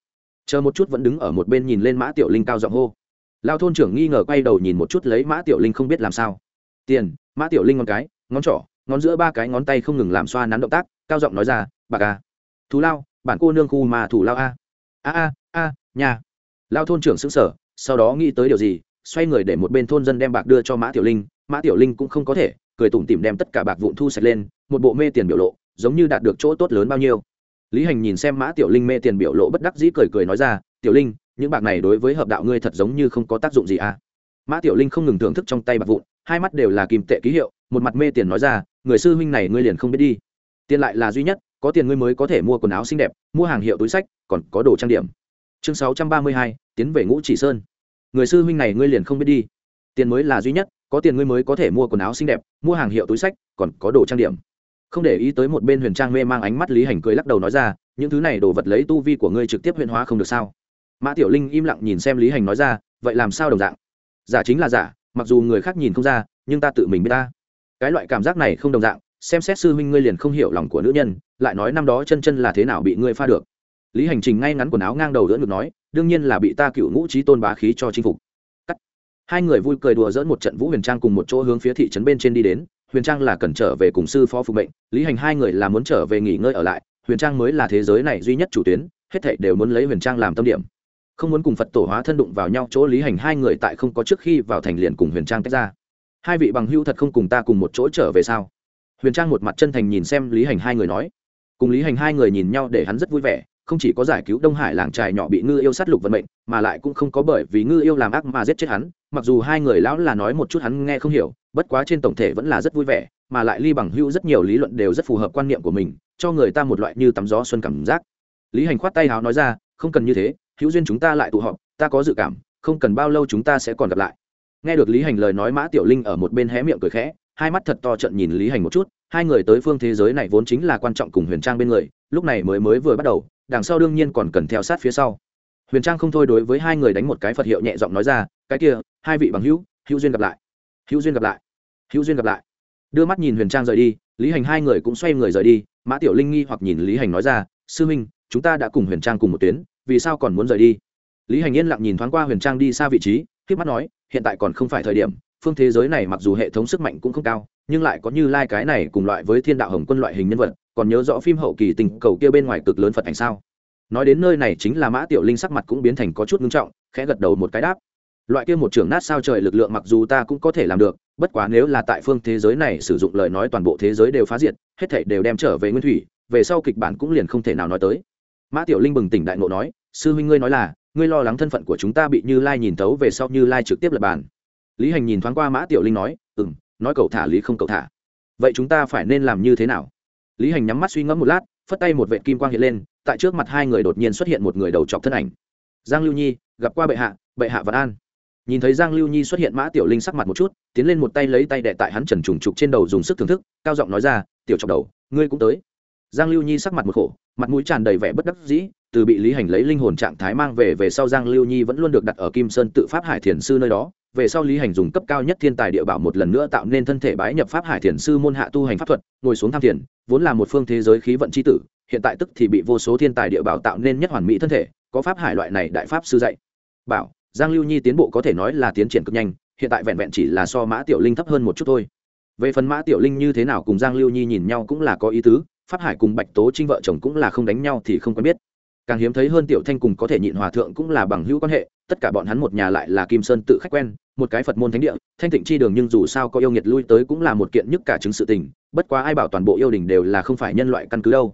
Chờ một chút vẫn đứng ở một bên nhìn lên mã tiểu linh cao giọng hô. Lao thôn trưởng nghi ngờ quay đầu nhìn một chút lấy mã tiểu linh không biết làm sao. Tiền, mã tiểu linh ngón cái, ngón trỏ, ngón giữa ba cái ngón tay không ngừng làm xoa nắn động tác, cao giọng nói ra bà ca thù lao, bản cô nương khu mà thủ lao a. A a a, nhà. Lao thôn trưởng xứng sở sau đó nghĩ tới điều gì, xoay người để một bên thôn dân đem bạc đưa cho mã tiểu linh, mã tiểu linh cũng không có thể cười tủm tỉm đem tất cả bạc vụn thu sạch lên, một bộ mê tiền biểu lộ, giống như đạt được chỗ tốt lớn bao nhiêu. Lý hành nhìn xem mã tiểu linh mê tiền biểu lộ bất đắc dĩ cười cười nói ra, tiểu linh, những bạc này đối với hợp đạo ngươi thật giống như không có tác dụng gì à? Mã tiểu linh không ngừng thưởng thức trong tay bạc vụn, hai mắt đều là kim tệ ký hiệu, một mặt mê tiền nói ra, người sư huynh này ngươi liền không biết đi. Tiền lại là duy nhất, có tiền ngươi mới có thể mua quần áo xinh đẹp, mua hàng hiệu túi sách, còn có đồ trang điểm. Chương sáu trăm ba mươi hai, tiến về ngũ chỉ sơn. Người sư huynh này ngươi liền không biết đi. Tiền mới là duy nhất có tiền ngươi mới có thể mua quần áo xinh đẹp, mua hàng hiệu túi sách, còn có đồ trang điểm. Không để ý tới một bên huyền trang mê mang ánh mắt lý hành cười lắc đầu nói ra, những thứ này đồ vật lấy tu vi của ngươi trực tiếp huyền hóa không được sao? Mã tiểu linh im lặng nhìn xem lý hành nói ra, vậy làm sao đồng dạng? Giả chính là giả, mặc dù người khác nhìn không ra, nhưng ta tự mình biết ta. Cái loại cảm giác này không đồng dạng, xem xét sư huynh ngươi liền không hiểu lòng của nữ nhân, lại nói năm đó chân chân là thế nào bị ngươi pha được. Lý hành trình ngay ngắn quần áo ngang đầu đỡ ngực nói, đương nhiên là bị ta cựu ngũ trí tôn bá khí cho chinh phục hai người vui cười đùa dỡn một trận vũ huyền trang cùng một chỗ hướng phía thị trấn bên trên đi đến. Huyền trang là cần trở về cùng sư phó phục mệnh, lý hành hai người là muốn trở về nghỉ ngơi ở lại. Huyền trang mới là thế giới này duy nhất chủ tuyến, hết thảy đều muốn lấy huyền trang làm tâm điểm. Không muốn cùng phật tổ hóa thân đụng vào nhau, chỗ lý hành hai người tại không có trước khi vào thành liền cùng huyền trang tách ra. Hai vị bằng hữu thật không cùng ta cùng một chỗ trở về sao? Huyền trang một mặt chân thành nhìn xem lý hành hai người nói. Cùng lý hành hai người nhìn nhau để hắn rất vui vẻ không chỉ có giải cứu đông hải làng trài nhỏ bị ngư yêu sát lục vận mệnh, mà lại cũng không có bởi vì ngư yêu làm ác mà giết chết hắn, mặc dù hai người lão là nói một chút hắn nghe không hiểu, bất quá trên tổng thể vẫn là rất vui vẻ, mà lại ly bằng hữu rất nhiều lý luận đều rất phù hợp quan niệm của mình, cho người ta một loại như tắm gió xuân cảm giác. Lý hành khoát tay háo nói ra, không cần như thế, hữu duyên chúng ta lại tụ họp, ta có dự cảm, không cần bao lâu chúng ta sẽ còn gặp lại. Nghe được lý hành lời nói mã tiểu linh ở một bên hé miệng cười khẽ, hai mắt thật to trận nhìn lý hành một chút, hai người tới phương thế giới này vốn chính là quan trọng cùng huyền trang bên người, lúc này mới mới vừa bắt đầu đằng sau đương nhiên còn cần theo sát phía sau. Huyền trang không thôi đối với hai người đánh một cái phật hiệu nhẹ giọng nói ra, cái kia, hai vị bằng hữu hữu duyên gặp lại, hữu duyên gặp lại, hữu duyên gặp lại. Đưa mắt nhìn huyền trang rời đi, lý hành hai người cũng xoay người rời đi, mã tiểu linh nghi hoặc nhìn lý hành nói ra, sư huynh, chúng ta đã cùng huyền trang cùng một tuyến, vì sao còn muốn rời đi? Lý hành yên lặng nhìn thoáng qua huyền trang đi xa vị trí k mắt nói, hiện tại còn không phải thời điểm, phương thế giới này mặc dù hệ thống sức mạnh cũng không cao, nhưng lại có như lai cái này cùng loại với thiên đạo hồng quân loại hình nhân vật còn nhớ rõ phim hậu kỳ tình cầu kia bên ngoài cực lớn phật ảnh sao? Nói đến nơi này chính là mã tiểu linh sắc mặt cũng biến thành có chút ngưng trọng, khẽ gật đầu một cái đáp. Loại kia một trưởng nát sao trời lực lượng mặc dù ta cũng có thể làm được, bất quá nếu là tại phương thế giới này sử dụng lời nói toàn bộ thế giới đều phá diệt, hết thảy đều đem trở về nguyên thủy, về sau kịch bản cũng liền không thể nào nói tới. Mã tiểu linh bừng tỉnh đại ngộ nói, sư huynh ngươi nói là, ngươi lo lắng thân phận của chúng ta bị như lai nhìn tấu về sau như lai trực tiếp lập bàn. Lý hành nhìn thoáng qua mã tiểu linh nói ừ m nói cậu thả lý không cậu thả. Vậy chúng ta phải nên làm như thế nào? Lý hành nhắm mắt suy ngẫm một lát, phất tay một vệ kim quang hiện lên, tại trước mặt hai người đột nhiên xuất hiện một người đầu chọc thân ảnh. Giang lưu nhi, gặp qua bệ hạ bệ hạ vạn an. Nhìn thấy giang lưu nhi xuất hiện mã tiểu linh sắc mặt một chút, tiến lên một tay lấy tay đệ tại hắn trần trùng trục trên đầu dùng sức thưởng thức, cao giọng nói ra, tiểu chọc đầu, ngươi cũng tới. Giang lưu nhi sắc mặt một khổ, mặt mũi tràn đầy vẻ bất đắc dĩ, từ bị lý hành lấy linh hồn trạng thái mang về về sau giang lưu nhi vẫn luôn được đặt ở kim sơn tự pháp hải thiền sư nơi đó, về sau lý hành dùng cấp cao nhất thiên tài địa bảo một lần nữa tạo nên thân thể bái nhập pháp hải thiền sư môn hạ tu hành pháp thuật, ngồi xuống tham thiền vốn là một phương thế giới khí vận c h i tử, hiện tại tức thì bị vô số thiên tài địa bảo tạo nên nhất hoàn mỹ thân thể, có pháp hải loại này đại pháp sư dạy. Bảo, giang lưu nhi tiến bộ có thể nói là tiến triển cực nhanh, hiện tại vẹn vẹn chỉ là so mã tiểu linh thấp hơn một chút thôi. Về phần mã tiểu linh như thế nào cùng giang lưu nhi nhìn nhau cũng là có ý tứ, pháp hải cùng bạch tố trinh vợ chồng cũng là không đánh nhau thì không quen biết. Càng hiếm thấy hơn tiểu thanh cùng có thể nhịn hòa thượng cũng là bằng hữu quan hệ, tất cả bọn hắn một nhà lại là kim sơn tự khách quen một cái phật môn thánh địa, thanh tịnh chi đường nhưng dù sao có yêu nghiệt lui tới cũng là một kiện nhất cả chứng sự tình, bất quá ai bảo toàn bộ yêu đình đều là không phải nhân loại căn cứ đâu.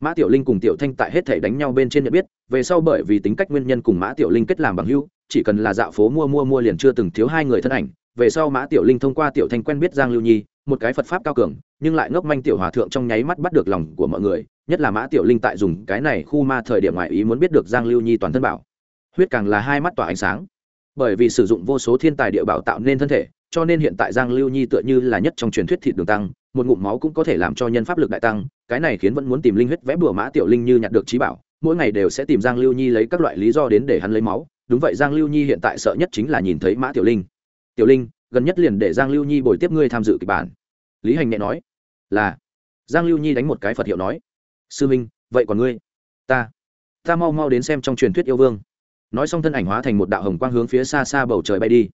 Mã tiểu linh cùng tiểu thanh tại hết thể đánh nhau bên trên nhận biết, về sau bởi vì tính cách nguyên nhân cùng mã tiểu linh kết làm bằng hữu, chỉ cần là dạo phố mua mua mua liền chưa từng thiếu hai người thân ảnh, về sau mã tiểu linh thông qua tiểu thanh quen biết giang lưu nhi, một cái phật pháp cao cường, nhưng lại ngốc manh tiểu hòa thượng trong nháy mắt bắt được lòng của mọi người, nhất là mã tiểu linh tại dùng cái này khu ma thời điểm ngoại ý muốn biết được giang lưu nhi toàn thân bảo. Huyết càng là hai mắt tỏa ánh sáng bởi vì sử dụng vô số thiên tài địa bảo tạo nên thân thể, cho nên hiện tại giang lưu nhi tựa như là nhất trong truyền thuyết thịt đường tăng, một ngụm máu cũng có thể làm cho nhân pháp lực đại tăng, cái này khiến vẫn muốn tìm linh huyết vẽ bùa mã tiểu linh như nhặt được trí bảo, mỗi ngày đều sẽ tìm giang lưu nhi lấy các loại lý do đến để hắn lấy máu, đúng vậy giang lưu nhi hiện tại sợ nhất chính là nhìn thấy mã tiểu linh. Tiểu linh, gần nhất liền để giang lưu nhi bồi tiếp ngươi tham dự kịch bản. Lý hành nhẹ nói. Là. Giang lưu nhi đánh một cái phật hiệu nói. Sư minh, vậy còn ngươi? Ta ta mau mau đến xem trong truyền thuyết yêu vương nói xong thân ảnh hóa thành một đạo hồng quang hướng phía xa xa bầu trời bay đi.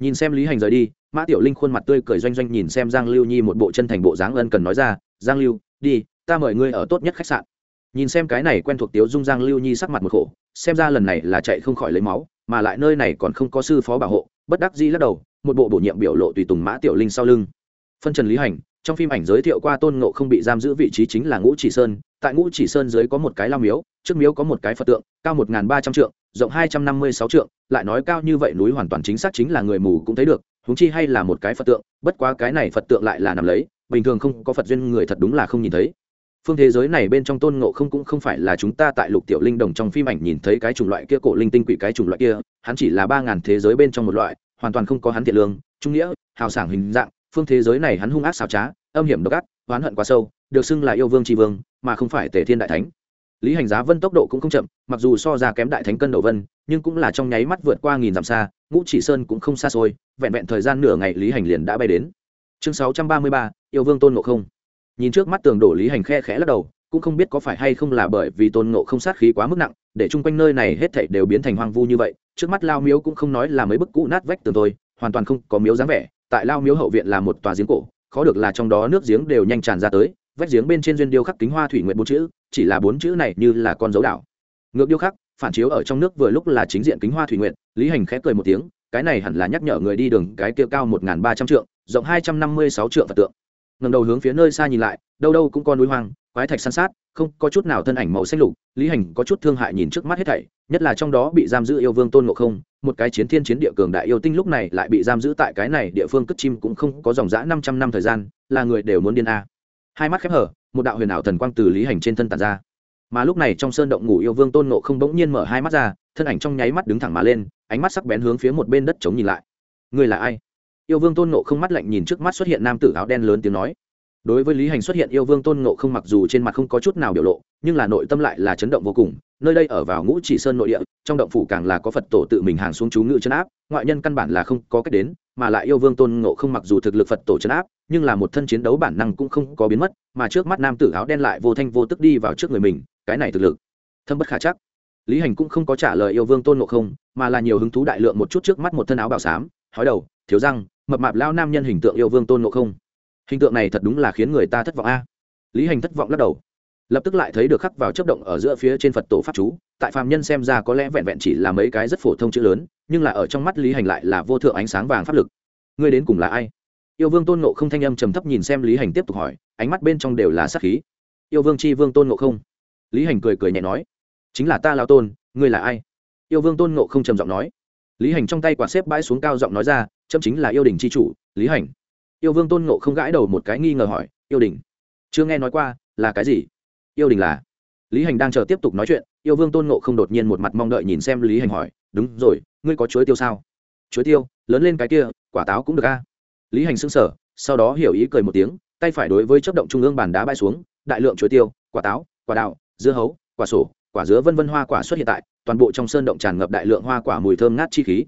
Nhìn xem lý hành rời đi, mã tiểu linh khuôn mặt tươi cười doanh doanh nhìn xem giang lưu nhi một bộ chân thành bộ dáng ân cần nói ra, giang lưu, đi, ta mời ngươi ở tốt nhất khách sạn. Nhìn xem cái này quen thuộc tiếu dung giang lưu nhi sắc mặt một khổ, xem ra lần này là chạy không khỏi lấy máu, mà lại nơi này còn không có sư phó bảo hộ, bất đắc dĩ lắc đầu, một bộ bổ nhiệm biểu lộ tùy tùng mã tiểu linh sau lưng. Phân trần lý hành trong phim ảnh giới thiệu qua tôn ngộ không bị giam giữ vị trí chính là ngũ chỉ sơn. Tại ngũ chỉ sơn dưới có một cái lao miếu, trước miếu có một cái phật tượng, cao một ba trăm trượng, rộng hai trăm năm mươi sáu trượng. Lại nói cao như vậy núi hoàn toàn chính xác chính là người mù cũng thấy được húng chi hay là một cái phật tượng, bất quá cái này phật tượng lại là nằm lấy, bình thường không có phật duyên người thật đúng là không nhìn thấy. Phương thế giới này bên trong tôn ngộ không cũng không phải là chúng ta tại lục tiểu linh đồng trong phim ảnh nhìn thấy cái chủng loại kia cổ linh tinh quỷ cái chủng loại kia, hắn chỉ là ba ngàn thế giới bên trong một loại, hoàn toàn không có hắn thiện lương, trung nghĩa, hào sảng hình dạng phương thế giới này hắn hung ác xảo trá, âm hiểm độc ác, oán hận quá sâu, được xưng là yêu vương tri vương, mà không phải tề thiên đại thánh. Lý hành giá vân tốc độ cũng không chậm, mặc dù so ra kém đại thánh cân đầu vân, nhưng cũng là trong nháy mắt vượt qua nghìn dặm xa, ngũ chỉ sơn cũng không xa xôi, vẹn vẹn thời gian nửa ngày lý hành liền đã bay đến. Chương sáu trăm ba mươi ba, yêu vương tôn ngộ không. Nhìn trước mắt tường đổ lý hành khe khẽ lắc đầu, cũng không biết có phải hay không là bởi vì tôn ngộ không sát khí quá mức nặng, để chung quanh nơi này hết thảy đều biến thành hoang vu như vậy, trước mắt lao miếu cũng không nói là mấy bức cũ nát vách tường thôi, hoàn toàn không có miếu dáng vẻ tại lao miếu hậu viện là một tòa giếng cổ, khó được là trong đó nước giếng đều nhanh tràn ra tới, vách giếng bên trên duyên điêu khắc kính hoa thủy nguyện bốn chữ, chỉ là bốn chữ này như là con dấu đảo. Ngược điêu khắc, phản chiếu ở trong nước vừa lúc là chính diện kính hoa thủy nguyện lý hành khẽ cười một tiếng, cái này hẳn là nhắc nhở người đi đường, cái kia cao một ba trăm trượng, rộng hai trăm năm mươi sáu trượng phật tượng. Ngầm đầu hướng phía nơi xa nhìn lại, đâu đâu cũng có núi hoang, quái thạch san sát, không, có chút nào thân ảnh màu xanh lục, lý hành có chút thương hại nhìn trước mắt hết thảy, nhất là trong đó bị giam giữ yêu vương tôn ngộ không một cái chiến thiên chiến địa cường đại yêu tinh lúc này lại bị giam giữ tại cái này địa phương cất chim cũng không có dòng dã năm trăm năm thời gian, là người đều muốn điên a. Hai mắt khép hở một đạo huyền ảo thần quang từ lý hành trên thân tàn ra. Mà lúc này trong sơn động ngủ yêu vương tôn ngộ không bỗng nhiên mở hai mắt ra, thân ảnh trong nháy mắt đứng thẳng mà lên, ánh mắt sắc bén hướng phía một bên đất trống nhìn lại. Người là ai? Yêu vương tôn ngộ không mắt lạnh nhìn trước mắt xuất hiện nam tử áo đen lớn tiếng nói đối với lý hành xuất hiện yêu vương tôn ngộ không mặc dù trên mặt không có chút nào biểu lộ, nhưng là nội tâm lại là chấn động vô cùng. Nơi đây ở vào ngũ chỉ sơn nội địa, trong động phủ càng là có phật tổ tự mình hàng xuống chú ngự chấn áp, ngoại nhân căn bản là không có cách đến, mà lại yêu vương tôn ngộ không mặc dù thực lực phật tổ chấn áp, nhưng là một thân chiến đấu bản năng cũng không có biến mất, mà trước mắt nam tử áo đen lại vô thanh vô tức đi vào trước người mình, cái này thực lực, thâm bất khả chắc. Lý hành cũng không có trả lời yêu vương tôn ngộ không, mà là nhiều hứng thú đại lượng một chút trước mắt một thân áo bào xám, hói đầu, thiếu răng, mập mạp lao nam nhân hình tượng yêu vương tôn ngộ không hình tượng này thật đúng là khiến người ta thất vọng a. Lý hành thất vọng lắc đầu. Lập tức lại thấy được khắc vào chấp động ở giữa phía trên phật tổ pháp chú. Tại phàm nhân xem ra có lẽ vẹn vẹn chỉ là mấy cái rất phổ thông chữ lớn, nhưng là ở trong mắt lý hành lại là vô thượng ánh sáng vàng pháp lực. Ngươi đến cùng là ai? Yêu vương tôn nộ không thanh âm trầm thấp nhìn xem lý hành tiếp tục hỏi, ánh mắt bên trong đều là sát khí. Yêu vương c h i vương tôn nộ không. Lý hành cười cười nhẹ nói, chính là ta lao tôn, ngươi là ai? Yêu vương tôn nộ không trầm giọng nói. Lý hành trong tay quạt xếp bãi xuống cao giọng nói ra, chấm chính là yêu đình c h i chủ, lý hành yêu vương tôn ngộ không gãi đầu một cái nghi ngờ hỏi, yêu đình, chưa nghe nói qua, là cái gì? Yêu đình là lý hành đang chờ tiếp tục nói chuyện, yêu vương tôn ngộ không đột nhiên một mặt mong đợi nhìn xem lý hành hỏi, đúng rồi, ngươi có chuối tiêu sao? Chuối tiêu, lớn lên cái kia, quả táo cũng được a. Lý hành xưng sở sau đó hiểu ý cười một tiếng, tay phải đối với chấp động trung ương bàn đá bay xuống, đại lượng chuối tiêu, quả táo, quả đào, dưa hấu, quả sổ, quả dứa vân vân hoa quả xuất hiện tại, toàn bộ trong sơn động tràn ngập đại lượng hoa quả mùi thơm ngát chi khí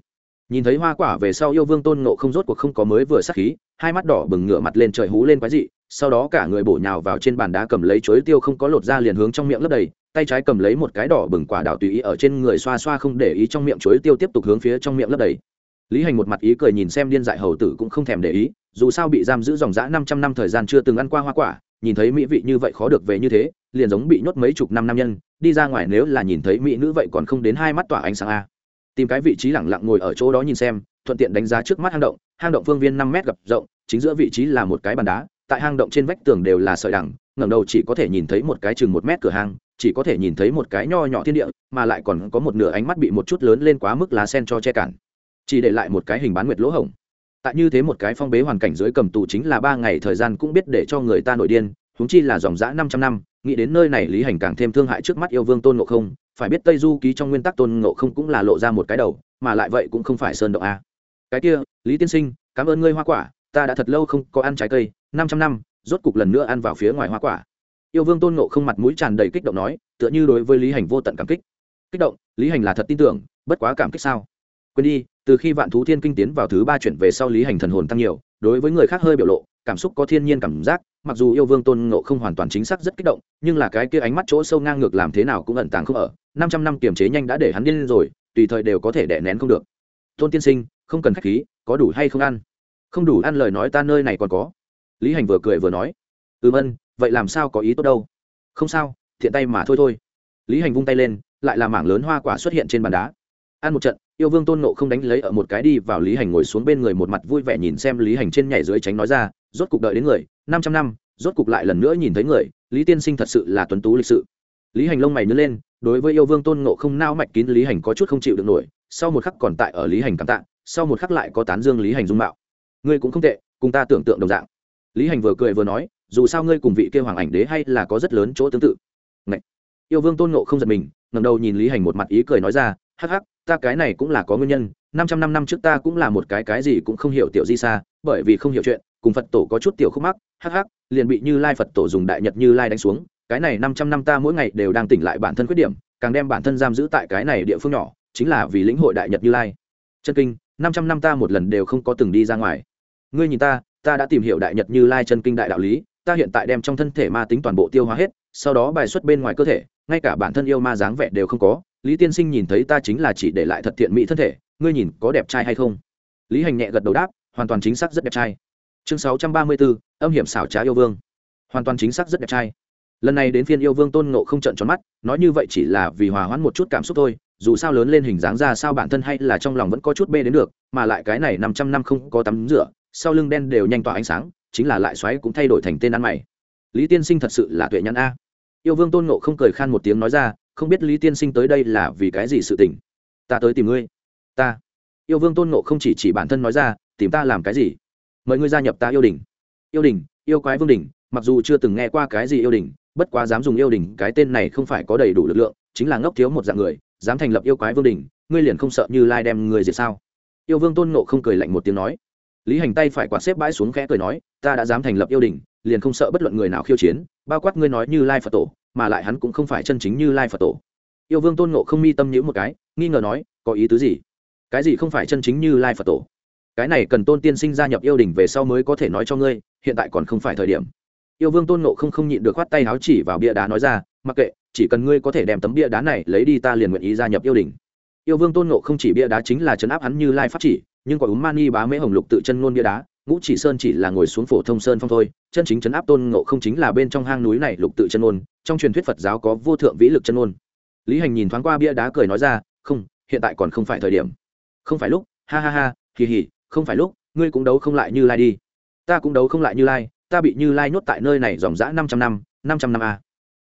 nhìn thấy hoa quả về sau yêu vương tôn nộ không rốt cuộc không có mới vừa sắc khí, hai mắt đỏ bừng ngửa mặt lên trời hú lên quái dị, sau đó cả người bổ nhào vào trên bàn đá cầm lấy chuối tiêu không có lột ra liền hướng trong miệng lấp đầy, tay trái cầm lấy một cái đỏ bừng quả đào tùy ý ở trên người xoa xoa không để ý trong miệng chuối tiêu tiếp tục hướng phía trong miệng lấp đầy. Lý hành một mặt ý cười nhìn xem điên dại hầu tử cũng không thèm để ý, dù sao bị giam giữ dòng dã năm trăm năm thời gian chưa từng ăn qua hoa quả, nhìn thấy mỹ vị như vậy khó được về như thế, liền giống bị nhốt mấy chục năm nam nhân, đi ra ngoài nếu là nhìn thấy mỹ nữ vậy còn không đến hai mắt tỏa ánh sáng a tìm cái vị trí lẳng lặng ngồi ở chỗ đó nhìn xem, thuận tiện đánh giá trước mắt hang động hang động phương viên năm mét gặp rộng, chính giữa vị trí là một cái bàn đá, tại hang động trên vách tường đều là sợi đằng, ngẩng đầu chỉ có thể nhìn thấy một cái chừng một mét cửa hang, chỉ có thể nhìn thấy một cái nho nhỏ thiên địa, mà lại còn có một nửa ánh mắt bị một chút lớn lên quá mức lá sen cho che cản. Chỉ để lại một cái hình bán nguyệt lỗ hổng. Tại như thế một cái phong bế hoàn cảnh dưới cầm tù chính là ba ngày thời gian cũng biết để cho người ta nổi điên huống chi là dòng dã năm trăm năm, nghĩ đến nơi này lý hành càng thêm thương hại trước mắt yêu vương tôn ngộ không, phải biết tây du ký trong nguyên tắc tôn ngộ không cũng là lộ ra một cái đầu, mà lại vậy cũng không phải sơn động a. Cái kia, lý tiên sinh, cảm ơn ngươi hoa quả, ta đã thật lâu không có ăn trái cây, năm trăm năm, rốt cục lần nữa ăn vào phía ngoài hoa quả. Yêu vương tôn ngộ không mặt mũi tràn đầy kích động nói, tựa như đối với lý hành vô tận cảm kích. Kích động, lý hành là thật tin tưởng, bất quá cảm kích sao? Quên đi, từ khi vạn thú thiên kinh tiến vào thứ ba chuyển về sau lý hành thần hồn tăng nhiều, đối với người khác hơi biểu lộ, cảm xúc có thiên nhiên cảm giác mặc dù yêu vương tôn ngộ không hoàn toàn chính xác rất kích động, nhưng là cái kia ánh mắt chỗ sâu ngang ngược làm thế nào cũng ẩn tàng không ở. Năm trăm năm kiềm chế nhanh đã để hắn điên rồi, tùy thời đều có thể đè nén không được. Tôn tiên sinh, không cần khách khí, có đủ hay không ăn? Không đủ ăn lời nói ta nơi này còn có. Lý hành vừa cười vừa nói. Ừm ân vậy làm sao có ý tốt đâu? Không sao, thiện tay mà thôi thôi. Lý hành vung tay lên, lại là mảng lớn hoa quả xuất hiện trên bàn đá. Ăn một trận, yêu vương tôn nộ không đánh lấy ở một cái đi vào lý hành ngồi xuống bên người một mặt vui vẻ nhìn xem lý hành trên nhảy dưới tránh nói ra rốt cục đợi đến người, năm trăm năm, rốt cục lại lần nữa nhìn thấy người, lý tiên sinh thật sự là tuấn tú lịch sự. Lý hành lông mày nhớ lên, đối với yêu vương tôn ngộ không nao mạch kín lý hành có chút không chịu được nổi, sau một khắc còn tại ở lý hành cảm tạ, sau một khắc lại có tán dương lý hành dung mạo. Ngươi cũng không tệ, cùng ta tưởng tượng đồng dạng. Lý hành vừa cười vừa nói, dù sao ngươi cùng vị kêu hoàng ảnh đế hay là có rất lớn chỗ tương tự. Ngậy! yêu vương tôn ngộ không giật mình ngầm đầu nhìn lý hành một mặt ý cười nói ra, hắc hắc, ta cái này cũng là có nguyên nhân, năm trăm năm năm trước ta cũng là một cái cái gì cũng không hiểu tiểu di xa, bởi vì không hiểu chuyện cùng phật tổ có chút tiểu khúc mắc, hắc hắc, liền bị như lai phật tổ dùng đại nhật như lai đánh xuống, cái này năm trăm năm ta mỗi ngày đều đang tỉnh lại bản thân khuyết điểm, càng đem bản thân giam giữ tại cái này địa phương nhỏ, chính là vì lĩnh hội đại nhật như lai. Chân kinh, năm trăm năm ta một lần đều không có từng đi ra ngoài. Ngươi nhìn ta ta đã tìm hiểu đại nhật như lai chân kinh đại đạo lý, ta hiện tại đem trong thân thể ma tính toàn bộ tiêu hóa hết, sau đó bài xuất bên ngoài cơ thể, ngay cả bản thân yêu ma dáng vẻ đều không có. Lý tiên sinh nhìn thấy ta chính là chỉ để lại thật thiện mỹ thân thể, ngươi nhìn có đẹp trai hay không? Lý hành nhẹ gật đầu đáp, hoàn toàn chính xác rất đẹp trai chương sáu trăm ba mươi bốn âm hiểm xảo trá yêu vương. Hoàn toàn chính xác rất đẹp trai. Lần này đến phiên yêu vương tôn ngộ không trận tròn mắt, nói như vậy chỉ là vì hòa hoãn một chút cảm xúc thôi, dù sao lớn lên hình dáng ra sao bản thân hay là trong lòng vẫn có chút bê đến được, mà lại cái này năm trăm năm không có tắm rửa, sau lưng đen đều nhanh tỏa ánh sáng, chính là lại xoáy cũng thay đổi thành tên ăn mày. Lý tiên sinh thật sự là tuệ nhãn a. Yêu vương tôn ngộ không cười khan một tiếng nói ra, không biết lý tiên sinh tới đây là vì cái gì sự tình? Ta tới tìm ngươi. Ta. Yêu vương tôn ngộ không chỉ chỉ bản thân nói ra, tìm ta làm cái gì? Mời ngươi gia nhập ta yêu đình. Yêu đình, yêu quái vương đình, mặc dù chưa từng nghe qua cái gì yêu đình, bất quá dám dùng yêu đình, cái tên này không phải có đầy đủ lực lượng, chính là ngốc thiếu một dạng người, dám thành lập yêu quái vương đình, ngươi liền không sợ như lai đem người diệt sao? Yêu vương tôn nộ không cười lạnh một tiếng nói. Lý hành tay phải quạt xếp bãi xuống khẽ cười nói, ta đã dám thành lập yêu đình, liền không sợ bất luận người nào khiêu chiến, bao quát ngươi nói như lai phật tổ, mà lại hắn cũng không phải chân chính như lai phật tổ. Yêu vương tôn nộ không mi tâm nhữ một cái, nghi ngờ nói, có ý tứ gì? Cái gì không phải chân chính như lai phật tổ? Cái này cần tôn tiên sinh gia nhập yêu đình về sau mới có thể nói cho ngươi, hiện tại còn không phải thời điểm. Yêu vương tôn nộ không không nhịn được khoát tay háo chỉ vào bia đá nói ra, mặc kệ, chỉ cần ngươi có thể đem tấm bia đá này lấy đi ta liền nguyện ý gia nhập yêu đình. Yêu vương tôn nộ không chỉ bia đá chính là chấn áp hắn như lai pháp chỉ, nhưng quả úm mani bá mễ hồng lục tự chân ngôn bia đá, ngũ chỉ sơn chỉ là ngồi xuống phổ thông sơn phong thôi, chân chính chấn áp tôn ngộ không chính là bên trong hang núi này lục tự chân ngôn, trong truyền thuyết phật giáo có vô thượng vĩ lực chân ngôn. Lý hành nhìn thoáng qua bia đá cười nói ra, không, hiện tại còn không phải thời điểm. Không phải lúc. Ha ha ha kỳ hỉ không phải lúc, ngươi cũng đấu không lại như lai đi. Ta cũng đấu không lại như lai, ta bị như lai nhốt tại nơi này dòng dã năm trăm năm năm trăm năm a.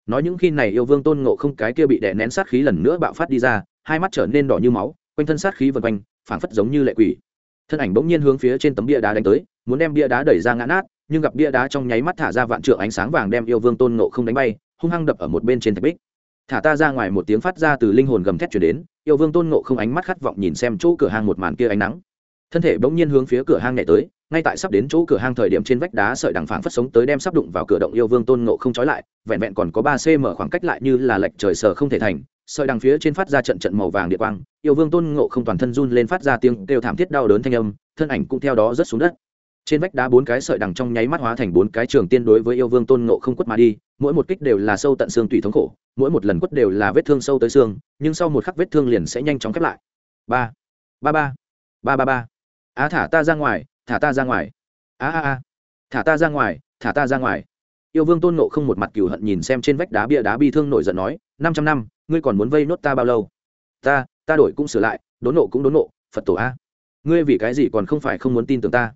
Nói những khi này yêu vương tôn ngộ không cái kia bị đè nén sát khí lần nữa bạo phát đi ra, hai mắt trở nên đỏ như máu, quanh thân sát khí vần quanh, phảng phất giống như lệ quỷ. Thân ảnh bỗng nhiên hướng phía trên tấm bia đá đánh tới, muốn đem bia đá đẩy ra ngã nát, nhưng gặp bia đá trong nháy mắt thả ra vạn trượng ánh sáng vàng đem yêu vương tôn ngộ không đánh bay, hung hăng đập ở một bên trên thạch bích. Thả ta ra ngoài một tiếng phát ra từ linh hồn gầm thét chuyển đến, yêu vương tôn ngộ không ánh mắt khát vọng nhìn xem chỗ cửa hàng một màn kia ánh nắng thân thể bỗng nhiên hướng phía cửa hang nhảy tới, ngay tại sắp đến chỗ cửa hang thời điểm trên vách đá sợi đằng phảng phất sống tới đem sắp đụng vào cửa động yêu vương tôn ngộ không trói lại, vẹn vẹn còn có ba cm khoảng cách lại như là lệch trời sờ không thể thành, sợi đằng phía trên phát ra trận trận màu vàng địa quang, yêu vương tôn ngộ không toàn thân run lên phát ra tiếng kêu thảm thiết đau đớn thanh âm, thân ảnh cũng theo đó rớt xuống đất. Trên vách đá bốn cái sợi đằng trong nháy mắt hóa thành bốn cái trường tiên đối với yêu vương tôn ngộ không quất mà đi, mỗi một kích đều là sâu tận xương tủy thống khổ, mỗi một lần quất đều là vết thương sâu tới xương, nhưng sau một khắc vết thương liền sẽ nhanh chóng khép lại. Ba ba ba ba ba ba á, thả ta ra ngoài, thả ta ra ngoài. A a a thả ta ra ngoài, thả ta ra ngoài. Yêu vương tôn nộ không một mặt cừu hận nhìn xem trên vách đá bia đá bi thương nổi giận nói, năm trăm năm, ngươi còn muốn vây nốt ta bao lâu? Ta ta đổi cũng sửa lại, đốn nộ cũng đốn nộ, phật tổ a. Ngươi vì cái gì còn không phải không muốn tin tưởng ta?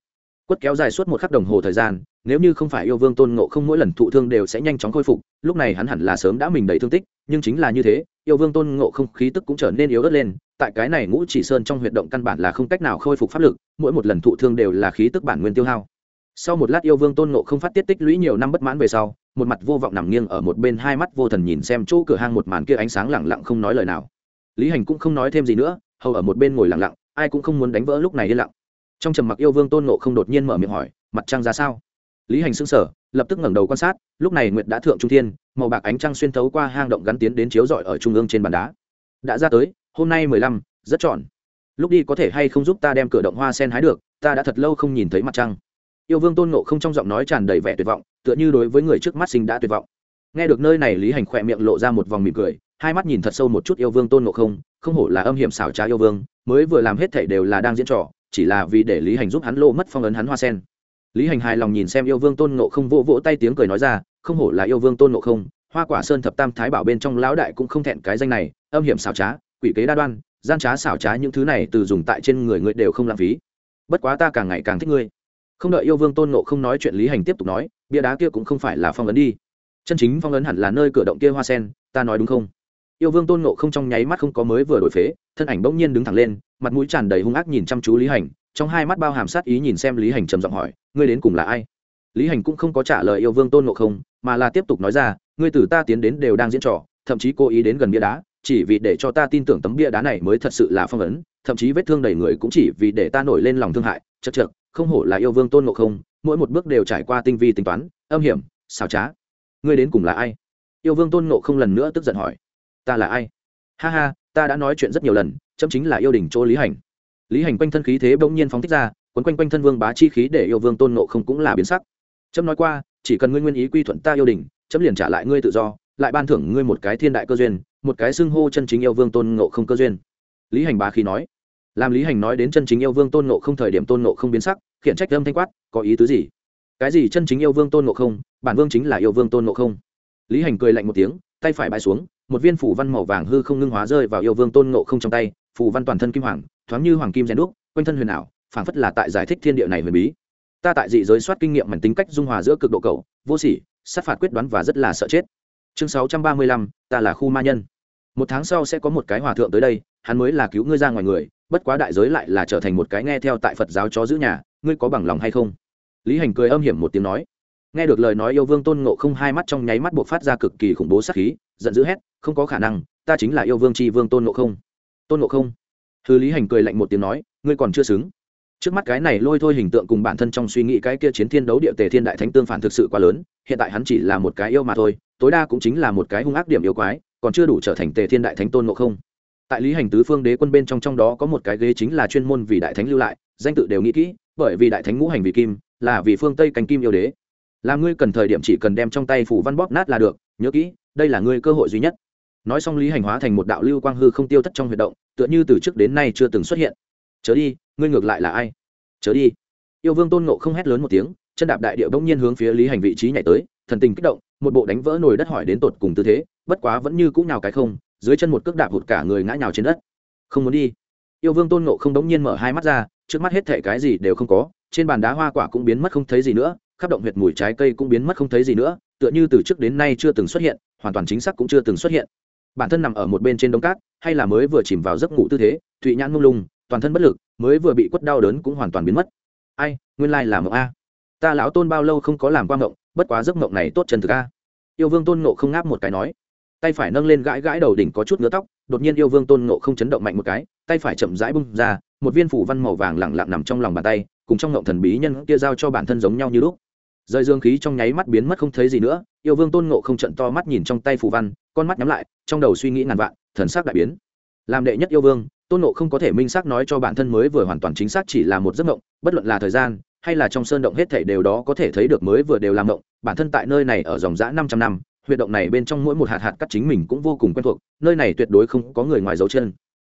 Quất kéo dài suốt một khắc đồng hồ thời gian, nếu như không phải yêu vương tôn ngộ không mỗi lần thụ thương đều sẽ nhanh chóng khôi phục, lúc này hắn hẳn là sớm đã mình đầy thương tích, nhưng chính là như thế yêu vương tôn ngộ không khí tức cũng trở nên yếu ớt lên, tại cái này ngũ chỉ sơn trong huyệt động căn bản là không cách nào khôi phục pháp lực, mỗi một lần thụ thương đều là khí tức bản nguyên tiêu hao. Sau một lát yêu vương tôn ngộ không phát tiết tích lũy nhiều năm bất mãn về sau, một mặt vô vọng nằm nghiêng ở một bên hai mắt vô thần nhìn xem chỗ cửa hang một màn kia ánh sáng lẳng lặng không nói lời nào. Lý hành cũng không nói thêm gì nữa, hầu ở một bên ngồi lặng lặng, ai cũng không muốn đánh vỡ lúc này yên lặng. Trong trầm mặc yêu vương tôn ngộ không đột nhiên mở miệng hỏi, mặt trăng ra sao? Lý hành xưng sở lập tức ngẩng đầu quan sát, lúc này nguyệt đã thượng trung thiên, màu bạc ánh trăng xuyên thấu qua hang động gắn tiến đến chiếu rọi ở trung ương trên bàn đá. Đã ra tới, hôm nay mười lăm, rất tròn. lúc đi có thể hay không giúp ta đem cửa động hoa sen hái được, ta đã thật lâu không nhìn thấy mặt trăng. Yêu vương tôn nộ không trong giọng nói tràn đầy vẻ tuyệt vọng, tựa như đối với người trước mắt sinh đã tuyệt vọng. Nghe được nơi này lý hành khỏe miệng lộ ra một vòng mỉm cười, hai mắt nhìn thật sâu một chút yêu vương tôn nộ không không hổ là âm hiểm xảo trá yêu vương, mới vừa làm hết thảy đều là đang diễn trò, chỉ là vì để lý hành giúp hắn lộ mất phong ấn hắn hoa sen lý hành hài lòng nhìn xem yêu vương tôn nộ không, vỗ vỗ tay tiếng cười nói ra, không hổ là yêu vương tôn nộ không, hoa quả sơn thập tam thái bảo bên trong lão đại cũng không thẹn cái danh này, âm hiểm xảo trá, quỷ kế đa đoan, gian trá xảo trá những thứ này từ dùng tại trên người ngươi đều không lãng phí. Bất quá ta càng ngày càng thích ngươi. Không đợi yêu vương tôn nộ không nói chuyện, lý hành tiếp tục nói, bia đá kia cũng không phải là phong ấn đi. Chân chính phong ấn hẳn là nơi cửa động kia hoa sen, ta nói đúng không? Yêu vương tôn nộ không trong nháy mắt không có mới vừa đổi phế, thân ảnh bỗng nhiên đứng thẳng lên, mặt mũi tràn đầy hung ác nhìn chăm chú lý hành trong hai mắt bao hàm sát ý nhìn xem lý hành trầm giọng hỏi, ngươi đến cùng là ai? Lý hành cũng không có trả lời yêu vương tôn nộ không, mà là tiếp tục nói ra, ngươi từ ta tiến đến đều đang diễn trò, thậm chí cố ý đến gần bia đá, chỉ vì để cho ta tin tưởng tấm bia đá này mới thật sự là phong ấn, thậm chí vết thương đầy người cũng chỉ vì để ta nổi lên lòng thương hại. Chật chật không hổ là yêu vương tôn ngộ không, mỗi một bước đều trải qua tinh vi tính toán, âm hiểm xào trá. Ngươi đến cùng là ai? Yêu vương tôn ngộ không lần nữa tức giận hỏi. Ta là ai? Ha ha, ta đã nói chuyện rất nhiều lần, chấm chính là yêu đình chỗ lý hành lý hành quanh thân khí thế bỗng nhiên phóng thích ra, quấn quanh quanh thân vương bá chi khí để yêu vương tôn nộ không cũng là biến sắc. Trâm nói qua, chỉ cần ngươi nguyên ý quy thuận ta yêu đình chấm liền trả lại ngươi tự do, lại ban thưởng ngươi một cái thiên đại cơ duyên, một cái xưng hô chân chính yêu vương tôn nộ không cơ duyên. Lý hành bá khí nói. Làm lý hành nói đến chân chính yêu vương tôn nộ không thời điểm tôn nộ không biến sắc, khiển trách âm thanh quát, có ý tứ gì? Cái gì chân chính yêu vương tôn nộ không, bản vương chính là yêu vương tôn nộ không? Lý hành cười lạnh một tiếng, tay phải bãi xuống, một viên phủ văn màu vàng hư không ngưng hóa rơi vào yêu vương tôn nộ không trong tay Phù văn toàn thân kim hoàng, thoáng như hoàng kim rèn đúc, quanh thân huyền ảo, phảng phất là tại giải thích thiên địa này huyền bí. Ta tại dị giới soát kinh nghiệm mảnh tính cách dung hòa giữa cực độ cầu, vô sỉ, sát phạt quyết đoán và rất là sợ chết. Chương sáu trăm ba mươi lăm, ta là khu ma nhân. Một tháng sau sẽ có một cái hòa thượng tới đây, hắn mới là cứu ngươi ra ngoài người, bất quá đại giới lại là trở thành một cái nghe theo tại phật giáo chó giữ nhà, ngươi có bằng lòng hay không? Lý hành cười âm hiểm một tiếng nói. Nghe được lời nói yêu vương tôn ngộ không hai mắt trong nháy mắt buộc phát ra cực kỳ khủng bố sát khí, giận dữ hét, không có khả năng, ta chính là yêu vương tri vương tôn ngộ không tôn ngộ không. Thư lý hành cười lạnh một tiếng nói, ngươi còn chưa xứng. Trước mắt cái này lôi thôi hình tượng cùng bản thân trong suy nghĩ cái kia chiến thiên đấu địa tề thiên đại thánh tương phản thực sự quá lớn, hiện tại hắn chỉ là một cái yêu mà thôi, tối đa cũng chính là một cái hung ác điểm yêu quái, còn chưa đủ trở thành tề thiên đại thánh tôn ngộ không. Tại lý hành tứ phương đế quân bên trong trong đó có một cái ghế chính là chuyên môn vì đại thánh lưu lại, danh tự đều nghĩ kỹ, bởi vì đại thánh ngũ hành vì kim, là vì phương tây cánh kim yêu đế. Là ngươi cần thời điểm chỉ cần đem trong tay phủ văn bóp nát là được, nhớ kỹ, đây là ngươi cơ hội duy nhất nói xong lý hành hóa thành một đạo lưu quang hư không tiêu thất trong huyệt động, tựa như từ trước đến nay chưa từng xuất hiện. Chớ đi, ngươi ngược lại là ai? Chớ đi. Yêu vương tôn ngộ không hét lớn một tiếng, chân đạp đại địa bỗng nhiên hướng phía lý hành vị trí nhảy tới, thần tình kích động, một bộ đánh vỡ nồi đất hỏi đến tột cùng tư thế, bất quá vẫn như cũng nhào cái không, dưới chân một cước đạp hụt cả người ngã nhào trên đất. Không muốn đi. Yêu vương tôn ngộ không đống nhiên mở hai mắt ra, trước mắt hết thể cái gì đều không có, trên bàn đá hoa quả cũng biến mất không thấy gì nữa, khắp động huyệt mùi trái cây cũng biến mất không thấy gì nữa, tựa như từ trước đến nay chưa từng xuất hiện, hoàn toàn chính xác cũng chưa từng xuất hiện bản thân nằm ở một bên trên đống cát, hay là mới vừa chìm vào giấc ngủ tư thế, thụy nhãn mông lung, toàn thân bất lực, mới vừa bị quất đau đớn cũng hoàn toàn biến mất. Ai, nguyên lai là mộng a. Ta lão tôn bao lâu không có làm qua mộng, bất quá giấc mộng này tốt chân thực a. Yêu vương tôn nộ không ngáp một cái nói. Tay phải nâng lên gãi gãi đầu đỉnh có chút ngứa tóc, đột nhiên yêu vương tôn nộ không chấn động mạnh một cái, tay phải chậm rãi bung ra, một viên phủ văn màu vàng lẳng lặng nằm trong lòng bàn tay, cùng trong ngộng thần bí nhân kia giao cho bản thân giống nhau như lúc rời dương khí trong nháy mắt biến mất không thấy gì nữa, yêu vương tôn ngộ không trận to mắt nhìn trong tay phù văn, con mắt nhắm lại, trong đầu suy nghĩ ngàn vạn, thần sắc đại biến. Làm đệ nhất yêu vương, tôn ngộ không có thể minh xác nói cho bản thân mới vừa hoàn toàn chính xác chỉ là một giấc mộng, bất luận là thời gian, hay là trong sơn động hết thảy đều đó có thể thấy được mới vừa đều làm mộng, bản thân tại nơi này ở dòng dã năm trăm năm, huyệt động này bên trong mỗi một hạt hạt cắt chính mình cũng vô cùng quen thuộc, nơi này tuyệt đối không có người ngoài dấu chân.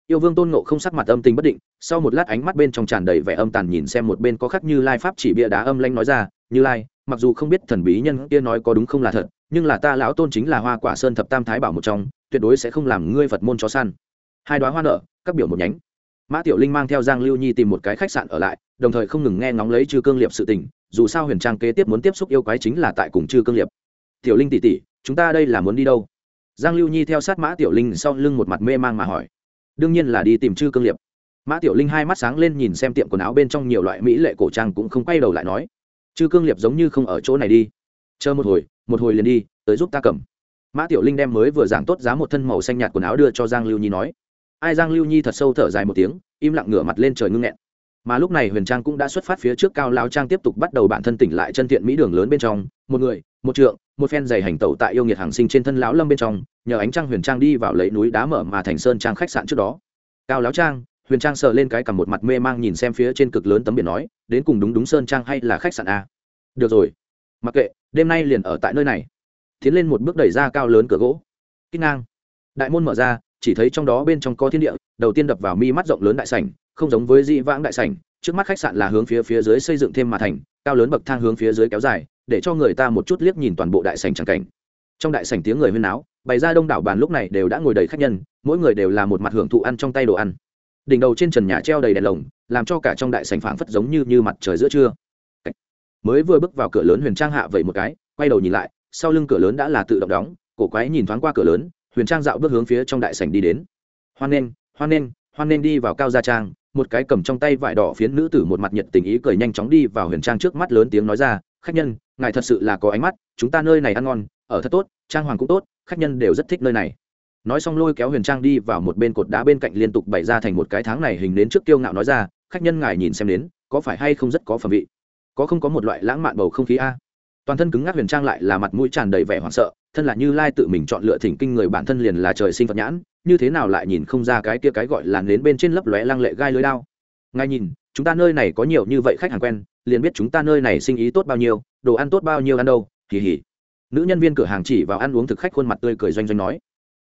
Yêu vương tôn ngộ không sắc mặt âm tình bất định, sau một lát ánh mắt bên trong tràn đầy vẻ âm tàn nhìn xem một bên có khắc như lai pháp chỉ bia đá âm lanh nói ra, như lai mặc dù không biết thần bí nhân kia nói có đúng không là thật, nhưng là ta lão tôn chính là hoa quả sơn thập tam thái bảo một trong, tuyệt đối sẽ không làm ngươi phật môn chó săn. Hai đoá hoa nợ các biểu một nhánh. Mã tiểu linh mang theo giang lưu nhi tìm một cái khách sạn ở lại, đồng thời không ngừng nghe ngóng lấy chư cương liệp sự tình, dù sao huyền trang kế tiếp muốn tiếp xúc yêu quái chính là tại cùng chư cương liệp. Tiểu linh tỷ tỷ, chúng ta đây là muốn đi đâu? Giang lưu nhi theo sát mã tiểu linh sau lưng một mặt mê mang mà hỏi. Đương nhiên là đi tìm chư cương liệp. Mã tiểu linh hai mắt sáng lên nhìn xem tiệm quần áo bên trong nhiều loại mỹ lệ cổ trang cũng không quay đầu lại nói chư cương liệp giống như không ở chỗ này đi. Chờ một hồi một hồi liền đi, tới giúp ta cầm. Mã tiểu linh đem mới vừa giảng tốt giá một thân màu xanh nhạt quần áo đưa cho giang lưu nhi nói. Ai, giang lưu nhi thật sâu thở dài một tiếng, im lặng ngửa mặt lên trời ngưng nghẹn. Mà lúc này huyền trang cũng đã xuất phát phía trước cao lao trang tiếp tục bắt đầu bản thân tỉnh lại chân thiện mỹ đường lớn bên trong. Một người, một trượng, một phen giày hành tẩu tại yêu nghiệt hàng sinh trên thân lão lâm bên trong, nhờ ánh trăng huyền trang đi vào lấy núi đá mở mà thành sơn trang khách sạn trước đó. Cao lão trang huyền trang sờ lên cái cầm một mặt mê mang nhìn xem phía trên cực lớn tấm biển nói, đến cùng đúng đúng sơn trang hay là khách sạn a được rồi. Mặc kệ, đêm nay liền ở tại nơi này. Tiến lên một bước đẩy ra cao lớn cửa gỗ. Kích ngang. Đại môn mở ra, chỉ thấy trong đó bên trong có thiên địa, đầu tiên đập vào mi mắt rộng lớn đại sảnh, không giống với di vãng đại sảnh. Trước mắt khách sạn là hướng phía phía dưới xây dựng thêm mà thành, cao lớn bậc thang hướng phía dưới kéo dài, để cho người ta một chút liếc nhìn toàn bộ đại sảnh tràng cảnh. Trong đại sảnh tiếng người huyên náo, bày ra đông đảo bàn lúc này đều đã ngồi đầy khách nhân, mỗi người đều là một mặt hưởng thụ ăn trong tay đồ ăn đỉnh đầu trên trần nhà treo đầy đèn lồng, làm cho cả trong đại sảnh phảng phất giống như như mặt trời giữa trưa. Mới vừa bước vào cửa lớn huyền trang hạ vậy một cái, quay đầu nhìn lại, sau lưng cửa lớn đã là tự động đóng, cổ quái nhìn thoáng qua cửa lớn, huyền trang dạo bước hướng phía trong đại sảnh đi đến. Hoan nghênh hoan nghênh hoan nghênh đi vào cao gia trang. Một cái cầm trong tay vải đỏ phiến nữ tử một mặt nhiệt tình ý cười nhanh chóng đi vào huyền trang trước mắt lớn tiếng nói ra, khách nhân, ngài thật sự là có ánh mắt, chúng ta nơi này ăn ngon, ở thật tốt, trang hoàng cũng tốt, khách nhân đều rất thích nơi này nói xong lôi kéo huyền trang đi vào một bên cột đá bên cạnh liên tục bày ra thành một cái tháng này hình đến trước tiêu ngạo nói ra, khách nhân ngài nhìn xem đến có phải hay không rất có phẩm vị? Có không có một loại lãng mạn bầu không khí a? Toàn thân cứng ngắc huyền trang lại là mặt mũi tràn đầy vẻ hoảng sợ, thân là như lai tự mình chọn lựa thỉnh kinh người bản thân liền là trời sinh phật nhãn, như thế nào lại nhìn không ra cái kia cái gọi là nến bên trên lấp lóe lăng lệ gai lưới đao? Ngay nhìn, chúng ta nơi này có nhiều như vậy khách hàng quen, liền biết chúng ta nơi này sinh ý tốt bao nhiêu, đồ ăn tốt bao nhiêu ăn đâu kỳ hỉ nữ nhân viên cửa hàng chỉ vào ăn uống thực khách khuôn mặt tươi cười doanh doanh nói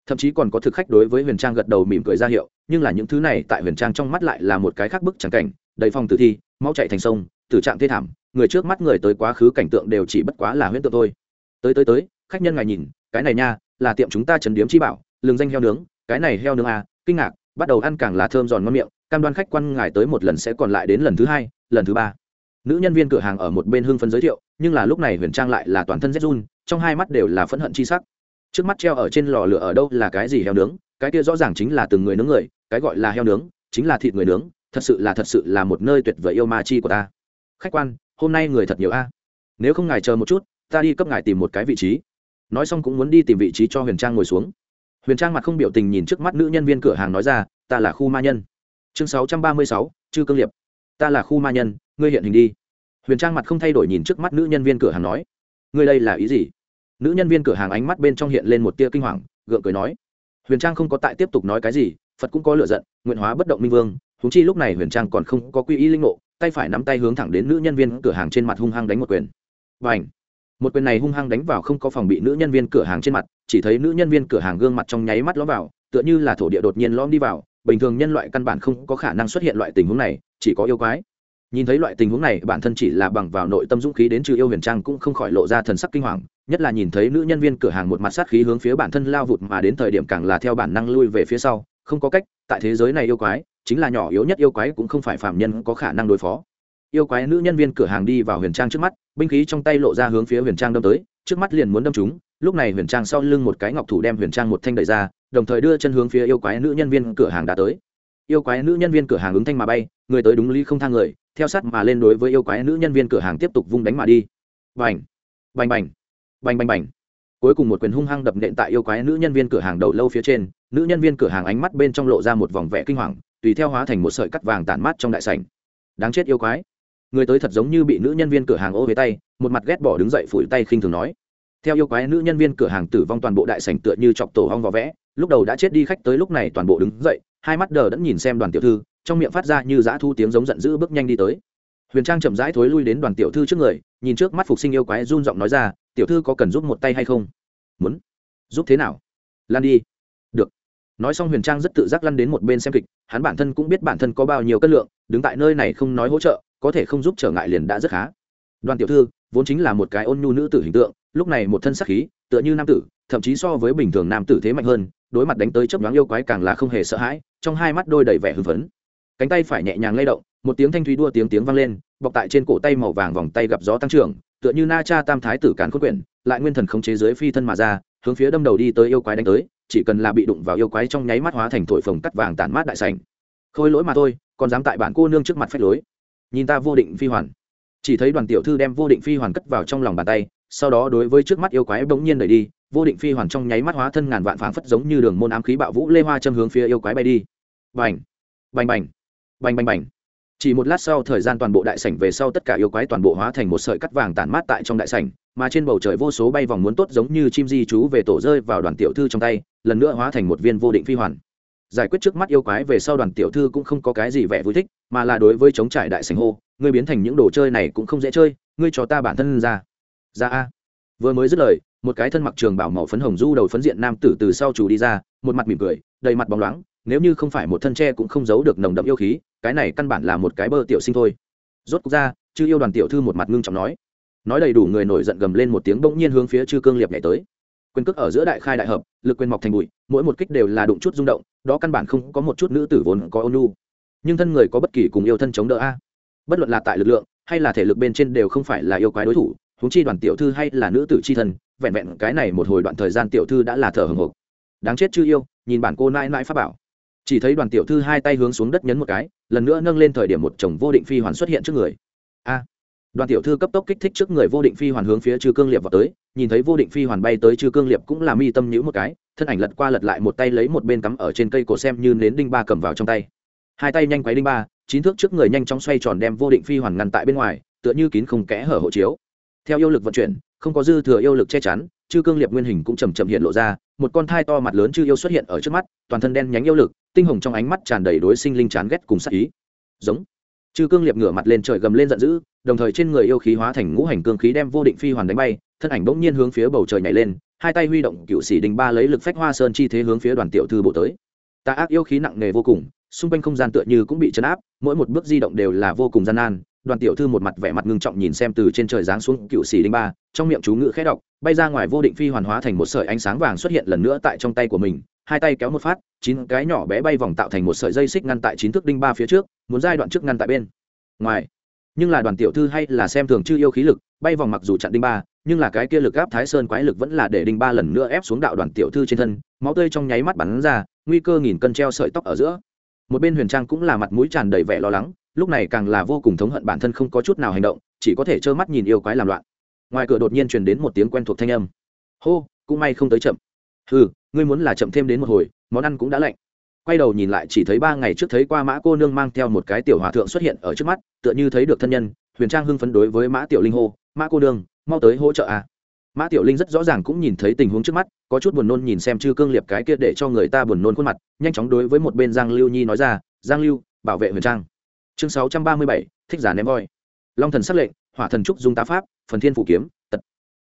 thậm chí còn có thực khách đối với huyền trang gật đầu mỉm cười ra hiệu, nhưng là những thứ này tại huyền trang trong mắt lại là một cái khác bức trắng cảnh, đầy phòng tử thi máu chạy thành sông, tử trạng thê thảm, người trước mắt người tới quá khứ cảnh tượng đều chỉ bất quá là huyễn tượng thôi. Tới tới tới, khách nhân ngài nhìn, cái này nha, là tiệm chúng ta trần điếm chi bảo lường danh heo nướng, cái này heo nướng à kinh ngạc, bắt đầu ăn càng là thơm giòn ngon miệng, cam đoan khách quan ngài tới một lần sẽ còn lại đến lần thứ hai, lần thứ ba. Nữ nhân viên cửa hàng ở một bên hưng phấn giới thiệu, nhưng là lúc này huyền trang lại là toàn thân rét run, trong hai mắt đều là phẫn hận chi sắc trước mắt treo ở trên lò lửa ở đâu là cái gì heo nướng, cái kia rõ ràng chính là từng người nướng người, cái gọi là heo nướng, chính là thịt người nướng, thật sự là thật sự là một nơi tuyệt vời yêu ma chi của ta. Khách quan, hôm nay người thật nhiều a. Nếu không ngài chờ một chút, ta đi cấp ngài tìm một cái vị trí. Nói xong cũng muốn đi tìm vị trí cho huyền trang ngồi xuống. Huyền trang mặt không biểu tình nhìn trước mắt nữ nhân viên cửa hàng nói ra, ta là khu ma nhân. Chương sáu trăm ba mươi sáu, chư cương liệp. Ta là khu ma nhân, ngươi hiện hình đi. Huyền trang mặt không thay đổi nhìn trước mắt nữ nhân viên cửa hàng nói, ngươi đây là ý gì? Nữ nhân viên cửa hàng ánh mắt bên trong hiện lên một tia kinh hoàng, gượng cười nói, huyền trang không có tại tiếp tục nói cái gì, phật cũng có lựa giận, nguyện hóa bất động minh vương húng chi lúc này huyền trang còn không có quy y linh ngộ, tay phải nắm tay hướng thẳng đến nữ nhân viên cửa hàng trên mặt hung hăng đánh một quyền. Và ảnh một quyền này hung hăng đánh vào không có phòng bị nữ nhân viên cửa hàng trên mặt, chỉ thấy nữ nhân viên cửa hàng gương mặt trong nháy mắt lõm vào, tựa như là thổ địa đột nhiên lõm đi vào, bình thường nhân loại căn bản không có khả năng xuất hiện loại tình huống này, chỉ có yêu quái nhìn thấy loại tình huống này, bản thân chỉ là bằng vào nội tâm dũng khí đến trừ yêu huyền trang cũng không khỏi lộ ra thần sắc kinh hoàng, nhất là nhìn thấy nữ nhân viên cửa hàng một mặt sát khí hướng phía bản thân lao vụt mà đến thời điểm càng là theo bản năng lui về phía sau, không có cách, tại thế giới này yêu quái, chính là nhỏ yếu nhất yêu quái cũng không phải phạm nhân có khả năng đối phó. Yêu quái nữ nhân viên cửa hàng đi vào huyền trang trước mắt, binh khí trong tay lộ ra hướng phía huyền trang đâm tới, trước mắt liền muốn đâm chúng lúc này huyền trang sau lưng một cái ngọc thủ đem huyền trang một thanh đẩy ra, đồng thời đưa chân hướng phía yêu quái nữ nhân viên cửa hàng đã tới. Yêu quái nữ nhân viên cửa hàng ứng thanh mà bay, người tới đúng lý không thang người theo sát mà lên đối với yêu quái nữ nhân viên cửa hàng tiếp tục vung đánh mà đi. Bành! Bành bành! Bành bành bành! Cuối cùng một quyền hung hăng đập nện tại yêu quái nữ nhân viên cửa hàng đầu lâu phía trên, nữ nhân viên cửa hàng ánh mắt bên trong lộ ra một vòng vẻ kinh hoàng, tùy theo hóa thành một sợi cắt vàng tản mát trong đại sảnh. Đáng chết yêu quái! Người tới thật giống như bị nữ nhân viên cửa hàng ô với tay, một mặt ghét bỏ đứng dậy phủi tay khinh thường nói. Theo yêu quái nữ nhân viên cửa hàng tử vong toàn bộ đại sảnh tựa như chọc tổ hong vỏ vẽ, lúc đầu đã chết đi khách tới lúc này toàn bộ đứng dậy, hai mắt đờ đẫn nhìn xem đoàn tiểu thư trong miệng phát ra như dã thu tiếng giống giận dữ bước nhanh đi tới. Huyền trang chậm rãi thối lui đến đoàn tiểu thư trước người, nhìn trước mắt phục sinh yêu quái run giọng nói ra, tiểu thư có cần giúp một tay hay không? Muốn. Giúp thế nào? Lan đi. Được. Nói xong huyền trang rất tự giác lăn đến một bên xem kịch, hắn bản thân cũng biết bản thân có bao nhiêu cân lượng, đứng tại nơi này không nói hỗ trợ, có thể không giúp trở ngại liền đã rất khá. Đoàn tiểu thư, vốn chính là một cái ôn nhu nữ tử hình tượng, lúc này một thân sắc khí, tựa như nam tử, thậm chí so với bình thường nam tử thế mạnh hơn, đối mặt đánh tới chấp nhoáng yêu quái càng là không hề sợ hãi, trong hai mắt đôi đầy vẻ hưng phấn cánh tay phải nhẹ nhàng lay động, một tiếng thanh thúy đua tiếng tiếng vang lên, bọc tại trên cổ tay màu vàng vòng tay gặp gió tăng trưởng, tựa như na cha tam thái tử càn khôn quyển, lại nguyên thần khống chế dưới phi thân mà ra, hướng phía đâm đầu đi tới yêu quái đánh tới, chỉ cần là bị đụng vào yêu quái trong nháy mắt hóa thành thổi phồng cắt vàng tản mát đại sảnh. Khôi lỗi mà thôi, còn dám tại bản cô nương trước mặt phách lối. Nhìn ta vô định phi hoàn. Chỉ thấy đoàn tiểu thư đem vô định phi hoàn cất vào trong lòng bàn tay, sau đó đối với trước mắt yêu quái bỗng nhiên đẩy đi, vô định phi hoàn trong nháy mắt hóa thân ngàn vạn phảng phất giống như đường môn ám khí bạo vũ lê hoa châm hướng phía yêu quái bay đi. Bành! Bành bành! Bành bành bành. Chỉ một lát sau, thời gian toàn bộ đại sảnh về sau tất cả yêu quái toàn bộ hóa thành một sợi cắt vàng tản mát tại trong đại sảnh, mà trên bầu trời vô số bay vòng muốn tốt giống như chim di chú về tổ rơi vào đoàn tiểu thư trong tay, lần nữa hóa thành một viên vô định phi hoàn. Giải quyết trước mắt yêu quái về sau, đoàn tiểu thư cũng không có cái gì vẻ vui thích, mà là đối với chống trải đại sảnh hô, ngươi biến thành những đồ chơi này cũng không dễ chơi, ngươi cho ta bản thân ra. Ra a. Vừa mới dứt lời, một cái thân mặc trường bảo màu phấn hồng du đầu phấn diện nam tử từ sau chủ đi ra, một mặt mỉm cười, đầy mặt bóng loáng nếu như không phải một thân tre cũng không giấu được nồng đậm yêu khí, cái này căn bản là một cái bơ tiểu sinh thôi. Rốt cuộc ra, chư yêu đoàn tiểu thư một mặt ngưng trọng nói. Nói đầy đủ người nổi giận gầm lên một tiếng bỗng nhiên hướng phía chư cương liệp nhảy tới. Quyền cước ở giữa đại khai đại hợp, lực quyền mọc thành bụi, mỗi một kích đều là đụng chút rung động, đó căn bản không có một chút nữ tử vốn có ônu nhưng thân người có bất kỳ cùng yêu thân chống đỡ a? Bất luận là tại lực lượng, hay là thể lực bên trên đều không phải là yêu quái đối thủ, huống chi đoàn tiểu thư hay là nữ tử c h i thân, vẹn vẹn cái này một hồi đoạn thời gian tiểu thư đã là thở hồng hộc. Đáng chết chư yêu, nhìn bản cô nãi nãi pháp bảo chỉ thấy đoàn tiểu thư hai tay hướng xuống đất nhấn một cái, lần nữa nâng lên thời điểm một chồng vô định phi hoàn xuất hiện trước người. A! Đoàn tiểu thư cấp tốc kích thích trước người vô định phi hoàn hướng phía chư cương liệp vào tới, nhìn thấy vô định phi hoàn bay tới chư cương liệp cũng là mi tâm nhữ một cái, thân ảnh lật qua lật lại một tay lấy một bên cắm ở trên cây cổ xem như nến đinh ba cầm vào trong tay. Hai tay nhanh quấy đinh ba, chín thước trước người nhanh chóng xoay tròn đem vô định phi hoàn ngăn tại bên ngoài, tựa như kín không kẽ hở hộ chiếu. Theo yêu lực vận chuyển không có dư thừa yêu lực che chắn, chư cương liệp nguyên hình cũng chầm chậm hiện lộ ra, một con thai to mặt lớn chư yêu xuất hiện ở trước mắt, toàn thân đen nhánh yêu lực, tinh hồng trong ánh mắt tràn đầy đối sinh linh chán ghét cùng sắc ý. Giống. Chư cương liệp ngửa mặt lên trời gầm lên giận dữ, đồng thời trên người yêu khí hóa thành ngũ hành cương khí đem vô định phi hoàn đánh bay, thân ảnh bỗng nhiên hướng phía bầu trời nhảy lên, hai tay huy động cựu sĩ đình ba lấy lực phách hoa sơn chi thế hướng phía đoàn tiểu thư bộ tới. Tà ác yêu khí nặng nề vô cùng, xung quanh không gian tựa như cũng bị chấn áp, mỗi một bước di động đều là vô cùng gian nan đoàn tiểu thư một mặt vẻ mặt ngưng trọng nhìn xem từ trên trời giáng xuống cựu xì đinh ba, trong miệng chú ngữ khẽ đọc, bay ra ngoài vô định phi hoàn hóa thành một sợi ánh sáng vàng xuất hiện lần nữa tại trong tay của mình, hai tay kéo một phát, chín cái nhỏ bé bay vòng tạo thành một sợi dây xích ngăn tại chín thước đinh ba phía trước, muốn giai đoạn trước ngăn tại bên ngoài. Nhưng là đoàn tiểu thư hay là xem thường chư yêu khí lực, bay vòng mặc dù chặn đinh ba, nhưng là cái kia lực áp thái sơn quái lực vẫn là để đinh ba lần nữa ép xuống đạo đoàn tiểu thư trên thân, máu tươi trong nháy mắt bắn ra, nguy cơ nghìn cân treo sợi tóc ở giữa. Một bên huyền trang cũng là mặt mũi tràn đầy vẻ lo lắng lúc này càng là vô cùng thống hận bản thân không có chút nào hành động, chỉ có thể trơ mắt nhìn yêu quái làm loạn. Ngoài cửa đột nhiên truyền đến một tiếng quen thuộc thanh âm. Hô, cũng may không tới chậm. Ừ ngươi muốn là chậm thêm đến một hồi, món ăn cũng đã lạnh. Quay đầu nhìn lại, chỉ thấy ba ngày trước thấy qua mã cô nương mang theo một cái tiểu hòa thượng xuất hiện ở trước mắt, tựa như thấy được thân nhân, huyền trang hưng phấn đối với mã tiểu linh hô, mã cô nương, mau tới hỗ trợ à. mã tiểu linh rất rõ ràng cũng nhìn thấy tình huống trước mắt, có chút buồn nôn nhìn xem chư cương liệp cái kia để cho người ta buồn nôn khuôn mặt, nhanh chóng đối với một bên giang lưu nhi nói ra, giang lưu, bảo vệ huyền trang chương sáu trăm ba mươi bảy, thích giả ném voi. Long thần s lệnh, hỏa thần trúc dung tá pháp, phần thiên phủ kiếm, tật.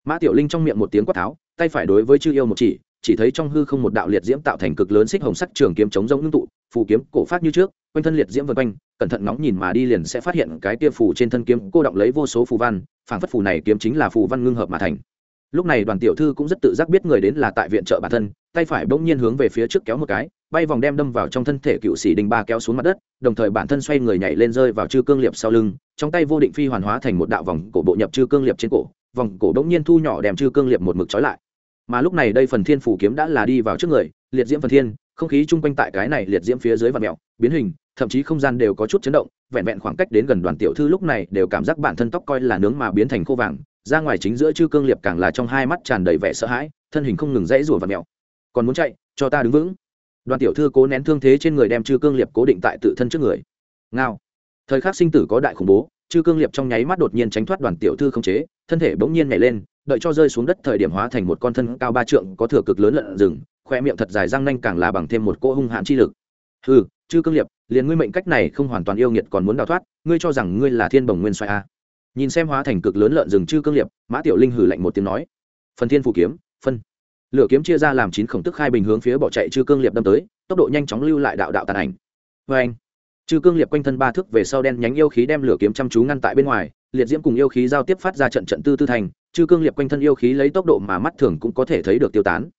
Mã tiểu linh trong miệng một tiếng quát tháo, tay phải đối với chư yêu một chỉ chỉ thấy trong hư không một đạo liệt diễm tạo thành cực lớn xích hồng sắc trường kiếm chống rông ngưng tụ, phù kiếm cổ phát như trước, quanh thân liệt diễm vân quanh, cẩn thận ngóng nhìn mà đi liền sẽ phát hiện cái tia phù trên thân kiếm cô động lấy vô số phù văn, phảng phất phù này kiếm chính là phù văn ngưng hợp mà thành. Lúc này đoàn tiểu thư cũng rất tự giác biết người đến là tại viện trợ bản thân, tay phải bỗng nhiên hướng về phía trước kéo một cái bay vòng đem đâm vào trong thân thể cựu sĩ đình ba kéo xuống mặt đất, đồng thời bản thân xoay người nhảy lên rơi vào chư cương liệp sau lưng, trong tay vô định phi hoàn hóa thành một đạo vòng cổ bộ nhập chư cương liệp trên cổ, vòng cổ đống nhiên thu nhỏ đem chư cương liệp một mực trói lại. Mà lúc này đây phần thiên phủ kiếm đã là đi vào trước người, liệt diễm phần thiên, không khí chung quanh tại cái này liệt diễm phía dưới và mẹo biến hình, thậm chí không gian đều có chút chấn động, vẹn vẹn khoảng cách đến gần đoàn tiểu thư lúc này đều cảm giác bản thân tóc coi là nướng mà biến thành khô vàng, ra ngoài chính giữa chư cương liệp càng là trong hai mắt tràn đầy vẻ sợ hãi, thân hình không ngừng dãy rủa và mẹo còn muốn chạy? Cho ta đứng vững đoàn tiểu thư cố nén thương thế trên người đem chư cương liệp cố định tại tự thân trước người. Ngao. Thời khắc sinh tử có đại khủng bố chư cương liệp trong nháy mắt đột nhiên tránh thoát đoàn tiểu thư không chế, thân thể bỗng nhiên nhảy lên, đợi cho rơi xuống đất thời điểm hóa thành một con thân cao ba trượng, có thừa cực lớn lợn rừng, khoe miệng thật dài răng nanh càng là bằng thêm một cỗ hung hãn chi lực. Ừ chư cương liệp, liền ngươi mệnh cách này không hoàn toàn yêu nghiệt còn muốn đào thoát, ngươi cho rằng ngươi là thiên bồng nguyên xoay a à? nhìn xem hóa thành cực lớn lợn rừng chư cương liệp, mã tiểu linh hử lạnh một tiếng nói. Phần thiên phủ kiếm, phân lửa kiếm chia ra làm chín khổng tức khai bình hướng phía bỏ chạy chư cương liệp đâm tới, tốc độ nhanh chóng lưu lại đạo đạo tàn ảnh. Vê anh, chư cương liệp quanh thân ba thước về sau đen nhánh yêu khí đem lửa kiếm chăm chú ngăn tại bên ngoài, liệt diễm cùng yêu khí giao tiếp phát ra trận trận tư tư thành, chư cương liệp quanh thân yêu khí lấy tốc độ mà mắt thường cũng có thể thấy được tiêu tán.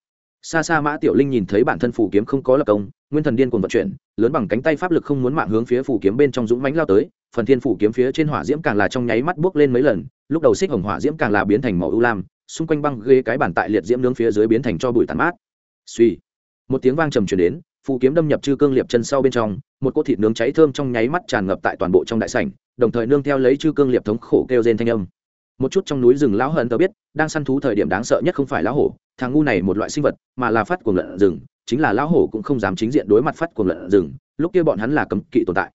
Xa xa mã tiểu linh nhìn thấy bản thân phủ kiếm không có lập công, nguyên thần điên cuồng vận chuyển, lớn bằng cánh tay pháp lực không muốn mạng hướng phía phủ kiếm bên trong dũng mánh lao tới, phần thiên phủ kiếm phía trên hỏa diễm càng là trong nháy mắt bước lên mấy lần, lúc đầu xích hồng hỏa diễm càng là biến thành màu ưu lam xung quanh băng ghế cái bản tại liệt diễm nướng phía dưới biến thành cho bụi tàn mát. Suy một tiếng vang trầm truyền đến phù kiếm đâm nhập chư cương liệp chân sau bên trong, một cỗ thịt nướng cháy thơm trong nháy mắt tràn ngập tại toàn bộ trong đại sảnh, đồng thời nương theo lấy chư cương liệp thống khổ kêu rên thanh âm. Một chút trong núi rừng lão hận tớ biết, đang săn thú thời điểm đáng sợ nhất không phải lão hổ, thằng ngu này một loại sinh vật, mà là phát cuồng lợn rừng, chính là lão hổ cũng không dám chính diện đối mặt phát cuồng lợn rừng, lúc kia bọn hắn là cấm kỵ tồn tại.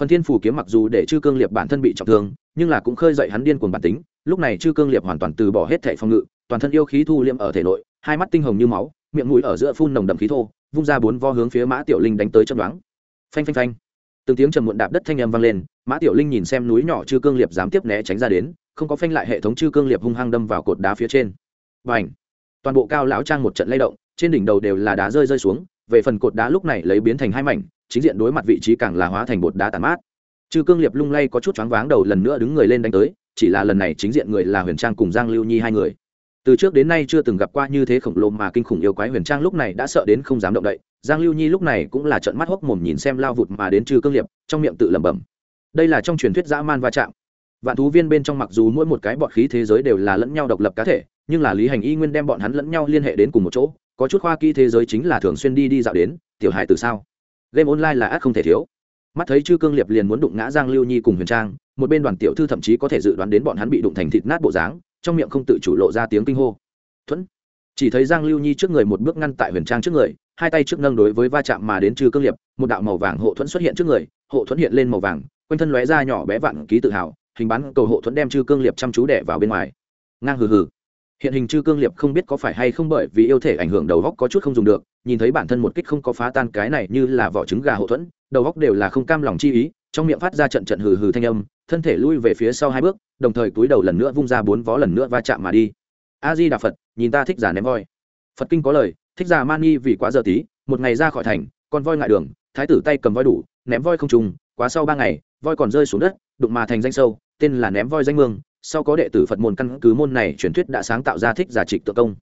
Phần thiên phù kiếm mặc dù để chư cương liệp bản thân bị trọng thương, nhưng là cũng khơi dậy hắn điên cuồng bản tính lúc này chư cương liệp hoàn toàn từ bỏ hết thể phòng ngự, toàn thân yêu khí thu liêm ở thể nội, hai mắt tinh hồng như máu, miệng mũi ở giữa phun nồng đậm khí thô, vung ra bốn vo hướng phía mã tiểu linh đánh tới chấm đoán phanh phanh phanh. Từng tiếng trầm muộn đạp đất thanh âm vang lên, mã tiểu linh nhìn xem núi nhỏ chư cương liệp dám tiếp né tránh ra đến, không có phanh lại hệ thống chư cương liệp hung hăng đâm vào cột đá phía trên. Và ảnh toàn bộ cao lão trang một trận lay động, trên đỉnh đầu đều là đá rơi rơi xuống, về phần cột đá lúc này lấy biến thành hai mảnh, chính diện đối mặt vị trí càng là hóa thành bột đá tàn mát. Chư cương liệp lung lay có chút choáng váng đầu lần nữa đứng người lên đánh tới chỉ là lần này chính diện người là huyền trang cùng giang lưu nhi hai người. Từ trước đến nay chưa từng gặp qua như thế khổng lồ mà kinh khủng yêu quái huyền trang lúc này đã sợ đến không dám động đậy. Giang lưu nhi lúc này cũng là trận mắt hốc mồm nhìn xem lao vụt mà đến trừ cương liệp, trong miệng tự lẩm bẩm. Đây là trong truyền thuyết dã man va chạm. Vạn thú viên bên trong mặc dù mỗi một cái bọn khí thế giới đều là lẫn nhau độc lập cá thể, nhưng là lý hành y nguyên đem bọn hắn lẫn nhau liên hệ đến cùng một chỗ. Có chút khoa kỹ thế giới chính là thường xuyên đi đi dạo đến. Tiểu hài từ sao? Game online là ác không thể thiếu mắt thấy chư cương liệp liền muốn đụng ngã giang lưu nhi cùng huyền trang, một bên đoàn tiểu thư thậm chí có thể dự đoán đến bọn hắn bị đụng thành thịt nát bộ dáng, trong miệng không tự chủ lộ ra tiếng kinh hô. Thuẫn. Chỉ thấy giang lưu nhi trước người một bước ngăn tại huyền trang trước người, hai tay trước nâng đối với va chạm mà đến trừ cương liệp, một đạo màu vàng hộ thuẫn xuất hiện trước người, hộ thuẫn hiện lên màu vàng, quanh thân lóe ra nhỏ bé vạn ký tự hào, hình bán cầu hộ thuẫn đem chư cương liệp chăm chú đẻ vào bên ngoài. Ngang hừ hừ hiện hình chư cương liệp không biết có phải hay không bởi vì yêu thể ảnh hưởng đầu góc có chút không dùng được, nhìn thấy bản thân một kích không có phá tan cái này như là vỏ trứng gà hậu thuẫn, đầu góc đều là không cam lòng chi ý, trong miệng phát ra trận trận hừ hừ thanh âm, thân thể lui về phía sau hai bước, đồng thời túi đầu lần nữa vung ra bốn vó lần nữa va chạm mà đi. A di đà phật, nhìn ta thích giả ném voi. Phật kinh có lời, thích giả mani vì quá giờ tí, một ngày ra khỏi thành, con voi ngại đường, thái tử tay cầm voi đủ, ném voi không trùng, quá sau ba ngày, voi còn rơi xuống đất, đụng mà thành danh sâu, tên là ném voi danh mương sau có đệ tử phật môn căn cứ môn này truyền thuyết đã sáng tạo ra thích giả trịch tự công.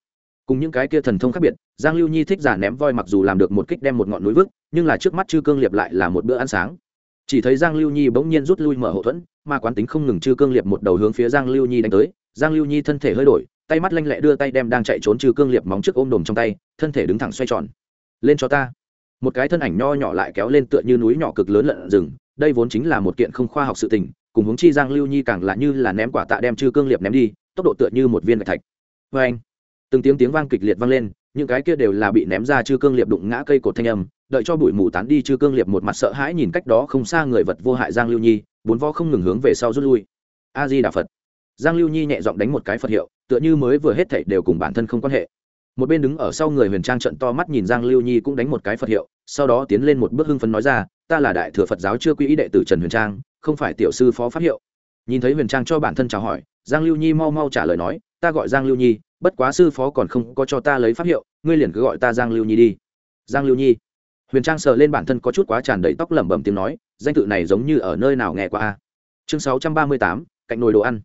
Cùng những cái kia thần thông khác biệt, giang lưu nhi thích giả ném voi mặc dù làm được một kích đem một ngọn núi vứt, nhưng là trước mắt chư cương liệp lại là một bữa ăn sáng. Chỉ thấy giang lưu nhi bỗng nhiên rút lui mở hậu thuẫn mà quán tính không ngừng chư cương liệp một đầu hướng phía giang lưu nhi đánh tới. Giang lưu nhi thân thể hơi đổi, tay mắt lanh lẹ đưa tay đem đang chạy trốn chư cương liệp móng trước ôm đồm trong tay, thân thể đứng thẳng xoay tròn. Lên cho ta. Một cái thân ảnh nho nhỏ lại kéo lên tựa như núi nhỏ cực lớn lợn rừng, đây vốn chính là một kiện không khoa học sự tình cùng hướng chi giang lưu nhi càng là như là ném quả tạ đem chư cương liệp ném đi, tốc độ tựa như một viên gạch thạch. Vê anh, từng tiếng tiếng vang kịch liệt vang lên, những cái kia đều là bị ném ra chư cương liệp đụng ngã cây cột thanh âm, đợi cho bụi mù tán đi chư cương liệp một mặt sợ hãi nhìn cách đó không xa người vật vô hại giang lưu nhi, bốn vo không ngừng hướng về sau rút lui. A di đà phật. Giang lưu nhi nhẹ giọng đánh một cái phật hiệu, tựa như mới vừa hết thảy đều cùng bản thân không quan hệ một bên đứng ở sau người huyền trang trận to mắt nhìn giang lưu nhi cũng đánh một cái phật hiệu, sau đó tiến lên một bước hưng phấn nói ra, ta là đại thừa phật giáo chưa quy ý đệ tử trần huyền trang, không phải tiểu sư phó pháp hiệu. Nhìn thấy huyền trang cho bản thân chào hỏi, giang lưu nhi mau mau trả lời nói, ta gọi giang lưu nhi, bất quá sư phó còn không có cho ta lấy pháp hiệu, ngươi liền cứ gọi ta giang lưu nhi đi. Giang lưu nhi. Huyền trang sờ lên bản thân có chút quá tràn đầy tóc lẩm bẩm tiếng nói, danh tự này giống như ở nơi nào nghe qua a? Chương sáu trăm ba mươi tám, cạnh nồi đồ ăn.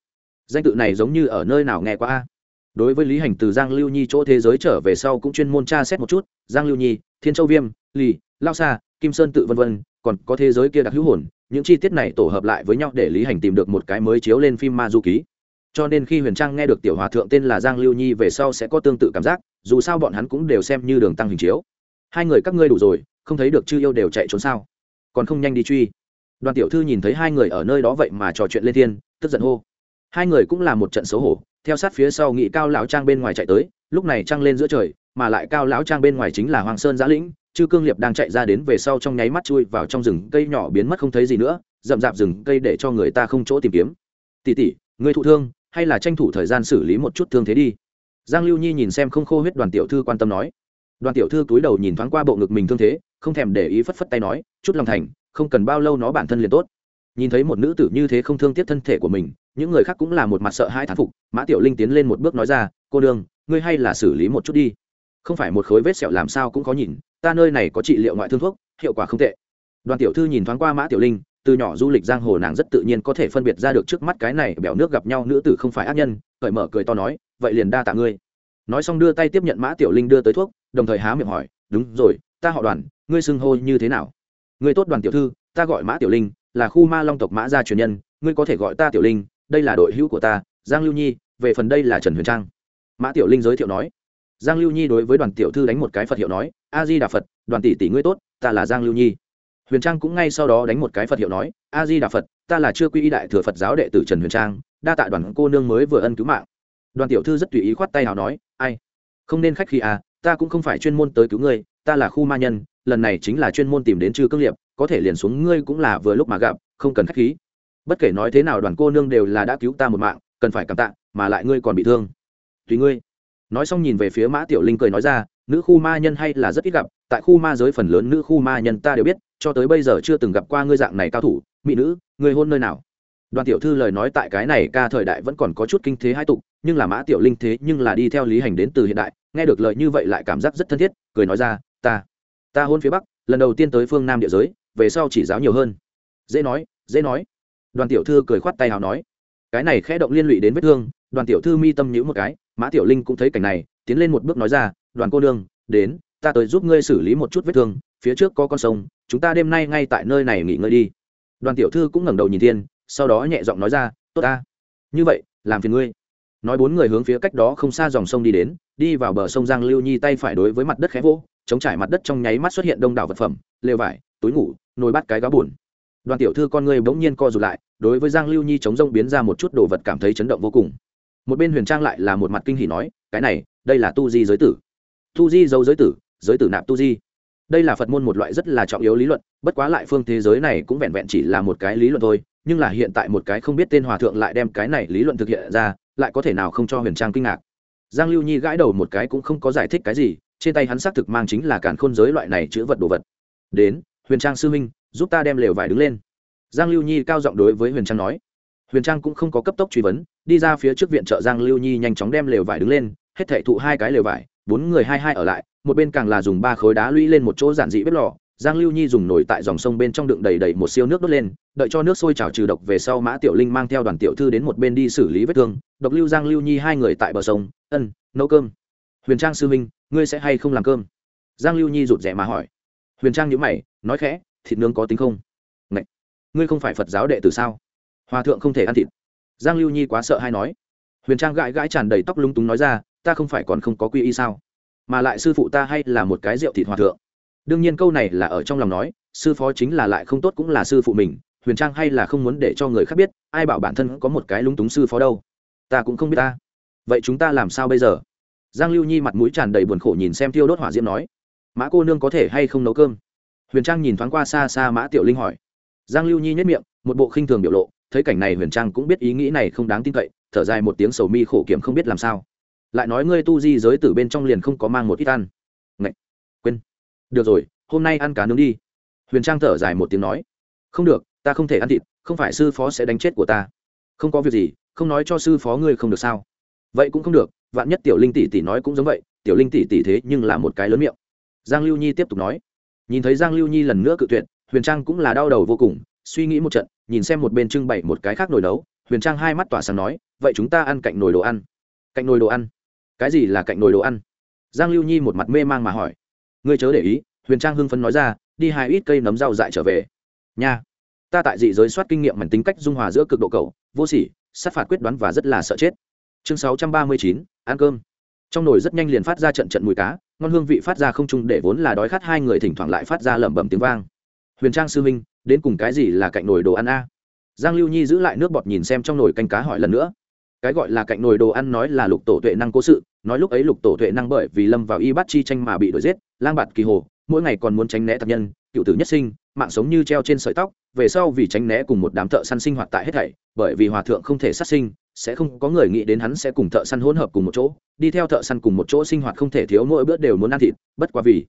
Danh tự này giống như ở nơi nào nghe qua a? Đối với lý hành từ giang lưu nhi chỗ thế giới trở về sau cũng chuyên môn tra xét một chút, giang lưu nhi, thiên châu viêm, lì, lao Sa, kim sơn tự vân vân, còn có thế giới kia đặc hữu hồn, những chi tiết này tổ hợp lại với nhau để lý hành tìm được một cái mới chiếu lên phim ma du ký. Cho nên khi huyền trang nghe được tiểu hòa thượng tên là giang lưu nhi về sau sẽ có tương tự cảm giác, dù sao bọn hắn cũng đều xem như đường tăng hình chiếu. Hai người các ngươi đủ rồi, không thấy được chư yêu đều chạy trốn sao? Còn không nhanh đi truy. Đoàn tiểu thư nhìn thấy hai người ở nơi đó vậy mà trò chuyện lên thiên, tức giận hô. Hai người cũng là một trận xấu hổ theo sát phía sau nghị cao lão trang bên ngoài chạy tới, lúc này trăng lên giữa trời, mà lại cao lão trang bên ngoài chính là hoàng sơn giã lĩnh, chư cương liệp đang chạy ra đến về sau trong nháy mắt chui vào trong rừng cây nhỏ biến mất không thấy gì nữa, rậm rạp rừng cây để cho người ta không chỗ tìm kiếm. Tỉ tỉ người thụ thương, hay là tranh thủ thời gian xử lý một chút thương thế đi? Giang lưu nhi nhìn xem không khô huyết đoàn tiểu thư quan tâm nói. Đoàn tiểu thư cúi đầu nhìn thoáng qua bộ ngực mình thương thế, không thèm để ý phất phất tay nói, chút lòng thành, không cần bao lâu nó bản thân liền tốt. Nhìn thấy một nữ tử như thế không thương tiếc thân thể của mình những người khác cũng là một mặt sợ hai thán phục, mã tiểu linh tiến lên một bước nói ra, cô đương ngươi hay là xử lý một chút đi. Không phải một khối vết sẹo làm sao cũng có nhìn, ta nơi này có trị liệu ngoại thương thuốc, hiệu quả không tệ. Đoàn tiểu thư nhìn thoáng qua mã tiểu linh, từ nhỏ du lịch giang hồ nàng rất tự nhiên có thể phân biệt ra được trước mắt cái này bèo nước gặp nhau nữ tử không phải ác nhân, cởi mở cười to nói, vậy liền đa tạ ngươi. Nói xong đưa tay tiếp nhận mã tiểu linh đưa tới thuốc, đồng thời há miệng hỏi, đúng rồi, ta họ đoàn, ngươi xưng hô như thế nào? Ngươi tốt đoàn tiểu thư, ta gọi mã tiểu linh, là khu ma long tộc mã gia truyền nhân, ngươi có thể gọi ta tiểu linh đây là đội hữu của ta, giang lưu nhi, về phần đây là trần huyền trang. Mã tiểu linh giới thiệu nói. Giang lưu nhi đối với đoàn tiểu thư đánh một cái phật hiệu nói, a di đà phật, đoàn tỷ tỷ ngươi tốt, ta là giang lưu nhi. Huyền trang cũng ngay sau đó đánh một cái phật hiệu nói, a di đà phật, ta là chưa quy y đại thừa phật giáo đệ tử trần huyền trang, đa tạ đoàn cô nương mới vừa ân cứu mạng. Đoàn tiểu thư rất tùy ý khoát tay nào nói, ai? Không nên khách khi à ta cũng không phải chuyên môn tới cứu ngươi, ta là khu ma nhân, lần này chính là chuyên môn tìm đến chư cương liệp, có thể liền xuống ngươi cũng là vừa lúc mà gặp, không cần khách khí bất kể nói thế nào đoàn cô nương đều là đã cứu ta một mạng, cần phải cảm tạ, mà lại ngươi còn bị thương. Tùy ngươi. Nói xong nhìn về phía mã tiểu linh cười nói ra, nữ khu ma nhân hay là rất ít gặp, tại khu ma giới phần lớn nữ khu ma nhân ta đều biết, cho tới bây giờ chưa từng gặp qua ngươi dạng này cao thủ, mỹ nữ, ngươi hôn nơi nào? Đoàn tiểu thư lời nói tại cái này ca thời đại vẫn còn có chút kinh thế hai tục, nhưng là mã tiểu linh thế nhưng là đi theo lý hành đến từ hiện đại, nghe được lời như vậy lại cảm giác rất thân thiết, cười nói ra, ta ta hôn phía bắc, lần đầu tiên tới phương nam địa giới, về sau chỉ giáo nhiều hơn. Dễ nói dễ nói đoàn tiểu thư cười khoát tay hào nói, cái này khẽ động liên lụy đến vết thương, đoàn tiểu thư mi tâm nhữ một cái, mã tiểu linh cũng thấy cảnh này, tiến lên một bước nói ra, đoàn cô nương, đến, ta tới giúp ngươi xử lý một chút vết thương, phía trước có con sông, chúng ta đêm nay ngay tại nơi này nghỉ ngơi đi. Đoàn tiểu thư cũng ngẩng đầu nhìn thiên, sau đó nhẹ giọng nói ra, tốt ta. Như vậy, làm phiền ngươi. Nói bốn người hướng phía cách đó không xa dòng sông đi đến, đi vào bờ sông giang lưu nhi tay phải đối với mặt đất khẽ vỗ, chống trải mặt đất trong nháy mắt xuất hiện đông đảo vật phẩm, lều vải, túi ngủ, nồi bắt cái gáo buồn đoàn tiểu thư con người bỗng nhiên co rụt lại, đối với giang lưu nhi chống rông biến ra một chút đồ vật cảm thấy chấn động vô cùng. Một bên huyền trang lại là một mặt kinh hỉ nói, cái này, đây là tu di giới tử. Tu di dấu giới tử giới tử nạp tu di. Đây là phật môn một loại rất là trọng yếu lý luận, bất quá lại phương thế giới này cũng vẹn vẹn chỉ là một cái lý luận thôi, nhưng là hiện tại một cái không biết tên hòa thượng lại đem cái này lý luận thực hiện ra, lại có thể nào không cho huyền trang kinh ngạc. Giang lưu nhi gãi đầu một cái cũng không có giải thích cái gì, trên tay hắn xác thực mang chính là càn khôn giới loại này chữ vật đồ vật. Đến, huyền trang sư minh giúp ta đem lều vải đứng lên. Giang lưu nhi cao giọng đối với huyền trang nói. Huyền trang cũng không có cấp tốc truy vấn, đi ra phía trước viện trợ giang lưu nhi nhanh chóng đem lều vải đứng lên, hết thể thụ hai cái lều vải, bốn người hai hai ở lại, một bên càng là dùng ba khối đá lũy lên một chỗ giản dị bếp lò. Giang lưu nhi dùng nồi tại dòng sông bên trong đựng đầy đầy một siêu nước đốt lên, đợi cho nước sôi trào trừ độc về sau mã tiểu linh mang theo đoàn tiểu thư đến một bên đi xử lý vết thương. Độc lưu giang lưu nhi hai người tại bờ sông, ân, nấu cơm. Huyền trang sư minh ngươi sẽ hay không làm cơm? Giang lưu nhi rụt rẻ mà hỏi. Huyền trang nhữ mày, nói khẽ thịt nướng có tính không? Ngậy! ngươi không phải phật giáo đệ tử sao? Hòa thượng không thể ăn thịt. Giang lưu nhi quá sợ hay nói. Huyền trang gãi gãi tràn đầy tóc lúng túng nói ra, ta không phải còn không có quy y sao? Mà lại sư phụ ta hay là một cái rượu thịt hòa thượng. Đương nhiên câu này là ở trong lòng nói, sư phó chính là lại không tốt cũng là sư phụ mình, huyền trang hay là không muốn để cho người khác biết, ai bảo bản thân có một cái lúng túng sư phó đâu. Ta cũng không biết ta. Vậy chúng ta làm sao bây giờ? Giang lưu nhi mặt mũi tràn đầy buồn khổ nhìn xem tiêu đốt hỏa diễm nói. Mã cô nương có thể hay không nấu cơm? Huyền trang nhìn thoáng qua xa xa mã tiểu linh hỏi. Giang lưu nhi nhất miệng, một bộ khinh thường biểu lộ, thấy cảnh này huyền trang cũng biết ý nghĩ này không đáng tin cậy, thở dài một tiếng sầu mi khổ kiểm không biết làm sao. Lại nói ngươi tu di giới tử bên trong liền không có mang một ít ăn. Ngậy! quên. Được rồi, hôm nay ăn cá nướng đi. Huyền trang thở dài một tiếng nói. Không được, ta không thể ăn thịt, không phải sư phó sẽ đánh chết của ta. Không có việc gì, không nói cho sư phó ngươi không được sao? Vậy cũng không được, vạn nhất tiểu linh tỷ tỷ nói cũng giống vậy, tiểu linh tỷ tỷ thế nhưng là một cái lớn miệng. Giang lưu nhi tiếp tục nói nhìn thấy giang lưu nhi lần nữa cự tuyệt, huyền trang cũng là đau đầu vô cùng, suy nghĩ một trận, nhìn xem một bên trưng bày một cái khác nồi nấu, huyền trang hai mắt tỏa sáng nói, vậy chúng ta ăn cạnh nồi đồ ăn. Cạnh nồi đồ ăn? Cái gì là cạnh nồi đồ ăn? Giang lưu nhi một mặt mê mang mà hỏi. Ngươi chớ để ý, huyền trang hưng phấn nói ra, đi hai ít cây nấm rau dại trở về. Nha, ta tại dị giới soát kinh nghiệm mảnh tính cách dung hòa giữa cực độ cầu vô sỉ, sát phạt quyết đoán và rất là sợ chết. Chương sáu trăm ba mươi chín, ăn cơm. Trong nồi rất nhanh liền phát ra trận trận mùi cá ngon hương vị phát ra không chung để vốn là đói khát, hai người thỉnh thoảng lại phát ra lẩm bẩm tiếng vang. Huyền trang sư minh đến cùng cái gì là cạnh nồi đồ ăn a? Giang lưu nhi giữ lại nước bọt nhìn xem trong nồi canh cá hỏi lần nữa. Cái gọi là cạnh nồi đồ ăn nói là lục tổ tuệ năng cố sự, nói lúc ấy lục tổ tuệ năng bởi vì lâm vào y bắt chi tranh mà bị đuổi giết, lang bạt kỳ hồ, mỗi ngày còn muốn tránh né tập nhân, cựu tử nhất sinh, mạng sống như treo trên sợi tóc, về sau vì tránh né cùng một đám thợ săn sinh hoạt tại hết thảy, bởi vì hòa thượng không thể sát sinh sẽ không có người nghĩ đến hắn sẽ cùng thợ săn hỗn hợp cùng một chỗ, đi theo thợ săn cùng một chỗ sinh hoạt không thể thiếu mỗi bữa đều muốn ăn thịt, bất quá vì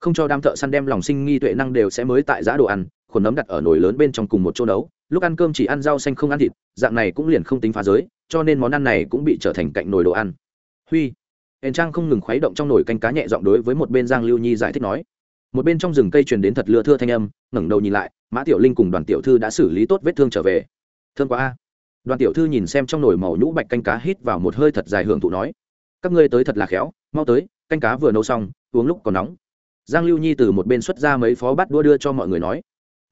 không cho đám thợ săn đem lòng sinh nghi tuệ năng đều sẽ mới tại giá đồ ăn, khuẩn nấm đặt ở nồi lớn bên trong cùng một chỗ nấu, lúc ăn cơm chỉ ăn rau xanh không ăn thịt, dạng này cũng liền không tính phá giới, cho nên món ăn này cũng bị trở thành cạnh nồi đồ ăn. Huy hèn trang không ngừng khuấy động trong nồi canh cá nhẹ giọng đối với một bên giang lưu nhi giải thích nói. Một bên trong rừng cây truyền đến thật lừa thưa thanh âm, ngẩng đầu nhìn lại, mã tiểu linh cùng đoàn tiểu thư đã xử lý tốt vết thương trở về. Thương quá a đoàn tiểu thư nhìn xem trong nồi màu nhũ bạch canh cá hít vào một hơi thật dài hưởng thụ nói, các ngươi tới thật là khéo, mau tới, canh cá vừa nấu xong, uống lúc còn nóng. Giang lưu nhi từ một bên xuất ra mấy phó bát đua đưa cho mọi người nói.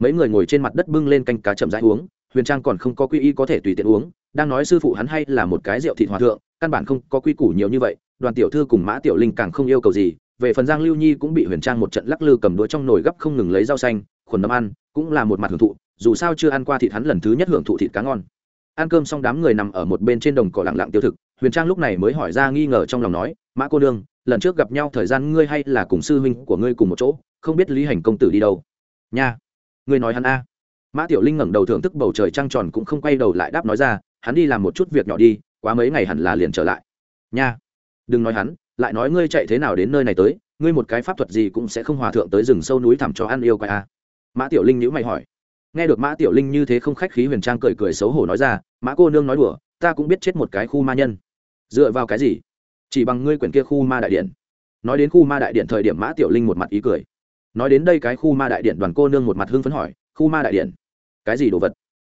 Mấy người ngồi trên mặt đất bưng lên canh cá chậm rãi uống, huyền trang còn không có quy y có thể tùy tiện uống, đang nói sư phụ hắn hay là một cái rượu thịt hòa thượng, căn bản không có quy củ nhiều như vậy, đoàn tiểu thư cùng mã tiểu linh càng không yêu cầu gì, về phần giang lưu nhi cũng bị huyền trang một trận lắc lư cầm đũa trong nồi gấp không ngừng lấy rau xanh, khuẩn nấm ăn, cũng là một mặt hưởng thụ, dù sao chưa ăn qua thịt hắn lần thứ nhất hưởng thụ thịt cá ngon ăn cơm xong đám người nằm ở một bên trên đồng cỏ lặng lặng tiêu thực, huyền trang lúc này mới hỏi ra nghi ngờ trong lòng nói, mã cô đương lần trước gặp nhau thời gian ngươi hay là cùng sư huynh của ngươi cùng một chỗ, không biết lý hành công tử đi đâu? Nha, ngươi nói hắn a. Mã tiểu linh ngẩng đầu thưởng thức bầu trời trăng tròn cũng không quay đầu lại đáp nói ra, hắn đi làm một chút việc nhỏ đi, quá mấy ngày hẳn là liền trở lại. Nha, đừng nói hắn, lại nói ngươi chạy thế nào đến nơi này tới, ngươi một cái pháp thuật gì cũng sẽ không hòa thượng tới rừng sâu núi thẳm cho ăn yêu quái a. Mã tiểu linh nhữ mày hỏi nghe được mã tiểu linh như thế không khách khí huyền trang cười cười xấu hổ nói ra, mã cô nương nói đùa, ta cũng biết chết một cái khu ma nhân. Dựa vào cái gì? Chỉ bằng ngươi quyển kia khu ma đại điện. Nói đến khu ma đại điện thời điểm mã tiểu linh một mặt ý cười. Nói đến đây cái khu ma đại điện đoàn cô nương một mặt hưng phấn hỏi, khu ma đại điện? Cái gì đồ vật?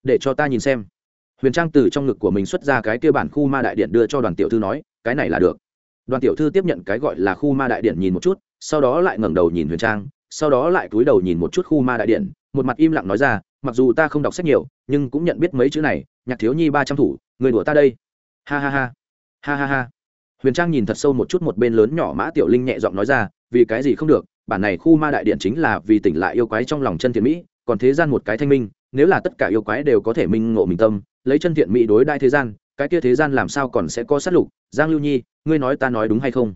Để cho ta nhìn xem. Huyền trang từ trong ngực của mình xuất ra cái kia bản khu ma đại điện đưa cho đoàn tiểu thư nói, cái này là được. Đoàn tiểu thư tiếp nhận cái gọi là khu ma đại điện nhìn một chút, sau đó lại ngẩng đầu nhìn huyền trang sau đó lại cúi đầu nhìn một chút khu ma đại điện, một mặt im lặng nói ra, mặc dù ta không đọc sách nhiều, nhưng cũng nhận biết mấy chữ này, nhạc thiếu nhi ba trăm thủ, người đùa ta đây. Ha ha ha. Ha ha ha. Huyền trang nhìn thật sâu một chút một bên lớn nhỏ mã tiểu linh nhẹ giọng nói ra, vì cái gì không được, bản này khu ma đại điện chính là vì tỉnh lại yêu quái trong lòng chân thiện mỹ, còn thế gian một cái thanh minh, nếu là tất cả yêu quái đều có thể minh ngộ mình tâm, lấy chân thiện mỹ đối đại thế gian, cái kia thế gian làm sao còn sẽ có sát lục? Giang lưu nhi, ngươi nói ta nói đúng hay không?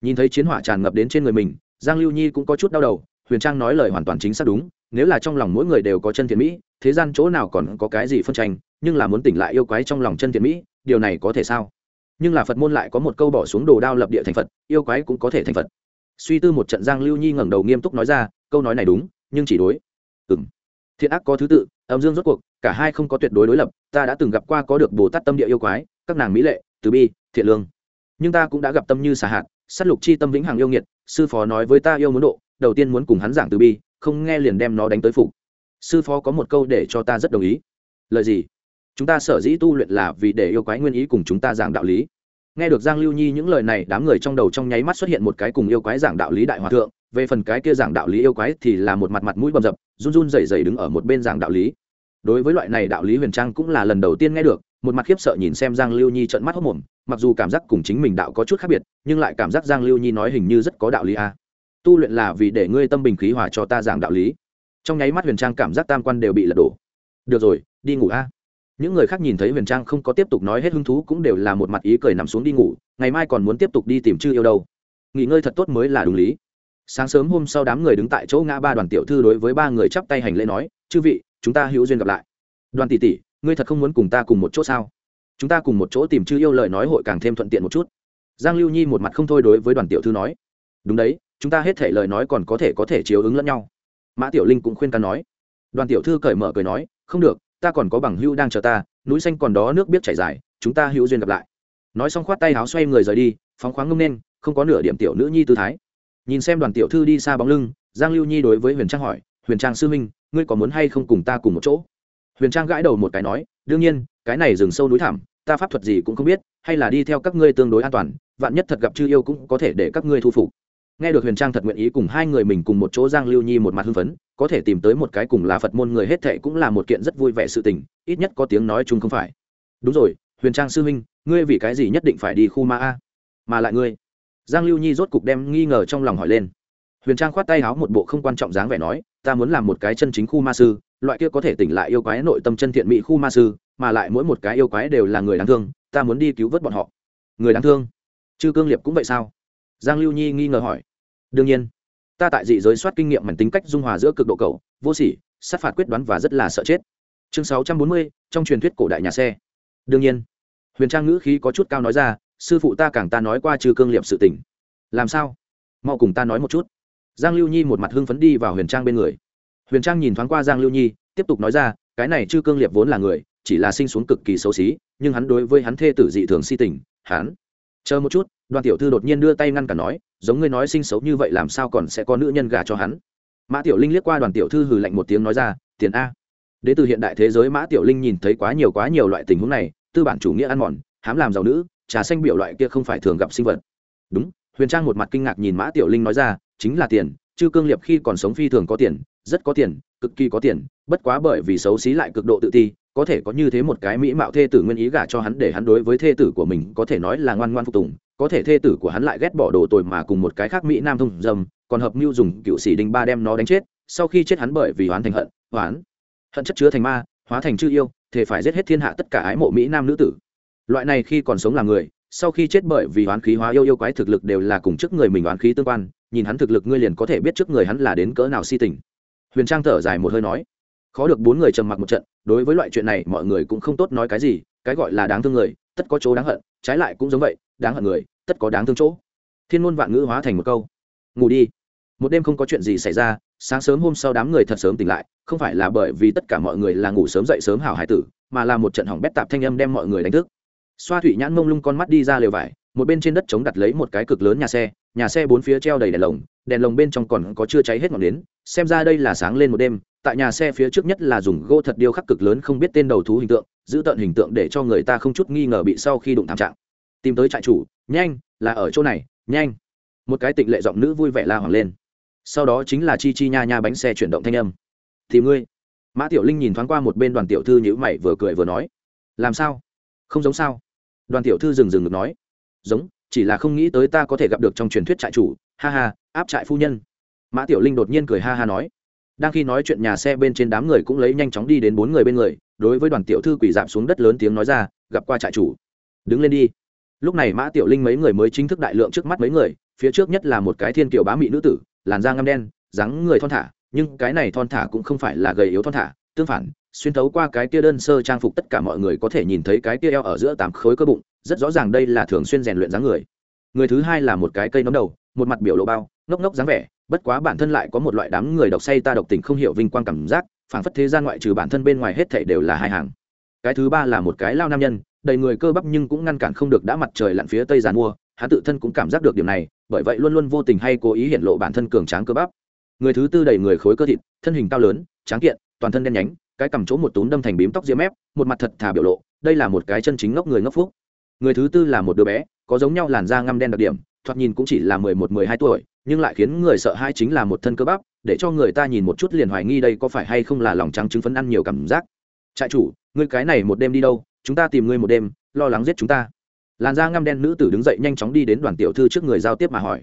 Nhìn thấy chiến hỏa tràn ngập đến trên người mình, giang lưu nhi cũng có chút đau đầu huyền trang nói lời hoàn toàn chính xác đúng, nếu là trong lòng mỗi người đều có chân thiện mỹ, thế gian chỗ nào còn có cái gì phân tranh, nhưng là muốn tỉnh lại yêu quái trong lòng chân thiện mỹ, điều này có thể sao? Nhưng là phật môn lại có một câu bỏ xuống đồ đao lập địa thành phật, yêu quái cũng có thể thành phật. Suy tư một trận giang lưu nhi ngẩng đầu nghiêm túc nói ra, câu nói này đúng, nhưng chỉ đối. Ừng thiện ác có thứ tự, âm dương rốt cuộc, cả hai không có tuyệt đối đối lập, ta đã từng gặp qua có được bồ tát tâm địa yêu quái, các nàng mỹ lệ, từ bi, thiện lương. Nhưng ta cũng đã gặp tâm như xà hạt s á t lục chi tâm vĩnh hằng yêu nghiệt, sư phó nói với ta yêu muốn độ đầu tiên muốn cùng hắn giảng từ bi, không nghe liền đem nó đánh tới phục. Sư phó có một câu để cho ta rất đồng ý. Lời gì? Chúng ta sở dĩ tu luyện là vì để yêu quái nguyên ý cùng chúng ta giảng đạo lý. Nghe được giang lưu nhi những lời này, đám người trong đầu trong nháy mắt xuất hiện một cái cùng yêu quái giảng đạo lý đại hòa thượng. Về phần cái kia giảng đạo lý yêu quái thì là một mặt mặt mũi bầm dập, run run rẩy rẩy đứng ở một bên giảng đạo lý. Đối với loại này đạo lý huyền trang cũng là lần đầu tiên nghe được, một mặt khiếp sợ nhìn xem giang lưu nhi trận mắt hốc mồm, mặc dù cảm giác cùng chính mình đạo có chút khác biệt, nhưng lại cảm giác giang lưu nhi nói hình như rất có đạo lý a tu luyện là vì để ngươi tâm bình khí hòa cho ta giảng đạo lý. Trong nháy mắt huyền trang cảm giác tam quan đều bị lật đổ. Được rồi, đi ngủ a. Những người khác nhìn thấy huyền trang không có tiếp tục nói hết hứng thú cũng đều là một mặt ý cười nằm xuống đi ngủ, ngày mai còn muốn tiếp tục đi tìm chư yêu đâu. Nghỉ ngơi thật tốt mới là đúng lý. Sáng sớm hôm sau đám người đứng tại chỗ ngã ba đoàn tiểu thư đối với ba người chắp tay hành lễ nói, chư vị, chúng ta hữu duyên gặp lại. Đoàn tỷ tỷ, ngươi thật không muốn cùng ta cùng một chỗ sao? Chúng ta cùng một chỗ tìm chư yêu lời nói hội càng thêm thuận tiện một chút. Giang lưu nhi một mặt không thôi đối với đoàn tiểu thư nói. Đúng đấy chúng ta hết thể lời nói còn có thể có thể chiếu ứng lẫn nhau. Mã tiểu linh cũng khuyên can nói. Đoàn tiểu thư cởi mở cười nói, không được, ta còn có bằng hưu đang chờ ta, núi xanh còn đó nước biết chảy dài, chúng ta hữu duyên gặp lại. Nói xong khoát tay áo xoay người rời đi, phóng khoáng ngông nên, không có nửa điểm tiểu nữ nhi tư thái. Nhìn xem đoàn tiểu thư đi xa bóng lưng, giang lưu nhi đối với huyền trang hỏi, huyền trang sư minh ngươi có muốn hay không cùng ta cùng một chỗ? Huyền trang gãi đầu một cái nói, đương nhiên, cái này rừng sâu núi thảm ta pháp thuật gì cũng không biết, hay là đi theo các ngươi tương đối an toàn, vạn nhất thật gặp chư yêu cũng có thể để các ngươi thu phục nghe được huyền trang thật nguyện ý cùng hai người mình cùng một chỗ giang lưu nhi một mặt hưng phấn, có thể tìm tới một cái cùng là phật môn người hết thệ cũng là một kiện rất vui vẻ sự tình, ít nhất có tiếng nói chung không phải. Đúng rồi, huyền trang sư huynh, ngươi vì cái gì nhất định phải đi khu ma a? Mà lại ngươi? Giang lưu nhi rốt cục đem nghi ngờ trong lòng hỏi lên. Huyền trang khoát tay háo một bộ không quan trọng dáng vẻ nói, ta muốn làm một cái chân chính khu ma sư, loại kia có thể tỉnh lại yêu quái nội tâm chân thiện mỹ khu ma sư, mà lại mỗi một cái yêu quái đều là người đáng thương, ta muốn đi cứu vớt bọn họ. Người đáng thương? Chư cương liệp cũng vậy sao? Giang lưu nhi nghi ngờ hỏi đương nhiên, ta tại dị giới soát kinh nghiệm mảnh tính cách dung hòa giữa cực độ cầu vô sỉ, sát phạt quyết đoán và rất là sợ chết. Chương sáu trăm bốn mươi, trong truyền thuyết cổ đại nhà xe. Đương nhiên, huyền trang ngữ khí có chút cao nói ra, sư phụ ta càng ta nói qua trừ cương liệp sự tỉnh làm sao? Mau cùng ta nói một chút. Giang lưu nhi một mặt hưng phấn đi vào huyền trang bên người. Huyền trang nhìn thoáng qua giang lưu nhi, tiếp tục nói ra, cái này chư cương liệp vốn là người, chỉ là sinh xuống cực kỳ xấu xí, nhưng hắn đối với hắn thê tử dị thường si tình, hắn chờ một chút, đoàn tiểu thư đột nhiên đưa tay ngăn cả nói, giống ngươi nói sinh xấu như vậy làm sao còn sẽ có nữ nhân gà cho hắn? Mã tiểu linh liếc qua đoàn tiểu thư hừ lạnh một tiếng nói ra, tiền a. Đến từ hiện đại thế giới, mã tiểu linh nhìn thấy quá nhiều quá nhiều loại tình huống này, tư bản chủ nghĩa ăn mòn, hám làm giàu nữ, trà xanh biểu loại kia không phải thường gặp sinh vật. Đúng, huyền trang một mặt kinh ngạc nhìn mã tiểu linh nói ra, chính là tiền, chư cương liệp khi còn sống phi thường có tiền, rất có tiền, cực kỳ có tiền, bất quá bởi vì xấu xí lại cực độ tự ti có thể có như thế một cái mỹ mạo thê tử nguyên ý gả cho hắn để hắn đối với thê tử của mình có thể nói là ngoan ngoan phục tùng, có thể thê tử của hắn lại ghét bỏ đồ tồi mà cùng một cái khác mỹ nam thông dâm, còn hợp mưu dùng cựu sĩ đinh ba đem nó đánh chết, sau khi chết hắn bởi vì hoán thành hận hoán hận chất chứa thành ma, hóa thành chư yêu thể phải giết hết thiên hạ tất cả ái mộ mỹ nam nữ tử. Loại này khi còn sống là người, sau khi chết bởi vì hoán khí hóa yêu yêu quái thực lực đều là cùng trước người mình hoán khí tương quan, nhìn hắn thực lực ngươi liền có thể biết trước người hắn là đến cỡ nào si tình. Huyền trang thở dài một hơi nói khó được bốn người trầm mặc một trận, đối với loại chuyện này mọi người cũng không tốt nói cái gì, cái gọi là đáng thương người, tất có chỗ đáng hận, trái lại cũng giống vậy, đáng hận người, tất có đáng thương chỗ. Thiên môn vạn ngữ hóa thành một câu. Ngủ đi. Một đêm không có chuyện gì xảy ra, sáng sớm hôm sau đám người thật sớm tỉnh lại, không phải là bởi vì tất cả mọi người là ngủ sớm dậy sớm hảo hải tử, mà là một trận hỏng bét tạp thanh âm đem mọi người đánh thức. Xoa thủy nhãn mông lung con mắt đi ra lều vải, một bên trên đất chống đặt lấy một cái cực lớn nhà xe nhà xe bốn phía treo đầy đèn lồng đèn lồng bên trong còn có chưa cháy hết ngọn nến, xem ra đây là sáng lên một đêm tại nhà xe phía trước nhất là dùng gỗ thật điêu khắc cực lớn không biết tên đầu thú hình tượng, giữ tận hình tượng để cho người ta không chút nghi ngờ bị sau khi đụng thảm trạng. Tìm tới trại chủ, nhanh, là ở chỗ này, nhanh. Một cái tịnh lệ giọng nữ vui vẻ la hoàng lên. Sau đó chính là chi chi nha nha bánh xe chuyển động thanh âm. Thì ngươi? Mã tiểu linh nhìn thoáng qua một bên đoàn tiểu thư nhữ mày vừa cười vừa nói. Làm sao? Không giống sao? Đoàn tiểu thư dừng dừng được nói. Giống, chỉ là không nghĩ tới ta có thể gặp được trong truyền thuyết trại chủ. Ha ha, áp trại phu nhân. Mã tiểu linh đột nhiên cười ha ha nói đang khi nói chuyện nhà xe bên trên đám người cũng lấy nhanh chóng đi đến bốn người bên người, đối với đoàn tiểu thư quỳ dạp xuống đất lớn tiếng nói ra, gặp qua trại chủ. Đứng lên đi. Lúc này mã tiểu linh mấy người mới chính thức đại lượng trước mắt mấy người, phía trước nhất là một cái thiên kiều bá mị nữ tử, làn da ngăm đen, dáng người thon thả, nhưng cái này thon thả cũng không phải là gầy yếu thon thả, tương phản, xuyên thấu qua cái kia đơn sơ trang phục tất cả mọi người có thể nhìn thấy cái kia eo ở giữa tám khối cơ bụng, rất rõ ràng đây là thường xuyên rèn luyện dáng người. Người thứ hai là một cái cây nấm đầu, một mặt biểu lộ bao, ngốc ngốc dáng vẻ bất quá bản thân lại có một loại đám người độc say ta độc tình không hiểu vinh quang cảm giác, phảng phất thế gian ngoại trừ bản thân bên ngoài hết thảy đều là hai hàng. Cái thứ ba là một cái lao nam nhân, đầy người cơ bắp nhưng cũng ngăn cản không được đã mặt trời lặn phía tây giàn mua, hắn tự thân cũng cảm giác được điểm này, bởi vậy luôn luôn vô tình hay cố ý hiện lộ bản thân cường tráng cơ bắp. Người thứ tư đầy người khối cơ thịt, thân hình cao lớn, tráng kiện, toàn thân đen nhánh, cái cầm chỗ một túm đâm thành bím tóc diêm mép, một mặt thật thà biểu lộ, đây là một cái chân chính ngốc người ngốc phúc. Người thứ tư là một đứa bé, có giống nhau làn da ngăm đen đặc điểm thoạt nhìn cũng chỉ là mười một, mười hai tuổi, nhưng lại khiến người sợ hai chính là một thân cơ bắp, để cho người ta nhìn một chút liền hoài nghi đây có phải hay không là lòng trắng trứng phấn ăn nhiều cảm giác. Trại chủ, ngươi cái này một đêm đi đâu, chúng ta tìm ngươi một đêm, lo lắng giết chúng ta. Làn da ngăm đen nữ tử đứng dậy nhanh chóng đi đến đoàn tiểu thư trước người giao tiếp mà hỏi.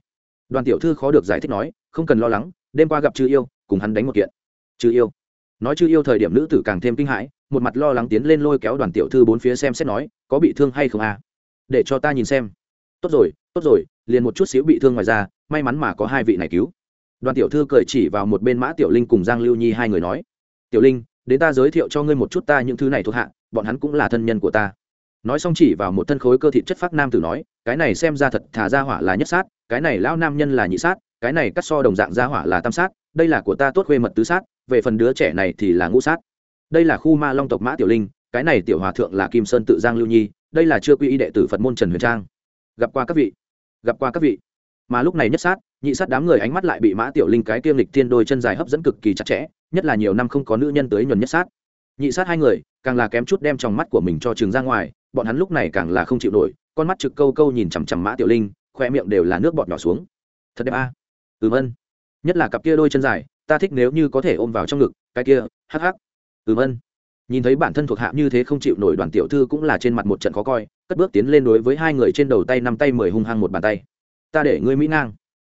Đoàn tiểu thư khó được giải thích nói, không cần lo lắng, đêm qua gặp chư yêu, cùng hắn đánh một kiện. Chư yêu. Nói chư yêu thời điểm nữ tử càng thêm kinh hãi, một mặt lo lắng tiến lên lôi kéo đoàn tiểu thư bốn phía xem xét nói, có bị thương hay không à? Để cho ta nhìn xem. Tốt rồi tốt rồi liền một chút xíu bị thương ngoài ra, may mắn mà có hai vị này cứu. Đoàn tiểu thư cười chỉ vào một bên mã tiểu linh cùng giang lưu nhi hai người nói, tiểu linh, đến ta giới thiệu cho ngươi một chút ta những thứ này thuộc hạ, bọn hắn cũng là thân nhân của ta. Nói xong chỉ vào một thân khối cơ thịt chất phác nam tử nói, cái này xem ra thật, thà ra hỏa là nhất sát, cái này lão nam nhân là nhị sát, cái này cắt so đồng dạng ra hỏa là tam sát, đây là của ta tốt khuê mật tứ sát, về phần đứa trẻ này thì là ngũ sát. Đây là khu ma long tộc mã tiểu linh, cái này tiểu hòa thượng là kim sơn tự giang lưu nhi, đây là chưa quy y đệ tử phật môn trần huyền trang. Gặp qua các vị gặp qua các vị. Mà lúc này nhất sát, nhị sát đám người ánh mắt lại bị mã tiểu linh cái kiêm lịch thiên đôi chân dài hấp dẫn cực kỳ chặt chẽ, nhất là nhiều năm không có nữ nhân tới nhuần nhất sát. Nhị sát hai người, càng là kém chút đem trong mắt của mình cho trường ra ngoài, bọn hắn lúc này càng là không chịu nổi, con mắt trực câu câu nhìn chằm chằm mã tiểu linh, khoe miệng đều là nước bọt nhỏ xuống. Thật đẹp a. Ừm ân. Nhất là cặp kia đôi chân dài, ta thích nếu như có thể ôm vào trong ngực, cái kia, hắc hắc. Ừm ân nhìn thấy bản thân thuộc hạ như thế không chịu nổi đoàn tiểu thư cũng là trên mặt một trận khó coi, cất bước tiến lên đối với hai người trên đầu tay năm tay mười hung hăng một bàn tay. Ta để ngươi mỹ ngang.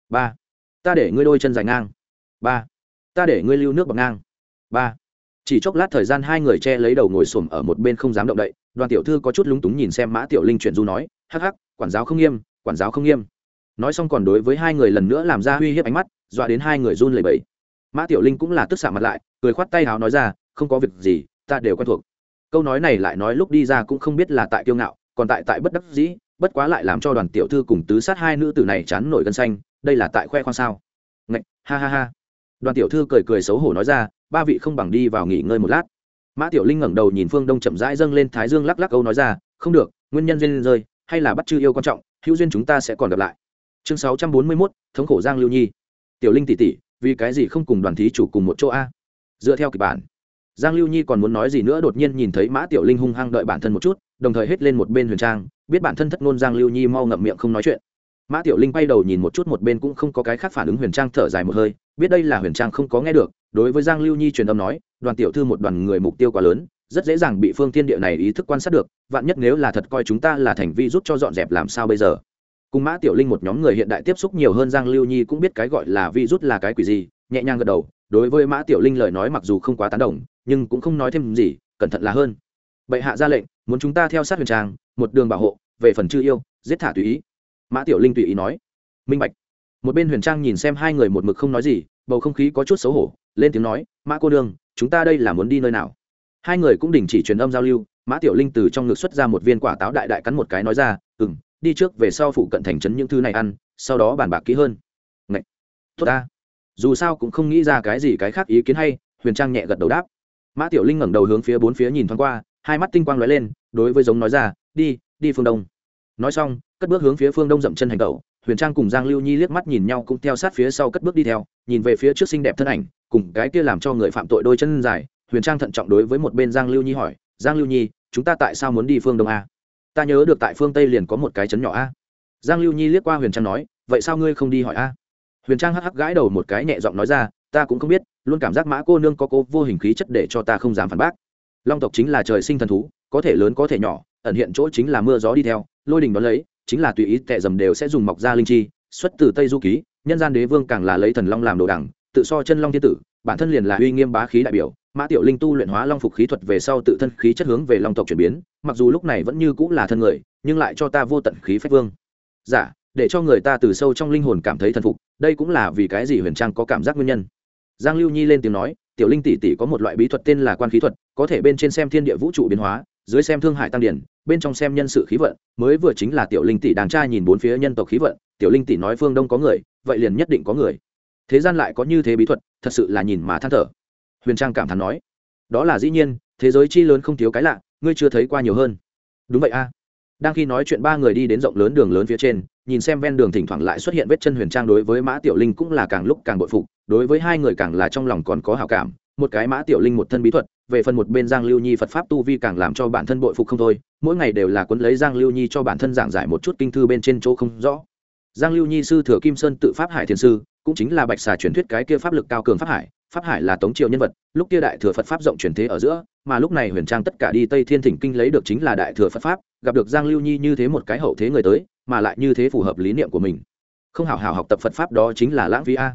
Ba. Ta để ngươi đôi chân dài ngang. Ba. Ta để ngươi lưu nước bằng ngang. Ba. Chỉ chốc lát thời gian hai người che lấy đầu ngồi xổm ở một bên không dám động đậy, đoàn tiểu thư có chút lúng túng nhìn xem mã tiểu linh chuyển du nói, hắc hắc, quản giáo không nghiêm, quản giáo không nghiêm. Nói xong còn đối với hai người lần nữa làm ra uy hiếp ánh mắt, dọa đến hai người run lẩy bẩy. Mã tiểu linh cũng là tức xạ mặt lại, cười khoát tay háo nói ra, không có việc gì ta đều quen thuộc. Câu nói này lại nói lúc đi ra cũng không biết là tại kiêu ngạo còn tại tại bất đắc dĩ bất quá lại làm cho đoàn tiểu thư cùng tứ sát hai nữ tử này chán nổi gân xanh đây là tại khoe khoang sao? Ngạch ha ha ha. Đoàn tiểu thư cười cười xấu hổ nói ra ba vị không bằng đi vào nghỉ ngơi một lát. Mã tiểu linh ngẩng đầu nhìn phương đông chậm rãi dâng lên thái dương lắc lắc câu nói ra không được nguyên nhân duyên rơi hay là bắt chư yêu quan trọng hữu duyên chúng ta sẽ còn gặp lại. Chương sáu trăm bốn mươi 641, thống khổ giang lưu nhi. Tiểu linh tỷ tỷ vì cái gì không cùng đoàn thí chủ cùng một chỗ a? Dựa theo kịch bản giang lưu nhi còn muốn nói gì nữa, đột nhiên nhìn thấy mã tiểu linh hung hăng đợi bản thân một chút, đồng thời hết lên một bên huyền trang, biết bản thân thất ngôn giang lưu nhi mau ngậm miệng không nói chuyện. Mã tiểu linh bay đầu nhìn một chút, một bên cũng không có cái khác phản ứng, huyền trang thở dài một hơi, biết đây là huyền trang không có nghe được, đối với giang lưu nhi truyền âm nói, đoàn tiểu thư một đoàn người mục tiêu quá lớn, rất dễ dàng bị phương thiên địa này ý thức quan sát được, vạn nhất nếu là thật coi chúng ta là thành vi rút cho dọn dẹp làm sao bây giờ? Cùng mã tiểu linh một nhóm người hiện đại tiếp xúc nhiều hơn, giang lưu nhi cũng biết cái gọi là vi rút là cái quỷ gì, nhẹ nhàng gật đầu đối với mã tiểu linh lời nói mặc dù không quá tán đồng, nhưng cũng không nói thêm gì, cẩn thận là hơn. Bệ hạ ra lệnh, muốn chúng ta theo sát huyền trang một đường bảo hộ, về phần chư yêu, giết thả tùy ý. Mã tiểu linh tùy ý nói. Minh bạch. Một bên huyền trang nhìn xem hai người một mực không nói gì, bầu không khí có chút xấu hổ, lên tiếng nói, mã cô đương chúng ta đây là muốn đi nơi nào? Hai người cũng đình chỉ truyền âm giao lưu, mã tiểu linh từ trong ngực xuất ra một viên quả táo đại đại cắn một cái nói ra ừ m đi trước về sau phụ cận thành trấn những thứ này ăn, sau đó bàn bạc kỹ hơn. Ngậy! tốt ta dù sao cũng không nghĩ ra cái gì cái khác ý kiến hay, huyền trang nhẹ gật đầu đáp. Mã tiểu linh ngẩng đầu hướng phía bốn phía nhìn thoáng qua, hai mắt tinh quang lóe lên, đối với giống nói ra, đi đi phương đông. Nói xong, cất bước hướng phía phương đông dậm chân hành tẩu, huyền trang cùng giang lưu nhi liếc mắt nhìn nhau cũng theo sát phía sau cất bước đi theo, nhìn về phía trước xinh đẹp thân ảnh, cùng cái kia làm cho người phạm tội đôi chân dài, huyền trang thận trọng đối với một bên giang lưu nhi hỏi, giang lưu nhi, chúng ta tại sao muốn đi phương đông a? Ta nhớ được tại phương tây liền có một cái trấn nhỏ a. Giang lưu nhi liếc qua huyền trang nói, vậy sao ngươi không đi hỏi a? Huyền trang hắc hắc gãi đầu một cái nhẹ giọng nói ra ta cũng không biết luôn cảm giác mã cô nương có cô vô hình khí chất để cho ta không dám phản bác. Long tộc chính là trời sinh thần thú có thể lớn có thể nhỏ ẩn hiện chỗ chính là mưa gió đi theo lôi đình đón lấy chính là tùy ý tệ dầm đều sẽ dùng mọc ra linh chi xuất từ tây du ký nhân gian đế vương càng là lấy thần long làm đồ đẳng tự so chân long thiên tử bản thân liền là uy nghiêm bá khí đại biểu mã tiểu linh tu luyện hóa long phục khí thuật về sau tự thân khí chất hướng về long tộc chuyển biến mặc dù lúc này vẫn như cũng là thân người nhưng lại cho ta vô tận khí phách vương. Giả dạ, để cho người ta từ sâu trong linh hồn cảm thấy thần phục, đây cũng là vì cái gì huyền trang có cảm giác nguyên nhân. Giang lưu nhi lên tiếng nói, tiểu linh tỷ tỷ có một loại bí thuật tên là quan khí thuật, có thể bên trên xem thiên địa vũ trụ biến hóa, dưới xem thương hải tăng điển, bên trong xem nhân sự khí vận, mới vừa chính là tiểu linh tỷ đàng trai nhìn bốn phía nhân tộc khí vận, tiểu linh tỷ nói phương đông có người, vậy liền nhất định có người. Thế gian lại có như thế bí thuật, thật sự là nhìn mà than thở. Huyền trang cảm thán nói, đó là dĩ nhiên, thế giới chi lớn không thiếu cái lạ, ngươi chưa thấy qua nhiều hơn. Đúng vậy a. Đang khi nói chuyện ba người đi đến rộng lớn đường lớn phía trên nhìn xem ven đường thỉnh thoảng lại xuất hiện vết chân huyền trang đối với mã tiểu linh cũng là càng lúc càng bội phục, đối với hai người càng là trong lòng còn có hào cảm. Một cái mã tiểu linh một thân bí thuật, về phần một bên giang lưu nhi phật pháp tu vi càng làm cho bản thân bội phục không thôi, mỗi ngày đều là quấn lấy giang lưu nhi cho bản thân giảng giải một chút kinh thư bên trên chỗ không rõ. Giang lưu nhi sư thừa kim sơn tự pháp hải thiền sư, cũng chính là bạch xà truyền thuyết cái kia pháp lực cao cường pháp hải pháp hải là tống triều nhân vật, lúc kia đại thừa phật pháp rộng truyền thế ở giữa, mà lúc này huyền trang tất cả đi tây thiên thỉnh kinh lấy được chính là đại thừa phật pháp, gặp được giang lưu nhi như thế một cái hậu thế người tới, mà lại như thế phù hợp lý niệm của mình. Không hào hào học tập phật pháp đó chính là lãng phí a.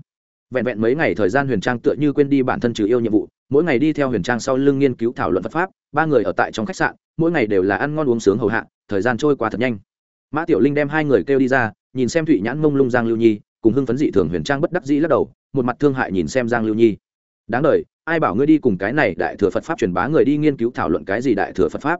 Vẹn vẹn mấy ngày thời gian huyền trang tựa như quên đi bản thân trừ yêu nhiệm vụ, mỗi ngày đi theo huyền trang sau lưng nghiên cứu thảo luận phật pháp, ba người ở tại trong khách sạn, mỗi ngày đều là ăn ngon uống sướng hầu hạ, thời gian trôi qua thật nhanh. Mã tiểu linh đem hai người kêu đi ra, nhìn xem thụy nhãn mông lung giang lưu nhi, cùng hưng phấn dị thường huyền trang bất đắc dĩ lắc đầu, một mặt thương hại nhìn xem giang lưu nhi đáng đời, ai bảo ngươi đi cùng cái này đại thừa phật pháp truyền bá người đi nghiên cứu thảo luận cái gì đại thừa phật pháp?